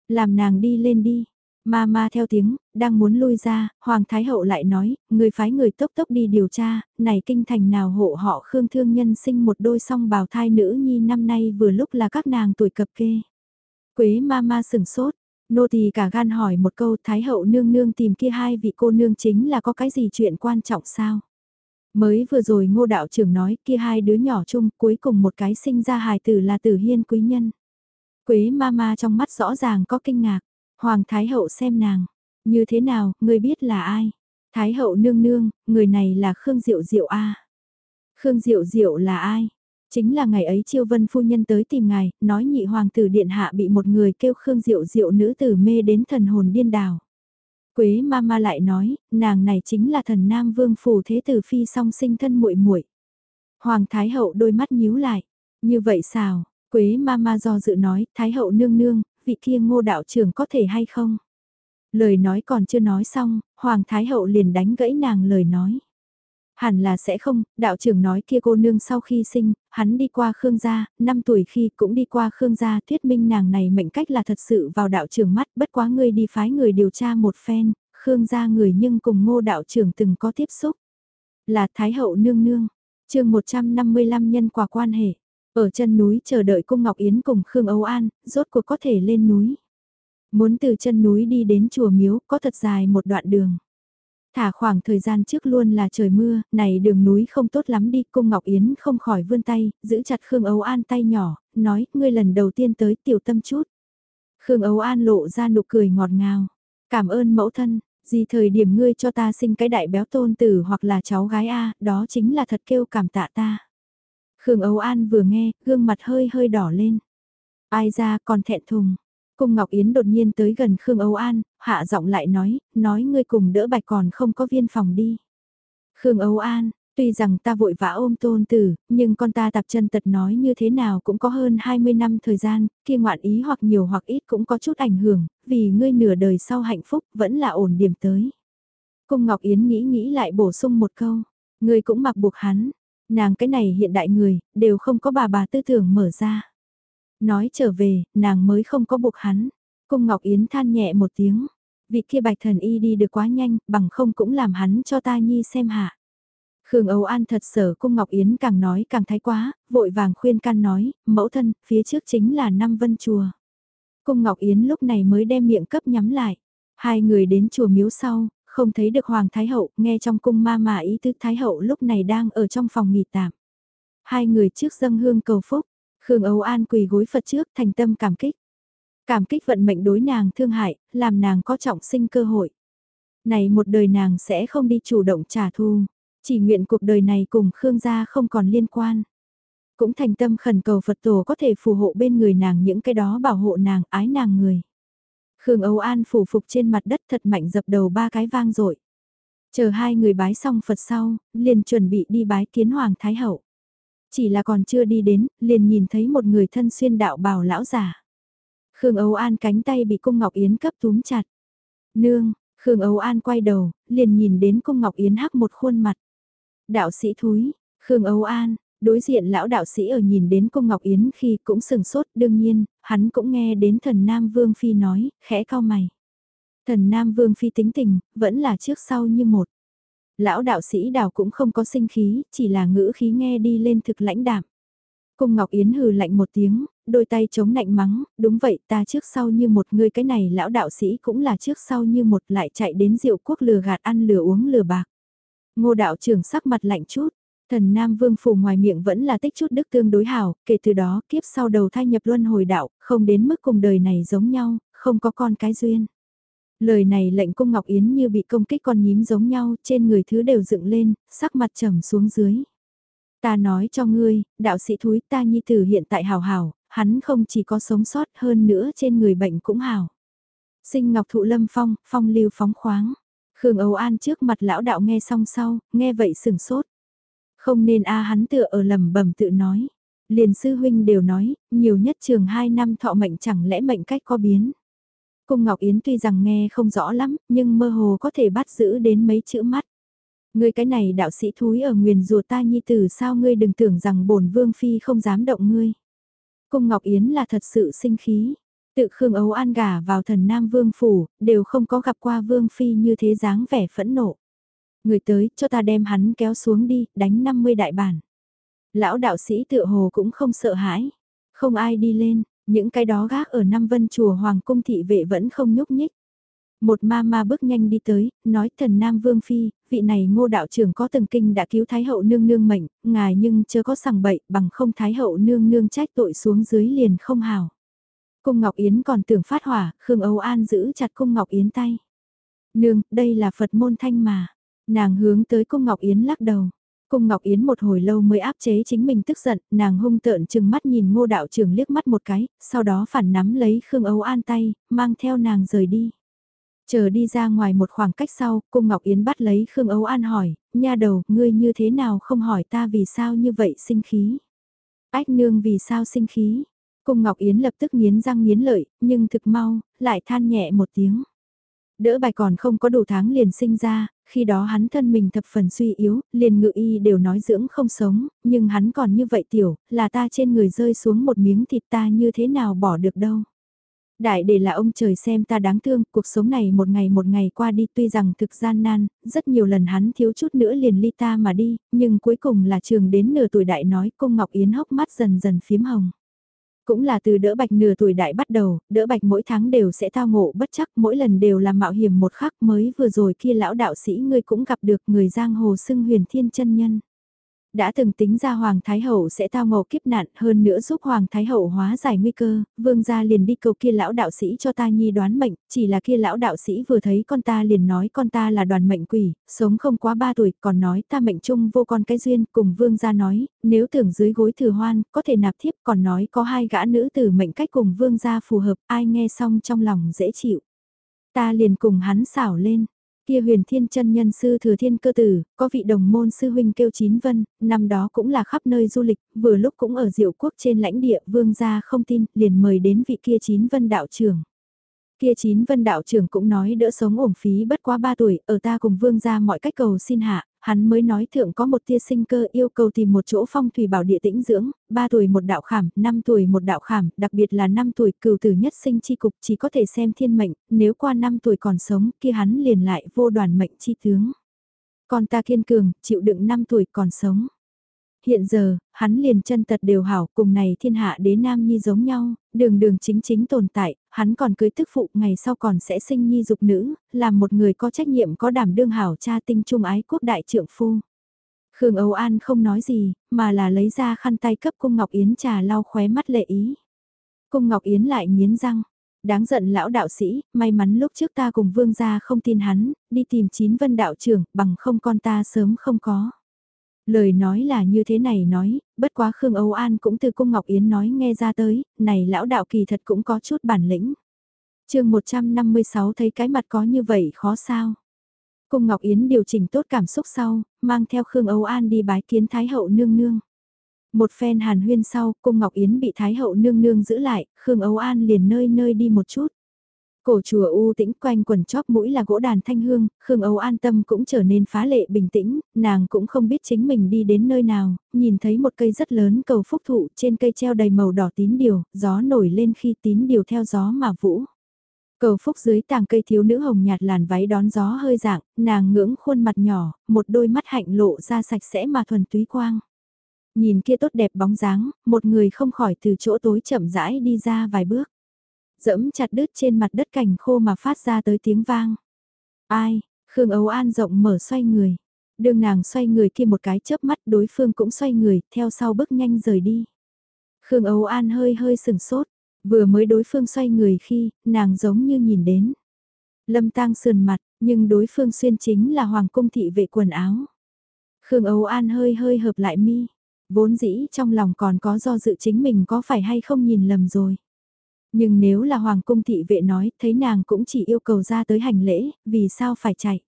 Làm nàng đi lên đi. Ma ma theo tiếng, đang muốn lui ra, Hoàng Thái Hậu lại nói, người phái người tốc tốc đi điều tra, này kinh thành nào hộ họ Khương Thương Nhân sinh một đôi song bào thai nữ nhi năm nay vừa lúc là các nàng tuổi cập kê. Quế ma ma sừng sốt, nô tỳ cả gan hỏi một câu Thái Hậu nương nương tìm kia hai vị cô nương chính là có cái gì chuyện quan trọng sao? Mới vừa rồi ngô đạo trưởng nói kia hai đứa nhỏ chung cuối cùng một cái sinh ra hài tử là tử hiên quý nhân. Quế ma ma trong mắt rõ ràng có kinh ngạc. Hoàng Thái Hậu xem nàng. Như thế nào, Ngươi biết là ai? Thái Hậu nương nương, người này là Khương Diệu Diệu A. Khương Diệu Diệu là ai? Chính là ngày ấy Chiêu Vân phu nhân tới tìm ngài, nói nhị hoàng tử điện hạ bị một người kêu Khương Diệu Diệu nữ tử mê đến thần hồn điên đảo. Quế Mama lại nói, nàng này chính là thần Nam Vương phủ thế tử phi song sinh thân muội muội. Hoàng Thái hậu đôi mắt nhíu lại, như vậy sao? Quế Mama do dự nói, Thái hậu nương nương, vị kia ngô đạo trưởng có thể hay không? Lời nói còn chưa nói xong, Hoàng Thái Hậu liền đánh gãy nàng lời nói. Hẳn là sẽ không, đạo trưởng nói kia cô nương sau khi sinh, hắn đi qua Khương gia, 5 tuổi khi cũng đi qua Khương gia, thuyết minh nàng này mệnh cách là thật sự vào đạo trưởng mắt, bất quá ngươi đi phái người điều tra một phen, Khương gia người nhưng cùng ngô đạo trưởng từng có tiếp xúc. Là Thái Hậu nương nương, chương 155 nhân quả quan hệ. Ở chân núi chờ đợi cung Ngọc Yến cùng Khương Âu An, rốt cuộc có thể lên núi. Muốn từ chân núi đi đến chùa miếu có thật dài một đoạn đường. Thả khoảng thời gian trước luôn là trời mưa, này đường núi không tốt lắm đi, cung Ngọc Yến không khỏi vươn tay, giữ chặt Khương Âu An tay nhỏ, nói, ngươi lần đầu tiên tới tiểu tâm chút. Khương Âu An lộ ra nụ cười ngọt ngào, cảm ơn mẫu thân, gì thời điểm ngươi cho ta sinh cái đại béo tôn tử hoặc là cháu gái A, đó chính là thật kêu cảm tạ ta. Khương Âu An vừa nghe, gương mặt hơi hơi đỏ lên. Ai ra còn thẹn thùng. Cung Ngọc Yến đột nhiên tới gần Khương Âu An, hạ giọng lại nói, nói ngươi cùng đỡ bạch còn không có viên phòng đi. Khương Âu An, tuy rằng ta vội vã ôm tôn tử, nhưng con ta tạp chân tật nói như thế nào cũng có hơn 20 năm thời gian, kia ngoạn ý hoặc nhiều hoặc ít cũng có chút ảnh hưởng, vì ngươi nửa đời sau hạnh phúc vẫn là ổn điểm tới. Cung Ngọc Yến nghĩ nghĩ lại bổ sung một câu, ngươi cũng mặc buộc hắn, Nàng cái này hiện đại người, đều không có bà bà tư tưởng mở ra. Nói trở về, nàng mới không có buộc hắn. Cung Ngọc Yến than nhẹ một tiếng. Vị kia bạch thần y đi được quá nhanh, bằng không cũng làm hắn cho ta nhi xem hạ. Khương Âu An thật sở cung Ngọc Yến càng nói càng thái quá, vội vàng khuyên can nói, mẫu thân, phía trước chính là năm vân chùa. Cung Ngọc Yến lúc này mới đem miệng cấp nhắm lại. Hai người đến chùa miếu sau, không thấy được Hoàng Thái Hậu, nghe trong cung ma mà ý tứ Thái Hậu lúc này đang ở trong phòng nghỉ tạm. Hai người trước dâng hương cầu phúc, Khương Âu An quỳ gối Phật trước thành tâm cảm kích. Cảm kích vận mệnh đối nàng thương hại, làm nàng có trọng sinh cơ hội. Này một đời nàng sẽ không đi chủ động trả thù, chỉ nguyện cuộc đời này cùng Khương gia không còn liên quan. Cũng thành tâm khẩn cầu Phật tổ có thể phù hộ bên người nàng những cái đó bảo hộ nàng ái nàng người. Khương Âu An phủ phục trên mặt đất thật mạnh dập đầu ba cái vang dội Chờ hai người bái xong Phật sau, liền chuẩn bị đi bái kiến Hoàng Thái Hậu. Chỉ là còn chưa đi đến, liền nhìn thấy một người thân xuyên đạo bào lão giả. Khương Âu An cánh tay bị cung Ngọc Yến cấp túm chặt. Nương, Khương Âu An quay đầu, liền nhìn đến cung Ngọc Yến hắc một khuôn mặt. Đạo sĩ thúi, Khương Âu An, Đối diện lão đạo sĩ ở nhìn đến cung Ngọc Yến khi cũng sừng sốt đương nhiên, hắn cũng nghe đến thần Nam Vương Phi nói, khẽ cao mày. Thần Nam Vương Phi tính tình, vẫn là trước sau như một. Lão đạo sĩ đào cũng không có sinh khí, chỉ là ngữ khí nghe đi lên thực lãnh đạm. Cung Ngọc Yến hừ lạnh một tiếng, đôi tay chống nạnh mắng, đúng vậy ta trước sau như một người cái này lão đạo sĩ cũng là trước sau như một lại chạy đến rượu quốc lừa gạt ăn lừa uống lừa bạc. Ngô đạo trưởng sắc mặt lạnh chút, Thần Nam Vương Phủ ngoài miệng vẫn là tích chút đức tương đối hảo, kể từ đó kiếp sau đầu thai nhập luân hồi đạo, không đến mức cùng đời này giống nhau, không có con cái duyên. Lời này lệnh cung Ngọc Yến như bị công kích con nhím giống nhau, trên người thứ đều dựng lên, sắc mặt trầm xuống dưới. Ta nói cho ngươi, đạo sĩ thúi ta nhi tử hiện tại hào hào, hắn không chỉ có sống sót hơn nữa trên người bệnh cũng hào. Sinh Ngọc Thụ Lâm Phong, phong lưu phóng khoáng. Khương Âu An trước mặt lão đạo nghe xong sau, nghe vậy sừng sốt. Không nên a hắn tựa ở lầm bẩm tự nói. Liền sư huynh đều nói, nhiều nhất trường 2 năm thọ mệnh chẳng lẽ mệnh cách có biến. Cung Ngọc Yến tuy rằng nghe không rõ lắm, nhưng mơ hồ có thể bắt giữ đến mấy chữ mắt. Ngươi cái này đạo sĩ thúi ở nguyền rùa ta nhi tử sao ngươi đừng tưởng rằng bổn vương phi không dám động ngươi. Cung Ngọc Yến là thật sự sinh khí. Tự Khương Ấu An gả vào thần Nam Vương Phủ, đều không có gặp qua Vương Phi như thế dáng vẻ phẫn nộ. Người tới, cho ta đem hắn kéo xuống đi, đánh 50 đại bản. Lão đạo sĩ tựa hồ cũng không sợ hãi. Không ai đi lên, những cái đó gác ở Nam Vân Chùa Hoàng Cung Thị Vệ vẫn không nhúc nhích. Một ma ma bước nhanh đi tới, nói thần Nam Vương Phi, vị này ngô đạo trưởng có từng kinh đã cứu Thái Hậu nương nương mệnh, ngài nhưng chưa có sằng bậy bằng không Thái Hậu nương nương trách tội xuống dưới liền không hào. Cung Ngọc Yến còn tưởng phát hỏa, Khương Âu An giữ chặt Cung Ngọc Yến tay. Nương, đây là Phật môn thanh mà. Nàng hướng tới Cung Ngọc Yến lắc đầu. Cung Ngọc Yến một hồi lâu mới áp chế chính mình tức giận, nàng hung tợn chừng mắt nhìn ngô đạo trưởng liếc mắt một cái, sau đó phản nắm lấy Khương Âu An tay, mang theo nàng rời đi. Chờ đi ra ngoài một khoảng cách sau, Cung Ngọc Yến bắt lấy Khương Âu An hỏi, nha đầu, ngươi như thế nào không hỏi ta vì sao như vậy sinh khí? Ách nương vì sao sinh khí? Cung Ngọc Yến lập tức nghiến răng nghiến lợi, nhưng thực mau, lại than nhẹ một tiếng. Đỡ bài còn không có đủ tháng liền sinh ra, khi đó hắn thân mình thập phần suy yếu, liền ngự y đều nói dưỡng không sống, nhưng hắn còn như vậy tiểu, là ta trên người rơi xuống một miếng thịt ta như thế nào bỏ được đâu. Đại để là ông trời xem ta đáng thương, cuộc sống này một ngày một ngày qua đi tuy rằng thực gian nan, rất nhiều lần hắn thiếu chút nữa liền ly ta mà đi, nhưng cuối cùng là trường đến nửa tuổi đại nói cung Ngọc Yến hốc mắt dần dần phím hồng. Cũng là từ đỡ bạch nửa tuổi đại bắt đầu, đỡ bạch mỗi tháng đều sẽ tao ngộ bất chắc, mỗi lần đều là mạo hiểm một khắc mới vừa rồi kia lão đạo sĩ ngươi cũng gặp được người giang hồ xưng huyền thiên chân nhân đã từng tính ra Hoàng Thái Hậu sẽ tao ngộ kiếp nạn hơn nữa giúp Hoàng Thái Hậu hóa giải nguy cơ, vương gia liền đi cầu kia lão đạo sĩ cho ta nhi đoán mệnh, chỉ là kia lão đạo sĩ vừa thấy con ta liền nói con ta là đoàn mệnh quỷ, sống không quá ba tuổi, còn nói ta mệnh chung vô con cái duyên, cùng vương gia nói, nếu tưởng dưới gối thừa hoan, có thể nạp thiếp, còn nói có hai gã nữ tử mệnh cách cùng vương gia phù hợp, ai nghe xong trong lòng dễ chịu. Ta liền cùng hắn xảo lên, Kia huyền thiên chân nhân sư thừa thiên cơ tử, có vị đồng môn sư huynh kêu chín vân, năm đó cũng là khắp nơi du lịch, vừa lúc cũng ở diệu quốc trên lãnh địa vương gia không tin, liền mời đến vị kia chín vân đạo trưởng. Kia chín vân đạo trưởng cũng nói đỡ sống ổn phí bất quá ba tuổi, ở ta cùng vương gia mọi cách cầu xin hạ, hắn mới nói thượng có một tia sinh cơ yêu cầu tìm một chỗ phong thủy bảo địa tĩnh dưỡng, 3 tuổi một đạo khảm, 5 tuổi một đạo khảm, đặc biệt là 5 tuổi cửu tử nhất sinh chi cục chỉ có thể xem thiên mệnh, nếu qua 5 tuổi còn sống kia hắn liền lại vô đoàn mệnh chi tướng. Còn ta kiên cường, chịu đựng 5 tuổi còn sống. Hiện giờ, hắn liền chân tật đều hảo, cùng này thiên hạ đế nam nhi giống nhau, đường đường chính chính tồn tại, hắn còn cưới tức phụ, ngày sau còn sẽ sinh nhi dục nữ, làm một người có trách nhiệm có đảm đương hảo cha tinh trung ái quốc đại trượng phu. Khương Âu An không nói gì, mà là lấy ra khăn tay cấp cung Ngọc Yến trà lau khóe mắt lệ ý. Cung Ngọc Yến lại nghiến răng, đáng giận lão đạo sĩ, may mắn lúc trước ta cùng vương gia không tin hắn, đi tìm chín vân đạo trưởng, bằng không con ta sớm không có. Lời nói là như thế này nói, bất quá Khương Âu An cũng từ cung Ngọc Yến nói nghe ra tới, này lão đạo kỳ thật cũng có chút bản lĩnh. chương 156 thấy cái mặt có như vậy khó sao. Cung Ngọc Yến điều chỉnh tốt cảm xúc sau, mang theo Khương Âu An đi bái kiến Thái Hậu Nương Nương. Một phen hàn huyên sau, Cung Ngọc Yến bị Thái Hậu Nương Nương giữ lại, Khương Âu An liền nơi nơi đi một chút. Cổ chùa u tĩnh quanh quần chóp mũi là gỗ đàn thanh hương, Khương Âu an tâm cũng trở nên phá lệ bình tĩnh, nàng cũng không biết chính mình đi đến nơi nào, nhìn thấy một cây rất lớn cầu phúc thụ trên cây treo đầy màu đỏ tín điều, gió nổi lên khi tín điều theo gió mà vũ. Cầu phúc dưới tàng cây thiếu nữ hồng nhạt làn váy đón gió hơi dạng, nàng ngưỡng khuôn mặt nhỏ, một đôi mắt hạnh lộ ra sạch sẽ mà thuần túy quang. Nhìn kia tốt đẹp bóng dáng, một người không khỏi từ chỗ tối chậm rãi đi ra vài bước dẫm chặt đứt trên mặt đất cảnh khô mà phát ra tới tiếng vang. Ai, Khương Ấu An rộng mở xoay người. Đường nàng xoay người kia một cái chớp mắt đối phương cũng xoay người, theo sau bước nhanh rời đi. Khương Ấu An hơi hơi sừng sốt, vừa mới đối phương xoay người khi, nàng giống như nhìn đến. Lâm tang sườn mặt, nhưng đối phương xuyên chính là hoàng cung thị vệ quần áo. Khương Âu An hơi hơi hợp lại mi, vốn dĩ trong lòng còn có do dự chính mình có phải hay không nhìn lầm rồi. Nhưng nếu là hoàng cung thị vệ nói, thấy nàng cũng chỉ yêu cầu ra tới hành lễ, vì sao phải chạy.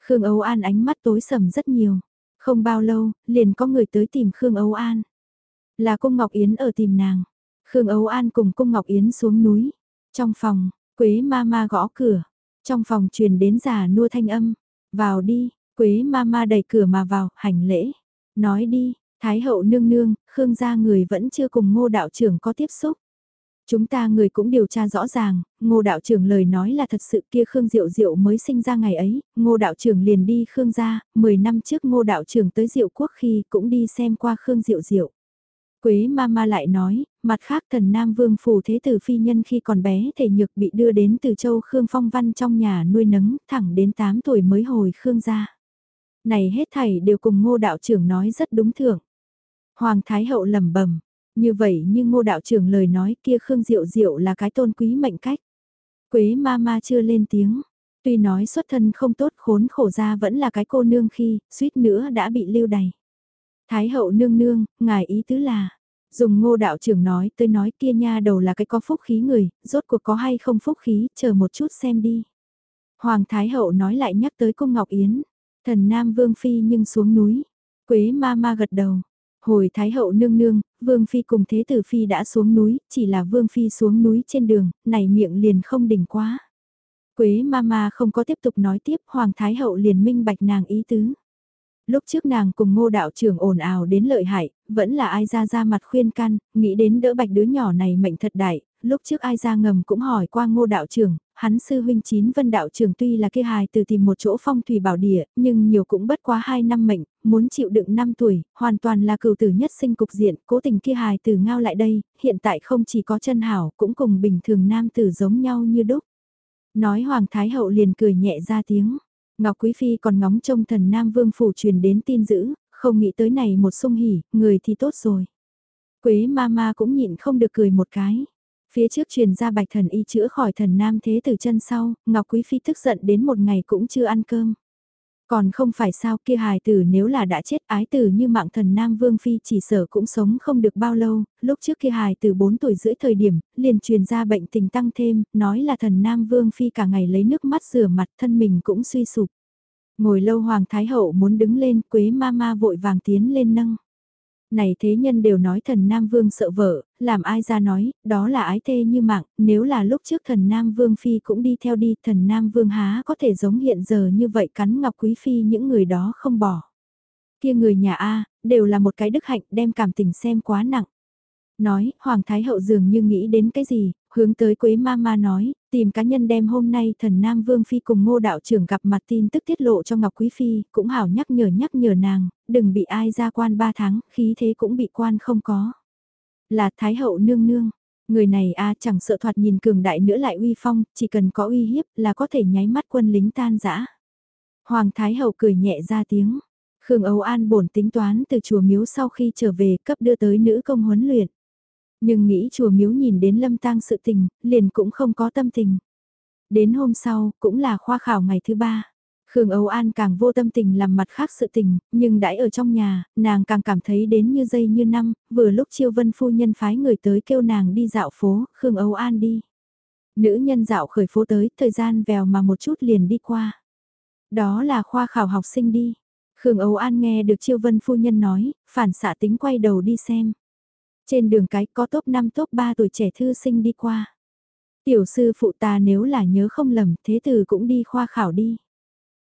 Khương Âu An ánh mắt tối sầm rất nhiều. Không bao lâu, liền có người tới tìm Khương Âu An. Là cung Ngọc Yến ở tìm nàng. Khương Âu An cùng cung Ngọc Yến xuống núi. Trong phòng, Quế ma ma gõ cửa. Trong phòng truyền đến giả nua thanh âm. Vào đi, Quế ma ma đẩy cửa mà vào, hành lễ. Nói đi, Thái hậu nương nương, Khương gia người vẫn chưa cùng ngô đạo trưởng có tiếp xúc. Chúng ta người cũng điều tra rõ ràng, ngô đạo trưởng lời nói là thật sự kia Khương Diệu Diệu mới sinh ra ngày ấy, ngô đạo trưởng liền đi Khương gia, 10 năm trước ngô đạo trưởng tới Diệu Quốc khi cũng đi xem qua Khương Diệu Diệu. Quế ma ma lại nói, mặt khác thần Nam Vương phù Thế Tử Phi Nhân khi còn bé thể nhược bị đưa đến từ châu Khương Phong Văn trong nhà nuôi nấng, thẳng đến 8 tuổi mới hồi Khương gia. Này hết thảy đều cùng ngô đạo trưởng nói rất đúng thưởng. Hoàng Thái Hậu lẩm bẩm như vậy như ngô đạo trưởng lời nói kia Khương Diệu Diệu là cái tôn quý mệnh cách. Quế ma ma chưa lên tiếng. Tuy nói xuất thân không tốt khốn khổ ra vẫn là cái cô nương khi, suýt nữa đã bị lưu đày. Thái hậu nương nương, ngài ý tứ là, dùng ngô đạo trưởng nói tới nói kia nha đầu là cái có phúc khí người, rốt cuộc có hay không phúc khí, chờ một chút xem đi. Hoàng Thái hậu nói lại nhắc tới cung Ngọc Yến, thần Nam Vương Phi nhưng xuống núi, Quế ma ma gật đầu, Hồi Thái hậu nương nương, Vương Phi cùng Thế Tử Phi đã xuống núi, chỉ là Vương Phi xuống núi trên đường, này miệng liền không đỉnh quá. Quế Mama không có tiếp tục nói tiếp, Hoàng Thái hậu liền minh bạch nàng ý tứ. Lúc trước nàng cùng ngô đạo trưởng ồn ào đến lợi hại, vẫn là ai ra ra mặt khuyên can, nghĩ đến đỡ bạch đứa nhỏ này mệnh thật đại, lúc trước ai ra ngầm cũng hỏi qua ngô đạo trưởng, hắn sư huynh chín vân đạo trường tuy là kia hài từ tìm một chỗ phong thủy bảo địa, nhưng nhiều cũng bất quá 2 năm mệnh, muốn chịu đựng 5 tuổi, hoàn toàn là cựu tử nhất sinh cục diện, cố tình kia hài từ ngao lại đây, hiện tại không chỉ có chân hảo, cũng cùng bình thường nam tử giống nhau như đúc. Nói Hoàng Thái Hậu liền cười nhẹ ra tiếng. Ngọc Quý Phi còn ngóng trông thần Nam Vương Phủ truyền đến tin dữ, không nghĩ tới này một sung hỉ, người thì tốt rồi. Quế ma ma cũng nhịn không được cười một cái. Phía trước truyền ra bạch thần y chữa khỏi thần nam thế từ chân sau, Ngọc Quý Phi tức giận đến một ngày cũng chưa ăn cơm. Còn không phải sao kia hài tử nếu là đã chết ái tử như mạng thần Nam Vương Phi chỉ sở cũng sống không được bao lâu, lúc trước kia hài tử 4 tuổi rưỡi thời điểm, liền truyền ra bệnh tình tăng thêm, nói là thần Nam Vương Phi cả ngày lấy nước mắt rửa mặt thân mình cũng suy sụp. Ngồi lâu Hoàng Thái Hậu muốn đứng lên, Quế ma ma vội vàng tiến lên nâng. Này thế nhân đều nói thần Nam Vương sợ vợ, làm ai ra nói, đó là ái thê như mạng, nếu là lúc trước thần Nam Vương Phi cũng đi theo đi, thần Nam Vương há có thể giống hiện giờ như vậy cắn Ngọc Quý Phi những người đó không bỏ. Kia người nhà A, đều là một cái đức hạnh đem cảm tình xem quá nặng. Nói, Hoàng Thái Hậu dường như nghĩ đến cái gì, hướng tới Quế Ma Ma nói, tìm cá nhân đem hôm nay thần Nam Vương Phi cùng ngô đạo trưởng gặp mặt tin tức tiết lộ cho Ngọc Quý Phi, cũng hảo nhắc nhở nhắc nhở nàng, đừng bị ai ra quan ba tháng, khí thế cũng bị quan không có. Là Thái Hậu nương nương, người này a chẳng sợ thoạt nhìn cường đại nữa lại uy phong, chỉ cần có uy hiếp là có thể nháy mắt quân lính tan giã. Hoàng Thái Hậu cười nhẹ ra tiếng. Khương Âu An bổn tính toán từ chùa miếu sau khi trở về cấp đưa tới nữ công huấn luyện. Nhưng nghĩ chùa miếu nhìn đến lâm tang sự tình, liền cũng không có tâm tình. Đến hôm sau, cũng là khoa khảo ngày thứ ba. Khương Âu An càng vô tâm tình làm mặt khác sự tình, nhưng đãi ở trong nhà, nàng càng cảm thấy đến như dây như năm, vừa lúc chiêu vân phu nhân phái người tới kêu nàng đi dạo phố, Khương Âu An đi. Nữ nhân dạo khởi phố tới, thời gian vèo mà một chút liền đi qua. Đó là khoa khảo học sinh đi. Khương Âu An nghe được chiêu vân phu nhân nói, phản xạ tính quay đầu đi xem. Trên đường cái có top 5 top 3 tuổi trẻ thư sinh đi qua. Tiểu sư phụ ta nếu là nhớ không lầm thế từ cũng đi khoa khảo đi.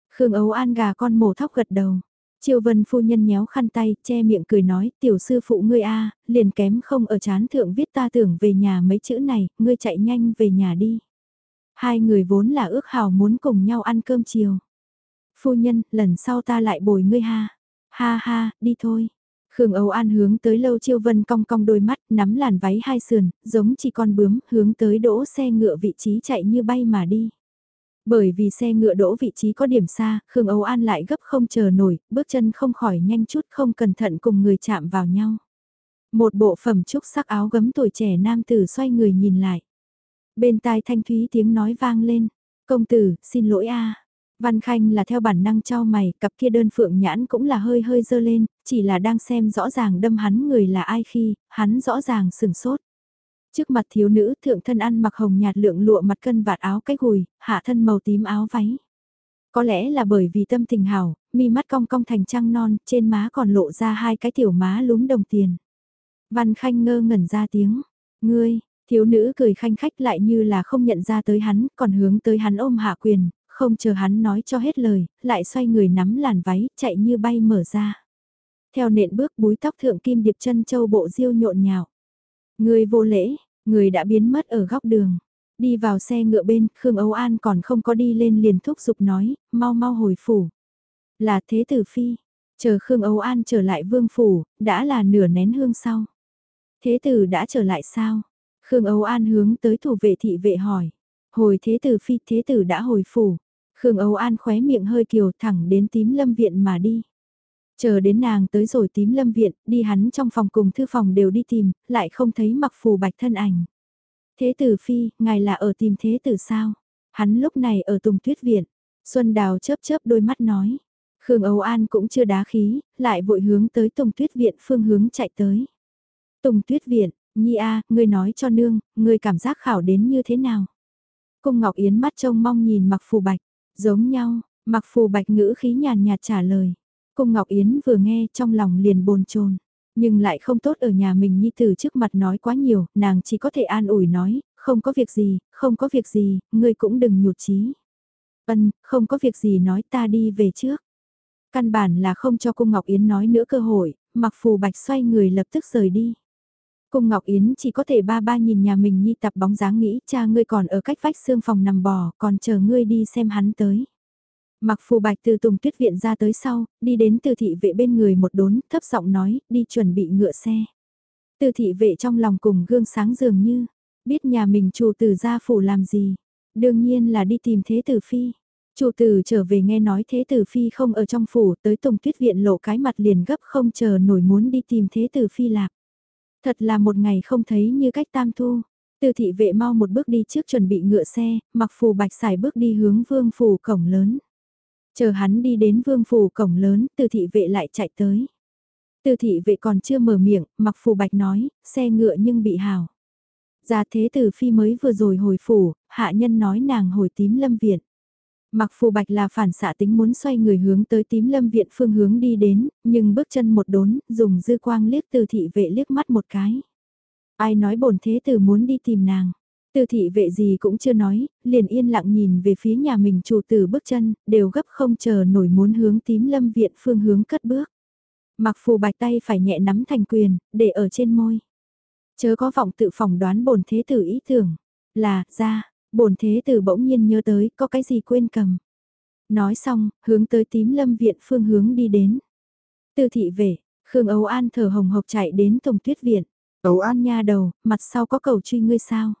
Khương Ấu An gà con mổ thóc gật đầu. Triều Vân phu nhân nhéo khăn tay, che miệng cười nói, tiểu sư phụ ngươi a, liền kém không ở chán thượng viết ta tưởng về nhà mấy chữ này, ngươi chạy nhanh về nhà đi. Hai người vốn là ước hào muốn cùng nhau ăn cơm chiều. Phu nhân, lần sau ta lại bồi ngươi ha. Ha ha, đi thôi. Khương Âu An hướng tới Lâu Chiêu Vân cong cong đôi mắt, nắm làn váy hai sườn, giống chỉ con bướm, hướng tới đỗ xe ngựa vị trí chạy như bay mà đi. Bởi vì xe ngựa đỗ vị trí có điểm xa, Khương Âu An lại gấp không chờ nổi, bước chân không khỏi nhanh chút không cẩn thận cùng người chạm vào nhau. Một bộ phẩm trúc sắc áo gấm tuổi trẻ nam tử xoay người nhìn lại. Bên tai thanh thúy tiếng nói vang lên, Công tử, xin lỗi a Văn Khanh là theo bản năng cho mày, cặp kia đơn phượng nhãn cũng là hơi hơi dơ lên, chỉ là đang xem rõ ràng đâm hắn người là ai khi, hắn rõ ràng sừng sốt. Trước mặt thiếu nữ thượng thân ăn mặc hồng nhạt lượng lụa mặt cân vạt áo cách gùi, hạ thân màu tím áo váy. Có lẽ là bởi vì tâm tình hảo, mi mắt cong cong thành trăng non, trên má còn lộ ra hai cái tiểu má lúm đồng tiền. Văn Khanh ngơ ngẩn ra tiếng, ngươi, thiếu nữ cười khanh khách lại như là không nhận ra tới hắn, còn hướng tới hắn ôm hạ quyền, không chờ hắn nói cho hết lời, lại xoay người nắm làn váy, chạy như bay mở ra. Theo nện bước búi tóc thượng kim điệp chân châu bộ diêu nhộn nhạo. Người vô lễ, người đã biến mất ở góc đường. Đi vào xe ngựa bên, Khương Âu An còn không có đi lên liền thúc giục nói, mau mau hồi phủ. Là thế tử phi, chờ Khương Âu An trở lại vương phủ, đã là nửa nén hương sau. Thế tử đã trở lại sao? Khương Âu An hướng tới thủ vệ thị vệ hỏi. Hồi thế tử phi thế tử đã hồi phủ. Khương Âu An khóe miệng hơi kiều thẳng đến tím lâm viện mà đi. Chờ đến nàng tới rồi tím lâm viện, đi hắn trong phòng cùng thư phòng đều đi tìm, lại không thấy mặc phù bạch thân ảnh. Thế tử phi, ngài là ở tìm thế tử sao? Hắn lúc này ở tùng tuyết viện. Xuân Đào chớp chớp đôi mắt nói. Khương Âu An cũng chưa đá khí, lại vội hướng tới tùng tuyết viện phương hướng chạy tới. Tùng tuyết viện, Nhi A, ngươi nói cho nương, ngươi cảm giác khảo đến như thế nào? Cung Ngọc Yến mắt trông mong nhìn mặc phù bạch, giống nhau, mặc phù bạch ngữ khí nhàn nhạt trả lời. Cung Ngọc Yến vừa nghe trong lòng liền bồn chồn nhưng lại không tốt ở nhà mình Nhi Tử trước mặt nói quá nhiều, nàng chỉ có thể an ủi nói, không có việc gì, không có việc gì, ngươi cũng đừng nhụt chí. Ân, không có việc gì nói ta đi về trước. Căn bản là không cho Cung Ngọc Yến nói nữa cơ hội, mặc phù bạch xoay người lập tức rời đi. Cung Ngọc Yến chỉ có thể ba ba nhìn nhà mình nhi tập bóng dáng nghĩ cha ngươi còn ở cách vách xương phòng nằm bò còn chờ ngươi đi xem hắn tới. Mặc phù bạch từ tùng tuyết viện ra tới sau, đi đến từ thị vệ bên người một đốn, thấp giọng nói, đi chuẩn bị ngựa xe. Từ thị vệ trong lòng cùng gương sáng dường như, biết nhà mình chủ tử ra phủ làm gì. Đương nhiên là đi tìm thế tử phi. Chủ tử trở về nghe nói thế tử phi không ở trong phủ tới tùng tuyết viện lộ cái mặt liền gấp không chờ nổi muốn đi tìm thế tử phi lạc. Thật là một ngày không thấy như cách tam thu. Từ thị vệ mau một bước đi trước chuẩn bị ngựa xe, mặc phù bạch xài bước đi hướng vương phủ cổng lớn. Chờ hắn đi đến vương phủ cổng lớn, từ thị vệ lại chạy tới. Từ thị vệ còn chưa mở miệng, mặc phù bạch nói, xe ngựa nhưng bị hào. Gia thế tử phi mới vừa rồi hồi phủ, hạ nhân nói nàng hồi tím lâm viện. Mặc phù bạch là phản xạ tính muốn xoay người hướng tới tím lâm viện phương hướng đi đến, nhưng bước chân một đốn, dùng dư quang liếc từ thị vệ liếc mắt một cái. Ai nói bổn thế tử muốn đi tìm nàng. Từ thị vệ gì cũng chưa nói, liền yên lặng nhìn về phía nhà mình chủ tử bước chân, đều gấp không chờ nổi muốn hướng tím lâm viện phương hướng cất bước. Mặc phù bạch tay phải nhẹ nắm thành quyền, để ở trên môi. Chớ có vọng tự phỏng đoán bổn thế tử ý tưởng, là, ra, bổn thế tử bỗng nhiên nhớ tới có cái gì quên cầm. Nói xong, hướng tới tím lâm viện phương hướng đi đến. Từ thị về Khương Âu An thở hồng hộc chạy đến tổng Tuyết Viện. Âu An nha đầu, mặt sau có cầu truy ngươi sao?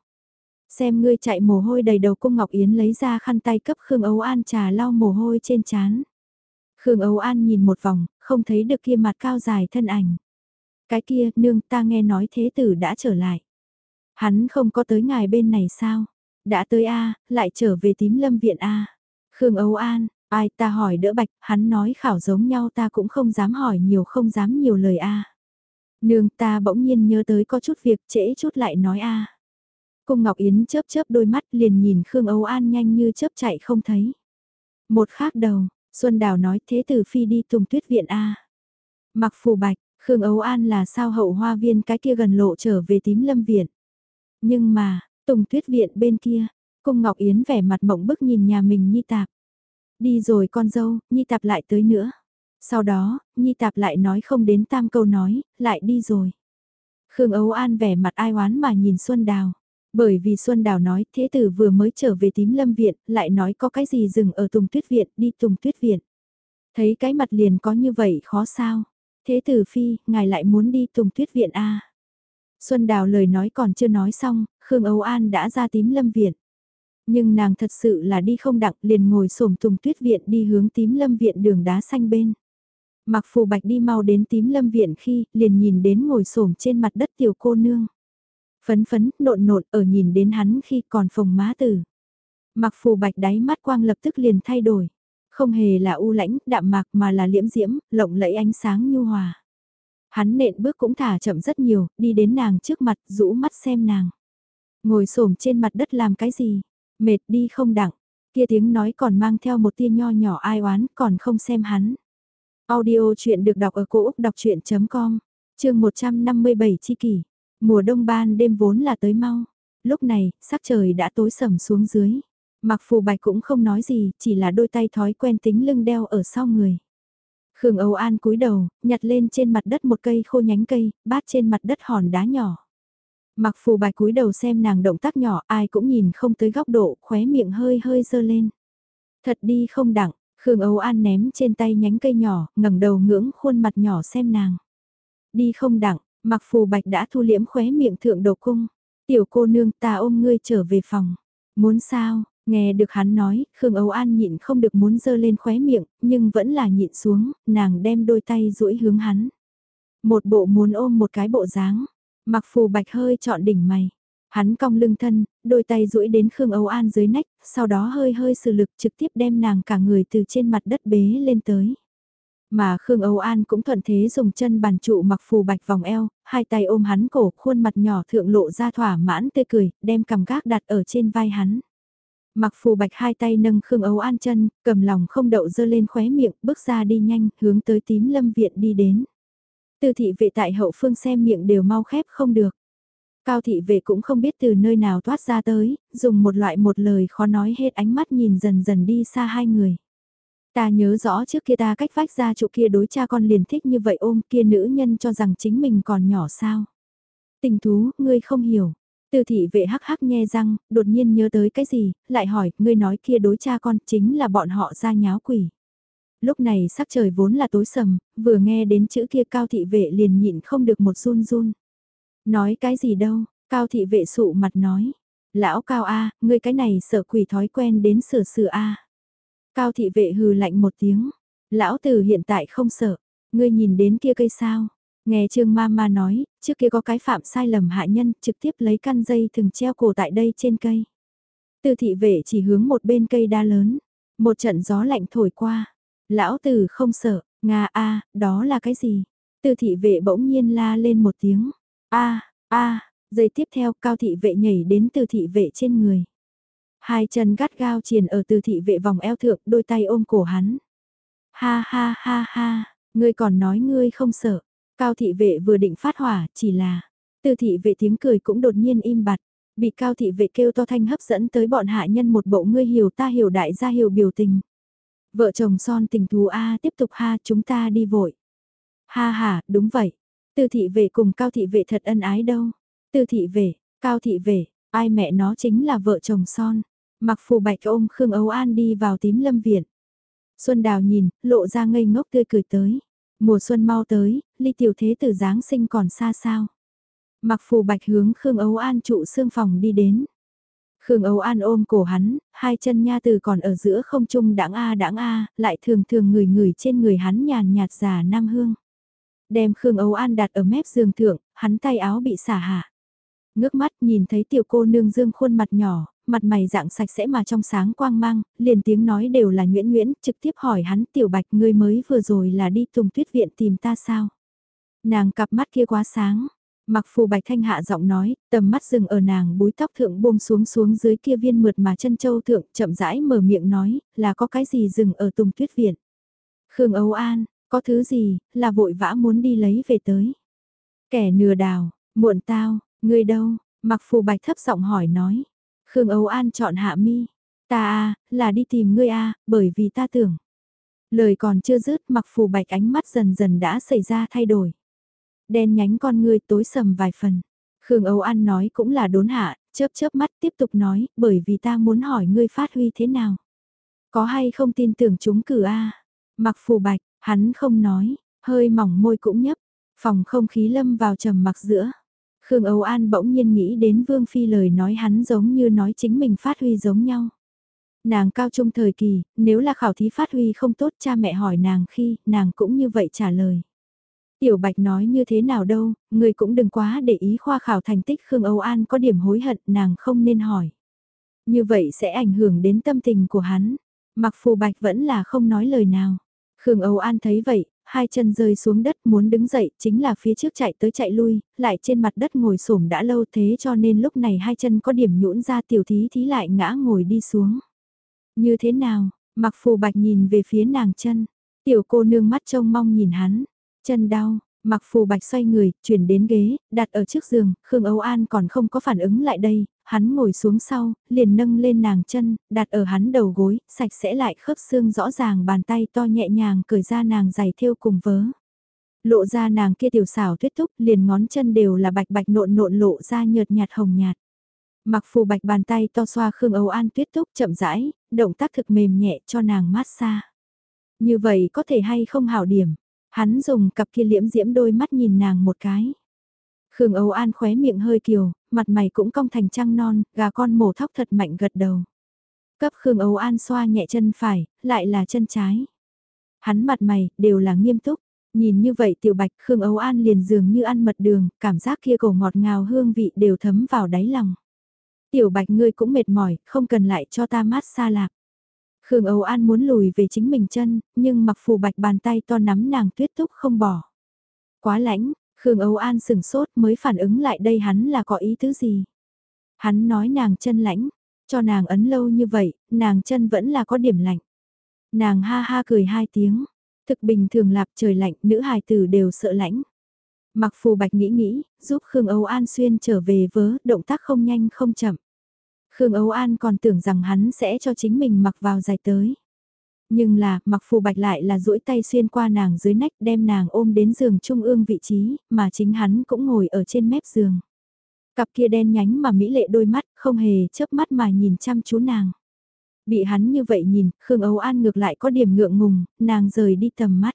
Xem ngươi chạy mồ hôi đầy đầu cung Ngọc Yến lấy ra khăn tay cấp Khương Âu An trà lau mồ hôi trên chán. Khương Âu An nhìn một vòng, không thấy được kia mặt cao dài thân ảnh. Cái kia, nương ta nghe nói thế tử đã trở lại. Hắn không có tới ngài bên này sao? Đã tới A, lại trở về tím lâm viện A. Khương Âu An, ai ta hỏi đỡ bạch, hắn nói khảo giống nhau ta cũng không dám hỏi nhiều không dám nhiều lời A. Nương ta bỗng nhiên nhớ tới có chút việc trễ chút lại nói A. Cung Ngọc Yến chớp chớp đôi mắt liền nhìn Khương Âu An nhanh như chớp chạy không thấy. Một khác đầu, Xuân Đào nói thế tử phi đi tùng tuyết viện A. Mặc phù bạch, Khương Âu An là sao hậu hoa viên cái kia gần lộ trở về tím lâm viện. Nhưng mà, Tùng tuyết viện bên kia, cung Ngọc Yến vẻ mặt mộng bức nhìn nhà mình Nhi Tạp. Đi rồi con dâu, Nhi Tạp lại tới nữa. Sau đó, Nhi Tạp lại nói không đến tam câu nói, lại đi rồi. Khương Ấu An vẻ mặt ai oán mà nhìn Xuân Đào. Bởi vì Xuân Đào nói thế tử vừa mới trở về tím lâm viện, lại nói có cái gì dừng ở Tùng Tuyết Viện, đi Tùng Tuyết Viện. Thấy cái mặt liền có như vậy khó sao. Thế tử Phi, ngài lại muốn đi Tùng Tuyết Viện a à? Xuân Đào lời nói còn chưa nói xong, Khương Âu An đã ra tím lâm viện. Nhưng nàng thật sự là đi không đặng liền ngồi xổm tùng tuyết viện đi hướng tím lâm viện đường đá xanh bên. Mặc phù bạch đi mau đến tím lâm viện khi liền nhìn đến ngồi xổm trên mặt đất tiểu cô nương. Phấn phấn, nộn nộn ở nhìn đến hắn khi còn phồng má tử. Mặc phù bạch đáy mắt quang lập tức liền thay đổi. Không hề là u lãnh, đạm mạc mà là liễm diễm, lộng lẫy ánh sáng nhu hòa. Hắn nện bước cũng thả chậm rất nhiều, đi đến nàng trước mặt, rũ mắt xem nàng. Ngồi xổm trên mặt đất làm cái gì? Mệt đi không đặng. Kia tiếng nói còn mang theo một tia nho nhỏ ai oán, còn không xem hắn. Audio chuyện được đọc ở cổ Úc đọc chuyện.com, chương 157 chi kỷ. Mùa đông ban đêm vốn là tới mau. Lúc này, sắc trời đã tối sầm xuống dưới. Mặc phù bạch cũng không nói gì, chỉ là đôi tay thói quen tính lưng đeo ở sau người. Khương Âu An cúi đầu, nhặt lên trên mặt đất một cây khô nhánh cây, bát trên mặt đất hòn đá nhỏ. Mặc phù bạch cúi đầu xem nàng động tác nhỏ, ai cũng nhìn không tới góc độ, khóe miệng hơi hơi dơ lên. Thật đi không đặng, Khương Âu An ném trên tay nhánh cây nhỏ, ngẩng đầu ngưỡng khuôn mặt nhỏ xem nàng. Đi không đặng, mặc phù bạch đã thu liễm khóe miệng thượng đầu cung. Tiểu cô nương ta ôm ngươi trở về phòng. Muốn sao, nghe được hắn nói, Khương Âu An nhịn không được muốn dơ lên khóe miệng, nhưng vẫn là nhịn xuống, nàng đem đôi tay duỗi hướng hắn. Một bộ muốn ôm một cái bộ dáng, mặc phù bạch hơi chọn đỉnh mày. Hắn cong lưng thân, đôi tay duỗi đến Khương Âu An dưới nách, sau đó hơi hơi sử lực trực tiếp đem nàng cả người từ trên mặt đất bế lên tới. Mà Khương Âu An cũng thuận thế dùng chân bàn trụ mặc phù bạch vòng eo, hai tay ôm hắn cổ, khuôn mặt nhỏ thượng lộ ra thỏa mãn tươi cười, đem cầm gác đặt ở trên vai hắn. Mặc phù bạch hai tay nâng Khương Âu An chân, cầm lòng không đậu dơ lên khóe miệng, bước ra đi nhanh, hướng tới tím lâm viện đi đến. Tư thị vệ tại hậu phương xem miệng đều mau khép không được. Cao thị vệ cũng không biết từ nơi nào thoát ra tới, dùng một loại một lời khó nói hết ánh mắt nhìn dần dần đi xa hai người. Ta nhớ rõ trước kia ta cách vách ra chỗ kia đối cha con liền thích như vậy ôm kia nữ nhân cho rằng chính mình còn nhỏ sao. Tình thú, ngươi không hiểu. Từ thị vệ hắc hắc nghe răng, đột nhiên nhớ tới cái gì, lại hỏi, ngươi nói kia đối cha con chính là bọn họ ra nháo quỷ. Lúc này sắc trời vốn là tối sầm, vừa nghe đến chữ kia cao thị vệ liền nhịn không được một run run. Nói cái gì đâu, cao thị vệ sụ mặt nói. Lão cao A, ngươi cái này sợ quỷ thói quen đến sửa sửa A. Cao thị vệ hừ lạnh một tiếng. Lão tử hiện tại không sợ. Ngươi nhìn đến kia cây sao. Nghe Trương Mama nói, trước kia có cái phạm sai lầm hạ nhân trực tiếp lấy căn dây thừng treo cổ tại đây trên cây. Từ thị vệ chỉ hướng một bên cây đa lớn. Một trận gió lạnh thổi qua. Lão tử không sợ, Nga a đó là cái gì? tư thị vệ bỗng nhiên la lên một tiếng. a a giây tiếp theo cao thị vệ nhảy đến từ thị vệ trên người. Hai chân gắt gao triền ở từ thị vệ vòng eo thượng đôi tay ôm cổ hắn. Ha ha ha ha, ngươi còn nói ngươi không sợ. Cao thị vệ vừa định phát hỏa, chỉ là, từ thị vệ tiếng cười cũng đột nhiên im bặt, bị cao thị vệ kêu to thanh hấp dẫn tới bọn hạ nhân một bộ ngươi hiểu ta hiểu đại gia hiểu biểu tình. Vợ chồng son tình thú A tiếp tục ha chúng ta đi vội. Ha ha, đúng vậy. tư thị vệ cùng cao thị vệ thật ân ái đâu. tư thị vệ, cao thị vệ, ai mẹ nó chính là vợ chồng son. Mặc phù bạch ôm Khương Âu An đi vào tím lâm viện. Xuân Đào nhìn, lộ ra ngây ngốc tươi cười tới. Mùa xuân mau tới, ly tiểu thế tử Giáng sinh còn xa sao. Mặc phù bạch hướng Khương Âu An trụ xương phòng đi đến. Khương Âu An ôm cổ hắn, hai chân nha từ còn ở giữa không trung đãng a đãng a, lại thường thường người người trên người hắn nhàn nhạt già nam hương. Đem Khương Âu An đặt ở mép giường thượng, hắn tay áo bị xả hạ. Ngước mắt nhìn thấy tiểu cô nương dương khuôn mặt nhỏ, mặt mày dạng sạch sẽ mà trong sáng quang mang, liền tiếng nói đều là nhuyễn nhuyễn, trực tiếp hỏi hắn tiểu bạch ngươi mới vừa rồi là đi tùng tuyết viện tìm ta sao? Nàng cặp mắt kia quá sáng, mặc phù bạch thanh hạ giọng nói, tầm mắt dừng ở nàng búi tóc thượng buông xuống xuống dưới kia viên mượt mà chân châu thượng, chậm rãi mở miệng nói, là có cái gì dừng ở tùng tuyết viện? Khương Âu An, có thứ gì, là vội vã muốn đi lấy về tới. Kẻ nừa đào, muộn tao, ngươi đâu, mặc phù bạch thấp giọng hỏi nói. Khương Âu An chọn hạ mi. Ta a là đi tìm ngươi a bởi vì ta tưởng. Lời còn chưa dứt mặc phù bạch ánh mắt dần dần đã xảy ra thay đổi. Đen nhánh con ngươi tối sầm vài phần. Khương Âu An nói cũng là đốn hạ, chớp chớp mắt tiếp tục nói, bởi vì ta muốn hỏi ngươi phát huy thế nào. Có hay không tin tưởng chúng cử a Mặc phù bạch, hắn không nói, hơi mỏng môi cũng nhấp, phòng không khí lâm vào trầm mặc giữa. Khương Âu An bỗng nhiên nghĩ đến Vương Phi lời nói hắn giống như nói chính mình phát huy giống nhau. Nàng cao trung thời kỳ, nếu là khảo thí phát huy không tốt cha mẹ hỏi nàng khi, nàng cũng như vậy trả lời. Tiểu Bạch nói như thế nào đâu, người cũng đừng quá để ý khoa khảo thành tích Khương Âu An có điểm hối hận nàng không nên hỏi. Như vậy sẽ ảnh hưởng đến tâm tình của hắn. Mặc phù bạch vẫn là không nói lời nào. Khương Âu An thấy vậy, hai chân rơi xuống đất muốn đứng dậy, chính là phía trước chạy tới chạy lui, lại trên mặt đất ngồi xổm đã lâu thế cho nên lúc này hai chân có điểm nhũn ra tiểu thí thí lại ngã ngồi đi xuống. Như thế nào, mặc phù bạch nhìn về phía nàng chân, tiểu cô nương mắt trông mong nhìn hắn, chân đau, mặc phù bạch xoay người, chuyển đến ghế, đặt ở trước giường, Khương Âu An còn không có phản ứng lại đây, hắn ngồi xuống sau, liền nâng lên nàng chân, đặt ở hắn đầu gối, sạch sẽ lại khớp xương rõ ràng bàn tay to nhẹ nhàng cởi ra nàng giày thêu cùng vớ. Lộ ra nàng kia tiểu xảo tuyết túc, liền ngón chân đều là bạch bạch nộn nộn lộ ra nhợt nhạt hồng nhạt. Mặc phù bạch bàn tay to xoa Khương Âu An tuyết túc chậm rãi, động tác thực mềm nhẹ cho nàng mát xa. Như vậy có thể hay không hảo điểm, hắn dùng cặp kia liễm diễm đôi mắt nhìn nàng một cái. Khương Âu An khóe miệng hơi kiều, mặt mày cũng cong thành trăng non, gà con mổ thóc thật mạnh gật đầu. Cấp Khương Âu An xoa nhẹ chân phải, lại là chân trái. Hắn mặt mày, đều là nghiêm túc. Nhìn như vậy tiểu bạch Khương Âu An liền dường như ăn mật đường, cảm giác kia cổ ngọt ngào hương vị đều thấm vào đáy lòng. Tiểu bạch ngươi cũng mệt mỏi, không cần lại cho ta mát xa lạc. Khương Âu An muốn lùi về chính mình chân, nhưng mặc phù bạch bàn tay to nắm nàng tuyết túc không bỏ. Quá lãnh, Khương Âu An sừng sốt mới phản ứng lại đây hắn là có ý tứ gì. Hắn nói nàng chân lãnh, cho nàng ấn lâu như vậy, nàng chân vẫn là có điểm lạnh. Nàng ha ha cười hai tiếng, thực bình thường lạp trời lạnh, nữ hài tử đều sợ lãnh. Mặc phù bạch nghĩ nghĩ, giúp Khương Âu An xuyên trở về vớ, động tác không nhanh không chậm. Khương Âu An còn tưởng rằng hắn sẽ cho chính mình mặc vào dài tới. Nhưng là, mặc phù bạch lại là duỗi tay xuyên qua nàng dưới nách đem nàng ôm đến giường trung ương vị trí, mà chính hắn cũng ngồi ở trên mép giường. Cặp kia đen nhánh mà mỹ lệ đôi mắt, không hề chớp mắt mà nhìn chăm chú nàng. Bị hắn như vậy nhìn, Khương Âu An ngược lại có điểm ngượng ngùng, nàng rời đi tầm mắt.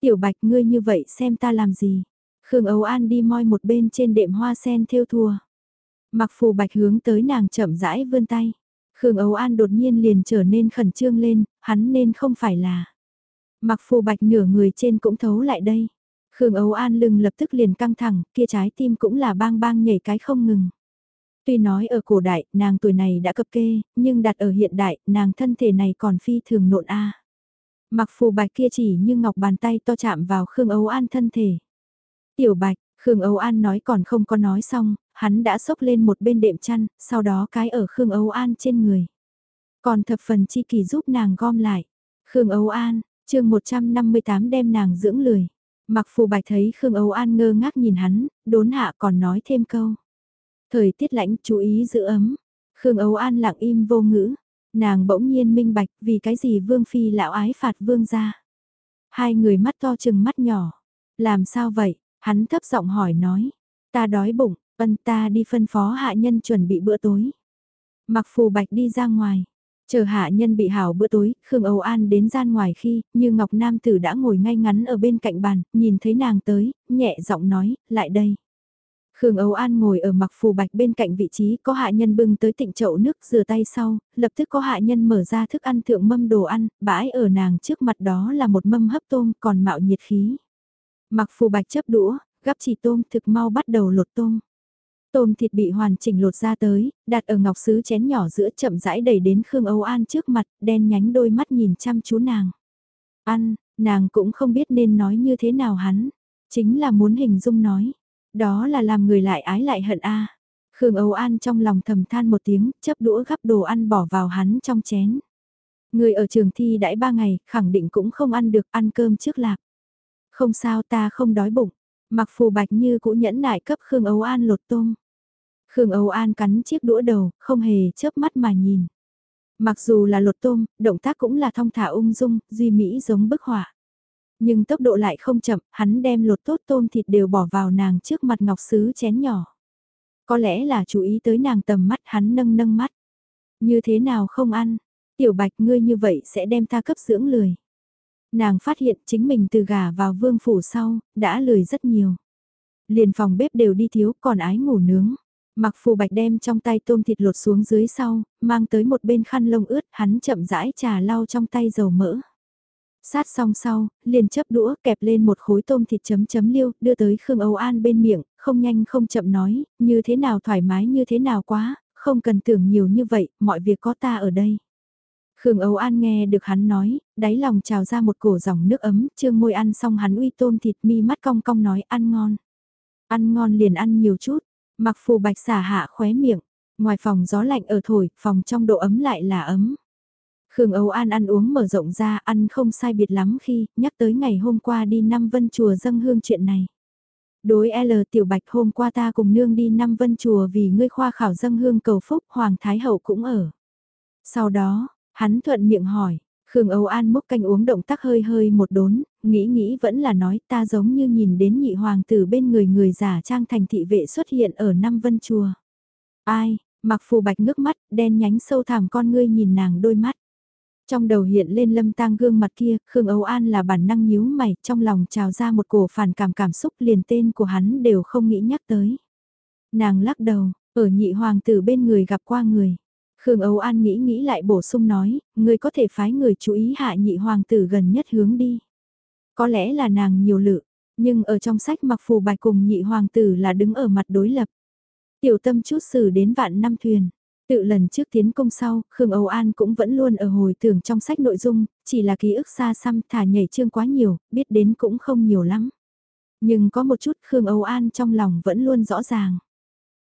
Tiểu bạch ngươi như vậy xem ta làm gì. Khương Âu An đi moi một bên trên đệm hoa sen theo thua. Mặc phù bạch hướng tới nàng chậm rãi vươn tay. Khương ấu An đột nhiên liền trở nên khẩn trương lên, hắn nên không phải là. Mặc phù bạch nửa người trên cũng thấu lại đây. Khương ấu An lưng lập tức liền căng thẳng, kia trái tim cũng là bang bang nhảy cái không ngừng. Tuy nói ở cổ đại, nàng tuổi này đã cập kê, nhưng đặt ở hiện đại, nàng thân thể này còn phi thường nộn a. Mặc phù bạch kia chỉ như ngọc bàn tay to chạm vào Khương ấu An thân thể. Tiểu bạch, Khương Âu An nói còn không có nói xong, hắn đã xốc lên một bên đệm chăn, sau đó cái ở Khương Âu An trên người. Còn thập phần chi kỳ giúp nàng gom lại. Khương Âu An, chương 158 đem nàng dưỡng lười. Mặc phù bạch thấy Khương Âu An ngơ ngác nhìn hắn, đốn hạ còn nói thêm câu. Thời tiết lạnh chú ý giữ ấm. Khương Âu An lặng im vô ngữ. Nàng bỗng nhiên minh bạch vì cái gì Vương Phi lão ái phạt Vương ra. Hai người mắt to chừng mắt nhỏ. Làm sao vậy? Hắn thấp giọng hỏi nói. Ta đói bụng, ân ta đi phân phó hạ nhân chuẩn bị bữa tối. Mặc phù bạch đi ra ngoài. Chờ hạ nhân bị hảo bữa tối, Khương Âu An đến gian ngoài khi, như Ngọc Nam Tử đã ngồi ngay ngắn ở bên cạnh bàn, nhìn thấy nàng tới, nhẹ giọng nói, lại đây. Khương Âu An ngồi ở mặc phù bạch bên cạnh vị trí có hạ nhân bưng tới tịnh chậu nước rửa tay sau, lập tức có hạ nhân mở ra thức ăn thượng mâm đồ ăn, bãi ở nàng trước mặt đó là một mâm hấp tôm còn mạo nhiệt khí. Mặc phù bạch chấp đũa, gắp chỉ tôm thực mau bắt đầu lột tôm. Tôm thịt bị hoàn chỉnh lột ra tới, đặt ở ngọc sứ chén nhỏ giữa chậm rãi đẩy đến Khương Âu An trước mặt, đen nhánh đôi mắt nhìn chăm chú nàng. Ăn, nàng cũng không biết nên nói như thế nào hắn. Chính là muốn hình dung nói. Đó là làm người lại ái lại hận a. Khương Âu An trong lòng thầm than một tiếng, chấp đũa gắp đồ ăn bỏ vào hắn trong chén. Người ở trường thi đãi ba ngày, khẳng định cũng không ăn được ăn cơm trước lạc. Không sao ta không đói bụng. Mặc phù bạch như cũ nhẫn nại cấp Khương Âu An lột tôm. Khương Âu An cắn chiếc đũa đầu, không hề chớp mắt mà nhìn. Mặc dù là lột tôm, động tác cũng là thong thả ung dung, duy mỹ giống bức họa. Nhưng tốc độ lại không chậm, hắn đem lột tốt tôm thịt đều bỏ vào nàng trước mặt ngọc sứ chén nhỏ. Có lẽ là chú ý tới nàng tầm mắt hắn nâng nâng mắt. Như thế nào không ăn? Tiểu bạch ngươi như vậy sẽ đem ta cấp dưỡng lười. Nàng phát hiện chính mình từ gà vào vương phủ sau, đã lười rất nhiều. Liền phòng bếp đều đi thiếu còn ái ngủ nướng. Mặc phù bạch đem trong tay tôm thịt lột xuống dưới sau, mang tới một bên khăn lông ướt, hắn chậm rãi trà lau trong tay dầu mỡ. Sát xong sau, liền chấp đũa kẹp lên một khối tôm thịt chấm chấm liêu, đưa tới Khương Âu An bên miệng, không nhanh không chậm nói, như thế nào thoải mái như thế nào quá, không cần tưởng nhiều như vậy, mọi việc có ta ở đây. Khương Âu An nghe được hắn nói, đáy lòng trào ra một cổ dòng nước ấm, trương môi ăn xong hắn uy tôm thịt mi mắt cong cong nói ăn ngon. Ăn ngon liền ăn nhiều chút, mặc phù bạch xả hạ khóe miệng, ngoài phòng gió lạnh ở thổi, phòng trong độ ấm lại là ấm. Khương Âu An ăn uống mở rộng ra, ăn không sai biệt lắm khi, nhắc tới ngày hôm qua đi năm vân chùa dâng hương chuyện này. Đối L tiểu bạch hôm qua ta cùng nương đi năm vân chùa vì ngươi khoa khảo dâng hương cầu phúc, Hoàng Thái Hậu cũng ở. Sau đó, hắn thuận miệng hỏi, Khương Âu An múc canh uống động tác hơi hơi một đốn, nghĩ nghĩ vẫn là nói ta giống như nhìn đến nhị hoàng tử bên người người giả trang thành thị vệ xuất hiện ở năm vân chùa. Ai, mặc phù bạch nước mắt, đen nhánh sâu thẳm con ngươi nhìn nàng đôi mắt. Trong đầu hiện lên lâm tang gương mặt kia, Khương Âu An là bản năng nhíu mày, trong lòng trào ra một cổ phản cảm cảm xúc liền tên của hắn đều không nghĩ nhắc tới. Nàng lắc đầu, ở nhị hoàng tử bên người gặp qua người. Khương Âu An nghĩ nghĩ lại bổ sung nói, người có thể phái người chú ý hạ nhị hoàng tử gần nhất hướng đi. Có lẽ là nàng nhiều lự, nhưng ở trong sách mặc phù bài cùng nhị hoàng tử là đứng ở mặt đối lập. Tiểu tâm chút xử đến vạn năm thuyền. Tự lần trước tiến công sau, Khương Âu An cũng vẫn luôn ở hồi tưởng trong sách nội dung, chỉ là ký ức xa xăm thả nhảy chương quá nhiều, biết đến cũng không nhiều lắm. Nhưng có một chút Khương Âu An trong lòng vẫn luôn rõ ràng.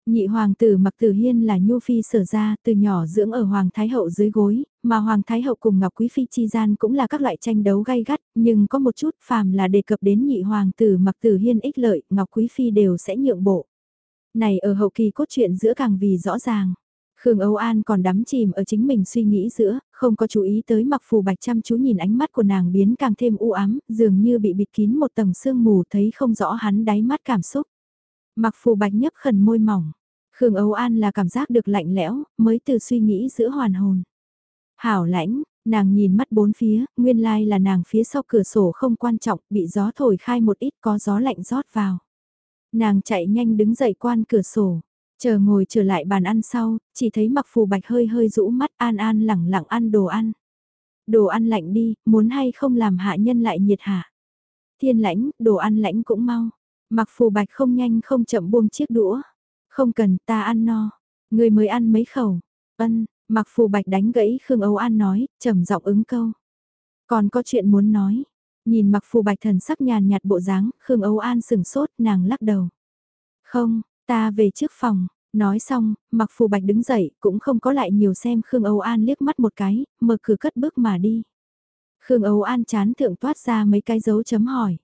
Nhị hoàng tử mặc tử hiên là nhu phi sở ra từ nhỏ dưỡng ở hoàng thái hậu dưới gối, mà hoàng thái hậu cùng ngọc quý phi chi gian cũng là các loại tranh đấu gay gắt, nhưng có một chút phàm là đề cập đến nhị hoàng tử mặc tử hiên ích lợi, ngọc quý phi đều sẽ nhượng bộ. Này ở hậu kỳ cốt truyện giữa càng vì rõ ràng. Khương Âu An còn đắm chìm ở chính mình suy nghĩ giữa, không có chú ý tới mặc phù bạch chăm chú nhìn ánh mắt của nàng biến càng thêm u ám, dường như bị bịt kín một tầng sương mù thấy không rõ hắn đáy mắt cảm xúc. Mặc phù bạch nhấp khẩn môi mỏng, Khương Âu An là cảm giác được lạnh lẽo, mới từ suy nghĩ giữa hoàn hồn. Hảo lãnh, nàng nhìn mắt bốn phía, nguyên lai là nàng phía sau cửa sổ không quan trọng, bị gió thổi khai một ít có gió lạnh rót vào. Nàng chạy nhanh đứng dậy quan cửa sổ, chờ ngồi trở lại bàn ăn sau, chỉ thấy mặc phù bạch hơi hơi rũ mắt an an lẳng lặng ăn đồ ăn. Đồ ăn lạnh đi, muốn hay không làm hạ nhân lại nhiệt hạ. Thiên lãnh, đồ ăn lãnh cũng mau. Mặc phù bạch không nhanh không chậm buông chiếc đũa. Không cần ta ăn no. Người mới ăn mấy khẩu. Ân, mặc phù bạch đánh gãy Khương Âu An nói, trầm giọng ứng câu. Còn có chuyện muốn nói. Nhìn mặc phù bạch thần sắc nhàn nhạt bộ dáng, Khương Âu An sừng sốt, nàng lắc đầu. Không, ta về trước phòng. Nói xong, mặc phù bạch đứng dậy, cũng không có lại nhiều xem Khương Âu An liếc mắt một cái, mở cửa cất bước mà đi. Khương Âu An chán thượng toát ra mấy cái dấu chấm hỏi.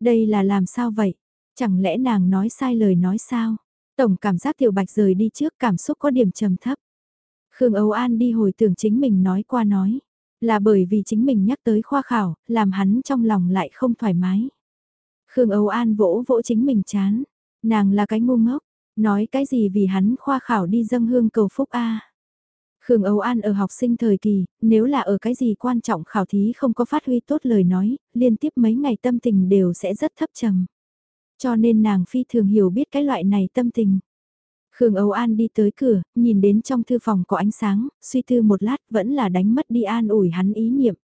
Đây là làm sao vậy? Chẳng lẽ nàng nói sai lời nói sao? Tổng cảm giác Tiểu Bạch rời đi trước cảm xúc có điểm trầm thấp. Khương Âu An đi hồi tưởng chính mình nói qua nói. Là bởi vì chính mình nhắc tới khoa khảo, làm hắn trong lòng lại không thoải mái. Khương Âu An vỗ vỗ chính mình chán. Nàng là cái ngu ngốc, nói cái gì vì hắn khoa khảo đi dâng hương cầu phúc a Khương Âu An ở học sinh thời kỳ, nếu là ở cái gì quan trọng khảo thí không có phát huy tốt lời nói, liên tiếp mấy ngày tâm tình đều sẽ rất thấp trầm. Cho nên nàng phi thường hiểu biết cái loại này tâm tình. Khương Âu An đi tới cửa, nhìn đến trong thư phòng có ánh sáng, suy tư một lát vẫn là đánh mất đi an ủi hắn ý niệm.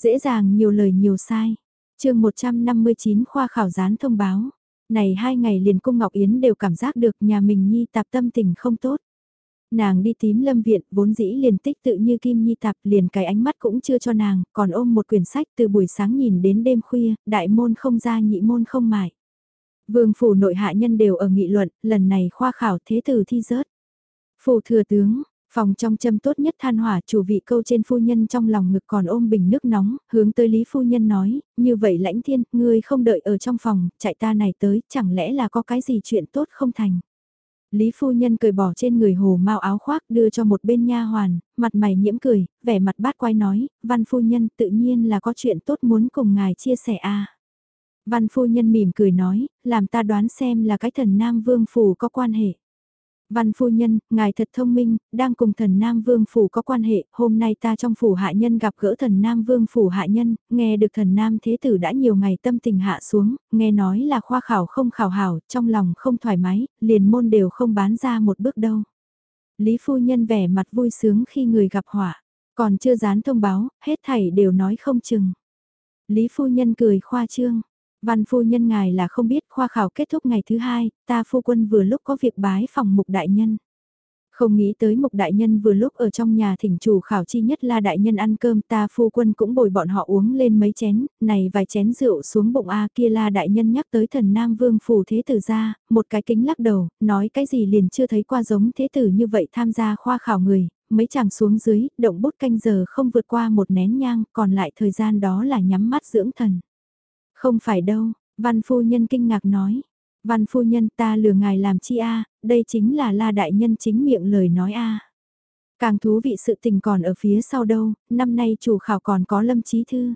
Dễ dàng nhiều lời nhiều sai. chương 159 khoa khảo gián thông báo. Này hai ngày liền cung Ngọc Yến đều cảm giác được nhà mình nhi tạp tâm tình không tốt. Nàng đi tím lâm viện, vốn dĩ liền tích tự như kim nhi tạp liền cái ánh mắt cũng chưa cho nàng, còn ôm một quyển sách từ buổi sáng nhìn đến đêm khuya, đại môn không ra nhị môn không mải. Vương phủ nội hạ nhân đều ở nghị luận, lần này khoa khảo thế tử thi rớt. Phủ thừa tướng, phòng trong châm tốt nhất than hỏa chủ vị câu trên phu nhân trong lòng ngực còn ôm bình nước nóng, hướng tới Lý phu nhân nói, như vậy lãnh thiên, ngươi không đợi ở trong phòng, chạy ta này tới, chẳng lẽ là có cái gì chuyện tốt không thành. Lý phu nhân cười bỏ trên người hồ mau áo khoác đưa cho một bên nha hoàn, mặt mày nhiễm cười, vẻ mặt bát quay nói, văn phu nhân tự nhiên là có chuyện tốt muốn cùng ngài chia sẻ a. Văn phu nhân mỉm cười nói, làm ta đoán xem là cái thần Nam Vương Phủ có quan hệ. Văn phu nhân, ngài thật thông minh, đang cùng thần Nam Vương Phủ có quan hệ, hôm nay ta trong phủ hạ nhân gặp gỡ thần Nam Vương Phủ hạ nhân, nghe được thần Nam Thế Tử đã nhiều ngày tâm tình hạ xuống, nghe nói là khoa khảo không khảo hảo, trong lòng không thoải mái, liền môn đều không bán ra một bước đâu. Lý phu nhân vẻ mặt vui sướng khi người gặp họa, còn chưa dán thông báo, hết thảy đều nói không chừng. Lý phu nhân cười khoa trương, Văn phu nhân ngài là không biết khoa khảo kết thúc ngày thứ hai, ta phu quân vừa lúc có việc bái phòng mục đại nhân. Không nghĩ tới mục đại nhân vừa lúc ở trong nhà thỉnh chủ khảo chi nhất là đại nhân ăn cơm ta phu quân cũng bồi bọn họ uống lên mấy chén, này vài chén rượu xuống bụng A kia là đại nhân nhắc tới thần Nam Vương phủ thế tử ra, một cái kính lắc đầu, nói cái gì liền chưa thấy qua giống thế tử như vậy tham gia khoa khảo người, mấy chàng xuống dưới, động bút canh giờ không vượt qua một nén nhang, còn lại thời gian đó là nhắm mắt dưỡng thần. Không phải đâu, văn phu nhân kinh ngạc nói. Văn phu nhân ta lừa ngài làm chi a đây chính là la đại nhân chính miệng lời nói a Càng thú vị sự tình còn ở phía sau đâu, năm nay chủ khảo còn có lâm trí thư.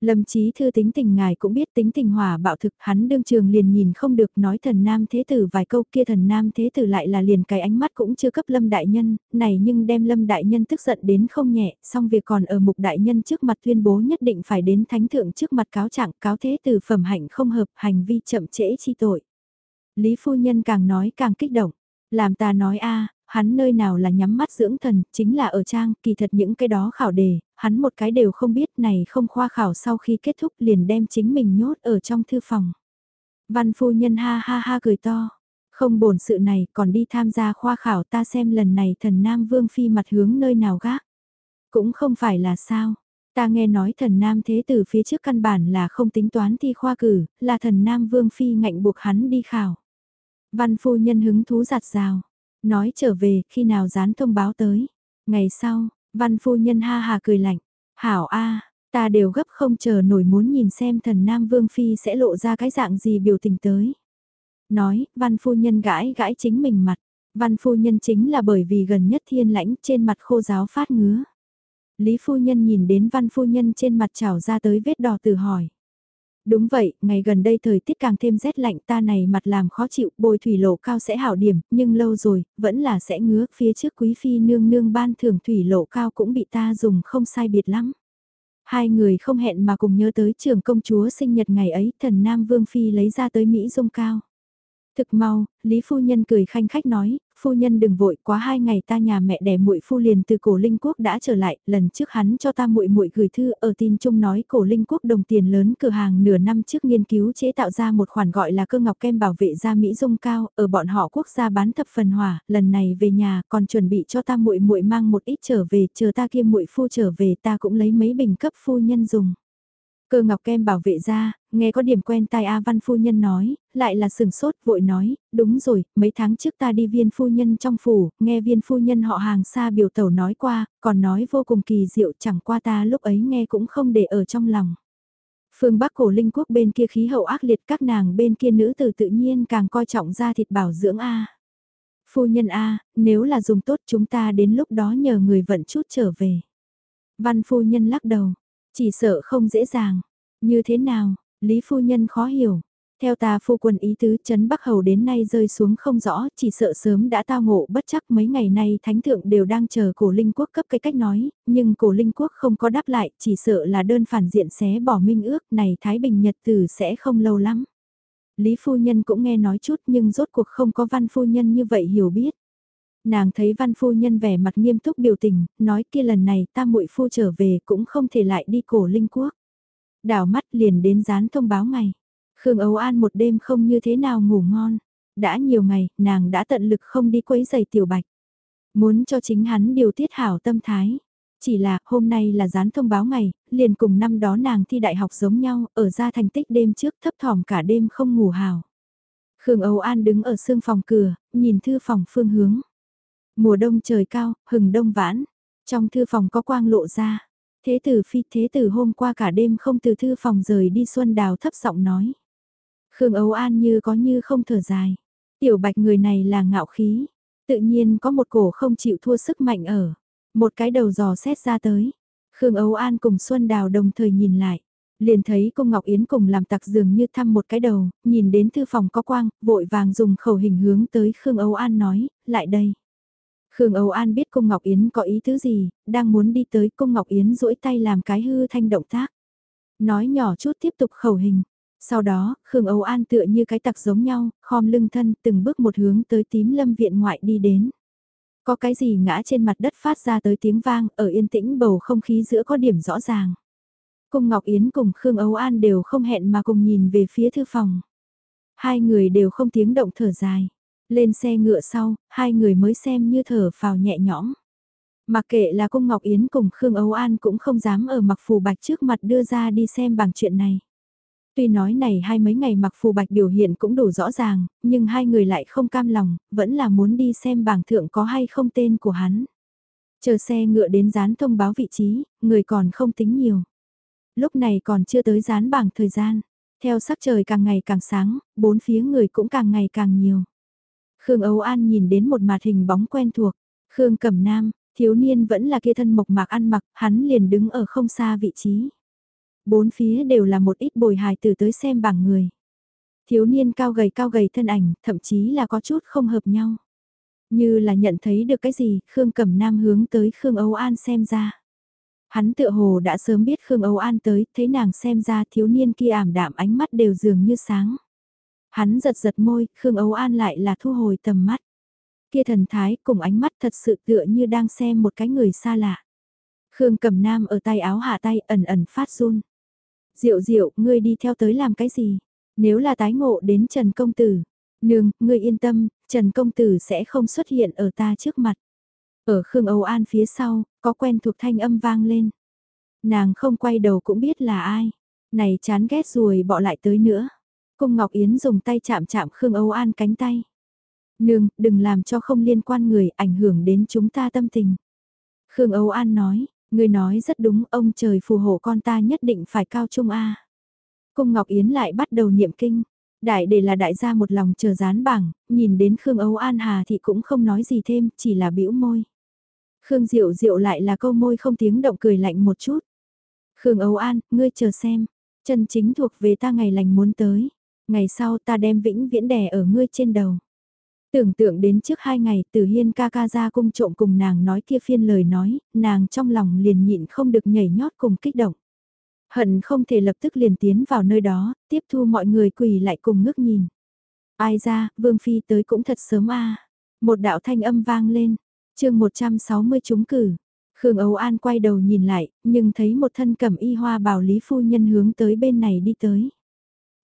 Lâm Chí Thư tính tình ngài cũng biết tính tình hòa bạo thực, hắn đương trường liền nhìn không được nói thần nam thế tử vài câu kia thần nam thế tử lại là liền cái ánh mắt cũng chưa cấp Lâm Đại Nhân, này nhưng đem Lâm Đại Nhân tức giận đến không nhẹ, xong việc còn ở mục Đại Nhân trước mặt tuyên bố nhất định phải đến thánh thượng trước mặt cáo trạng cáo thế tử phẩm hạnh không hợp hành vi chậm trễ chi tội. Lý Phu Nhân càng nói càng kích động, làm ta nói a hắn nơi nào là nhắm mắt dưỡng thần, chính là ở trang, kỳ thật những cái đó khảo đề, hắn một cái đều không biết này không khoa khảo sau khi kết thúc liền đem chính mình nhốt ở trong thư phòng. Văn phu nhân ha ha ha cười to, không bổn sự này còn đi tham gia khoa khảo ta xem lần này thần Nam Vương Phi mặt hướng nơi nào gác. Cũng không phải là sao, ta nghe nói thần Nam Thế Tử phía trước căn bản là không tính toán thi khoa cử, là thần Nam Vương Phi ngạnh buộc hắn đi khảo. Văn phu nhân hứng thú giặt rào Nói trở về, khi nào dán thông báo tới. Ngày sau, văn phu nhân ha hà cười lạnh. Hảo a ta đều gấp không chờ nổi muốn nhìn xem thần Nam Vương Phi sẽ lộ ra cái dạng gì biểu tình tới. Nói, văn phu nhân gãi gãi chính mình mặt. Văn phu nhân chính là bởi vì gần nhất thiên lãnh trên mặt khô giáo phát ngứa. Lý phu nhân nhìn đến văn phu nhân trên mặt trào ra tới vết đỏ từ hỏi. Đúng vậy, ngày gần đây thời tiết càng thêm rét lạnh ta này mặt làm khó chịu, bôi thủy lộ cao sẽ hảo điểm, nhưng lâu rồi, vẫn là sẽ ngứa, phía trước quý phi nương nương ban thưởng thủy lộ cao cũng bị ta dùng không sai biệt lắm. Hai người không hẹn mà cùng nhớ tới trường công chúa sinh nhật ngày ấy, thần Nam Vương Phi lấy ra tới Mỹ dung cao. Thực mau, Lý Phu Nhân cười khanh khách nói, phu nhân đừng vội, quá hai ngày ta nhà mẹ đẻ muội phu liền từ cổ linh quốc đã trở lại, lần trước hắn cho ta muội muội gửi thư ở tin chung nói cổ linh quốc đồng tiền lớn cửa hàng nửa năm trước nghiên cứu chế tạo ra một khoản gọi là cơ ngọc kem bảo vệ da Mỹ dung cao, ở bọn họ quốc gia bán thập phần hỏa, lần này về nhà còn chuẩn bị cho ta muội muội mang một ít trở về, chờ ta kia muội phu trở về ta cũng lấy mấy bình cấp phu nhân dùng. Cơ ngọc kem bảo vệ ra, nghe có điểm quen tai A Văn Phu Nhân nói, lại là sừng sốt vội nói, đúng rồi, mấy tháng trước ta đi viên phu nhân trong phủ, nghe viên phu nhân họ hàng xa biểu tẩu nói qua, còn nói vô cùng kỳ diệu chẳng qua ta lúc ấy nghe cũng không để ở trong lòng. Phương Bắc cổ linh quốc bên kia khí hậu ác liệt các nàng bên kia nữ tử tự nhiên càng coi trọng ra thịt bảo dưỡng A. Phu nhân A, nếu là dùng tốt chúng ta đến lúc đó nhờ người vận chút trở về. Văn phu nhân lắc đầu, chỉ sợ không dễ dàng. Như thế nào, Lý phu nhân khó hiểu. Theo ta phu quân ý tứ chấn Bắc Hầu đến nay rơi xuống không rõ, chỉ sợ sớm đã tao ngộ bất chắc mấy ngày nay thánh thượng đều đang chờ cổ linh quốc cấp cái cách nói, nhưng cổ linh quốc không có đáp lại, chỉ sợ là đơn phản diện xé bỏ minh ước này Thái Bình Nhật Tử sẽ không lâu lắm. Lý phu nhân cũng nghe nói chút nhưng rốt cuộc không có văn phu nhân như vậy hiểu biết. Nàng thấy văn phu nhân vẻ mặt nghiêm túc biểu tình, nói kia lần này ta muội phu trở về cũng không thể lại đi cổ linh quốc. Đảo mắt liền đến dán thông báo ngày. Khương Âu An một đêm không như thế nào ngủ ngon. Đã nhiều ngày, nàng đã tận lực không đi quấy giày tiểu bạch. Muốn cho chính hắn điều tiết hảo tâm thái. Chỉ là hôm nay là dán thông báo ngày, liền cùng năm đó nàng thi đại học giống nhau, ở ra thành tích đêm trước thấp thỏm cả đêm không ngủ hảo. Khương Âu An đứng ở sương phòng cửa, nhìn thư phòng phương hướng. Mùa đông trời cao, hừng đông vãn, trong thư phòng có quang lộ ra. Thế tử phi thế tử hôm qua cả đêm không từ thư phòng rời đi Xuân Đào thấp giọng nói. Khương Âu An như có như không thở dài. Tiểu bạch người này là ngạo khí. Tự nhiên có một cổ không chịu thua sức mạnh ở. Một cái đầu giò xét ra tới. Khương Âu An cùng Xuân Đào đồng thời nhìn lại. Liền thấy cô Ngọc Yến cùng làm tặc dường như thăm một cái đầu, nhìn đến thư phòng có quang, vội vàng dùng khẩu hình hướng tới Khương Âu An nói, lại đây. Khương Âu An biết cung Ngọc Yến có ý thứ gì, đang muốn đi tới cung Ngọc Yến duỗi tay làm cái hư thanh động tác. Nói nhỏ chút tiếp tục khẩu hình. Sau đó, Khương Âu An tựa như cái tặc giống nhau, khom lưng thân từng bước một hướng tới tím lâm viện ngoại đi đến. Có cái gì ngã trên mặt đất phát ra tới tiếng vang, ở yên tĩnh bầu không khí giữa có điểm rõ ràng. Cung Ngọc Yến cùng Khương Âu An đều không hẹn mà cùng nhìn về phía thư phòng. Hai người đều không tiếng động thở dài. Lên xe ngựa sau, hai người mới xem như thở phào nhẹ nhõm. Mặc kệ là cung Ngọc Yến cùng Khương Âu An cũng không dám ở mặc phù bạch trước mặt đưa ra đi xem bằng chuyện này. Tuy nói này hai mấy ngày mặc phù bạch biểu hiện cũng đủ rõ ràng, nhưng hai người lại không cam lòng, vẫn là muốn đi xem bảng thượng có hay không tên của hắn. Chờ xe ngựa đến dán thông báo vị trí, người còn không tính nhiều. Lúc này còn chưa tới dán bảng thời gian. Theo sắc trời càng ngày càng sáng, bốn phía người cũng càng ngày càng nhiều. Khương Âu An nhìn đến một mặt hình bóng quen thuộc. Khương Cẩm Nam, thiếu niên vẫn là kia thân mộc mạc ăn mặc, hắn liền đứng ở không xa vị trí. Bốn phía đều là một ít bồi hài từ tới xem bảng người. Thiếu niên cao gầy cao gầy thân ảnh, thậm chí là có chút không hợp nhau. Như là nhận thấy được cái gì, Khương Cẩm Nam hướng tới Khương Âu An xem ra. Hắn tựa hồ đã sớm biết Khương Âu An tới, thấy nàng xem ra thiếu niên kia ảm đạm ánh mắt đều dường như sáng. Hắn giật giật môi, Khương Âu An lại là thu hồi tầm mắt. Kia thần thái cùng ánh mắt thật sự tựa như đang xem một cái người xa lạ. Khương cầm nam ở tay áo hạ tay ẩn ẩn phát run. Diệu diệu, ngươi đi theo tới làm cái gì? Nếu là tái ngộ đến Trần Công Tử. Nương, ngươi yên tâm, Trần Công Tử sẽ không xuất hiện ở ta trước mặt. Ở Khương Âu An phía sau, có quen thuộc thanh âm vang lên. Nàng không quay đầu cũng biết là ai. Này chán ghét rồi bỏ lại tới nữa. Cung Ngọc Yến dùng tay chạm chạm Khương Âu An cánh tay. Nương, đừng làm cho không liên quan người ảnh hưởng đến chúng ta tâm tình. Khương Âu An nói, người nói rất đúng ông trời phù hộ con ta nhất định phải cao trung A. Cung Ngọc Yến lại bắt đầu niệm kinh. Đại để là đại gia một lòng chờ dán bảng, nhìn đến Khương Âu An Hà thì cũng không nói gì thêm, chỉ là bĩu môi. Khương Diệu Diệu lại là câu môi không tiếng động cười lạnh một chút. Khương Âu An, ngươi chờ xem, chân chính thuộc về ta ngày lành muốn tới. Ngày sau ta đem vĩnh viễn đè ở ngươi trên đầu. Tưởng tượng đến trước hai ngày từ hiên ca ca ra cung trộm cùng nàng nói kia phiên lời nói, nàng trong lòng liền nhịn không được nhảy nhót cùng kích động. Hận không thể lập tức liền tiến vào nơi đó, tiếp thu mọi người quỳ lại cùng ngước nhìn. Ai ra, Vương Phi tới cũng thật sớm a Một đạo thanh âm vang lên, chương 160 chúng cử. Khương Âu An quay đầu nhìn lại, nhưng thấy một thân cẩm y hoa bào Lý Phu Nhân hướng tới bên này đi tới.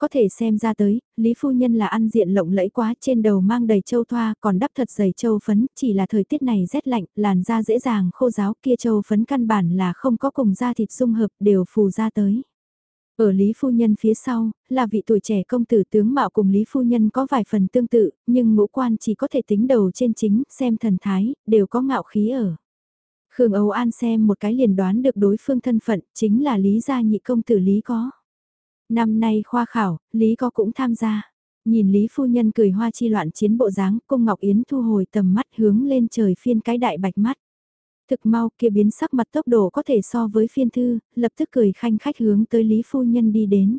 Có thể xem ra tới, Lý Phu Nhân là ăn diện lộng lẫy quá trên đầu mang đầy châu thoa còn đắp thật dày châu phấn, chỉ là thời tiết này rét lạnh, làn da dễ dàng khô ráo kia châu phấn căn bản là không có cùng da thịt dung hợp đều phù ra tới. Ở Lý Phu Nhân phía sau, là vị tuổi trẻ công tử tướng mạo cùng Lý Phu Nhân có vài phần tương tự, nhưng ngũ quan chỉ có thể tính đầu trên chính, xem thần thái, đều có ngạo khí ở. Khương Âu An xem một cái liền đoán được đối phương thân phận, chính là Lý gia nhị công tử Lý có. Năm nay khoa khảo, Lý có cũng tham gia. Nhìn Lý Phu Nhân cười hoa chi loạn chiến bộ dáng, cung Ngọc Yến thu hồi tầm mắt hướng lên trời phiên cái đại bạch mắt. Thực mau kia biến sắc mặt tốc độ có thể so với phiên thư, lập tức cười khanh khách hướng tới Lý Phu Nhân đi đến.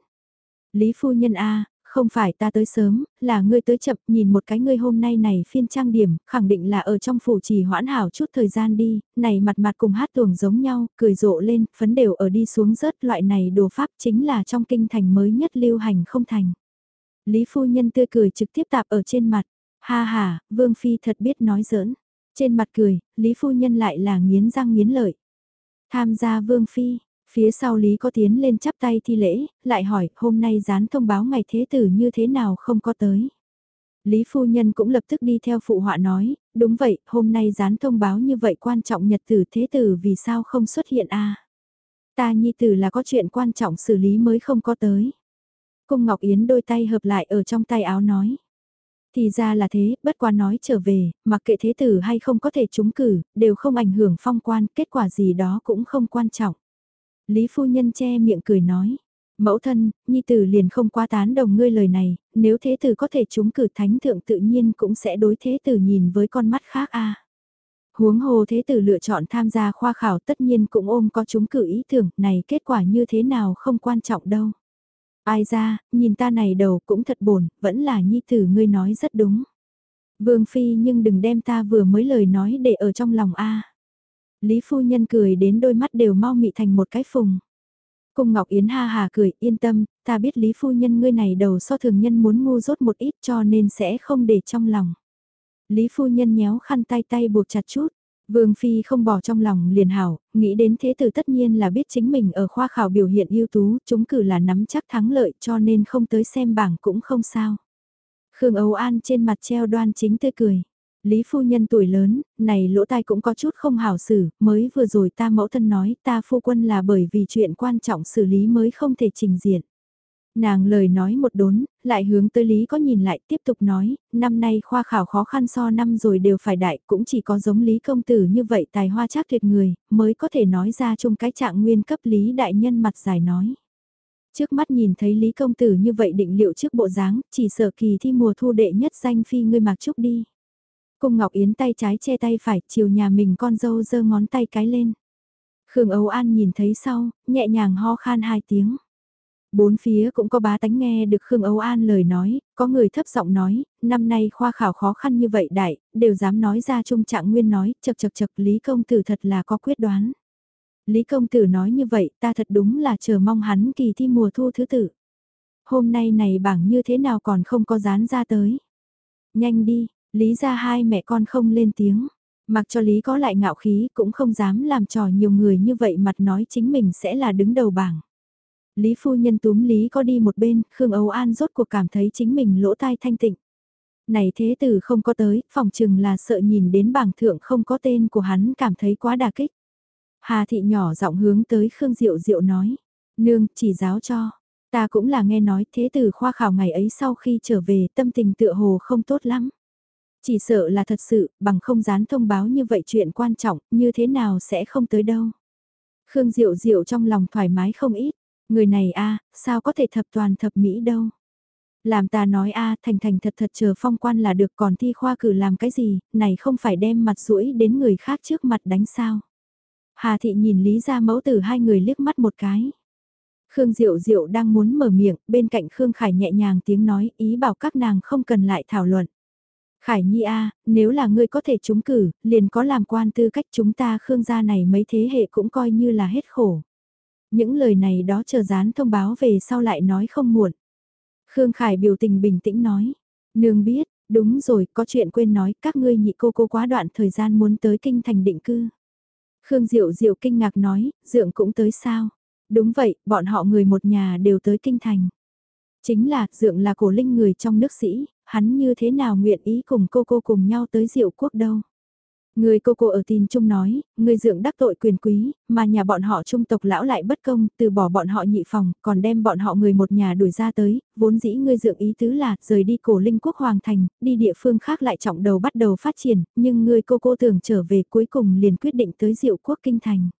Lý Phu Nhân A, không phải ta tới sớm, là ngươi tới chậm, nhìn một cái ngươi hôm nay này phiên trang điểm, khẳng định là ở trong phủ trì hoãn hảo chút thời gian đi, này mặt mặt cùng hát tuồng giống nhau, cười rộ lên, phấn đều ở đi xuống rớt loại này đồ pháp chính là trong kinh thành mới nhất lưu hành không thành. Lý phu nhân tươi cười trực tiếp tạp ở trên mặt, ha ha, vương phi thật biết nói giỡn. Trên mặt cười, Lý phu nhân lại là nghiến răng nghiến lợi. Tham gia vương phi, Phía sau Lý có tiến lên chắp tay thi lễ, lại hỏi hôm nay dán thông báo ngày thế tử như thế nào không có tới. Lý phu nhân cũng lập tức đi theo phụ họa nói, đúng vậy, hôm nay dán thông báo như vậy quan trọng nhật tử thế tử vì sao không xuất hiện a Ta nhi tử là có chuyện quan trọng xử lý mới không có tới. Cung Ngọc Yến đôi tay hợp lại ở trong tay áo nói. Thì ra là thế, bất quá nói trở về, mặc kệ thế tử hay không có thể trúng cử, đều không ảnh hưởng phong quan, kết quả gì đó cũng không quan trọng. Lý phu nhân che miệng cười nói. Mẫu thân, nhi tử liền không quá tán đồng ngươi lời này, nếu thế tử có thể trúng cử thánh thượng tự nhiên cũng sẽ đối thế tử nhìn với con mắt khác a. Huống hồ thế tử lựa chọn tham gia khoa khảo tất nhiên cũng ôm có trúng cử ý tưởng, này kết quả như thế nào không quan trọng đâu. Ai ra, nhìn ta này đầu cũng thật bổn, vẫn là nhi tử ngươi nói rất đúng. Vương Phi nhưng đừng đem ta vừa mới lời nói để ở trong lòng a. Lý phu nhân cười đến đôi mắt đều mau mị thành một cái phùng. Cung Ngọc Yến ha hà cười, yên tâm, ta biết Lý phu nhân ngươi này đầu so thường nhân muốn ngu dốt một ít cho nên sẽ không để trong lòng. Lý phu nhân nhéo khăn tay tay buộc chặt chút. Vương Phi không bỏ trong lòng liền hảo, nghĩ đến thế tử tất nhiên là biết chính mình ở khoa khảo biểu hiện ưu tú, chúng cử là nắm chắc thắng lợi cho nên không tới xem bảng cũng không sao. Khương Âu An trên mặt treo đoan chính tươi cười. Lý phu nhân tuổi lớn, này lỗ tai cũng có chút không hảo xử, mới vừa rồi ta mẫu thân nói ta phu quân là bởi vì chuyện quan trọng xử lý mới không thể trình diện. Nàng lời nói một đốn, lại hướng tới Lý có nhìn lại tiếp tục nói, năm nay khoa khảo khó khăn so năm rồi đều phải đại, cũng chỉ có giống Lý công tử như vậy tài hoa chắc tuyệt người, mới có thể nói ra chung cái trạng nguyên cấp Lý đại nhân mặt dài nói. Trước mắt nhìn thấy Lý công tử như vậy định liệu trước bộ dáng, chỉ sợ kỳ thi mùa thu đệ nhất danh phi ngươi mặc trúc đi. Cung Ngọc Yến tay trái che tay phải, chiều nhà mình con dâu giơ ngón tay cái lên. Khương Âu An nhìn thấy sau, nhẹ nhàng ho khan hai tiếng. Bốn phía cũng có bá tánh nghe được Khương Âu An lời nói, có người thấp giọng nói, năm nay khoa khảo khó khăn như vậy đại, đều dám nói ra trung trạng nguyên nói, chật chật chật Lý Công Tử thật là có quyết đoán. Lý Công Tử nói như vậy ta thật đúng là chờ mong hắn kỳ thi mùa thu thứ tự. Hôm nay này bảng như thế nào còn không có dán ra tới. Nhanh đi, Lý ra hai mẹ con không lên tiếng. Mặc cho Lý có lại ngạo khí cũng không dám làm trò nhiều người như vậy mặt nói chính mình sẽ là đứng đầu bảng. Lý phu nhân túm Lý có đi một bên, Khương Âu An rốt cuộc cảm thấy chính mình lỗ tai thanh tịnh. Này thế tử không có tới, phòng chừng là sợ nhìn đến bảng thượng không có tên của hắn cảm thấy quá đà kích. Hà thị nhỏ giọng hướng tới Khương Diệu Diệu nói, nương chỉ giáo cho, ta cũng là nghe nói thế tử khoa khảo ngày ấy sau khi trở về tâm tình tựa hồ không tốt lắm. Chỉ sợ là thật sự, bằng không dán thông báo như vậy chuyện quan trọng, như thế nào sẽ không tới đâu. Khương Diệu Diệu trong lòng thoải mái không ít, người này a sao có thể thập toàn thập mỹ đâu. Làm ta nói a thành thành thật thật chờ phong quan là được còn thi khoa cử làm cái gì, này không phải đem mặt rũi đến người khác trước mặt đánh sao. Hà thị nhìn Lý ra mẫu từ hai người liếc mắt một cái. Khương Diệu Diệu đang muốn mở miệng, bên cạnh Khương Khải nhẹ nhàng tiếng nói, ý bảo các nàng không cần lại thảo luận. Khải Nhi a, nếu là ngươi có thể trúng cử, liền có làm quan tư cách chúng ta Khương gia này mấy thế hệ cũng coi như là hết khổ. Những lời này đó chờ dán thông báo về sau lại nói không muộn. Khương Khải biểu tình bình tĩnh nói, nương biết, đúng rồi, có chuyện quên nói, các ngươi nhị cô cô quá đoạn thời gian muốn tới kinh thành định cư. Khương Diệu Diệu kinh ngạc nói, dượng cũng tới sao? Đúng vậy, bọn họ người một nhà đều tới kinh thành. Chính là, dượng là cổ linh người trong nước sĩ, hắn như thế nào nguyện ý cùng cô cô cùng nhau tới diệu quốc đâu. Người cô cô ở tin chung nói, người dưỡng đắc tội quyền quý, mà nhà bọn họ trung tộc lão lại bất công, từ bỏ bọn họ nhị phòng, còn đem bọn họ người một nhà đuổi ra tới, vốn dĩ người dưỡng ý tứ là rời đi cổ linh quốc hoàng thành, đi địa phương khác lại trọng đầu bắt đầu phát triển, nhưng người cô cô tưởng trở về cuối cùng liền quyết định tới diệu quốc kinh thành.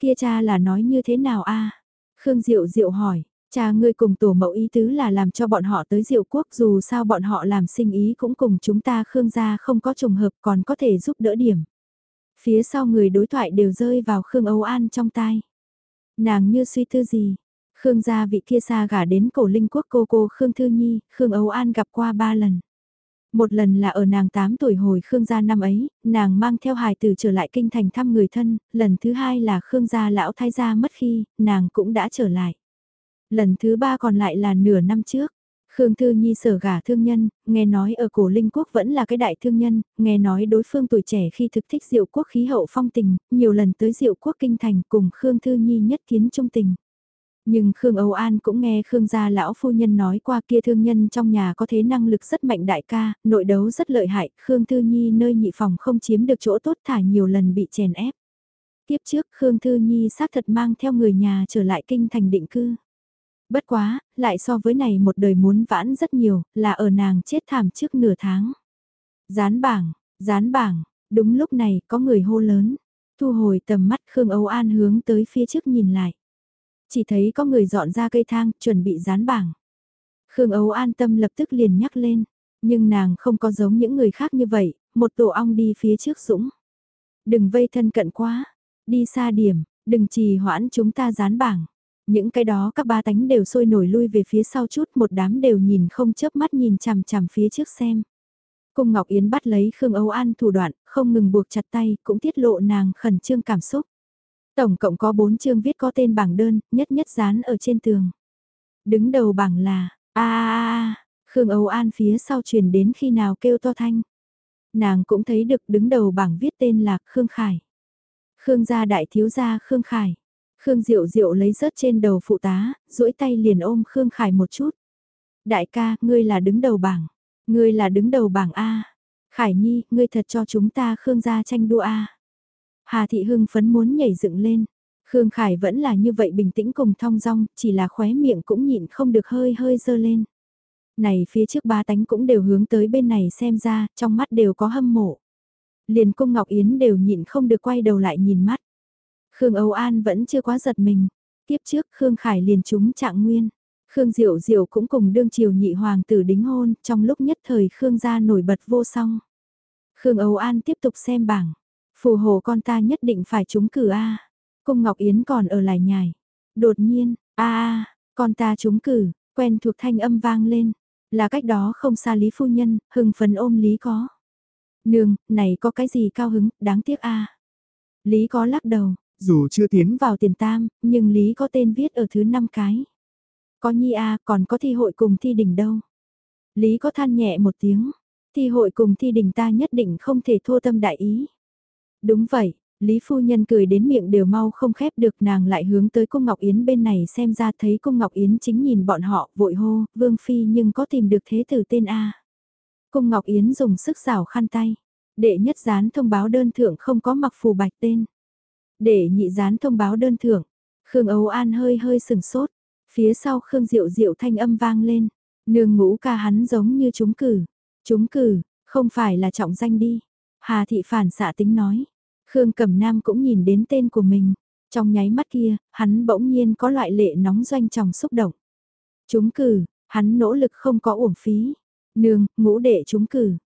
Kia cha là nói như thế nào a Khương Diệu Diệu hỏi, Cha ngươi cùng tổ mẫu ý tứ là làm cho bọn họ tới diệu quốc dù sao bọn họ làm sinh ý cũng cùng chúng ta Khương gia không có trùng hợp còn có thể giúp đỡ điểm. Phía sau người đối thoại đều rơi vào Khương Âu An trong tai. Nàng như suy tư gì? Khương gia vị kia xa gả đến cổ linh quốc cô cô Khương Thư Nhi, Khương Âu An gặp qua ba lần. Một lần là ở nàng 8 tuổi hồi Khương gia năm ấy, nàng mang theo hài tử trở lại kinh thành thăm người thân, lần thứ hai là Khương gia lão thái gia mất khi, nàng cũng đã trở lại. Lần thứ ba còn lại là nửa năm trước. Khương Thư Nhi sở gả thương nhân, nghe nói ở cổ linh quốc vẫn là cái đại thương nhân, nghe nói đối phương tuổi trẻ khi thực thích diệu quốc khí hậu phong tình, nhiều lần tới diệu quốc kinh thành cùng Khương Thư Nhi nhất kiến trung tình. Nhưng Khương Âu An cũng nghe Khương gia lão phu nhân nói qua kia thương nhân trong nhà có thế năng lực rất mạnh đại ca, nội đấu rất lợi hại, Khương Thư Nhi nơi nhị phòng không chiếm được chỗ tốt thả nhiều lần bị chèn ép. Tiếp trước Khương Thư Nhi xác thật mang theo người nhà trở lại kinh thành định cư. Bất quá, lại so với này một đời muốn vãn rất nhiều, là ở nàng chết thảm trước nửa tháng. Dán bảng, dán bảng, đúng lúc này có người hô lớn. Thu hồi tầm mắt Khương Âu An hướng tới phía trước nhìn lại. Chỉ thấy có người dọn ra cây thang, chuẩn bị dán bảng. Khương Âu An tâm lập tức liền nhắc lên. Nhưng nàng không có giống những người khác như vậy, một tổ ong đi phía trước dũng. Đừng vây thân cận quá, đi xa điểm, đừng trì hoãn chúng ta dán bảng. Những cái đó các ba tánh đều sôi nổi lui về phía sau chút một đám đều nhìn không chớp mắt nhìn chằm chằm phía trước xem. Cung Ngọc Yến bắt lấy Khương Âu An thủ đoạn, không ngừng buộc chặt tay, cũng tiết lộ nàng khẩn trương cảm xúc. Tổng cộng có bốn chương viết có tên bảng đơn, nhất nhất dán ở trên tường. Đứng đầu bảng là, a a Khương Âu An phía sau truyền đến khi nào kêu to thanh. Nàng cũng thấy được đứng đầu bảng viết tên là Khương Khải. Khương gia đại thiếu gia Khương Khải. Khương Diệu Diệu lấy rớt trên đầu phụ tá, duỗi tay liền ôm Khương Khải một chút. Đại ca, ngươi là đứng đầu bảng. Ngươi là đứng đầu bảng A. Khải Nhi, ngươi thật cho chúng ta Khương gia tranh đua A. Hà Thị Hưng phấn muốn nhảy dựng lên. Khương Khải vẫn là như vậy bình tĩnh cùng thong dong, chỉ là khóe miệng cũng nhịn không được hơi hơi dơ lên. Này phía trước ba tánh cũng đều hướng tới bên này xem ra, trong mắt đều có hâm mộ. Liền cung Ngọc Yến đều nhịn không được quay đầu lại nhìn mắt. Khương Âu An vẫn chưa quá giật mình. Tiếp trước Khương Khải liền trúng trạng nguyên. Khương Diệu Diệu cũng cùng đương triều nhị hoàng tử đính hôn, trong lúc nhất thời Khương gia nổi bật vô song. Khương Âu An tiếp tục xem bảng. Phù hồ con ta nhất định phải trúng cử A. Cung Ngọc Yến còn ở lại nhài. Đột nhiên, a a, con ta trúng cử, quen thuộc thanh âm vang lên. Là cách đó không xa Lý Phu Nhân, hưng phấn ôm Lý có. Nương, này có cái gì cao hứng, đáng tiếc a Lý có lắc đầu, dù chưa tiến vào tiền tam, nhưng Lý có tên viết ở thứ năm cái. Có nhi a còn có thi hội cùng thi đỉnh đâu. Lý có than nhẹ một tiếng, thi hội cùng thi đỉnh ta nhất định không thể thua tâm đại ý. Đúng vậy, Lý phu nhân cười đến miệng đều mau không khép được nàng lại hướng tới cung Ngọc Yến bên này xem ra thấy cung Ngọc Yến chính nhìn bọn họ vội hô, Vương Phi nhưng có tìm được thế tử tên A. Cung Ngọc Yến dùng sức rào khăn tay, đệ nhất gián thông báo đơn thượng không có mặc phù bạch tên. Để nhị gián thông báo đơn thưởng, Khương Âu An hơi hơi sừng sốt, phía sau Khương Diệu Diệu thanh âm vang lên, nương ngũ ca hắn giống như chúng cử, chúng cử, không phải là trọng danh đi. Hà thị phản xạ tính nói, Khương Cẩm Nam cũng nhìn đến tên của mình. Trong nháy mắt kia, hắn bỗng nhiên có loại lệ nóng doanh tròng xúc động. Chúng cử, hắn nỗ lực không có uổng phí. Nương, ngũ đệ chúng cử.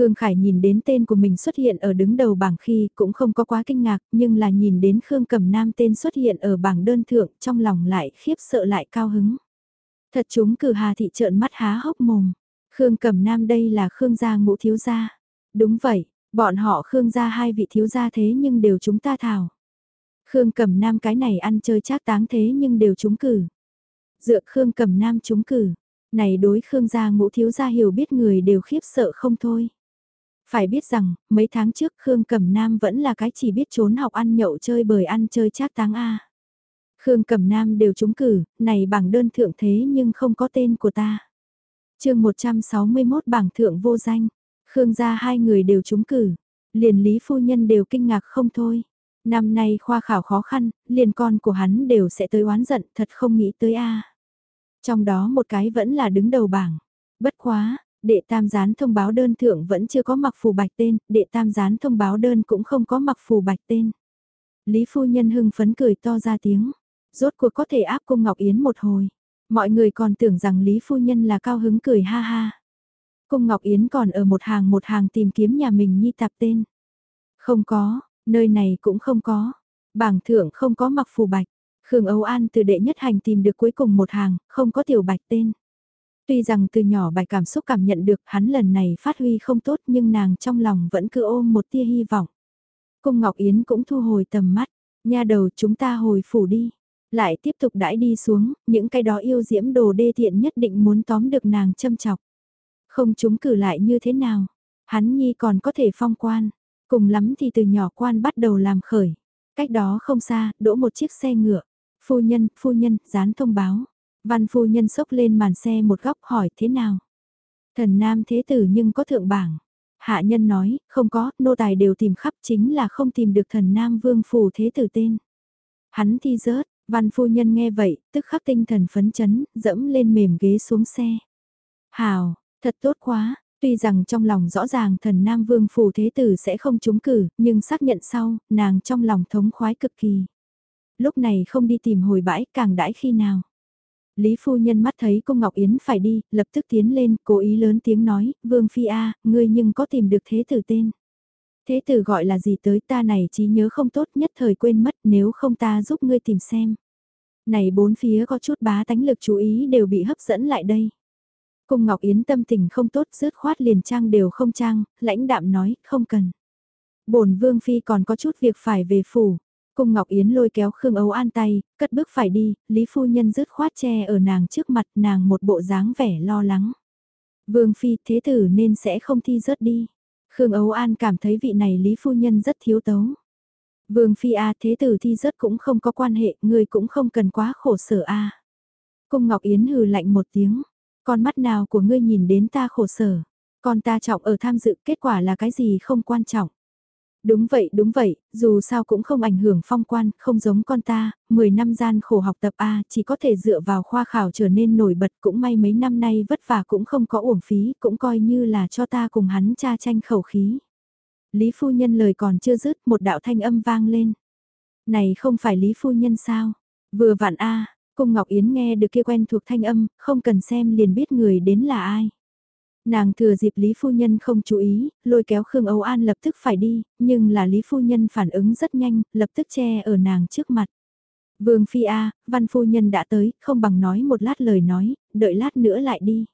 Khương Khải nhìn đến tên của mình xuất hiện ở đứng đầu bảng khi cũng không có quá kinh ngạc, nhưng là nhìn đến Khương Cẩm Nam tên xuất hiện ở bảng đơn thượng trong lòng lại khiếp sợ lại cao hứng. Thật chúng cử Hà Thị trợn mắt há hốc mồm. Khương Cẩm Nam đây là Khương gia ngũ thiếu gia. Đúng vậy, Bọn họ Khương gia hai vị thiếu gia thế nhưng đều chúng ta thảo. Khương Cẩm Nam cái này ăn chơi trác táng thế nhưng đều trúng cử. Dựa Khương Cẩm Nam trúng cử, này đối Khương gia ngũ thiếu gia hiểu biết người đều khiếp sợ không thôi. Phải biết rằng, mấy tháng trước Khương Cẩm Nam vẫn là cái chỉ biết trốn học ăn nhậu chơi bời ăn chơi trác táng A. Khương Cẩm Nam đều trúng cử, này bảng đơn thượng thế nhưng không có tên của ta. chương 161 bảng thượng vô danh, Khương gia hai người đều trúng cử, liền Lý Phu Nhân đều kinh ngạc không thôi. Năm nay khoa khảo khó khăn, liền con của hắn đều sẽ tới oán giận, thật không nghĩ tới a. Trong đó một cái vẫn là đứng đầu bảng. Bất quá, đệ tam gián thông báo đơn thượng vẫn chưa có mặc phù bạch tên, đệ tam gián thông báo đơn cũng không có mặc phù bạch tên. Lý Phu Nhân hưng phấn cười to ra tiếng, rốt cuộc có thể áp cung Ngọc Yến một hồi. Mọi người còn tưởng rằng Lý Phu Nhân là cao hứng cười ha ha. Cung Ngọc Yến còn ở một hàng một hàng tìm kiếm nhà mình nhi tạp tên. Không có, nơi này cũng không có. Bảng thượng không có mặc phù bạch. Khương Âu An từ đệ nhất hành tìm được cuối cùng một hàng, không có tiểu bạch tên. Tuy rằng từ nhỏ bài cảm xúc cảm nhận được hắn lần này phát huy không tốt nhưng nàng trong lòng vẫn cứ ôm một tia hy vọng. Cung Ngọc Yến cũng thu hồi tầm mắt, nha đầu chúng ta hồi phủ đi. Lại tiếp tục đãi đi xuống, những cái đó yêu diễm đồ đê thiện nhất định muốn tóm được nàng châm chọc. Không chúng cử lại như thế nào? Hắn nhi còn có thể phong quan. Cùng lắm thì từ nhỏ quan bắt đầu làm khởi. Cách đó không xa, đỗ một chiếc xe ngựa. Phu nhân, phu nhân, dán thông báo. Văn phu nhân sốc lên màn xe một góc hỏi thế nào? Thần nam thế tử nhưng có thượng bảng. Hạ nhân nói, không có, nô tài đều tìm khắp chính là không tìm được thần nam vương phủ thế tử tên. Hắn thi rớt, văn phu nhân nghe vậy, tức khắc tinh thần phấn chấn, dẫm lên mềm ghế xuống xe. Hào, Thật tốt quá, tuy rằng trong lòng rõ ràng thần Nam Vương Phủ Thế Tử sẽ không trúng cử, nhưng xác nhận sau, nàng trong lòng thống khoái cực kỳ. Lúc này không đi tìm hồi bãi càng đãi khi nào. Lý phu nhân mắt thấy cô Ngọc Yến phải đi, lập tức tiến lên, cố ý lớn tiếng nói, Vương Phi A, ngươi nhưng có tìm được thế tử tên. Thế tử gọi là gì tới ta này trí nhớ không tốt nhất thời quên mất nếu không ta giúp ngươi tìm xem. Này bốn phía có chút bá tánh lực chú ý đều bị hấp dẫn lại đây. Cung Ngọc Yến tâm tình không tốt rớt khoát liền trang đều không trang, lãnh đạm nói, không cần. bổn Vương Phi còn có chút việc phải về phủ. Cung Ngọc Yến lôi kéo Khương Âu An tay, cất bước phải đi, Lý Phu Nhân rớt khoát che ở nàng trước mặt nàng một bộ dáng vẻ lo lắng. Vương Phi thế tử nên sẽ không thi rớt đi. Khương Âu An cảm thấy vị này Lý Phu Nhân rất thiếu tấu. Vương Phi A thế tử thi rớt cũng không có quan hệ, người cũng không cần quá khổ sở A. Cung Ngọc Yến hừ lạnh một tiếng, con mắt nào của ngươi nhìn đến ta khổ sở. Con ta trọng ở tham dự kết quả là cái gì không quan trọng. Đúng vậy, đúng vậy, dù sao cũng không ảnh hưởng phong quan, không giống con ta, 10 năm gian khổ học tập A chỉ có thể dựa vào khoa khảo trở nên nổi bật cũng may mấy năm nay vất vả cũng không có uổng phí, cũng coi như là cho ta cùng hắn cha tranh khẩu khí. Lý phu nhân lời còn chưa dứt một đạo thanh âm vang lên. Này không phải Lý phu nhân sao? Vừa vặn A, cung Ngọc Yến nghe được kia quen thuộc thanh âm, không cần xem liền biết người đến là ai. Nàng thừa dịp Lý Phu Nhân không chú ý, lôi kéo Khương Âu An lập tức phải đi, nhưng là Lý Phu Nhân phản ứng rất nhanh, lập tức che ở nàng trước mặt. Vương Phi A, Văn Phu Nhân đã tới, không bằng nói một lát lời nói, đợi lát nữa lại đi.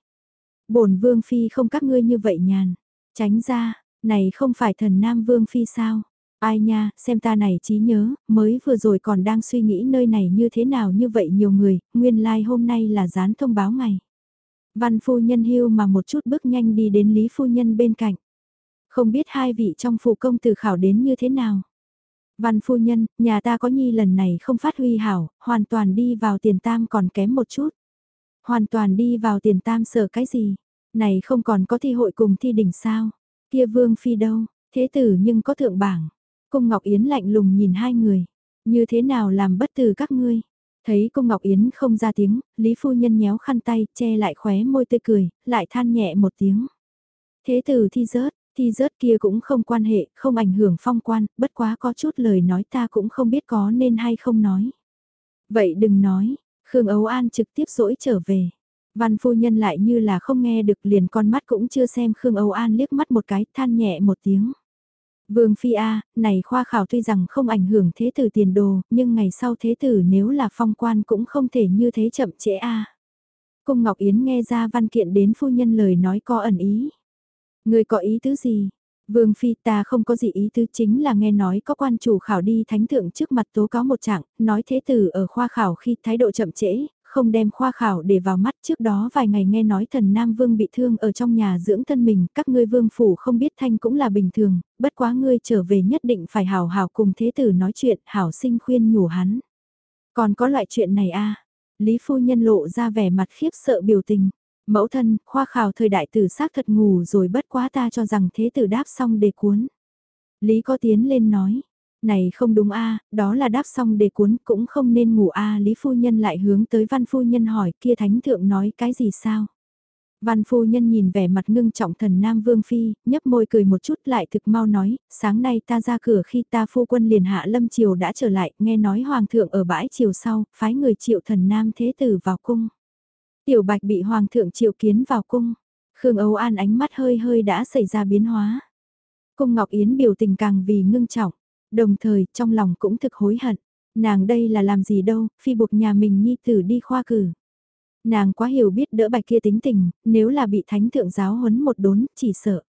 bổn Vương Phi không các ngươi như vậy nhàn, tránh ra, này không phải thần Nam Vương Phi sao? Ai nha, xem ta này trí nhớ, mới vừa rồi còn đang suy nghĩ nơi này như thế nào như vậy nhiều người, nguyên lai like hôm nay là dán thông báo ngày. Văn phu nhân hưu mà một chút bước nhanh đi đến Lý phu nhân bên cạnh. Không biết hai vị trong phủ công tử khảo đến như thế nào. Văn phu nhân, nhà ta có nhi lần này không phát huy hảo, hoàn toàn đi vào tiền tam còn kém một chút. Hoàn toàn đi vào tiền tam sợ cái gì? Này không còn có thi hội cùng thi đỉnh sao? Kia vương phi đâu? Thế tử nhưng có thượng bảng. Cung Ngọc Yến lạnh lùng nhìn hai người. Như thế nào làm bất tử các ngươi? Thấy công Ngọc Yến không ra tiếng, Lý Phu Nhân nhéo khăn tay, che lại khóe môi tươi cười, lại than nhẹ một tiếng. Thế từ thi rớt, thi rớt kia cũng không quan hệ, không ảnh hưởng phong quan, bất quá có chút lời nói ta cũng không biết có nên hay không nói. Vậy đừng nói, Khương Ấu An trực tiếp dỗi trở về. Văn phu nhân lại như là không nghe được liền con mắt cũng chưa xem Khương Âu An liếc mắt một cái than nhẹ một tiếng. Vương Phi A, này khoa khảo tuy rằng không ảnh hưởng thế tử tiền đồ, nhưng ngày sau thế tử nếu là phong quan cũng không thể như thế chậm trễ A. Cung Ngọc Yến nghe ra văn kiện đến phu nhân lời nói có ẩn ý. Người có ý tứ gì? Vương Phi ta không có gì ý tứ chính là nghe nói có quan chủ khảo đi thánh thượng trước mặt tố cáo một trạng, nói thế tử ở khoa khảo khi thái độ chậm trễ, không đem khoa khảo để vào mắt trước đó vài ngày nghe nói thần Nam Vương bị thương ở trong nhà dưỡng thân mình, các ngươi vương phủ không biết thanh cũng là bình thường, bất quá ngươi trở về nhất định phải hảo hảo cùng thế tử nói chuyện, hảo sinh khuyên nhủ hắn. Còn có loại chuyện này a Lý Phu Nhân lộ ra vẻ mặt khiếp sợ biểu tình. Mẫu thân, khoa khảo thời đại tử xác thật ngủ rồi bất quá ta cho rằng thế tử đáp xong đề cuốn. Lý có tiến lên nói, này không đúng a đó là đáp xong để cuốn cũng không nên ngủ a Lý Phu Nhân lại hướng tới Văn Phu Nhân hỏi kia Thánh Thượng nói cái gì sao? Văn Phu Nhân nhìn vẻ mặt ngưng trọng thần Nam Vương Phi, nhấp môi cười một chút lại thực mau nói, sáng nay ta ra cửa khi ta phu quân liền hạ lâm triều đã trở lại, nghe nói Hoàng thượng ở bãi triều sau, phái người triệu thần Nam Thế Tử vào cung. Tiểu Bạch bị Hoàng thượng triệu kiến vào cung, Khương Âu An ánh mắt hơi hơi đã xảy ra biến hóa. Cung Ngọc Yến biểu tình càng vì ngưng trọng. Đồng thời, trong lòng cũng thực hối hận. Nàng đây là làm gì đâu, phi buộc nhà mình nhi tử đi khoa cử. Nàng quá hiểu biết đỡ bạch kia tính tình, nếu là bị thánh thượng giáo huấn một đốn, chỉ sợ.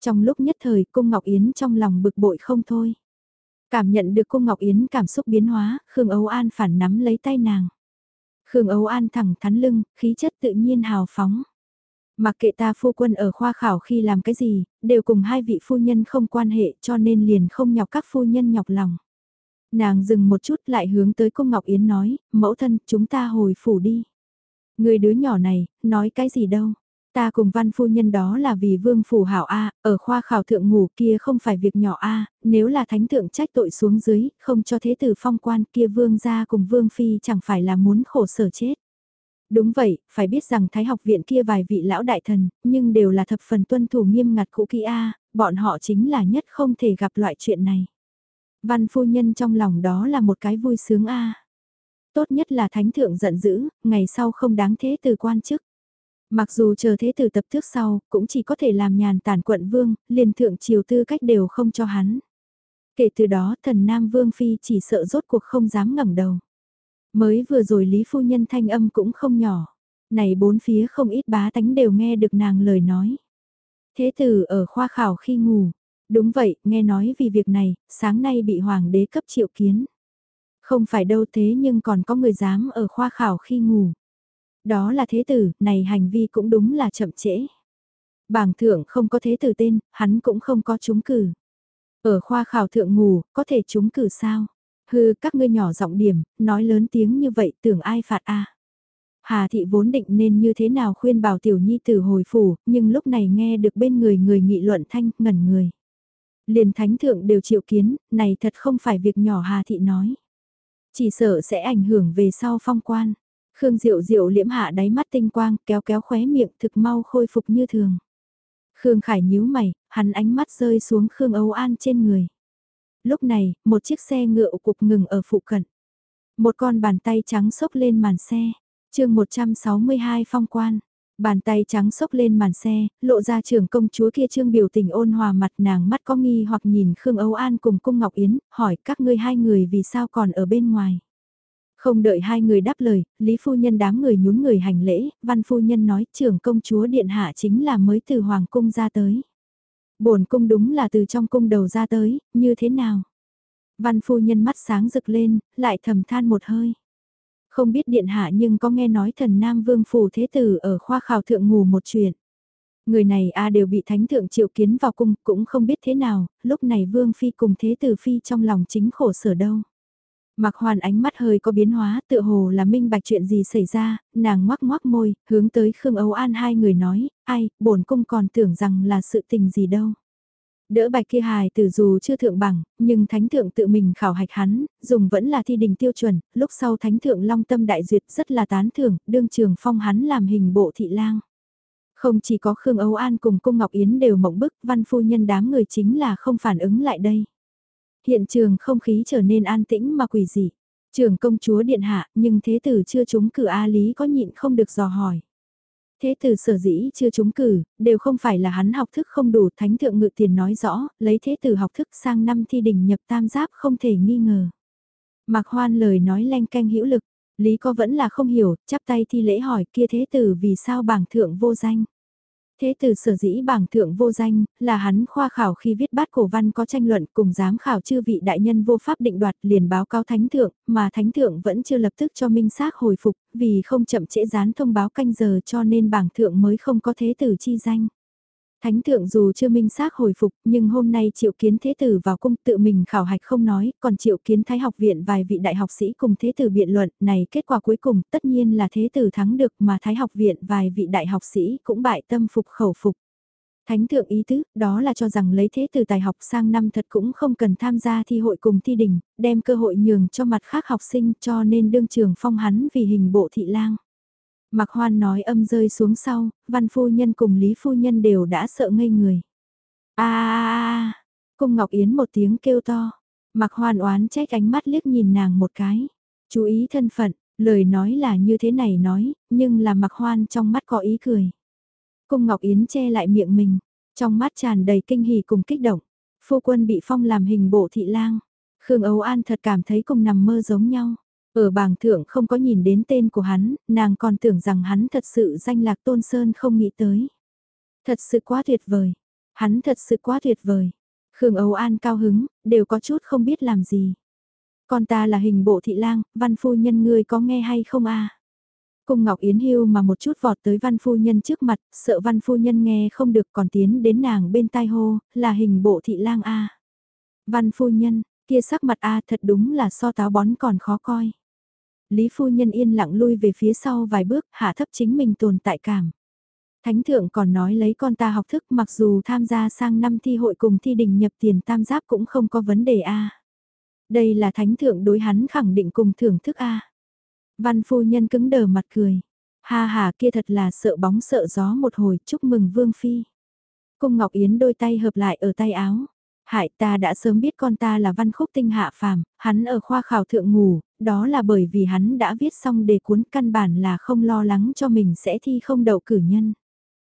Trong lúc nhất thời, cung Ngọc Yến trong lòng bực bội không thôi. Cảm nhận được cung Ngọc Yến cảm xúc biến hóa, Khương Âu An phản nắm lấy tay nàng. Khương Âu An thẳng thắn lưng, khí chất tự nhiên hào phóng. Mặc kệ ta phu quân ở khoa khảo khi làm cái gì, đều cùng hai vị phu nhân không quan hệ cho nên liền không nhọc các phu nhân nhọc lòng. Nàng dừng một chút lại hướng tới cung Ngọc Yến nói, mẫu thân chúng ta hồi phủ đi. Người đứa nhỏ này, nói cái gì đâu. Ta cùng văn phu nhân đó là vì vương phủ hảo A, ở khoa khảo thượng ngủ kia không phải việc nhỏ A, nếu là thánh thượng trách tội xuống dưới, không cho thế tử phong quan kia vương gia cùng vương phi chẳng phải là muốn khổ sở chết. Đúng vậy, phải biết rằng Thái học viện kia vài vị lão đại thần, nhưng đều là thập phần tuân thủ nghiêm ngặt cũ kỹ A, bọn họ chính là nhất không thể gặp loại chuyện này. Văn phu nhân trong lòng đó là một cái vui sướng A. Tốt nhất là thánh thượng giận dữ, ngày sau không đáng thế từ quan chức. Mặc dù chờ thế từ tập thước sau, cũng chỉ có thể làm nhàn tản quận vương, liền thượng triều tư cách đều không cho hắn. Kể từ đó thần Nam Vương Phi chỉ sợ rốt cuộc không dám ngẩng đầu. Mới vừa rồi Lý Phu Nhân thanh âm cũng không nhỏ. Này bốn phía không ít bá tánh đều nghe được nàng lời nói. Thế tử ở khoa khảo khi ngủ. Đúng vậy, nghe nói vì việc này, sáng nay bị hoàng đế cấp triệu kiến. Không phải đâu thế nhưng còn có người dám ở khoa khảo khi ngủ. Đó là thế tử, này hành vi cũng đúng là chậm trễ. Bảng thượng không có thế tử tên, hắn cũng không có trúng cử. Ở khoa khảo thượng ngủ, có thể trúng cử sao? Hư các ngươi nhỏ giọng điểm, nói lớn tiếng như vậy tưởng ai phạt a Hà thị vốn định nên như thế nào khuyên bảo tiểu nhi tử hồi phủ, nhưng lúc này nghe được bên người người nghị luận thanh, ngẩn người. Liền thánh thượng đều chịu kiến, này thật không phải việc nhỏ Hà thị nói. Chỉ sợ sẽ ảnh hưởng về sau phong quan. Khương Diệu Diệu liễm hạ đáy mắt tinh quang, kéo kéo khóe miệng thực mau khôi phục như thường. Khương Khải nhíu mày, hắn ánh mắt rơi xuống Khương Âu An trên người. Lúc này, một chiếc xe ngựa cục ngừng ở phụ cận. Một con bàn tay trắng xốc lên màn xe. chương 162 phong quan. Bàn tay trắng xốc lên màn xe, lộ ra trưởng công chúa kia trương biểu tình ôn hòa mặt nàng mắt có nghi hoặc nhìn Khương Âu An cùng Cung Ngọc Yến, hỏi các ngươi hai người vì sao còn ở bên ngoài. Không đợi hai người đáp lời, Lý Phu Nhân đám người nhún người hành lễ, Văn Phu Nhân nói trưởng công chúa Điện Hạ chính là mới từ Hoàng Cung ra tới bổn cung đúng là từ trong cung đầu ra tới, như thế nào? Văn Phu Nhân mắt sáng rực lên, lại thầm than một hơi. Không biết Điện Hạ nhưng có nghe nói thần Nam Vương Phủ Thế Tử ở khoa khảo thượng ngủ một chuyện. Người này a đều bị thánh thượng triệu kiến vào cung cũng không biết thế nào, lúc này Vương Phi cùng Thế Tử Phi trong lòng chính khổ sở đâu. Mặc hoàn ánh mắt hơi có biến hóa tựa hồ là minh bạch chuyện gì xảy ra, nàng ngoác ngoác môi, hướng tới Khương Âu An hai người nói, ai, bổn cung còn tưởng rằng là sự tình gì đâu. Đỡ bạch kia hài từ dù chưa thượng bằng, nhưng thánh thượng tự mình khảo hạch hắn, dùng vẫn là thi đình tiêu chuẩn, lúc sau thánh thượng long tâm đại duyệt rất là tán thưởng, đương trường phong hắn làm hình bộ thị lang. Không chỉ có Khương Âu An cùng Cung Ngọc Yến đều mộng bức, văn phu nhân đám người chính là không phản ứng lại đây hiện trường không khí trở nên an tĩnh mà quỷ dị. Trường công chúa điện hạ, nhưng thế tử chưa trúng cử A Lý có nhịn không được dò hỏi. Thế tử sở dĩ chưa trúng cử, đều không phải là hắn học thức không đủ thánh thượng ngự tiền nói rõ, lấy thế tử học thức sang năm thi đình nhập tam giáp không thể nghi ngờ. Mạc Hoan lời nói len canh hữu lực, Lý có vẫn là không hiểu, chắp tay thi lễ hỏi kia thế tử vì sao bảng thượng vô danh. Thế từ sở dĩ bảng thượng vô danh, là hắn khoa khảo khi viết bát cổ văn có tranh luận cùng giám khảo chư vị đại nhân vô pháp định đoạt liền báo cáo thánh thượng, mà thánh thượng vẫn chưa lập tức cho minh xác hồi phục, vì không chậm trễ gián thông báo canh giờ cho nên bảng thượng mới không có thế tử chi danh. Thánh thượng dù chưa minh xác hồi phục nhưng hôm nay triệu kiến thế tử vào cung tự mình khảo hạch không nói, còn triệu kiến thái học viện vài vị đại học sĩ cùng thế tử biện luận này kết quả cuối cùng tất nhiên là thế tử thắng được mà thái học viện vài vị đại học sĩ cũng bại tâm phục khẩu phục. Thánh thượng ý tứ, đó là cho rằng lấy thế từ tài học sang năm thật cũng không cần tham gia thi hội cùng thi đình, đem cơ hội nhường cho mặt khác học sinh cho nên đương trường phong hắn vì hình bộ thị lang. Mạc Hoan nói âm rơi xuống sau, văn phu nhân cùng Lý phu nhân đều đã sợ ngây người. a cung Ngọc Yến một tiếng kêu to. Mạc Hoan oán trách ánh mắt liếc nhìn nàng một cái. Chú ý thân phận, lời nói là như thế này nói, nhưng là Mạc Hoan trong mắt có ý cười. Cung Ngọc Yến che lại miệng mình, trong mắt tràn đầy kinh hỉ cùng kích động. Phu quân bị phong làm hình bộ thị lang. Khương Âu An thật cảm thấy cùng nằm mơ giống nhau. Ở bảng thượng không có nhìn đến tên của hắn, nàng còn tưởng rằng hắn thật sự danh lạc tôn sơn không nghĩ tới. Thật sự quá tuyệt vời. Hắn thật sự quá tuyệt vời. Khương Âu An cao hứng, đều có chút không biết làm gì. Con ta là hình bộ thị lang, văn phu nhân ngươi có nghe hay không a? Cung Ngọc Yến hưu mà một chút vọt tới văn phu nhân trước mặt, sợ văn phu nhân nghe không được còn tiến đến nàng bên tai hô, là hình bộ thị lang a. Văn phu nhân, kia sắc mặt a thật đúng là so táo bón còn khó coi. Lý phu nhân yên lặng lui về phía sau vài bước, hạ thấp chính mình tồn tại cảm. Thánh thượng còn nói lấy con ta học thức mặc dù tham gia sang năm thi hội cùng thi đình nhập tiền tam giáp cũng không có vấn đề a. Đây là thánh thượng đối hắn khẳng định cùng thưởng thức a. Văn phu nhân cứng đờ mặt cười. Ha ha kia thật là sợ bóng sợ gió một hồi chúc mừng vương phi. Cung Ngọc Yến đôi tay hợp lại ở tay áo. Hại ta đã sớm biết con ta là văn khúc tinh hạ phàm, hắn ở khoa khảo thượng ngủ, đó là bởi vì hắn đã viết xong đề cuốn căn bản là không lo lắng cho mình sẽ thi không đậu cử nhân.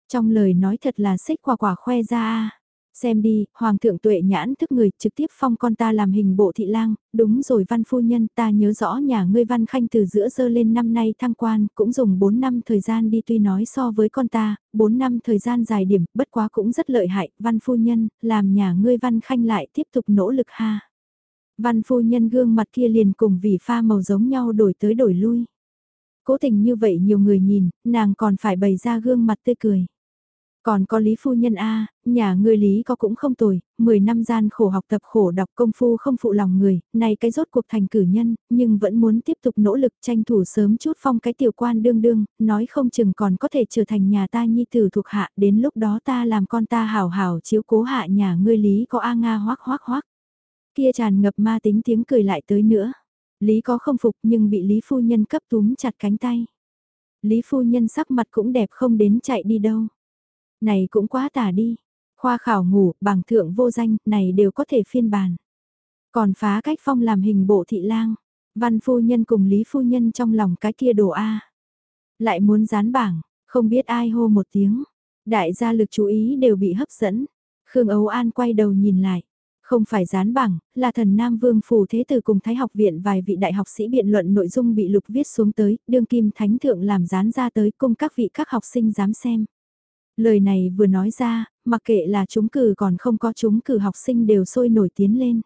Trong lời nói thật là xích quả quả khoe ra Xem đi, Hoàng thượng tuệ nhãn thức người trực tiếp phong con ta làm hình bộ thị lang, đúng rồi văn phu nhân ta nhớ rõ nhà ngươi văn khanh từ giữa dơ lên năm nay thăng quan, cũng dùng 4 năm thời gian đi tuy nói so với con ta, 4 năm thời gian dài điểm, bất quá cũng rất lợi hại, văn phu nhân, làm nhà ngươi văn khanh lại tiếp tục nỗ lực ha. Văn phu nhân gương mặt kia liền cùng vì pha màu giống nhau đổi tới đổi lui. Cố tình như vậy nhiều người nhìn, nàng còn phải bày ra gương mặt tươi cười. Còn có Lý Phu Nhân A, nhà ngươi Lý có cũng không tồi, 10 năm gian khổ học tập khổ đọc công phu không phụ lòng người, này cái rốt cuộc thành cử nhân, nhưng vẫn muốn tiếp tục nỗ lực tranh thủ sớm chút phong cái tiểu quan đương đương, nói không chừng còn có thể trở thành nhà ta nhi tử thuộc hạ, đến lúc đó ta làm con ta hào hào chiếu cố hạ nhà ngươi Lý có A Nga hoác hoác hoác. Kia tràn ngập ma tính tiếng cười lại tới nữa. Lý có không phục nhưng bị Lý Phu Nhân cấp túm chặt cánh tay. Lý Phu Nhân sắc mặt cũng đẹp không đến chạy đi đâu. Này cũng quá tả đi. Khoa khảo ngủ, bảng thượng vô danh, này đều có thể phiên bản. Còn phá cách phong làm hình bộ thị lang. Văn phu nhân cùng Lý phu nhân trong lòng cái kia đồ A. Lại muốn dán bảng, không biết ai hô một tiếng. Đại gia lực chú ý đều bị hấp dẫn. Khương Âu An quay đầu nhìn lại. Không phải dán bảng, là thần Nam Vương Phù Thế Tử cùng Thái học viện vài vị đại học sĩ biện luận nội dung bị lục viết xuống tới, đương kim thánh thượng làm dán ra tới cung các vị các học sinh dám xem. Lời này vừa nói ra, mặc kệ là chúng cử còn không có chúng cử học sinh đều sôi nổi tiến lên.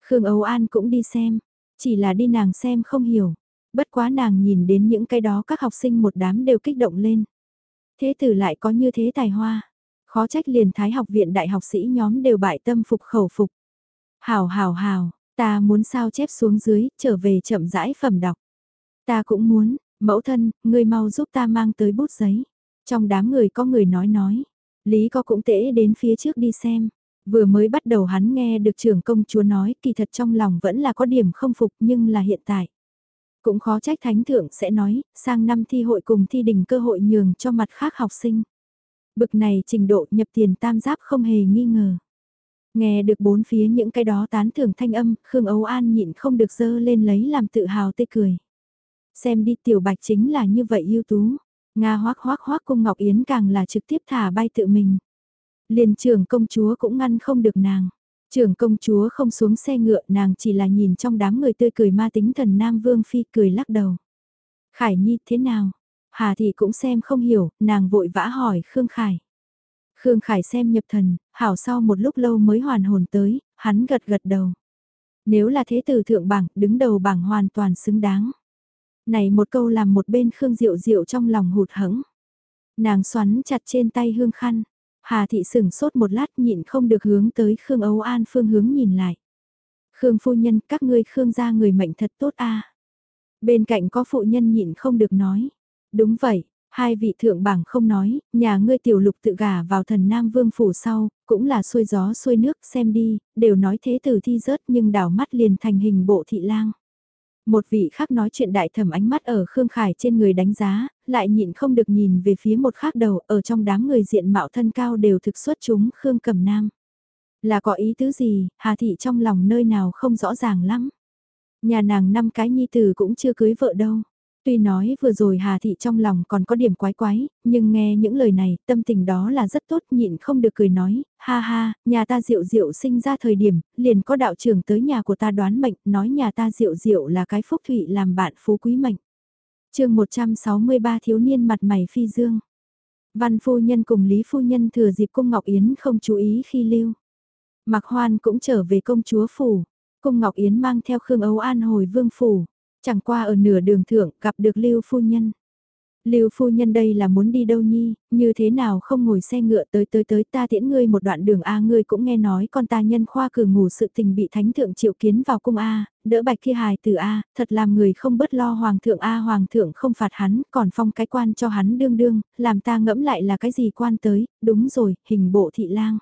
Khương Âu An cũng đi xem, chỉ là đi nàng xem không hiểu. Bất quá nàng nhìn đến những cái đó các học sinh một đám đều kích động lên. Thế tử lại có như thế tài hoa. Khó trách liền thái học viện đại học sĩ nhóm đều bại tâm phục khẩu phục. Hào hào hào, ta muốn sao chép xuống dưới, trở về chậm rãi phẩm đọc. Ta cũng muốn, mẫu thân, ngươi mau giúp ta mang tới bút giấy. Trong đám người có người nói nói, Lý có cũng tễ đến phía trước đi xem. Vừa mới bắt đầu hắn nghe được trưởng công chúa nói kỳ thật trong lòng vẫn là có điểm không phục nhưng là hiện tại. Cũng khó trách thánh thượng sẽ nói, sang năm thi hội cùng thi đình cơ hội nhường cho mặt khác học sinh. Bực này trình độ nhập tiền tam giáp không hề nghi ngờ. Nghe được bốn phía những cái đó tán thưởng thanh âm, Khương Âu An nhịn không được dơ lên lấy làm tự hào tê cười. Xem đi tiểu bạch chính là như vậy ưu tú. Nga hoác hoác hoác cung Ngọc Yến càng là trực tiếp thả bay tự mình. Liền trưởng công chúa cũng ngăn không được nàng. Trưởng công chúa không xuống xe ngựa nàng chỉ là nhìn trong đám người tươi cười ma tính thần Nam Vương Phi cười lắc đầu. Khải Nhi thế nào? Hà Thị cũng xem không hiểu, nàng vội vã hỏi Khương Khải. Khương Khải xem nhập thần, hảo sau một lúc lâu mới hoàn hồn tới, hắn gật gật đầu. Nếu là thế tử thượng bảng, đứng đầu bảng hoàn toàn xứng đáng. Này một câu làm một bên Khương Diệu Diệu trong lòng hụt hẫng. Nàng xoắn chặt trên tay hương khăn. Hà thị sững sốt một lát nhịn không được hướng tới Khương Âu An phương hướng nhìn lại. Khương phu nhân các ngươi Khương gia người mệnh thật tốt a Bên cạnh có phụ nhân nhịn không được nói. Đúng vậy, hai vị thượng bảng không nói, nhà ngươi tiểu lục tự gả vào thần Nam Vương phủ sau, cũng là xuôi gió xuôi nước xem đi, đều nói thế tử thi rớt nhưng đảo mắt liền thành hình bộ thị lang. Một vị khác nói chuyện đại thẩm ánh mắt ở Khương Khải trên người đánh giá, lại nhịn không được nhìn về phía một khác đầu ở trong đám người diện mạo thân cao đều thực xuất chúng Khương Cẩm Nam. Là có ý tứ gì, Hà Thị trong lòng nơi nào không rõ ràng lắm. Nhà nàng năm cái nhi tử cũng chưa cưới vợ đâu. Tuy nói vừa rồi Hà Thị trong lòng còn có điểm quái quái, nhưng nghe những lời này, tâm tình đó là rất tốt nhịn không được cười nói, ha ha, nhà ta diệu diệu sinh ra thời điểm, liền có đạo trưởng tới nhà của ta đoán mệnh, nói nhà ta diệu diệu là cái phúc thụy làm bạn phú quý mệnh. chương 163 thiếu niên mặt mày phi dương. Văn phu nhân cùng Lý phu nhân thừa dịp cung Ngọc Yến không chú ý khi lưu. Mạc Hoan cũng trở về công chúa phủ, cung Ngọc Yến mang theo Khương Âu An hồi vương phủ. Chẳng qua ở nửa đường thượng gặp được Lưu Phu Nhân. Lưu Phu Nhân đây là muốn đi đâu nhi, như thế nào không ngồi xe ngựa tới tới tới ta tiễn ngươi một đoạn đường A ngươi cũng nghe nói con ta nhân khoa cử ngủ sự tình bị thánh thượng triệu kiến vào cung A, đỡ bạch kia hài từ A, thật làm người không bớt lo hoàng thượng A hoàng thượng không phạt hắn, còn phong cái quan cho hắn đương đương, làm ta ngẫm lại là cái gì quan tới, đúng rồi, hình bộ thị lang.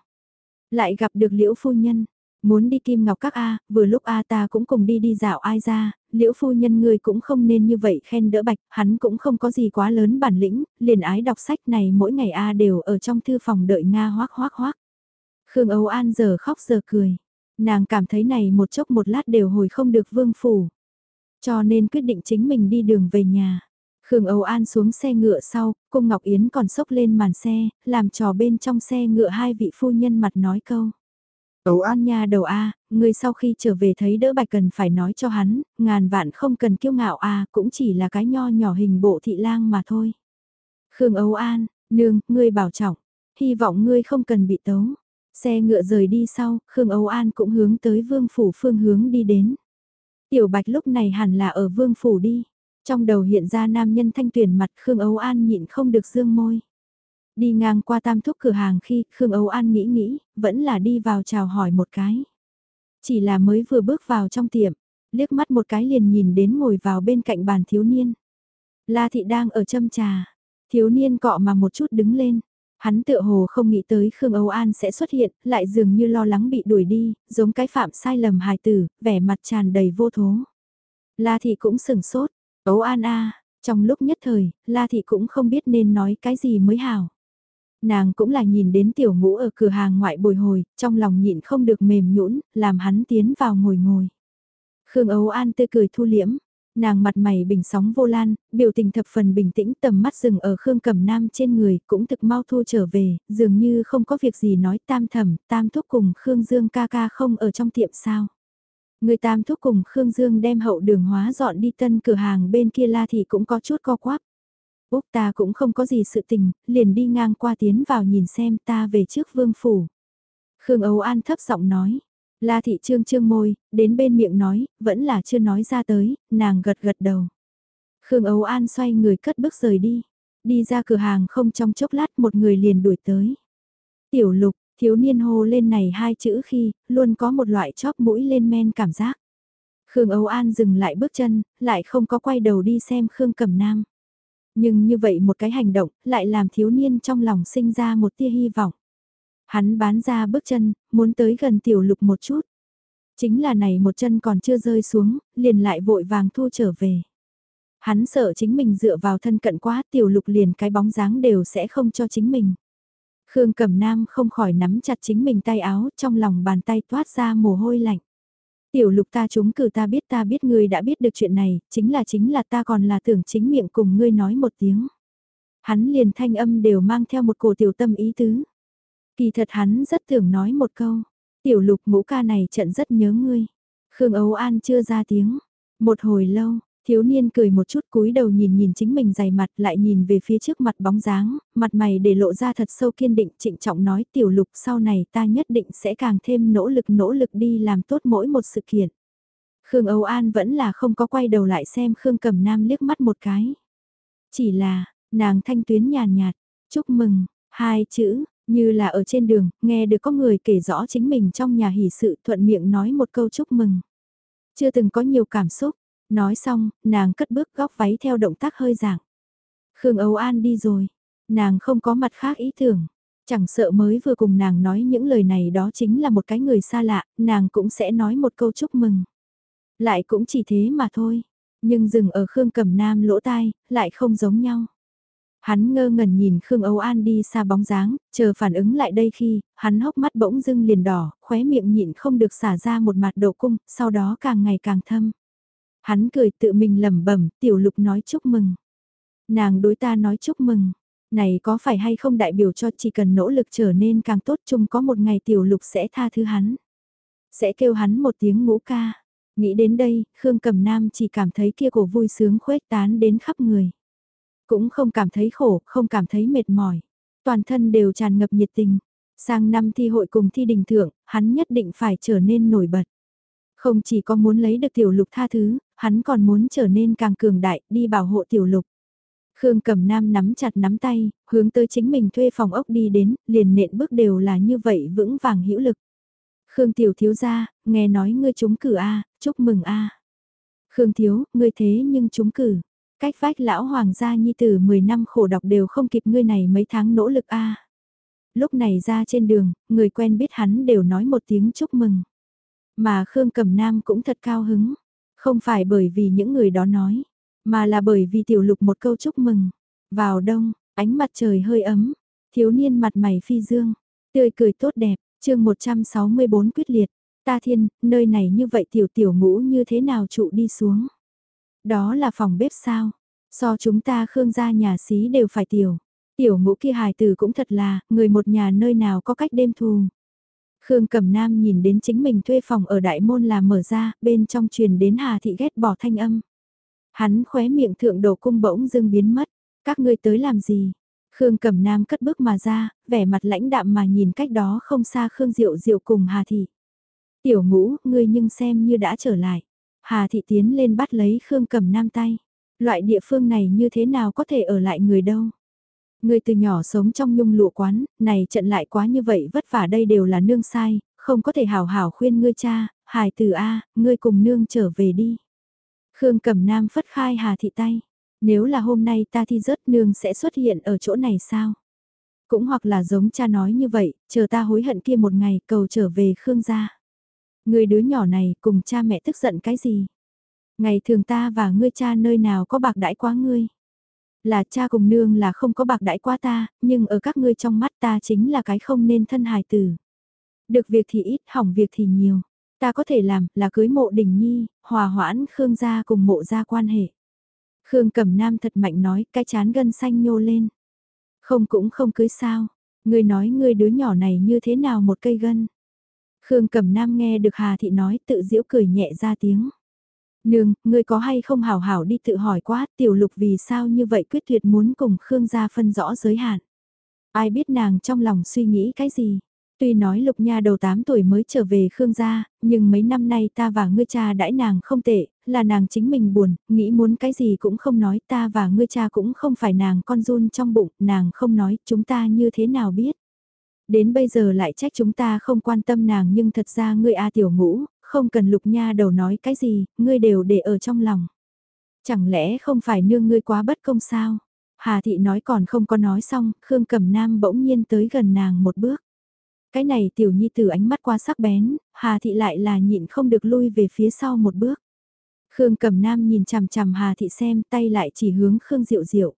Lại gặp được liễu phu nhân, Muốn đi Kim Ngọc Các A, vừa lúc A ta cũng cùng đi đi dạo ai ra, liễu phu nhân ngươi cũng không nên như vậy khen đỡ bạch, hắn cũng không có gì quá lớn bản lĩnh, liền ái đọc sách này mỗi ngày A đều ở trong thư phòng đợi Nga hoác hoác hoác. Khương Âu An giờ khóc giờ cười, nàng cảm thấy này một chốc một lát đều hồi không được vương phủ. Cho nên quyết định chính mình đi đường về nhà. Khương Âu An xuống xe ngựa sau, cung Ngọc Yến còn sốc lên màn xe, làm trò bên trong xe ngựa hai vị phu nhân mặt nói câu. Ấu An nha đầu A, người sau khi trở về thấy đỡ bạch cần phải nói cho hắn, ngàn vạn không cần kiêu ngạo A, cũng chỉ là cái nho nhỏ hình bộ thị lang mà thôi. Khương Ấu An, nương, ngươi bảo trọng, hy vọng ngươi không cần bị tấu. Xe ngựa rời đi sau, Khương Âu An cũng hướng tới vương phủ phương hướng đi đến. Tiểu bạch lúc này hẳn là ở vương phủ đi. Trong đầu hiện ra nam nhân thanh tuyển mặt Khương Âu An nhịn không được dương môi. Đi ngang qua tam thúc cửa hàng khi Khương Âu An nghĩ nghĩ, vẫn là đi vào chào hỏi một cái. Chỉ là mới vừa bước vào trong tiệm, liếc mắt một cái liền nhìn đến ngồi vào bên cạnh bàn thiếu niên. La thị đang ở châm trà, thiếu niên cọ mà một chút đứng lên. Hắn tựa hồ không nghĩ tới Khương Âu An sẽ xuất hiện, lại dường như lo lắng bị đuổi đi, giống cái phạm sai lầm hài tử, vẻ mặt tràn đầy vô thố. La thị cũng sừng sốt, Âu An a, trong lúc nhất thời, La thị cũng không biết nên nói cái gì mới hảo. Nàng cũng là nhìn đến tiểu ngũ ở cửa hàng ngoại bồi hồi, trong lòng nhịn không được mềm nhũn, làm hắn tiến vào ngồi ngồi. Khương Âu An tươi cười thu liễm, nàng mặt mày bình sóng vô lan, biểu tình thập phần bình tĩnh tầm mắt dừng ở Khương Cẩm Nam trên người, cũng thực mau thu trở về, dường như không có việc gì nói tam thẩm, tam thúc cùng Khương Dương ca ca không ở trong tiệm sao. Người tam thúc cùng Khương Dương đem hậu đường hóa dọn đi tân cửa hàng bên kia la thì cũng có chút co quắp. Úc ta cũng không có gì sự tình, liền đi ngang qua tiến vào nhìn xem ta về trước vương phủ. Khương Âu An thấp giọng nói. La thị trương trương môi, đến bên miệng nói, vẫn là chưa nói ra tới, nàng gật gật đầu. Khương Âu An xoay người cất bước rời đi. Đi ra cửa hàng không trong chốc lát một người liền đuổi tới. Tiểu lục, thiếu niên hô lên này hai chữ khi, luôn có một loại chóp mũi lên men cảm giác. Khương Âu An dừng lại bước chân, lại không có quay đầu đi xem Khương Cẩm Nam. Nhưng như vậy một cái hành động, lại làm thiếu niên trong lòng sinh ra một tia hy vọng. Hắn bán ra bước chân, muốn tới gần tiểu lục một chút. Chính là này một chân còn chưa rơi xuống, liền lại vội vàng thu trở về. Hắn sợ chính mình dựa vào thân cận quá tiểu lục liền cái bóng dáng đều sẽ không cho chính mình. Khương Cẩm Nam không khỏi nắm chặt chính mình tay áo trong lòng bàn tay toát ra mồ hôi lạnh. Tiểu lục ta chúng cử ta biết ta biết ngươi đã biết được chuyện này, chính là chính là ta còn là tưởng chính miệng cùng ngươi nói một tiếng. Hắn liền thanh âm đều mang theo một cổ tiểu tâm ý tứ. Kỳ thật hắn rất tưởng nói một câu, tiểu lục ngũ ca này trận rất nhớ ngươi. Khương Ấu An chưa ra tiếng, một hồi lâu, thiếu niên cười một chút cúi đầu nhìn nhìn chính mình dày mặt lại nhìn về phía trước mặt bóng dáng, mặt mày để lộ ra thật sâu kiên định trịnh trọng nói tiểu lục sau này ta nhất định sẽ càng thêm nỗ lực nỗ lực đi làm tốt mỗi một sự kiện. Khương Âu An vẫn là không có quay đầu lại xem Khương Cẩm Nam liếc mắt một cái. Chỉ là, nàng thanh tuyến nhàn nhạt, chúc mừng, hai chữ, như là ở trên đường, nghe được có người kể rõ chính mình trong nhà hỷ sự thuận miệng nói một câu chúc mừng. Chưa từng có nhiều cảm xúc, nói xong, nàng cất bước góc váy theo động tác hơi dạng. Khương Âu An đi rồi, nàng không có mặt khác ý tưởng. Chẳng sợ mới vừa cùng nàng nói những lời này đó chính là một cái người xa lạ, nàng cũng sẽ nói một câu chúc mừng. Lại cũng chỉ thế mà thôi, nhưng dừng ở Khương Cẩm Nam lỗ tai, lại không giống nhau. Hắn ngơ ngẩn nhìn Khương Âu An đi xa bóng dáng, chờ phản ứng lại đây khi, hắn hốc mắt bỗng dưng liền đỏ, khóe miệng nhịn không được xả ra một mặt độ cung, sau đó càng ngày càng thâm. Hắn cười tự mình lẩm bẩm, tiểu lục nói chúc mừng. Nàng đối ta nói chúc mừng. Này có phải hay không đại biểu cho chỉ cần nỗ lực trở nên càng tốt chung có một ngày tiểu lục sẽ tha thứ hắn. Sẽ kêu hắn một tiếng ngũ ca. Nghĩ đến đây, Khương Cầm Nam chỉ cảm thấy kia cổ vui sướng khuếch tán đến khắp người. Cũng không cảm thấy khổ, không cảm thấy mệt mỏi. Toàn thân đều tràn ngập nhiệt tình. Sang năm thi hội cùng thi đình thượng, hắn nhất định phải trở nên nổi bật. Không chỉ có muốn lấy được tiểu lục tha thứ, hắn còn muốn trở nên càng cường đại, đi bảo hộ tiểu lục. Khương Cẩm Nam nắm chặt nắm tay, hướng tới chính mình thuê phòng ốc đi đến, liền nện bước đều là như vậy vững vàng hữu lực. Khương Tiểu Thiếu gia, nghe nói ngươi trúng cử A, chúc mừng A. Khương Thiếu, ngươi thế nhưng trúng cử. Cách vách lão hoàng gia nhi tử 10 năm khổ đọc đều không kịp ngươi này mấy tháng nỗ lực A. Lúc này ra trên đường, người quen biết hắn đều nói một tiếng chúc mừng. Mà Khương Cẩm Nam cũng thật cao hứng. Không phải bởi vì những người đó nói, mà là bởi vì tiểu lục một câu chúc mừng. Vào đông, ánh mặt trời hơi ấm, thiếu niên mặt mày phi dương, tươi cười tốt đẹp, chương 164 quyết liệt. Ta thiên, nơi này như vậy tiểu tiểu ngũ như thế nào trụ đi xuống. Đó là phòng bếp sao? So chúng ta khương gia nhà xí đều phải tiểu. Tiểu ngũ kia hài tử cũng thật là, người một nhà nơi nào có cách đêm thù. Khương Cẩm Nam nhìn đến chính mình thuê phòng ở đại môn là mở ra, bên trong truyền đến Hà Thị ghét bỏ thanh âm. Hắn khóe miệng thượng đồ cung bỗng dưng biến mất. Các ngươi tới làm gì? Khương Cẩm Nam cất bước mà ra, vẻ mặt lãnh đạm mà nhìn cách đó không xa Khương Diệu Diệu cùng Hà Thị. Tiểu ngũ, ngươi nhưng xem như đã trở lại. Hà Thị tiến lên bắt lấy Khương Cẩm Nam tay. Loại địa phương này như thế nào có thể ở lại người đâu? Ngươi từ nhỏ sống trong nhung lụa quán, này trận lại quá như vậy vất vả đây đều là nương sai, không có thể hào hào khuyên ngươi cha, hài từ A, ngươi cùng nương trở về đi. Khương Cẩm Nam phất khai Hà Thị tay, nếu là hôm nay ta thi rớt nương sẽ xuất hiện ở chỗ này sao? Cũng hoặc là giống cha nói như vậy, chờ ta hối hận kia một ngày cầu trở về Khương gia. Người đứa nhỏ này cùng cha mẹ tức giận cái gì? Ngày thường ta và ngươi cha nơi nào có bạc đãi quá ngươi? Là cha cùng nương là không có bạc đãi quá ta, nhưng ở các ngươi trong mắt ta chính là cái không nên thân hài tử. Được việc thì ít, hỏng việc thì nhiều. Ta có thể làm là cưới mộ đình nhi, hòa hoãn Khương gia cùng mộ gia quan hệ. Khương Cẩm Nam thật mạnh nói, cái chán gân xanh nhô lên. Không cũng không cưới sao, ngươi nói ngươi đứa nhỏ này như thế nào một cây gân. Khương Cẩm Nam nghe được Hà Thị nói tự giễu cười nhẹ ra tiếng. Nương, ngươi có hay không hảo hảo đi tự hỏi quá, tiểu lục vì sao như vậy quyết tuyệt muốn cùng Khương gia phân rõ giới hạn. Ai biết nàng trong lòng suy nghĩ cái gì, Tuy nói Lục Nha đầu 8 tuổi mới trở về Khương gia, nhưng mấy năm nay ta và ngươi cha đãi nàng không tệ, là nàng chính mình buồn, nghĩ muốn cái gì cũng không nói, ta và ngươi cha cũng không phải nàng con run trong bụng, nàng không nói, chúng ta như thế nào biết. Đến bây giờ lại trách chúng ta không quan tâm nàng nhưng thật ra ngươi A tiểu ngũ, không cần Lục Nha đầu nói cái gì, ngươi đều để ở trong lòng. Chẳng lẽ không phải nương ngươi quá bất công sao? Hà thị nói còn không có nói xong, Khương Cẩm Nam bỗng nhiên tới gần nàng một bước. Cái này tiểu nhi từ ánh mắt qua sắc bén, Hà Thị lại là nhịn không được lui về phía sau một bước. Khương Cẩm Nam nhìn chằm chằm Hà Thị xem tay lại chỉ hướng Khương Diệu Diệu.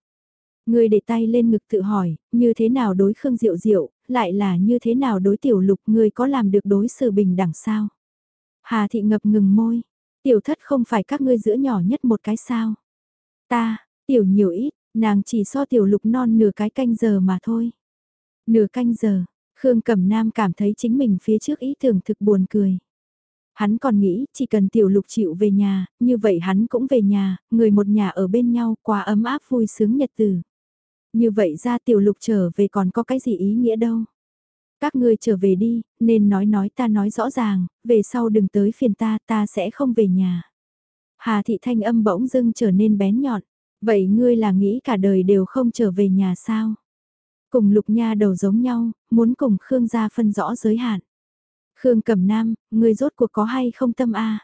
Người để tay lên ngực tự hỏi, như thế nào đối Khương Diệu Diệu, lại là như thế nào đối tiểu lục người có làm được đối xử bình đẳng sao? Hà Thị ngập ngừng môi, tiểu thất không phải các ngươi giữa nhỏ nhất một cái sao? Ta, tiểu nhiều ít, nàng chỉ so tiểu lục non nửa cái canh giờ mà thôi. Nửa canh giờ, Khương Cẩm Nam cảm thấy chính mình phía trước ý tưởng thực buồn cười. Hắn còn nghĩ chỉ cần tiểu lục chịu về nhà, như vậy hắn cũng về nhà, người một nhà ở bên nhau quá ấm áp vui sướng nhật tử. Như vậy ra tiểu lục trở về còn có cái gì ý nghĩa đâu. Các ngươi trở về đi, nên nói nói ta nói rõ ràng, về sau đừng tới phiền ta, ta sẽ không về nhà. Hà thị thanh âm bỗng dưng trở nên bén nhọn, vậy ngươi là nghĩ cả đời đều không trở về nhà sao? Cùng lục nha đầu giống nhau, muốn cùng Khương gia phân rõ giới hạn. Khương Cẩm Nam, ngươi rốt cuộc có hay không tâm a?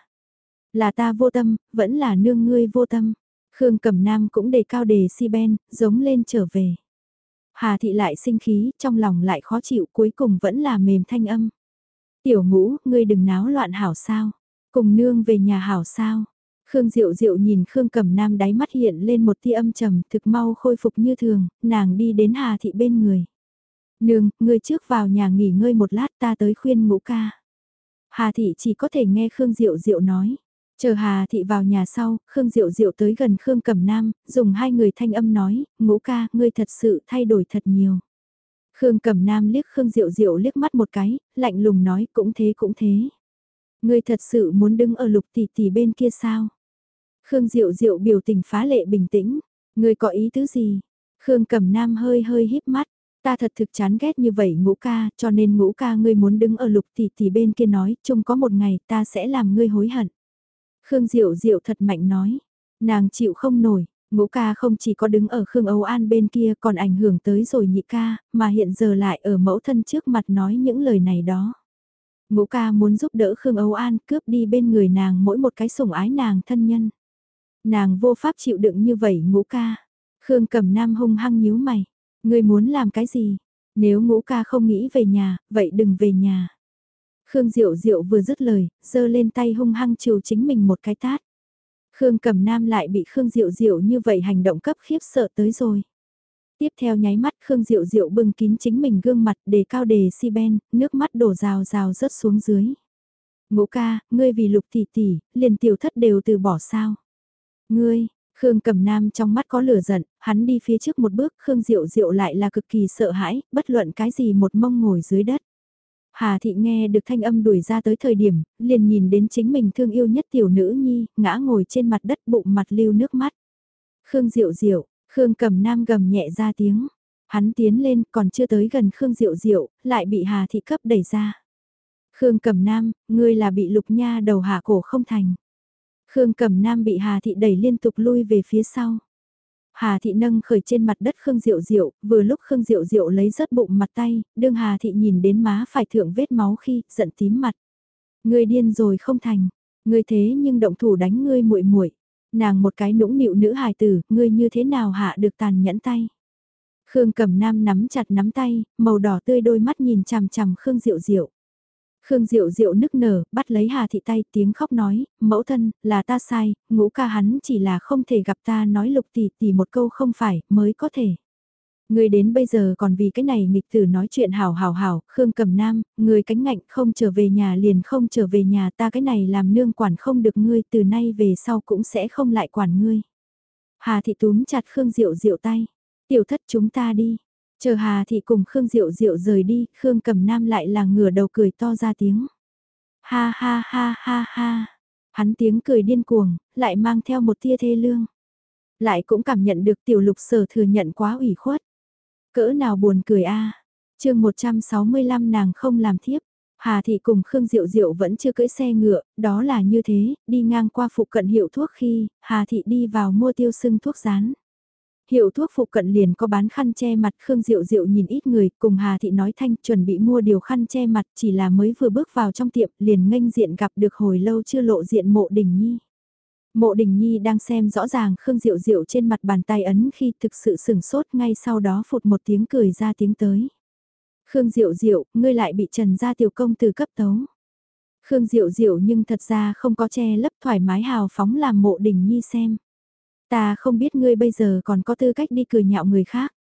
Là ta vô tâm, vẫn là nương ngươi vô tâm. Khương Cẩm Nam cũng đề cao đề si ben, giống lên trở về. Hà thị lại sinh khí, trong lòng lại khó chịu, cuối cùng vẫn là mềm thanh âm. Tiểu ngũ, ngươi đừng náo loạn hảo sao. Cùng nương về nhà hảo sao. Khương Diệu Diệu nhìn Khương Cẩm Nam đáy mắt hiện lên một tia âm trầm, thực mau khôi phục như thường, nàng đi đến Hà Thị bên người. Nương, ngươi trước vào nhà nghỉ ngơi một lát ta tới khuyên ngũ ca. Hà Thị chỉ có thể nghe Khương Diệu Diệu nói. Chờ Hà Thị vào nhà sau, Khương Diệu Diệu tới gần Khương Cẩm Nam, dùng hai người thanh âm nói, ngũ ca, ngươi thật sự thay đổi thật nhiều. Khương Cẩm Nam liếc Khương Diệu Diệu liếc mắt một cái, lạnh lùng nói cũng thế cũng thế. Ngươi thật sự muốn đứng ở lục tỷ tỷ bên kia sao? Khương Diệu Diệu biểu tình phá lệ bình tĩnh. Ngươi có ý tứ gì? Khương Cẩm Nam hơi hơi híp mắt. Ta thật thực chán ghét như vậy ngũ ca, cho nên ngũ ca ngươi muốn đứng ở lục tỷ tỷ bên kia nói, chung có một ngày ta sẽ làm ngươi hối hận. Khương Diệu Diệu thật mạnh nói. Nàng chịu không nổi, ngũ ca không chỉ có đứng ở Khương Âu An bên kia còn ảnh hưởng tới rồi nhị ca, mà hiện giờ lại ở mẫu thân trước mặt nói những lời này đó. Ngũ ca muốn giúp đỡ Khương Âu An cướp đi bên người nàng mỗi một cái sủng ái nàng thân nhân. Nàng vô pháp chịu đựng như vậy ngũ ca. Khương cầm nam hung hăng nhíu mày. Ngươi muốn làm cái gì? Nếu ngũ ca không nghĩ về nhà, vậy đừng về nhà. Khương Diệu Diệu vừa dứt lời, giơ lên tay hung hăng chiều chính mình một cái tát. Khương Cẩm Nam lại bị Khương Diệu Diệu như vậy hành động cấp khiếp sợ tới rồi. Tiếp theo nháy mắt Khương Diệu Diệu bưng kín chính mình gương mặt để cao đề si ben, nước mắt đổ rào rào rớt xuống dưới. Ngũ ca, ngươi vì lục tỷ tỷ, liền tiểu thất đều từ bỏ sao. Ngươi, Khương Cẩm Nam trong mắt có lửa giận, hắn đi phía trước một bước, Khương Diệu Diệu lại là cực kỳ sợ hãi, bất luận cái gì một mông ngồi dưới đất. Hà Thị nghe được thanh âm đuổi ra tới thời điểm, liền nhìn đến chính mình thương yêu nhất tiểu nữ nhi, ngã ngồi trên mặt đất bụng mặt lưu nước mắt. Khương Diệu Diệu, Khương Cẩm Nam gầm nhẹ ra tiếng. Hắn tiến lên còn chưa tới gần Khương Diệu Diệu, lại bị Hà Thị cấp đẩy ra. Khương Cẩm Nam, ngươi là bị lục nha đầu hạ cổ không thành. Khương Cẩm Nam bị Hà Thị đẩy liên tục lui về phía sau. Hà Thị nâng khởi trên mặt đất Khương Diệu Diệu, vừa lúc Khương Diệu Diệu lấy rớt bụng mặt tay, đương Hà Thị nhìn đến má phải thượng vết máu khi, giận tím mặt. Ngươi điên rồi không thành, ngươi thế nhưng động thủ đánh ngươi muội muội. Nàng một cái nũng nịu nữ hài tử, ngươi như thế nào hạ được tàn nhẫn tay. Khương Cẩm Nam nắm chặt nắm tay, màu đỏ tươi đôi mắt nhìn chằm chằm Khương Diệu Diệu. Khương Diệu Diệu nức nở, bắt lấy Hà Thị tay tiếng khóc nói, mẫu thân, là ta sai, ngũ ca hắn chỉ là không thể gặp ta nói lục tỷ tỷ một câu không phải, mới có thể. Người đến bây giờ còn vì cái này nghịch tử nói chuyện hảo hảo hảo, Khương Cẩm Nam, người cánh ngạnh không trở về nhà liền không trở về nhà ta cái này làm nương quản không được ngươi từ nay về sau cũng sẽ không lại quản ngươi. Hà Thị túm chặt Khương Diệu Diệu tay, tiểu thất chúng ta đi, Chờ Hà Thị cùng Khương Diệu Diệu rời đi, Khương Cẩm Nam lại là ngửa đầu cười to ra tiếng. Ha ha ha ha ha. Hắn tiếng cười điên cuồng, lại mang theo một tia thê lương. Lại cũng cảm nhận được tiểu lục sở thừa nhận quá ủy khuất. Cỡ nào buồn cười a à. chương 165 nàng không làm thiếp. Hà Thị cùng Khương Diệu Diệu vẫn chưa cưỡi xe ngựa, đó là như thế, đi ngang qua phụ cận hiệu thuốc khi, Hà Thị đi vào mua tiêu sưng thuốc rán. Hiệu thuốc phụ cận liền có bán khăn che mặt Khương Diệu Diệu nhìn ít người cùng Hà Thị nói thanh chuẩn bị mua điều khăn che mặt chỉ là mới vừa bước vào trong tiệm liền nghênh diện gặp được hồi lâu chưa lộ diện mộ đình nhi. Mộ đình nhi đang xem rõ ràng Khương Diệu Diệu trên mặt bàn tay ấn khi thực sự sừng sốt ngay sau đó phụt một tiếng cười ra tiếng tới. Khương Diệu Diệu, ngươi lại bị trần gia tiểu công từ cấp tấu. Khương Diệu Diệu nhưng thật ra không có che lấp thoải mái hào phóng làm mộ đình nhi xem. Ta không biết ngươi bây giờ còn có tư cách đi cười nhạo người khác.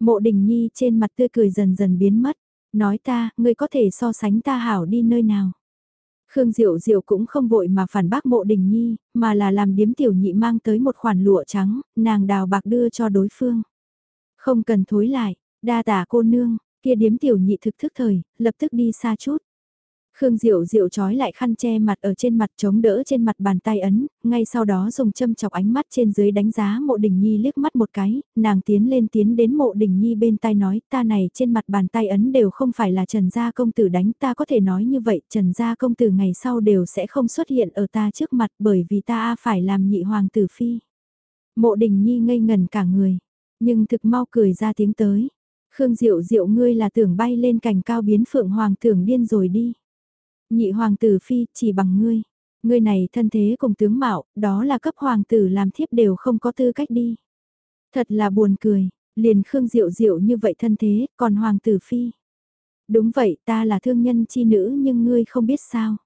Mộ đình nhi trên mặt tươi cười dần dần biến mất. Nói ta, ngươi có thể so sánh ta hảo đi nơi nào. Khương Diệu Diệu cũng không vội mà phản bác mộ đình nhi, mà là làm điếm tiểu nhị mang tới một khoản lụa trắng, nàng đào bạc đưa cho đối phương. Không cần thối lại, đa tả cô nương, kia điếm tiểu nhị thực thức thời, lập tức đi xa chút. Khương Diệu Diệu trói lại khăn che mặt ở trên mặt chống đỡ trên mặt bàn tay ấn, ngay sau đó dùng châm chọc ánh mắt trên dưới đánh giá mộ đình nhi liếc mắt một cái, nàng tiến lên tiến đến mộ đình nhi bên tai nói ta này trên mặt bàn tay ấn đều không phải là Trần Gia Công Tử đánh ta có thể nói như vậy Trần Gia Công Tử ngày sau đều sẽ không xuất hiện ở ta trước mặt bởi vì ta phải làm nhị hoàng tử phi. Mộ đình nhi ngây ngần cả người, nhưng thực mau cười ra tiếng tới. Khương Diệu Diệu ngươi là tưởng bay lên cành cao biến phượng hoàng tưởng điên rồi đi. Nhị hoàng tử phi, chỉ bằng ngươi. Ngươi này thân thế cùng tướng mạo, đó là cấp hoàng tử làm thiếp đều không có tư cách đi. Thật là buồn cười, liền khương diệu diệu như vậy thân thế, còn hoàng tử phi. Đúng vậy, ta là thương nhân chi nữ nhưng ngươi không biết sao.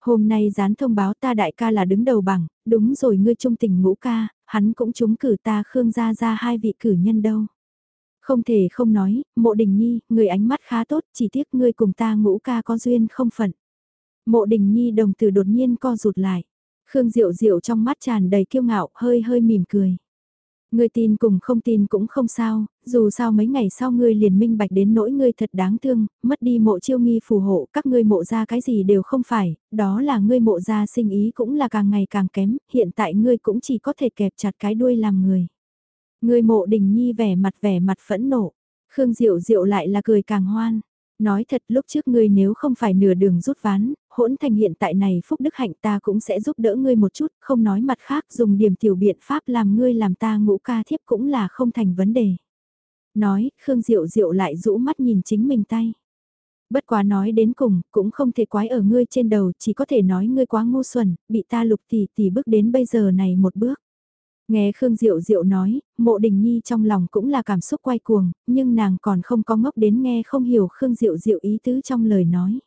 Hôm nay dán thông báo ta đại ca là đứng đầu bảng, đúng rồi ngươi trung tình ngũ ca, hắn cũng trúng cử ta khương gia ra hai vị cử nhân đâu. Không thể không nói, mộ đình nhi, người ánh mắt khá tốt, chỉ tiếc ngươi cùng ta ngũ ca có duyên không phận. Mộ đình nhi đồng tử đột nhiên co rụt lại. Khương Diệu Diệu trong mắt tràn đầy kiêu ngạo, hơi hơi mỉm cười. Ngươi tin cùng không tin cũng không sao, dù sao mấy ngày sau ngươi liền minh bạch đến nỗi ngươi thật đáng thương, mất đi mộ chiêu nghi phù hộ, các ngươi mộ ra cái gì đều không phải, đó là ngươi mộ ra sinh ý cũng là càng ngày càng kém, hiện tại ngươi cũng chỉ có thể kẹp chặt cái đuôi làm người. Ngươi mộ đình nhi vẻ mặt vẻ mặt phẫn nộ, Khương Diệu Diệu lại là cười càng hoan. Nói thật lúc trước ngươi nếu không phải nửa đường rút ván, hỗn thành hiện tại này phúc đức hạnh ta cũng sẽ giúp đỡ ngươi một chút, không nói mặt khác dùng điểm tiểu biện pháp làm ngươi làm ta ngũ ca thiếp cũng là không thành vấn đề. Nói, Khương Diệu Diệu lại rũ mắt nhìn chính mình tay. Bất quá nói đến cùng, cũng không thể quái ở ngươi trên đầu, chỉ có thể nói ngươi quá ngu xuẩn, bị ta lục tỷ tỷ bước đến bây giờ này một bước. Nghe Khương Diệu Diệu nói, mộ đình nhi trong lòng cũng là cảm xúc quay cuồng, nhưng nàng còn không có ngốc đến nghe không hiểu Khương Diệu Diệu ý tứ trong lời nói.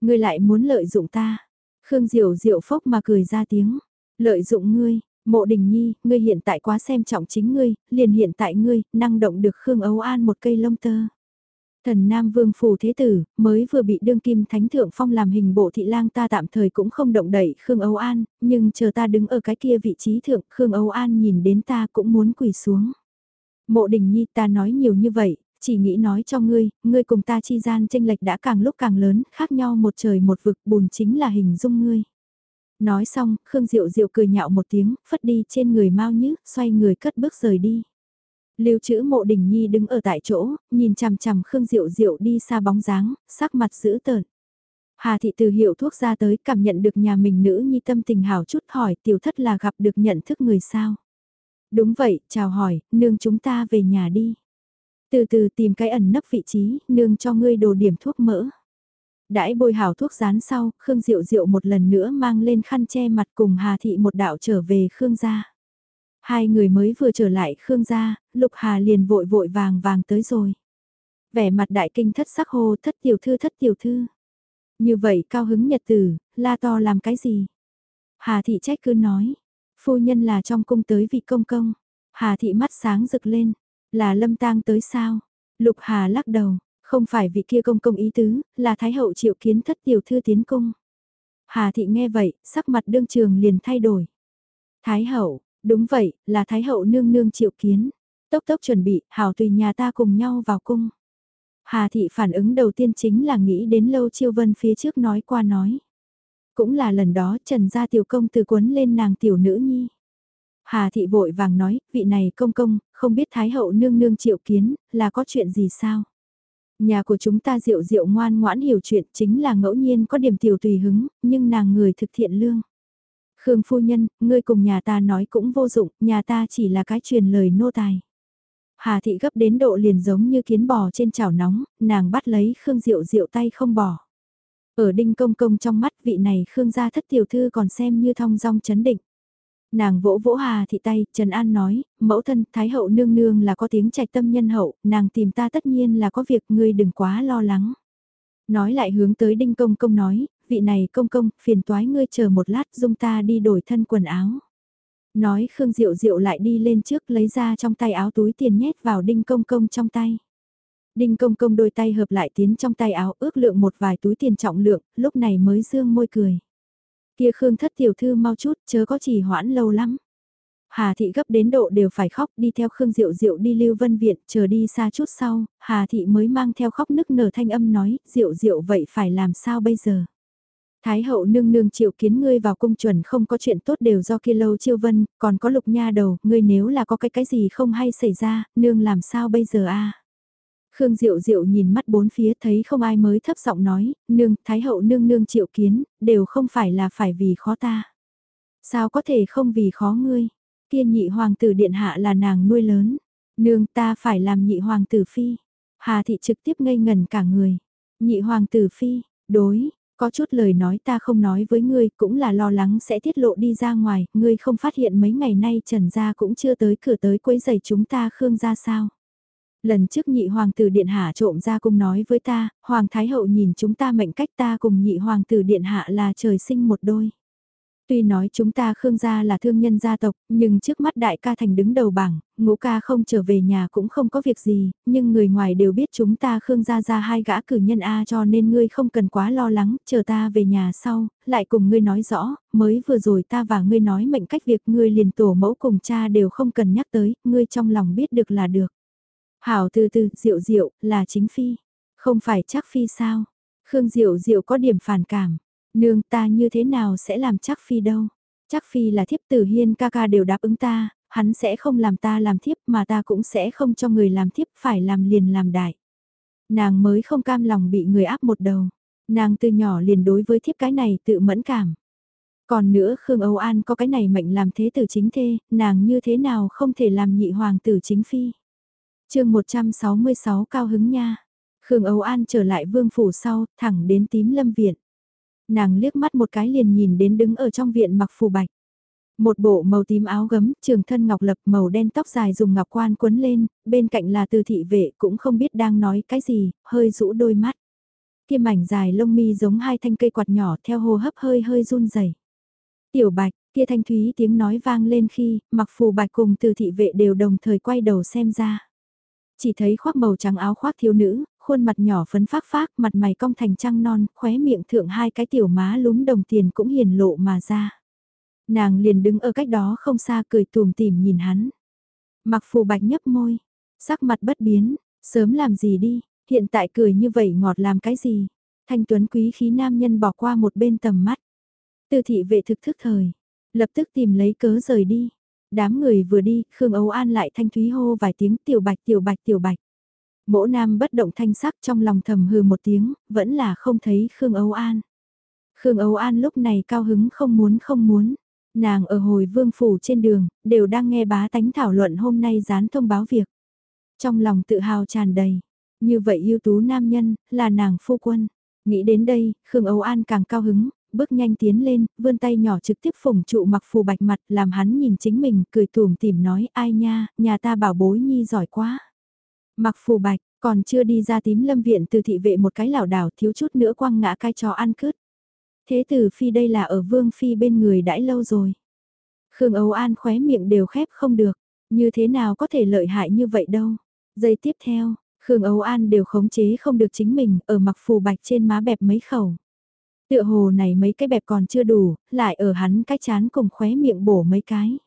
Ngươi lại muốn lợi dụng ta. Khương Diệu Diệu phốc mà cười ra tiếng. Lợi dụng ngươi, mộ đình nhi, ngươi hiện tại quá xem trọng chính ngươi, liền hiện tại ngươi, năng động được Khương Âu An một cây lông tơ. Thần Nam Vương Phù Thế Tử, mới vừa bị đương kim thánh thượng phong làm hình bộ thị lang ta tạm thời cũng không động đẩy Khương Âu An, nhưng chờ ta đứng ở cái kia vị trí thượng, Khương Âu An nhìn đến ta cũng muốn quỳ xuống. Mộ đình nhi ta nói nhiều như vậy, chỉ nghĩ nói cho ngươi, ngươi cùng ta chi gian tranh lệch đã càng lúc càng lớn, khác nhau một trời một vực bùn chính là hình dung ngươi. Nói xong, Khương Diệu Diệu cười nhạo một tiếng, phất đi trên người mau nhứ, xoay người cất bước rời đi. Lưu trữ mộ đình nhi đứng ở tại chỗ, nhìn chằm chằm Khương Diệu Diệu đi xa bóng dáng, sắc mặt dữ tợn. Hà thị từ hiệu thuốc ra tới cảm nhận được nhà mình nữ nhi tâm tình hảo chút hỏi tiểu thất là gặp được nhận thức người sao. Đúng vậy, chào hỏi, nương chúng ta về nhà đi. Từ từ tìm cái ẩn nấp vị trí, nương cho ngươi đồ điểm thuốc mỡ. Đãi bôi hảo thuốc rán sau, Khương Diệu Diệu một lần nữa mang lên khăn che mặt cùng Hà Thị một đạo trở về Khương gia. Hai người mới vừa trở lại Khương gia, Lục Hà liền vội vội vàng vàng tới rồi. Vẻ mặt đại kinh thất sắc hô thất tiểu thư thất tiểu thư. Như vậy cao hứng nhật tử, la to làm cái gì? Hà Thị trách cứ nói, phu nhân là trong cung tới vị công công. Hà Thị mắt sáng rực lên, là lâm tang tới sao? Lục Hà lắc đầu, không phải vị kia công công ý tứ, là Thái hậu triệu kiến thất tiểu thư tiến cung. Hà thị nghe vậy, sắc mặt đương trường liền thay đổi. Thái hậu, đúng vậy, là Thái hậu nương nương triệu kiến. Tốc tốc chuẩn bị, hảo tùy nhà ta cùng nhau vào cung. Hà thị phản ứng đầu tiên chính là nghĩ đến lâu chiêu vân phía trước nói qua nói. Cũng là lần đó trần gia tiểu công từ quấn lên nàng tiểu nữ nhi. Hà thị vội vàng nói, vị này công công, không biết Thái hậu nương nương triệu kiến, là có chuyện gì sao? Nhà của chúng ta diệu diệu ngoan ngoãn hiểu chuyện chính là ngẫu nhiên có điểm tiểu tùy hứng, nhưng nàng người thực thiện lương. Khương phu nhân, ngươi cùng nhà ta nói cũng vô dụng, nhà ta chỉ là cái truyền lời nô tài. Hà thị gấp đến độ liền giống như kiến bò trên chảo nóng, nàng bắt lấy Khương Diệu Diệu tay không bỏ. Ở đinh công công trong mắt vị này Khương gia thất tiểu thư còn xem như thong dong chấn định. Nàng vỗ vỗ Hà thị tay, Trần An nói, mẫu thân, Thái hậu nương nương là có tiếng trạch tâm nhân hậu, nàng tìm ta tất nhiên là có việc ngươi đừng quá lo lắng. Nói lại hướng tới đinh công công nói, vị này công công, phiền toái ngươi chờ một lát dung ta đi đổi thân quần áo. Nói Khương Diệu Diệu lại đi lên trước lấy ra trong tay áo túi tiền nhét vào đinh công công trong tay. Đinh công công đôi tay hợp lại tiến trong tay áo ước lượng một vài túi tiền trọng lượng, lúc này mới dương môi cười. Kia Khương thất tiểu thư mau chút, chớ có chỉ hoãn lâu lắm. Hà thị gấp đến độ đều phải khóc đi theo Khương Diệu Diệu đi Lưu Vân Viện, chờ đi xa chút sau, Hà thị mới mang theo khóc nức nở thanh âm nói, Diệu Diệu vậy phải làm sao bây giờ? Thái hậu nương nương triệu kiến ngươi vào cung chuẩn không có chuyện tốt đều do kia lâu chiêu vân, còn có lục nha đầu, ngươi nếu là có cái cái gì không hay xảy ra, nương làm sao bây giờ a? Khương Diệu Diệu nhìn mắt bốn phía thấy không ai mới thấp giọng nói, nương, thái hậu nương nương triệu kiến, đều không phải là phải vì khó ta. Sao có thể không vì khó ngươi? Kia nhị hoàng tử điện hạ là nàng nuôi lớn. Nương ta phải làm nhị hoàng tử phi. Hà thị trực tiếp ngây ngần cả người. Nhị hoàng tử phi, đối, có chút lời nói ta không nói với ngươi cũng là lo lắng sẽ tiết lộ đi ra ngoài, ngươi không phát hiện mấy ngày nay Trần Gia cũng chưa tới cửa tới quấy giày chúng ta Khương gia sao. Lần trước nhị hoàng tử điện hạ trộm ra cùng nói với ta, hoàng thái hậu nhìn chúng ta mệnh cách ta cùng nhị hoàng tử điện hạ là trời sinh một đôi. Tuy nói chúng ta Khương gia là thương nhân gia tộc, nhưng trước mắt đại ca thành đứng đầu bảng, ngũ ca không trở về nhà cũng không có việc gì, nhưng người ngoài đều biết chúng ta Khương gia ra hai gã cử nhân A cho nên ngươi không cần quá lo lắng, chờ ta về nhà sau, lại cùng ngươi nói rõ, mới vừa rồi ta và ngươi nói mệnh cách việc ngươi liền tổ mẫu cùng cha đều không cần nhắc tới, ngươi trong lòng biết được là được. Hảo từ từ, Diệu Diệu, là chính phi. Không phải chắc phi sao? Khương Diệu Diệu có điểm phản cảm. Nương ta như thế nào sẽ làm chắc phi đâu? Chắc phi là thiếp tử hiên ca ca đều đáp ứng ta, hắn sẽ không làm ta làm thiếp mà ta cũng sẽ không cho người làm thiếp phải làm liền làm đại. Nàng mới không cam lòng bị người áp một đầu. Nàng từ nhỏ liền đối với thiếp cái này tự mẫn cảm. Còn nữa Khương Âu An có cái này mệnh làm thế tử chính thê, nàng như thế nào không thể làm nhị hoàng tử chính phi chương 166 cao hứng nha. Khương Âu An trở lại vương phủ sau, thẳng đến tím lâm viện. Nàng liếc mắt một cái liền nhìn đến đứng ở trong viện mặc phù bạch. Một bộ màu tím áo gấm, trường thân ngọc lập màu đen tóc dài dùng ngọc quan quấn lên, bên cạnh là từ thị vệ cũng không biết đang nói cái gì, hơi rũ đôi mắt. Kia mảnh dài lông mi giống hai thanh cây quạt nhỏ theo hô hấp hơi hơi run rẩy. Tiểu bạch, kia thanh thúy tiếng nói vang lên khi, mặc phù bạch cùng từ thị vệ đều đồng thời quay đầu xem ra. Chỉ thấy khoác màu trắng áo khoác thiếu nữ, khuôn mặt nhỏ phấn phác phác, mặt mày cong thành trăng non, khóe miệng thượng hai cái tiểu má lúm đồng tiền cũng hiền lộ mà ra. Nàng liền đứng ở cách đó không xa cười tùm tìm nhìn hắn. Mặc phù bạch nhấp môi, sắc mặt bất biến, sớm làm gì đi, hiện tại cười như vậy ngọt làm cái gì. Thanh tuấn quý khí nam nhân bỏ qua một bên tầm mắt. Từ thị vệ thực thức thời, lập tức tìm lấy cớ rời đi. Đám người vừa đi, Khương Âu An lại thanh thúy hô vài tiếng tiểu bạch tiểu bạch tiểu bạch. Mỗ nam bất động thanh sắc trong lòng thầm hừ một tiếng, vẫn là không thấy Khương Âu An. Khương Âu An lúc này cao hứng không muốn không muốn. Nàng ở hồi vương phủ trên đường, đều đang nghe bá tánh thảo luận hôm nay dán thông báo việc. Trong lòng tự hào tràn đầy, như vậy ưu tú nam nhân, là nàng phu quân. Nghĩ đến đây, Khương Âu An càng cao hứng, bước nhanh tiến lên, vươn tay nhỏ trực tiếp phủng trụ mặc phù bạch mặt, làm hắn nhìn chính mình, cười tùm tìm nói, ai nha, nhà ta bảo bối nhi giỏi quá. Mặc phù bạch, còn chưa đi ra tím lâm viện từ thị vệ một cái lảo đảo thiếu chút nữa quăng ngã cái chó ăn cướp. Thế tử phi đây là ở vương phi bên người đãi lâu rồi. Khương Âu An khóe miệng đều khép không được, như thế nào có thể lợi hại như vậy đâu. Giây tiếp theo, Khương Âu An đều khống chế không được chính mình ở mặc phù bạch trên má bẹp mấy khẩu. Tựa hồ này mấy cái bẹp còn chưa đủ, lại ở hắn cái chán cùng khóe miệng bổ mấy cái.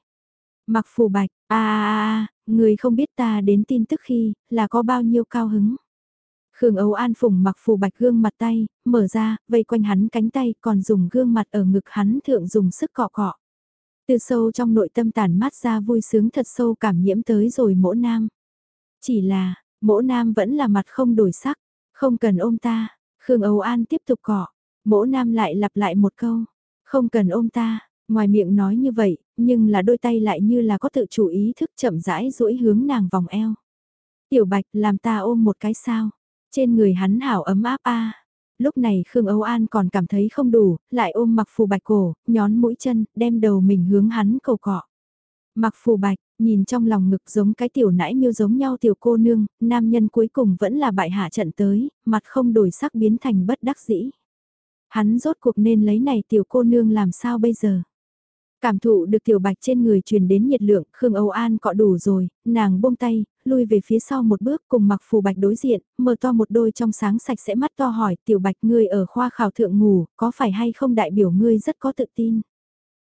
Mặc phù bạch, a a a, người không biết ta đến tin tức khi, là có bao nhiêu cao hứng. Khương Âu An phủng mặc phù bạch gương mặt tay, mở ra, vây quanh hắn cánh tay, còn dùng gương mặt ở ngực hắn thượng dùng sức cọ cọ. Từ sâu trong nội tâm tản mát ra vui sướng thật sâu cảm nhiễm tới rồi mỗ nam. Chỉ là, mỗ nam vẫn là mặt không đổi sắc, không cần ôm ta, Khương Âu An tiếp tục cọ, mỗ nam lại lặp lại một câu, không cần ôm ta, ngoài miệng nói như vậy, nhưng là đôi tay lại như là có tự chủ ý thức chậm rãi duỗi hướng nàng vòng eo. Tiểu bạch làm ta ôm một cái sao, trên người hắn hảo ấm áp a. Lúc này Khương Âu An còn cảm thấy không đủ, lại ôm mặc phù bạch cổ, nhón mũi chân, đem đầu mình hướng hắn cầu cọ. Mặc phù bạch, nhìn trong lòng ngực giống cái tiểu nãi miêu giống nhau tiểu cô nương, nam nhân cuối cùng vẫn là bại hạ trận tới, mặt không đổi sắc biến thành bất đắc dĩ. Hắn rốt cuộc nên lấy này tiểu cô nương làm sao bây giờ? Cảm thụ được tiểu bạch trên người truyền đến nhiệt lượng, Khương Âu An cọ đủ rồi, nàng buông tay, lui về phía sau một bước cùng mặc phù bạch đối diện, mở to một đôi trong sáng sạch sẽ mắt to hỏi tiểu bạch ngươi ở khoa khảo thượng ngủ, có phải hay không đại biểu ngươi rất có tự tin?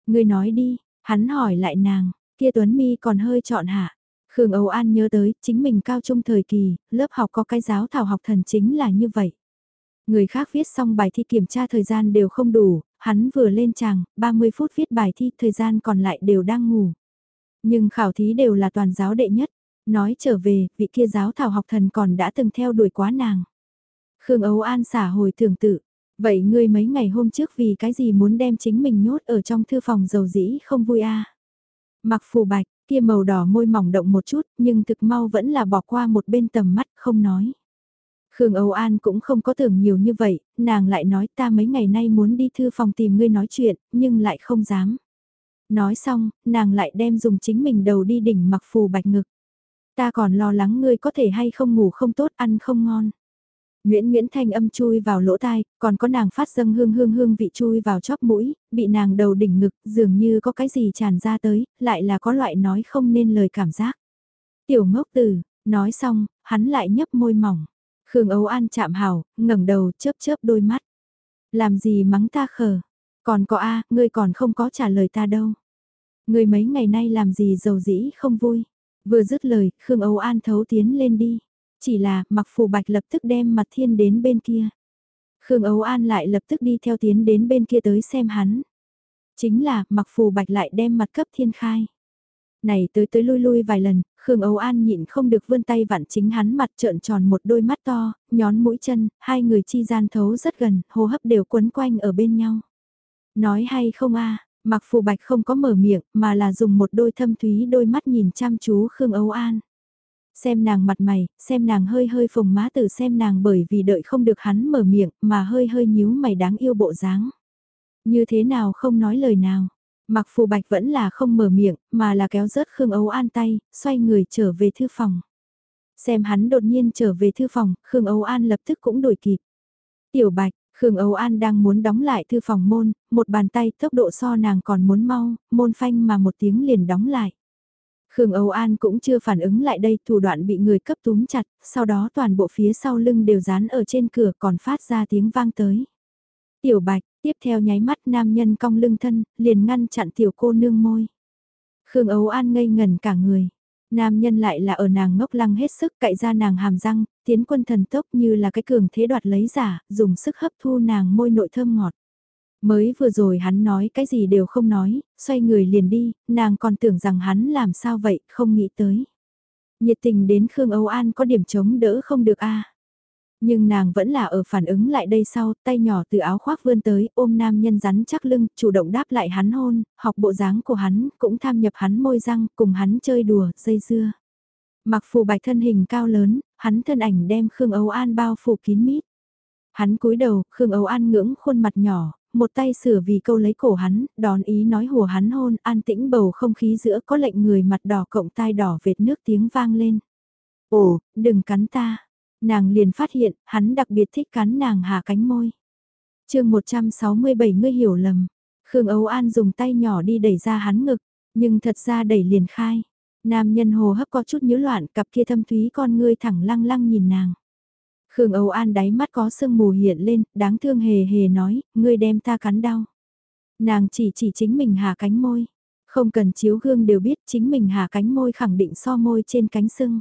Ngươi nói đi, hắn hỏi lại nàng, kia Tuấn Mi còn hơi chọn hạ. Khương Âu An nhớ tới, chính mình cao trung thời kỳ, lớp học có cái giáo thảo học thần chính là như vậy. Người khác viết xong bài thi kiểm tra thời gian đều không đủ, hắn vừa lên tràng, 30 phút viết bài thi, thời gian còn lại đều đang ngủ. Nhưng khảo thí đều là toàn giáo đệ nhất, nói trở về, vị kia giáo thảo học thần còn đã từng theo đuổi quá nàng. Khương Ấu An xả hồi tưởng tự, vậy ngươi mấy ngày hôm trước vì cái gì muốn đem chính mình nhốt ở trong thư phòng dầu dĩ không vui a Mặc phù bạch, kia màu đỏ môi mỏng động một chút, nhưng thực mau vẫn là bỏ qua một bên tầm mắt không nói. Khương Âu An cũng không có tưởng nhiều như vậy, nàng lại nói ta mấy ngày nay muốn đi thư phòng tìm ngươi nói chuyện, nhưng lại không dám. Nói xong, nàng lại đem dùng chính mình đầu đi đỉnh mặc phù bạch ngực. Ta còn lo lắng ngươi có thể hay không ngủ không tốt ăn không ngon. Nguyễn Nguyễn Thanh âm chui vào lỗ tai, còn có nàng phát dâng hương hương hương vị chui vào chóp mũi, bị nàng đầu đỉnh ngực, dường như có cái gì tràn ra tới, lại là có loại nói không nên lời cảm giác. Tiểu ngốc tử, nói xong, hắn lại nhấp môi mỏng. Khương Âu An chạm hào, ngẩng đầu chớp chớp đôi mắt. Làm gì mắng ta khờ? Còn có A, ngươi còn không có trả lời ta đâu. Ngươi mấy ngày nay làm gì giàu dĩ không vui? Vừa dứt lời, Khương Âu An thấu tiến lên đi. Chỉ là, mặc phù bạch lập tức đem mặt thiên đến bên kia. Khương Âu An lại lập tức đi theo tiến đến bên kia tới xem hắn. Chính là, mặc phù bạch lại đem mặt cấp thiên khai. Này tới tới lui lui vài lần, Khương Âu An nhịn không được vươn tay vặn chính hắn mặt trợn tròn một đôi mắt to, nhón mũi chân, hai người chi gian thấu rất gần, hô hấp đều quấn quanh ở bên nhau. Nói hay không a mặc phù bạch không có mở miệng, mà là dùng một đôi thâm thúy đôi mắt nhìn chăm chú Khương Âu An. Xem nàng mặt mày, xem nàng hơi hơi phồng má từ xem nàng bởi vì đợi không được hắn mở miệng mà hơi hơi nhíu mày đáng yêu bộ dáng. Như thế nào không nói lời nào, Mặc phù bạch vẫn là không mở miệng, mà là kéo rớt Khương Ấu An tay, xoay người trở về thư phòng. Xem hắn đột nhiên trở về thư phòng, Khương Ấu An lập tức cũng đổi kịp. Tiểu bạch, Khương ấu An đang muốn đóng lại thư phòng môn, một bàn tay tốc độ so nàng còn muốn mau, môn phanh mà một tiếng liền đóng lại. Khương Âu An cũng chưa phản ứng lại đây, thủ đoạn bị người cấp túm chặt, sau đó toàn bộ phía sau lưng đều dán ở trên cửa còn phát ra tiếng vang tới. Tiểu Bạch, tiếp theo nháy mắt nam nhân cong lưng thân, liền ngăn chặn tiểu cô nương môi. Khương Ấu An ngây ngần cả người. Nam nhân lại là ở nàng ngốc lăng hết sức cậy ra nàng hàm răng, tiến quân thần tốc như là cái cường thế đoạt lấy giả, dùng sức hấp thu nàng môi nội thơm ngọt. Mới vừa rồi hắn nói cái gì đều không nói, xoay người liền đi, nàng còn tưởng rằng hắn làm sao vậy, không nghĩ tới. Nhiệt tình đến Khương Âu An có điểm chống đỡ không được a nhưng nàng vẫn là ở phản ứng lại đây sau, tay nhỏ từ áo khoác vươn tới, ôm nam nhân rắn chắc lưng, chủ động đáp lại hắn hôn, học bộ dáng của hắn, cũng tham nhập hắn môi răng, cùng hắn chơi đùa, dây dưa. Mặc phù bạch thân hình cao lớn, hắn thân ảnh đem Khương Âu An bao phủ kín mít. Hắn cúi đầu, Khương Âu An ngưỡng khuôn mặt nhỏ, một tay sửa vì câu lấy cổ hắn, đón ý nói hùa hắn hôn, an tĩnh bầu không khí giữa có lệnh người mặt đỏ cộng tai đỏ vệt nước tiếng vang lên. Ồ, đừng cắn ta. Nàng liền phát hiện, hắn đặc biệt thích cắn nàng hạ cánh môi. chương 167 ngươi hiểu lầm. Khương Âu An dùng tay nhỏ đi đẩy ra hắn ngực, nhưng thật ra đẩy liền khai. Nam nhân hồ hấp có chút nhớ loạn, cặp kia thâm thúy con ngươi thẳng lăng lăng nhìn nàng. Khương Âu An đáy mắt có sương mù hiện lên, đáng thương hề hề nói, ngươi đem ta cắn đau. Nàng chỉ chỉ chính mình hạ cánh môi. Không cần chiếu gương đều biết chính mình hạ cánh môi khẳng định so môi trên cánh sưng.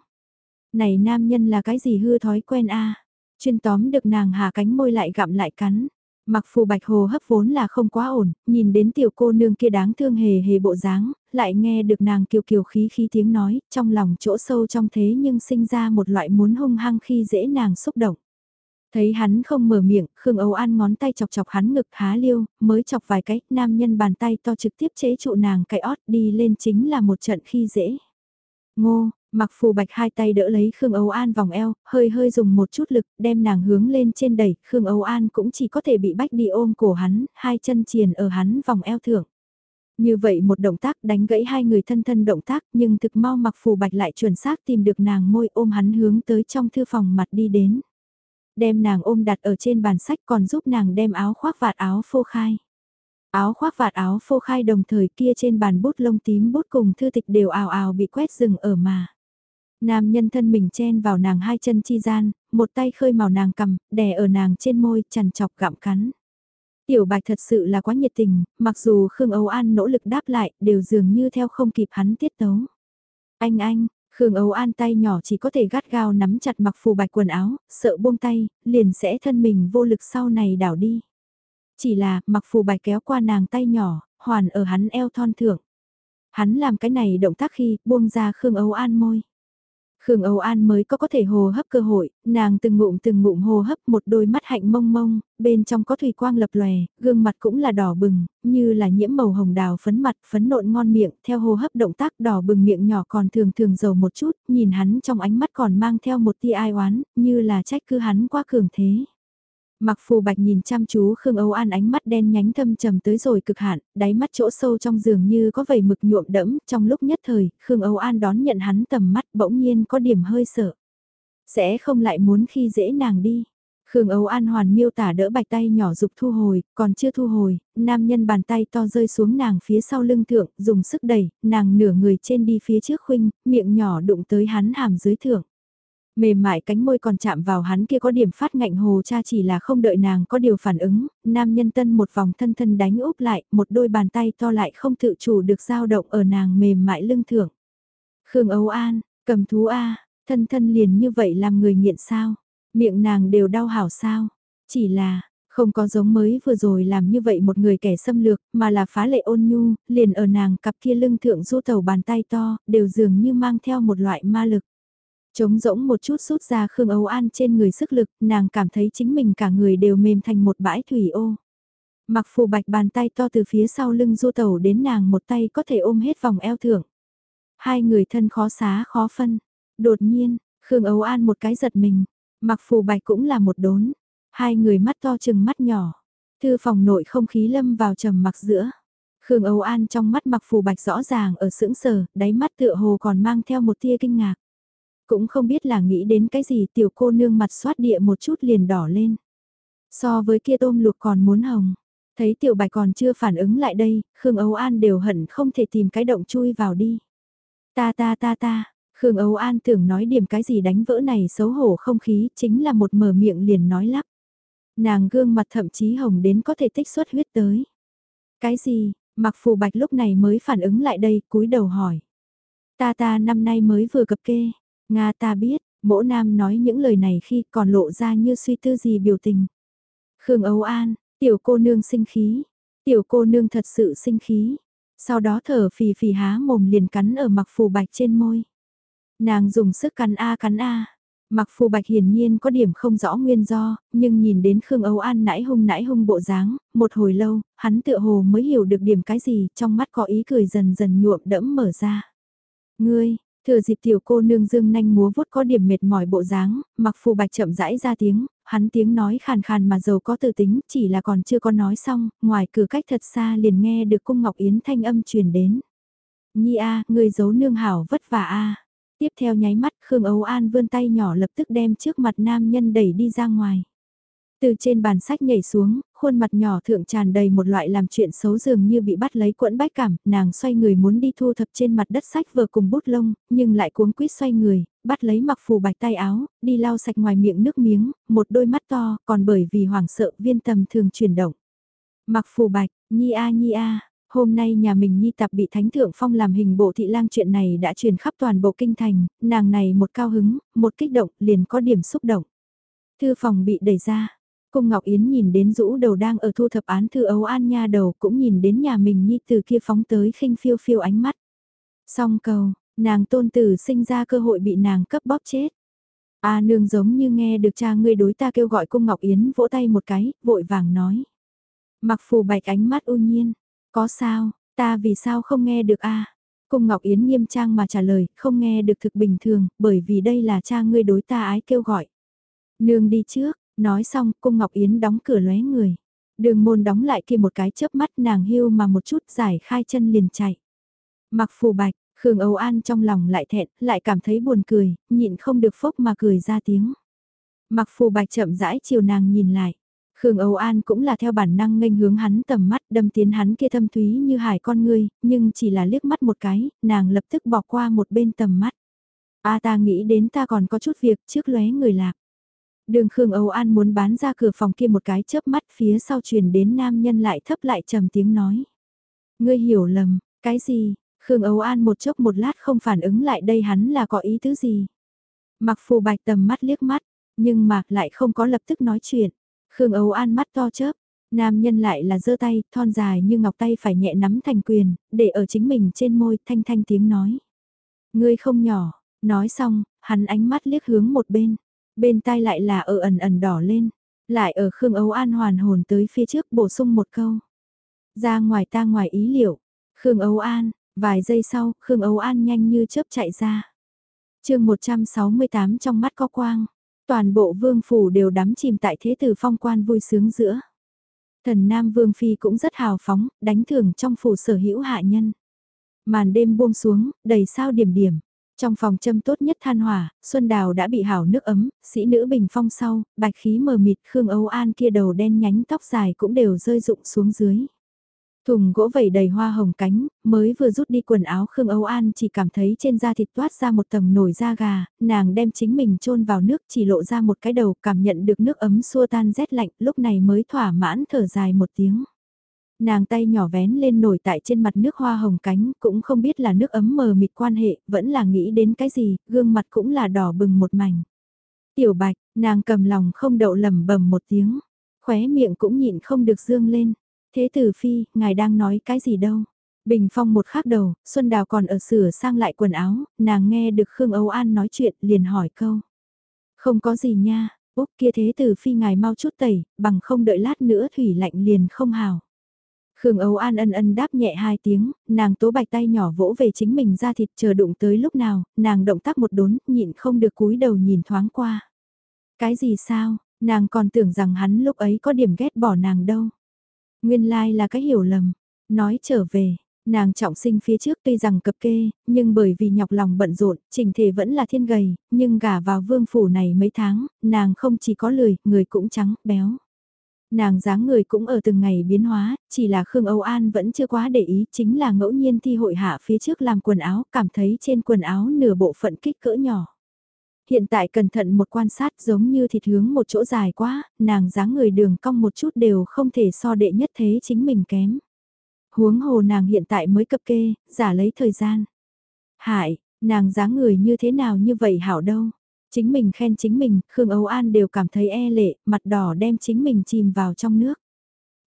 Này nam nhân là cái gì hư thói quen a Chuyên tóm được nàng hạ cánh môi lại gặm lại cắn. Mặc phù bạch hồ hấp vốn là không quá ổn, nhìn đến tiểu cô nương kia đáng thương hề hề bộ dáng, lại nghe được nàng kiều kiều khí khí tiếng nói, trong lòng chỗ sâu trong thế nhưng sinh ra một loại muốn hung hăng khi dễ nàng xúc động. Thấy hắn không mở miệng, Khương Âu An ngón tay chọc chọc hắn ngực há liêu, mới chọc vài cái, nam nhân bàn tay to trực tiếp chế trụ nàng cái ót đi lên chính là một trận khi dễ. Ngô, mặc phù bạch hai tay đỡ lấy Khương Âu An vòng eo, hơi hơi dùng một chút lực, đem nàng hướng lên trên đẩy, Khương Âu An cũng chỉ có thể bị bách đi ôm cổ hắn, hai chân triền ở hắn vòng eo thượng. Như vậy một động tác đánh gãy hai người thân thân động tác nhưng thực mau mặc phù bạch lại chuẩn xác tìm được nàng môi ôm hắn hướng tới trong thư phòng mặt đi đến. Đem nàng ôm đặt ở trên bàn sách còn giúp nàng đem áo khoác vạt áo phô khai. Áo khoác vạt áo phô khai đồng thời kia trên bàn bút lông tím bút cùng thư tịch đều ào ào bị quét rừng ở mà. Nam nhân thân mình chen vào nàng hai chân chi gian, một tay khơi màu nàng cầm, đè ở nàng trên môi, chằn chọc gặm cắn. Tiểu bạch thật sự là quá nhiệt tình, mặc dù Khương Âu An nỗ lực đáp lại, đều dường như theo không kịp hắn tiết tấu. Anh anh, Khương Âu An tay nhỏ chỉ có thể gắt gao nắm chặt mặc phù bạch quần áo, sợ buông tay, liền sẽ thân mình vô lực sau này đảo đi. Chỉ là, mặc phù bạch kéo qua nàng tay nhỏ, hoàn ở hắn eo thon thượng. Hắn làm cái này động tác khi buông ra Khương Âu An môi. Khương Âu An mới có có thể hồ hấp cơ hội, nàng từng ngụm từng ngụm hồ hấp một đôi mắt hạnh mông mông, bên trong có thủy quang lập lòe, gương mặt cũng là đỏ bừng, như là nhiễm màu hồng đào phấn mặt, phấn nộn ngon miệng, theo hồ hấp động tác đỏ bừng miệng nhỏ còn thường thường dầu một chút, nhìn hắn trong ánh mắt còn mang theo một tia ai oán, như là trách cứ hắn quá cường thế. Mặc phù bạch nhìn chăm chú Khương Âu An ánh mắt đen nhánh thâm trầm tới rồi cực hạn, đáy mắt chỗ sâu trong giường như có vầy mực nhuộm đẫm, trong lúc nhất thời, Khương Âu An đón nhận hắn tầm mắt bỗng nhiên có điểm hơi sợ. Sẽ không lại muốn khi dễ nàng đi. Khương Âu An hoàn miêu tả đỡ bạch tay nhỏ dục thu hồi, còn chưa thu hồi, nam nhân bàn tay to rơi xuống nàng phía sau lưng thượng, dùng sức đẩy, nàng nửa người trên đi phía trước khuynh, miệng nhỏ đụng tới hắn hàm dưới thượng. Mềm mại cánh môi còn chạm vào hắn kia có điểm phát ngạnh hồ cha chỉ là không đợi nàng có điều phản ứng, nam nhân tân một vòng thân thân đánh úp lại, một đôi bàn tay to lại không tự chủ được dao động ở nàng mềm mại lưng thưởng. Khương Âu An, cầm thú A, thân thân liền như vậy làm người nghiện sao, miệng nàng đều đau hảo sao, chỉ là, không có giống mới vừa rồi làm như vậy một người kẻ xâm lược, mà là phá lệ ôn nhu, liền ở nàng cặp kia lưng thượng du tàu bàn tay to, đều dường như mang theo một loại ma lực. Trống rỗng một chút rút ra Khương Âu An trên người sức lực, nàng cảm thấy chính mình cả người đều mềm thành một bãi thủy ô. Mặc phù bạch bàn tay to từ phía sau lưng du tẩu đến nàng một tay có thể ôm hết vòng eo thượng. Hai người thân khó xá khó phân. Đột nhiên, Khương Âu An một cái giật mình. Mặc phù bạch cũng là một đốn. Hai người mắt to chừng mắt nhỏ. Thư phòng nội không khí lâm vào trầm mặc giữa. Khương Âu An trong mắt mặc phù bạch rõ ràng ở sững sờ, đáy mắt tựa hồ còn mang theo một tia kinh ngạc. Cũng không biết là nghĩ đến cái gì tiểu cô nương mặt xoát địa một chút liền đỏ lên. So với kia tôm luộc còn muốn hồng. Thấy tiểu bạch còn chưa phản ứng lại đây, Khương Âu An đều hận không thể tìm cái động chui vào đi. Ta ta ta ta, Khương Âu An tưởng nói điểm cái gì đánh vỡ này xấu hổ không khí chính là một mở miệng liền nói lắp. Nàng gương mặt thậm chí hồng đến có thể tích xuất huyết tới. Cái gì, mặc phù bạch lúc này mới phản ứng lại đây cúi đầu hỏi. Ta ta năm nay mới vừa cập kê, Nga ta biết, mỗ nam nói những lời này khi còn lộ ra như suy tư gì biểu tình. Khương Âu An, tiểu cô nương sinh khí, tiểu cô nương thật sự sinh khí. Sau đó thở phì phì há mồm liền cắn ở mặc phù bạch trên môi. Nàng dùng sức cắn A cắn A, Mặc phù bạch hiển nhiên có điểm không rõ nguyên do, nhưng nhìn đến Khương Âu An nãi hung nãi hung bộ dáng, một hồi lâu, hắn tựa hồ mới hiểu được điểm cái gì, trong mắt có ý cười dần dần nhuộm đẫm mở ra. Ngươi, thừa dịp tiểu cô nương dương nanh múa vuốt có điểm mệt mỏi bộ dáng, mặc phù bạch chậm rãi ra tiếng, hắn tiếng nói khàn khàn mà giàu có tự tính, chỉ là còn chưa có nói xong, ngoài cửa cách thật xa liền nghe được cung Ngọc Yến thanh âm truyền đến. Nhi a, người giấu nương hảo vất vả a. Tiếp theo nháy mắt Khương Âu An vươn tay nhỏ lập tức đem trước mặt nam nhân đẩy đi ra ngoài. Từ trên bàn sách nhảy xuống, khuôn mặt nhỏ thượng tràn đầy một loại làm chuyện xấu dường như bị bắt lấy quẫn bách cảm, nàng xoay người muốn đi thu thập trên mặt đất sách vừa cùng bút lông, nhưng lại cuống quýt xoay người, bắt lấy mặc phù bạch tay áo, đi lau sạch ngoài miệng nước miếng, một đôi mắt to, còn bởi vì hoảng sợ viên tầm thường chuyển động. Mặc phù bạch, nhi a nhi a, Hôm nay nhà mình nhi tập bị Thánh Thượng Phong làm hình bộ thị lang chuyện này đã truyền khắp toàn bộ kinh thành, nàng này một cao hứng, một kích động, liền có điểm xúc động. Thư phòng bị đẩy ra, Cung Ngọc Yến nhìn đến rũ đầu đang ở thu thập án thư ấu an nha đầu cũng nhìn đến nhà mình nhi từ kia phóng tới khinh phiêu phiêu ánh mắt. Song cầu, nàng tôn tử sinh ra cơ hội bị nàng cấp bóp chết. A nương giống như nghe được cha ngươi đối ta kêu gọi cung Ngọc Yến vỗ tay một cái, vội vàng nói. Mặc phù bạch ánh mắt u nhiên, có sao, ta vì sao không nghe được a? Cung Ngọc Yến nghiêm trang mà trả lời, không nghe được thực bình thường, bởi vì đây là cha ngươi đối ta ái kêu gọi. Nương đi trước, nói xong, Cung Ngọc Yến đóng cửa lóe người. Đường môn đóng lại kia một cái chớp mắt nàng hưu mà một chút giải khai chân liền chạy. Mặc phù bạch, Khương Âu An trong lòng lại thẹn, lại cảm thấy buồn cười, nhịn không được phốc mà cười ra tiếng. Mặc phù bạch chậm rãi chiều nàng nhìn lại. Khương Âu An cũng là theo bản năng nghênh hướng hắn tầm mắt đâm tiến hắn kia thâm thúy như hải con ngươi, nhưng chỉ là liếc mắt một cái, nàng lập tức bỏ qua một bên tầm mắt. A ta nghĩ đến ta còn có chút việc trước lóe người lạc. Đường Khương Âu An muốn bán ra cửa phòng kia một cái chớp mắt phía sau truyền đến nam nhân lại thấp lại trầm tiếng nói. Ngươi hiểu lầm, cái gì? Khương Âu An một chốc một lát không phản ứng lại đây hắn là có ý tứ gì? Mặc phù bạch tầm mắt liếc mắt, nhưng mạc lại không có lập tức nói chuyện. Khương Âu An mắt to chớp, nam nhân lại là giơ tay, thon dài như ngọc tay phải nhẹ nắm thành quyền, để ở chính mình trên môi thanh thanh tiếng nói. Ngươi không nhỏ, nói xong, hắn ánh mắt liếc hướng một bên, bên tai lại là ở ẩn ẩn đỏ lên, lại ở Khương Âu An hoàn hồn tới phía trước bổ sung một câu. Ra ngoài ta ngoài ý liệu, Khương Âu An, vài giây sau, Khương Âu An nhanh như chớp chạy ra. chương 168 trong mắt có quang, Toàn bộ vương phủ đều đắm chìm tại thế tử phong quan vui sướng giữa. Thần Nam Vương Phi cũng rất hào phóng, đánh thưởng trong phủ sở hữu hạ nhân. Màn đêm buông xuống, đầy sao điểm điểm. Trong phòng châm tốt nhất than hỏa, Xuân Đào đã bị hảo nước ấm, sĩ nữ bình phong sau, bạch khí mờ mịt Khương Âu An kia đầu đen nhánh tóc dài cũng đều rơi rụng xuống dưới. Thùng gỗ vẩy đầy hoa hồng cánh, mới vừa rút đi quần áo Khương Âu An chỉ cảm thấy trên da thịt toát ra một tầng nổi da gà, nàng đem chính mình chôn vào nước chỉ lộ ra một cái đầu cảm nhận được nước ấm xua tan rét lạnh lúc này mới thỏa mãn thở dài một tiếng. Nàng tay nhỏ vén lên nổi tại trên mặt nước hoa hồng cánh cũng không biết là nước ấm mờ mịt quan hệ, vẫn là nghĩ đến cái gì, gương mặt cũng là đỏ bừng một mảnh. Tiểu bạch, nàng cầm lòng không đậu lầm bầm một tiếng, khóe miệng cũng nhịn không được dương lên Thế tử phi, ngài đang nói cái gì đâu? Bình phong một khắc đầu, Xuân Đào còn ở sửa sang lại quần áo, nàng nghe được Khương Âu An nói chuyện, liền hỏi câu. Không có gì nha, Úc kia thế tử phi ngài mau chút tẩy, bằng không đợi lát nữa thủy lạnh liền không hào. Khương Âu An ân ân đáp nhẹ hai tiếng, nàng tố bạch tay nhỏ vỗ về chính mình ra thịt chờ đụng tới lúc nào, nàng động tác một đốn, nhịn không được cúi đầu nhìn thoáng qua. Cái gì sao, nàng còn tưởng rằng hắn lúc ấy có điểm ghét bỏ nàng đâu. Nguyên lai là cái hiểu lầm. Nói trở về, nàng trọng sinh phía trước tuy rằng cập kê, nhưng bởi vì nhọc lòng bận rộn, trình thể vẫn là thiên gầy, nhưng gả vào vương phủ này mấy tháng, nàng không chỉ có lười, người cũng trắng, béo. Nàng dáng người cũng ở từng ngày biến hóa, chỉ là Khương Âu An vẫn chưa quá để ý, chính là ngẫu nhiên thi hội hạ phía trước làm quần áo, cảm thấy trên quần áo nửa bộ phận kích cỡ nhỏ. Hiện tại cẩn thận một quan sát giống như thịt hướng một chỗ dài quá, nàng dáng người đường cong một chút đều không thể so đệ nhất thế chính mình kém. Huống hồ nàng hiện tại mới cập kê, giả lấy thời gian. Hại, nàng dáng người như thế nào như vậy hảo đâu. Chính mình khen chính mình, Khương Âu An đều cảm thấy e lệ, mặt đỏ đem chính mình chìm vào trong nước.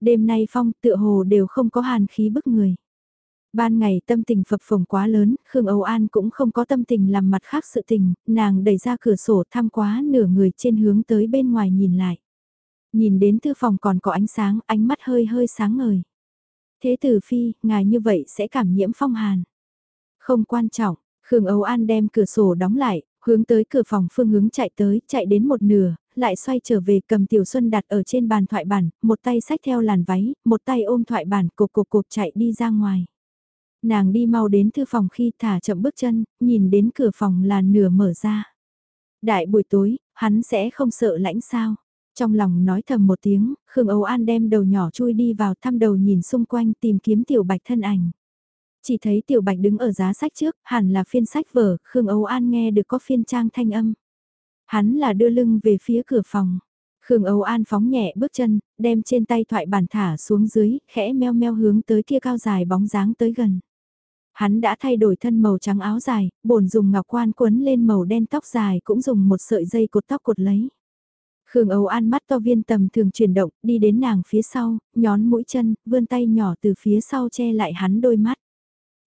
Đêm nay phong tựa hồ đều không có hàn khí bức người. Ban ngày tâm tình phập phồng quá lớn, Khương Âu An cũng không có tâm tình làm mặt khác sự tình, nàng đẩy ra cửa sổ thăm quá nửa người trên hướng tới bên ngoài nhìn lại. Nhìn đến thư phòng còn có ánh sáng, ánh mắt hơi hơi sáng ngời. Thế tử phi, ngài như vậy sẽ cảm nhiễm phong hàn. Không quan trọng, Khương Âu An đem cửa sổ đóng lại, hướng tới cửa phòng phương hướng chạy tới, chạy đến một nửa, lại xoay trở về cầm Tiểu Xuân đặt ở trên bàn thoại bản, một tay sách theo làn váy, một tay ôm thoại bản cục cục cục chạy đi ra ngoài. Nàng đi mau đến thư phòng khi thả chậm bước chân, nhìn đến cửa phòng là nửa mở ra. Đại buổi tối, hắn sẽ không sợ lãnh sao. Trong lòng nói thầm một tiếng, Khương Âu An đem đầu nhỏ chui đi vào thăm đầu nhìn xung quanh tìm kiếm tiểu bạch thân ảnh. Chỉ thấy tiểu bạch đứng ở giá sách trước, hẳn là phiên sách vở, Khương Âu An nghe được có phiên trang thanh âm. Hắn là đưa lưng về phía cửa phòng. Khương Âu An phóng nhẹ bước chân, đem trên tay thoại bản thả xuống dưới, khẽ meo meo hướng tới kia cao dài bóng dáng tới gần. Hắn đã thay đổi thân màu trắng áo dài, bổn dùng ngọc quan quấn lên màu đen tóc dài cũng dùng một sợi dây cột tóc cột lấy. Khương Âu An mắt to viên tầm thường chuyển động, đi đến nàng phía sau, nhón mũi chân, vươn tay nhỏ từ phía sau che lại hắn đôi mắt.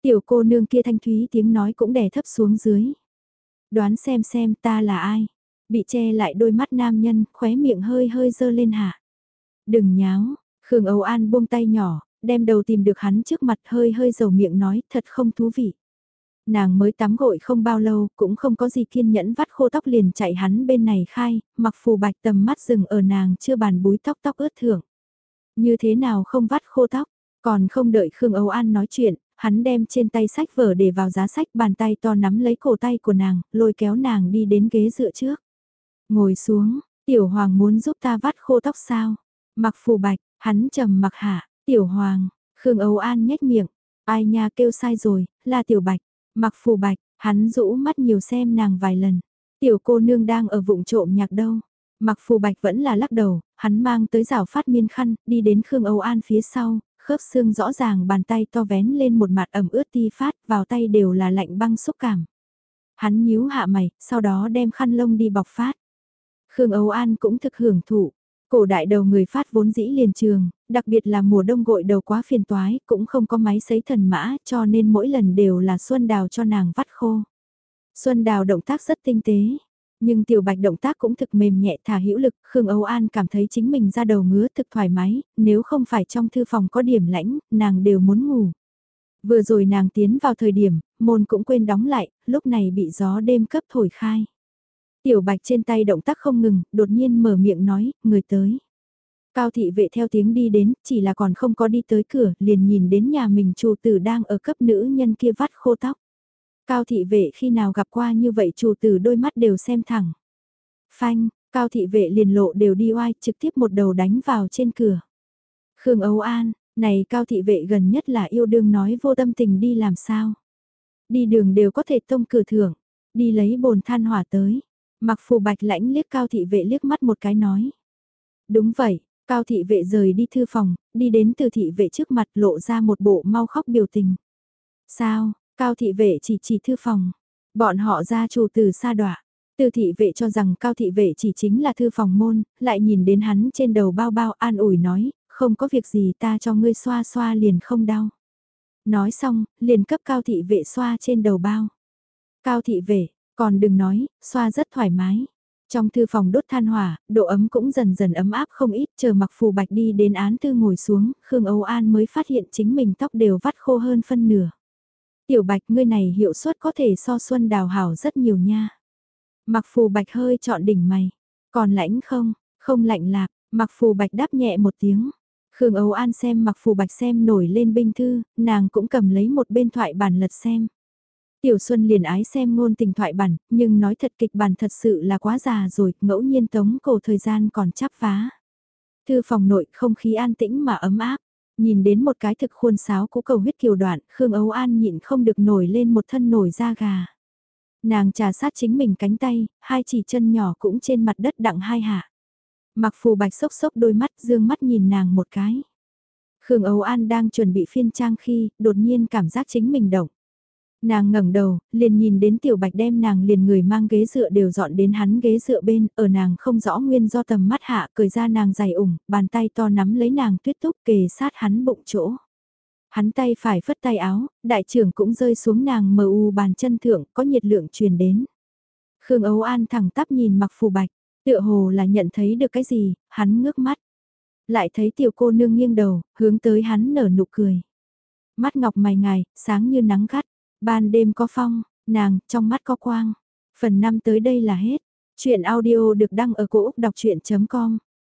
Tiểu cô nương kia thanh thúy tiếng nói cũng đè thấp xuống dưới. Đoán xem xem ta là ai. Bị che lại đôi mắt nam nhân, khóe miệng hơi hơi dơ lên hạ. Đừng nháo, Khương Âu An buông tay nhỏ, đem đầu tìm được hắn trước mặt hơi hơi dầu miệng nói thật không thú vị. Nàng mới tắm gội không bao lâu, cũng không có gì kiên nhẫn vắt khô tóc liền chạy hắn bên này khai, mặc phù bạch tầm mắt rừng ở nàng chưa bàn búi tóc tóc ướt thưởng. Như thế nào không vắt khô tóc, còn không đợi Khương Âu An nói chuyện, hắn đem trên tay sách vở để vào giá sách bàn tay to nắm lấy cổ tay của nàng, lôi kéo nàng đi đến ghế dựa trước. Ngồi xuống, tiểu hoàng muốn giúp ta vắt khô tóc sao? Mặc phù bạch, hắn trầm mặc hạ, tiểu hoàng, Khương Âu An nhếch miệng, ai nha kêu sai rồi, là tiểu bạch, mặc phù bạch, hắn rũ mắt nhiều xem nàng vài lần. Tiểu cô nương đang ở vụng trộm nhạc đâu. Mặc phù bạch vẫn là lắc đầu, hắn mang tới rào phát miên khăn, đi đến Khương Âu An phía sau, khớp xương rõ ràng bàn tay to vén lên một mặt ẩm ướt ti phát, vào tay đều là lạnh băng xúc cảm. Hắn nhíu hạ mày, sau đó đem khăn lông đi bọc phát. Khương Âu An cũng thực hưởng thụ. Cổ đại đầu người phát vốn dĩ liền trường, đặc biệt là mùa đông gội đầu quá phiền toái, cũng không có máy sấy thần mã cho nên mỗi lần đều là Xuân Đào cho nàng vắt khô. Xuân Đào động tác rất tinh tế, nhưng tiểu bạch động tác cũng thực mềm nhẹ thả hữu lực, Khương Âu An cảm thấy chính mình ra đầu ngứa thực thoải mái, nếu không phải trong thư phòng có điểm lãnh, nàng đều muốn ngủ. Vừa rồi nàng tiến vào thời điểm, môn cũng quên đóng lại, lúc này bị gió đêm cấp thổi khai. Tiểu bạch trên tay động tác không ngừng, đột nhiên mở miệng nói, người tới. Cao thị vệ theo tiếng đi đến, chỉ là còn không có đi tới cửa, liền nhìn đến nhà mình chủ tử đang ở cấp nữ nhân kia vắt khô tóc. Cao thị vệ khi nào gặp qua như vậy chủ tử đôi mắt đều xem thẳng. Phanh, cao thị vệ liền lộ đều đi oai trực tiếp một đầu đánh vào trên cửa. Khương Âu An, này cao thị vệ gần nhất là yêu đương nói vô tâm tình đi làm sao. Đi đường đều có thể tông cửa thưởng, đi lấy bồn than hỏa tới. Mặc phù bạch lãnh liếc cao thị vệ liếc mắt một cái nói. Đúng vậy, cao thị vệ rời đi thư phòng, đi đến từ thị vệ trước mặt lộ ra một bộ mau khóc biểu tình. Sao, cao thị vệ chỉ chỉ thư phòng, bọn họ ra chủ từ xa đọa Từ thị vệ cho rằng cao thị vệ chỉ chính là thư phòng môn, lại nhìn đến hắn trên đầu bao bao an ủi nói, không có việc gì ta cho ngươi xoa xoa liền không đau. Nói xong, liền cấp cao thị vệ xoa trên đầu bao. Cao thị vệ, còn đừng nói, xoa rất thoải mái. Trong thư phòng đốt than hỏa, độ ấm cũng dần dần ấm áp không ít, chờ mặc phù bạch đi đến án tư ngồi xuống, Khương Âu An mới phát hiện chính mình tóc đều vắt khô hơn phân nửa. Tiểu bạch ngươi này hiệu suất có thể so xuân đào hảo rất nhiều nha. Mặc phù bạch hơi chọn đỉnh mày, còn lãnh không, không lạnh lạc, mặc phù bạch đáp nhẹ một tiếng. Khương Âu An xem mặc phù bạch xem nổi lên binh thư, nàng cũng cầm lấy một bên thoại bản lật xem. Tiểu Xuân liền ái xem ngôn tình thoại bản, nhưng nói thật kịch bản thật sự là quá già rồi, ngẫu nhiên tống cổ thời gian còn chắp vá. Thư phòng nội không khí an tĩnh mà ấm áp, nhìn đến một cái thực khuôn sáo của cầu huyết kiều đoạn, Khương Ấu An nhịn không được nổi lên một thân nổi da gà. Nàng trà sát chính mình cánh tay, hai chỉ chân nhỏ cũng trên mặt đất đặng hai hạ. Mặc phù bạch sốc sốc đôi mắt dương mắt nhìn nàng một cái. Khương Âu An đang chuẩn bị phiên trang khi, đột nhiên cảm giác chính mình động. Nàng ngẩng đầu, liền nhìn đến tiểu bạch đem nàng liền người mang ghế dựa đều dọn đến hắn ghế dựa bên, ở nàng không rõ nguyên do tầm mắt hạ, cười ra nàng dày ủng, bàn tay to nắm lấy nàng tuyết túc kề sát hắn bụng chỗ. Hắn tay phải phất tay áo, đại trưởng cũng rơi xuống nàng mờ u bàn chân thượng, có nhiệt lượng truyền đến. Khương Ấu An thẳng tắp nhìn mặc phù bạch, tựa hồ là nhận thấy được cái gì, hắn ngước mắt. Lại thấy tiểu cô nương nghiêng đầu, hướng tới hắn nở nụ cười. Mắt ngọc mày ngài, sáng như nắng gắt, ban đêm có phong, nàng, trong mắt có quang. Phần 5 tới đây là hết. Chuyện audio được đăng ở cổ Úc đọc chuyện.com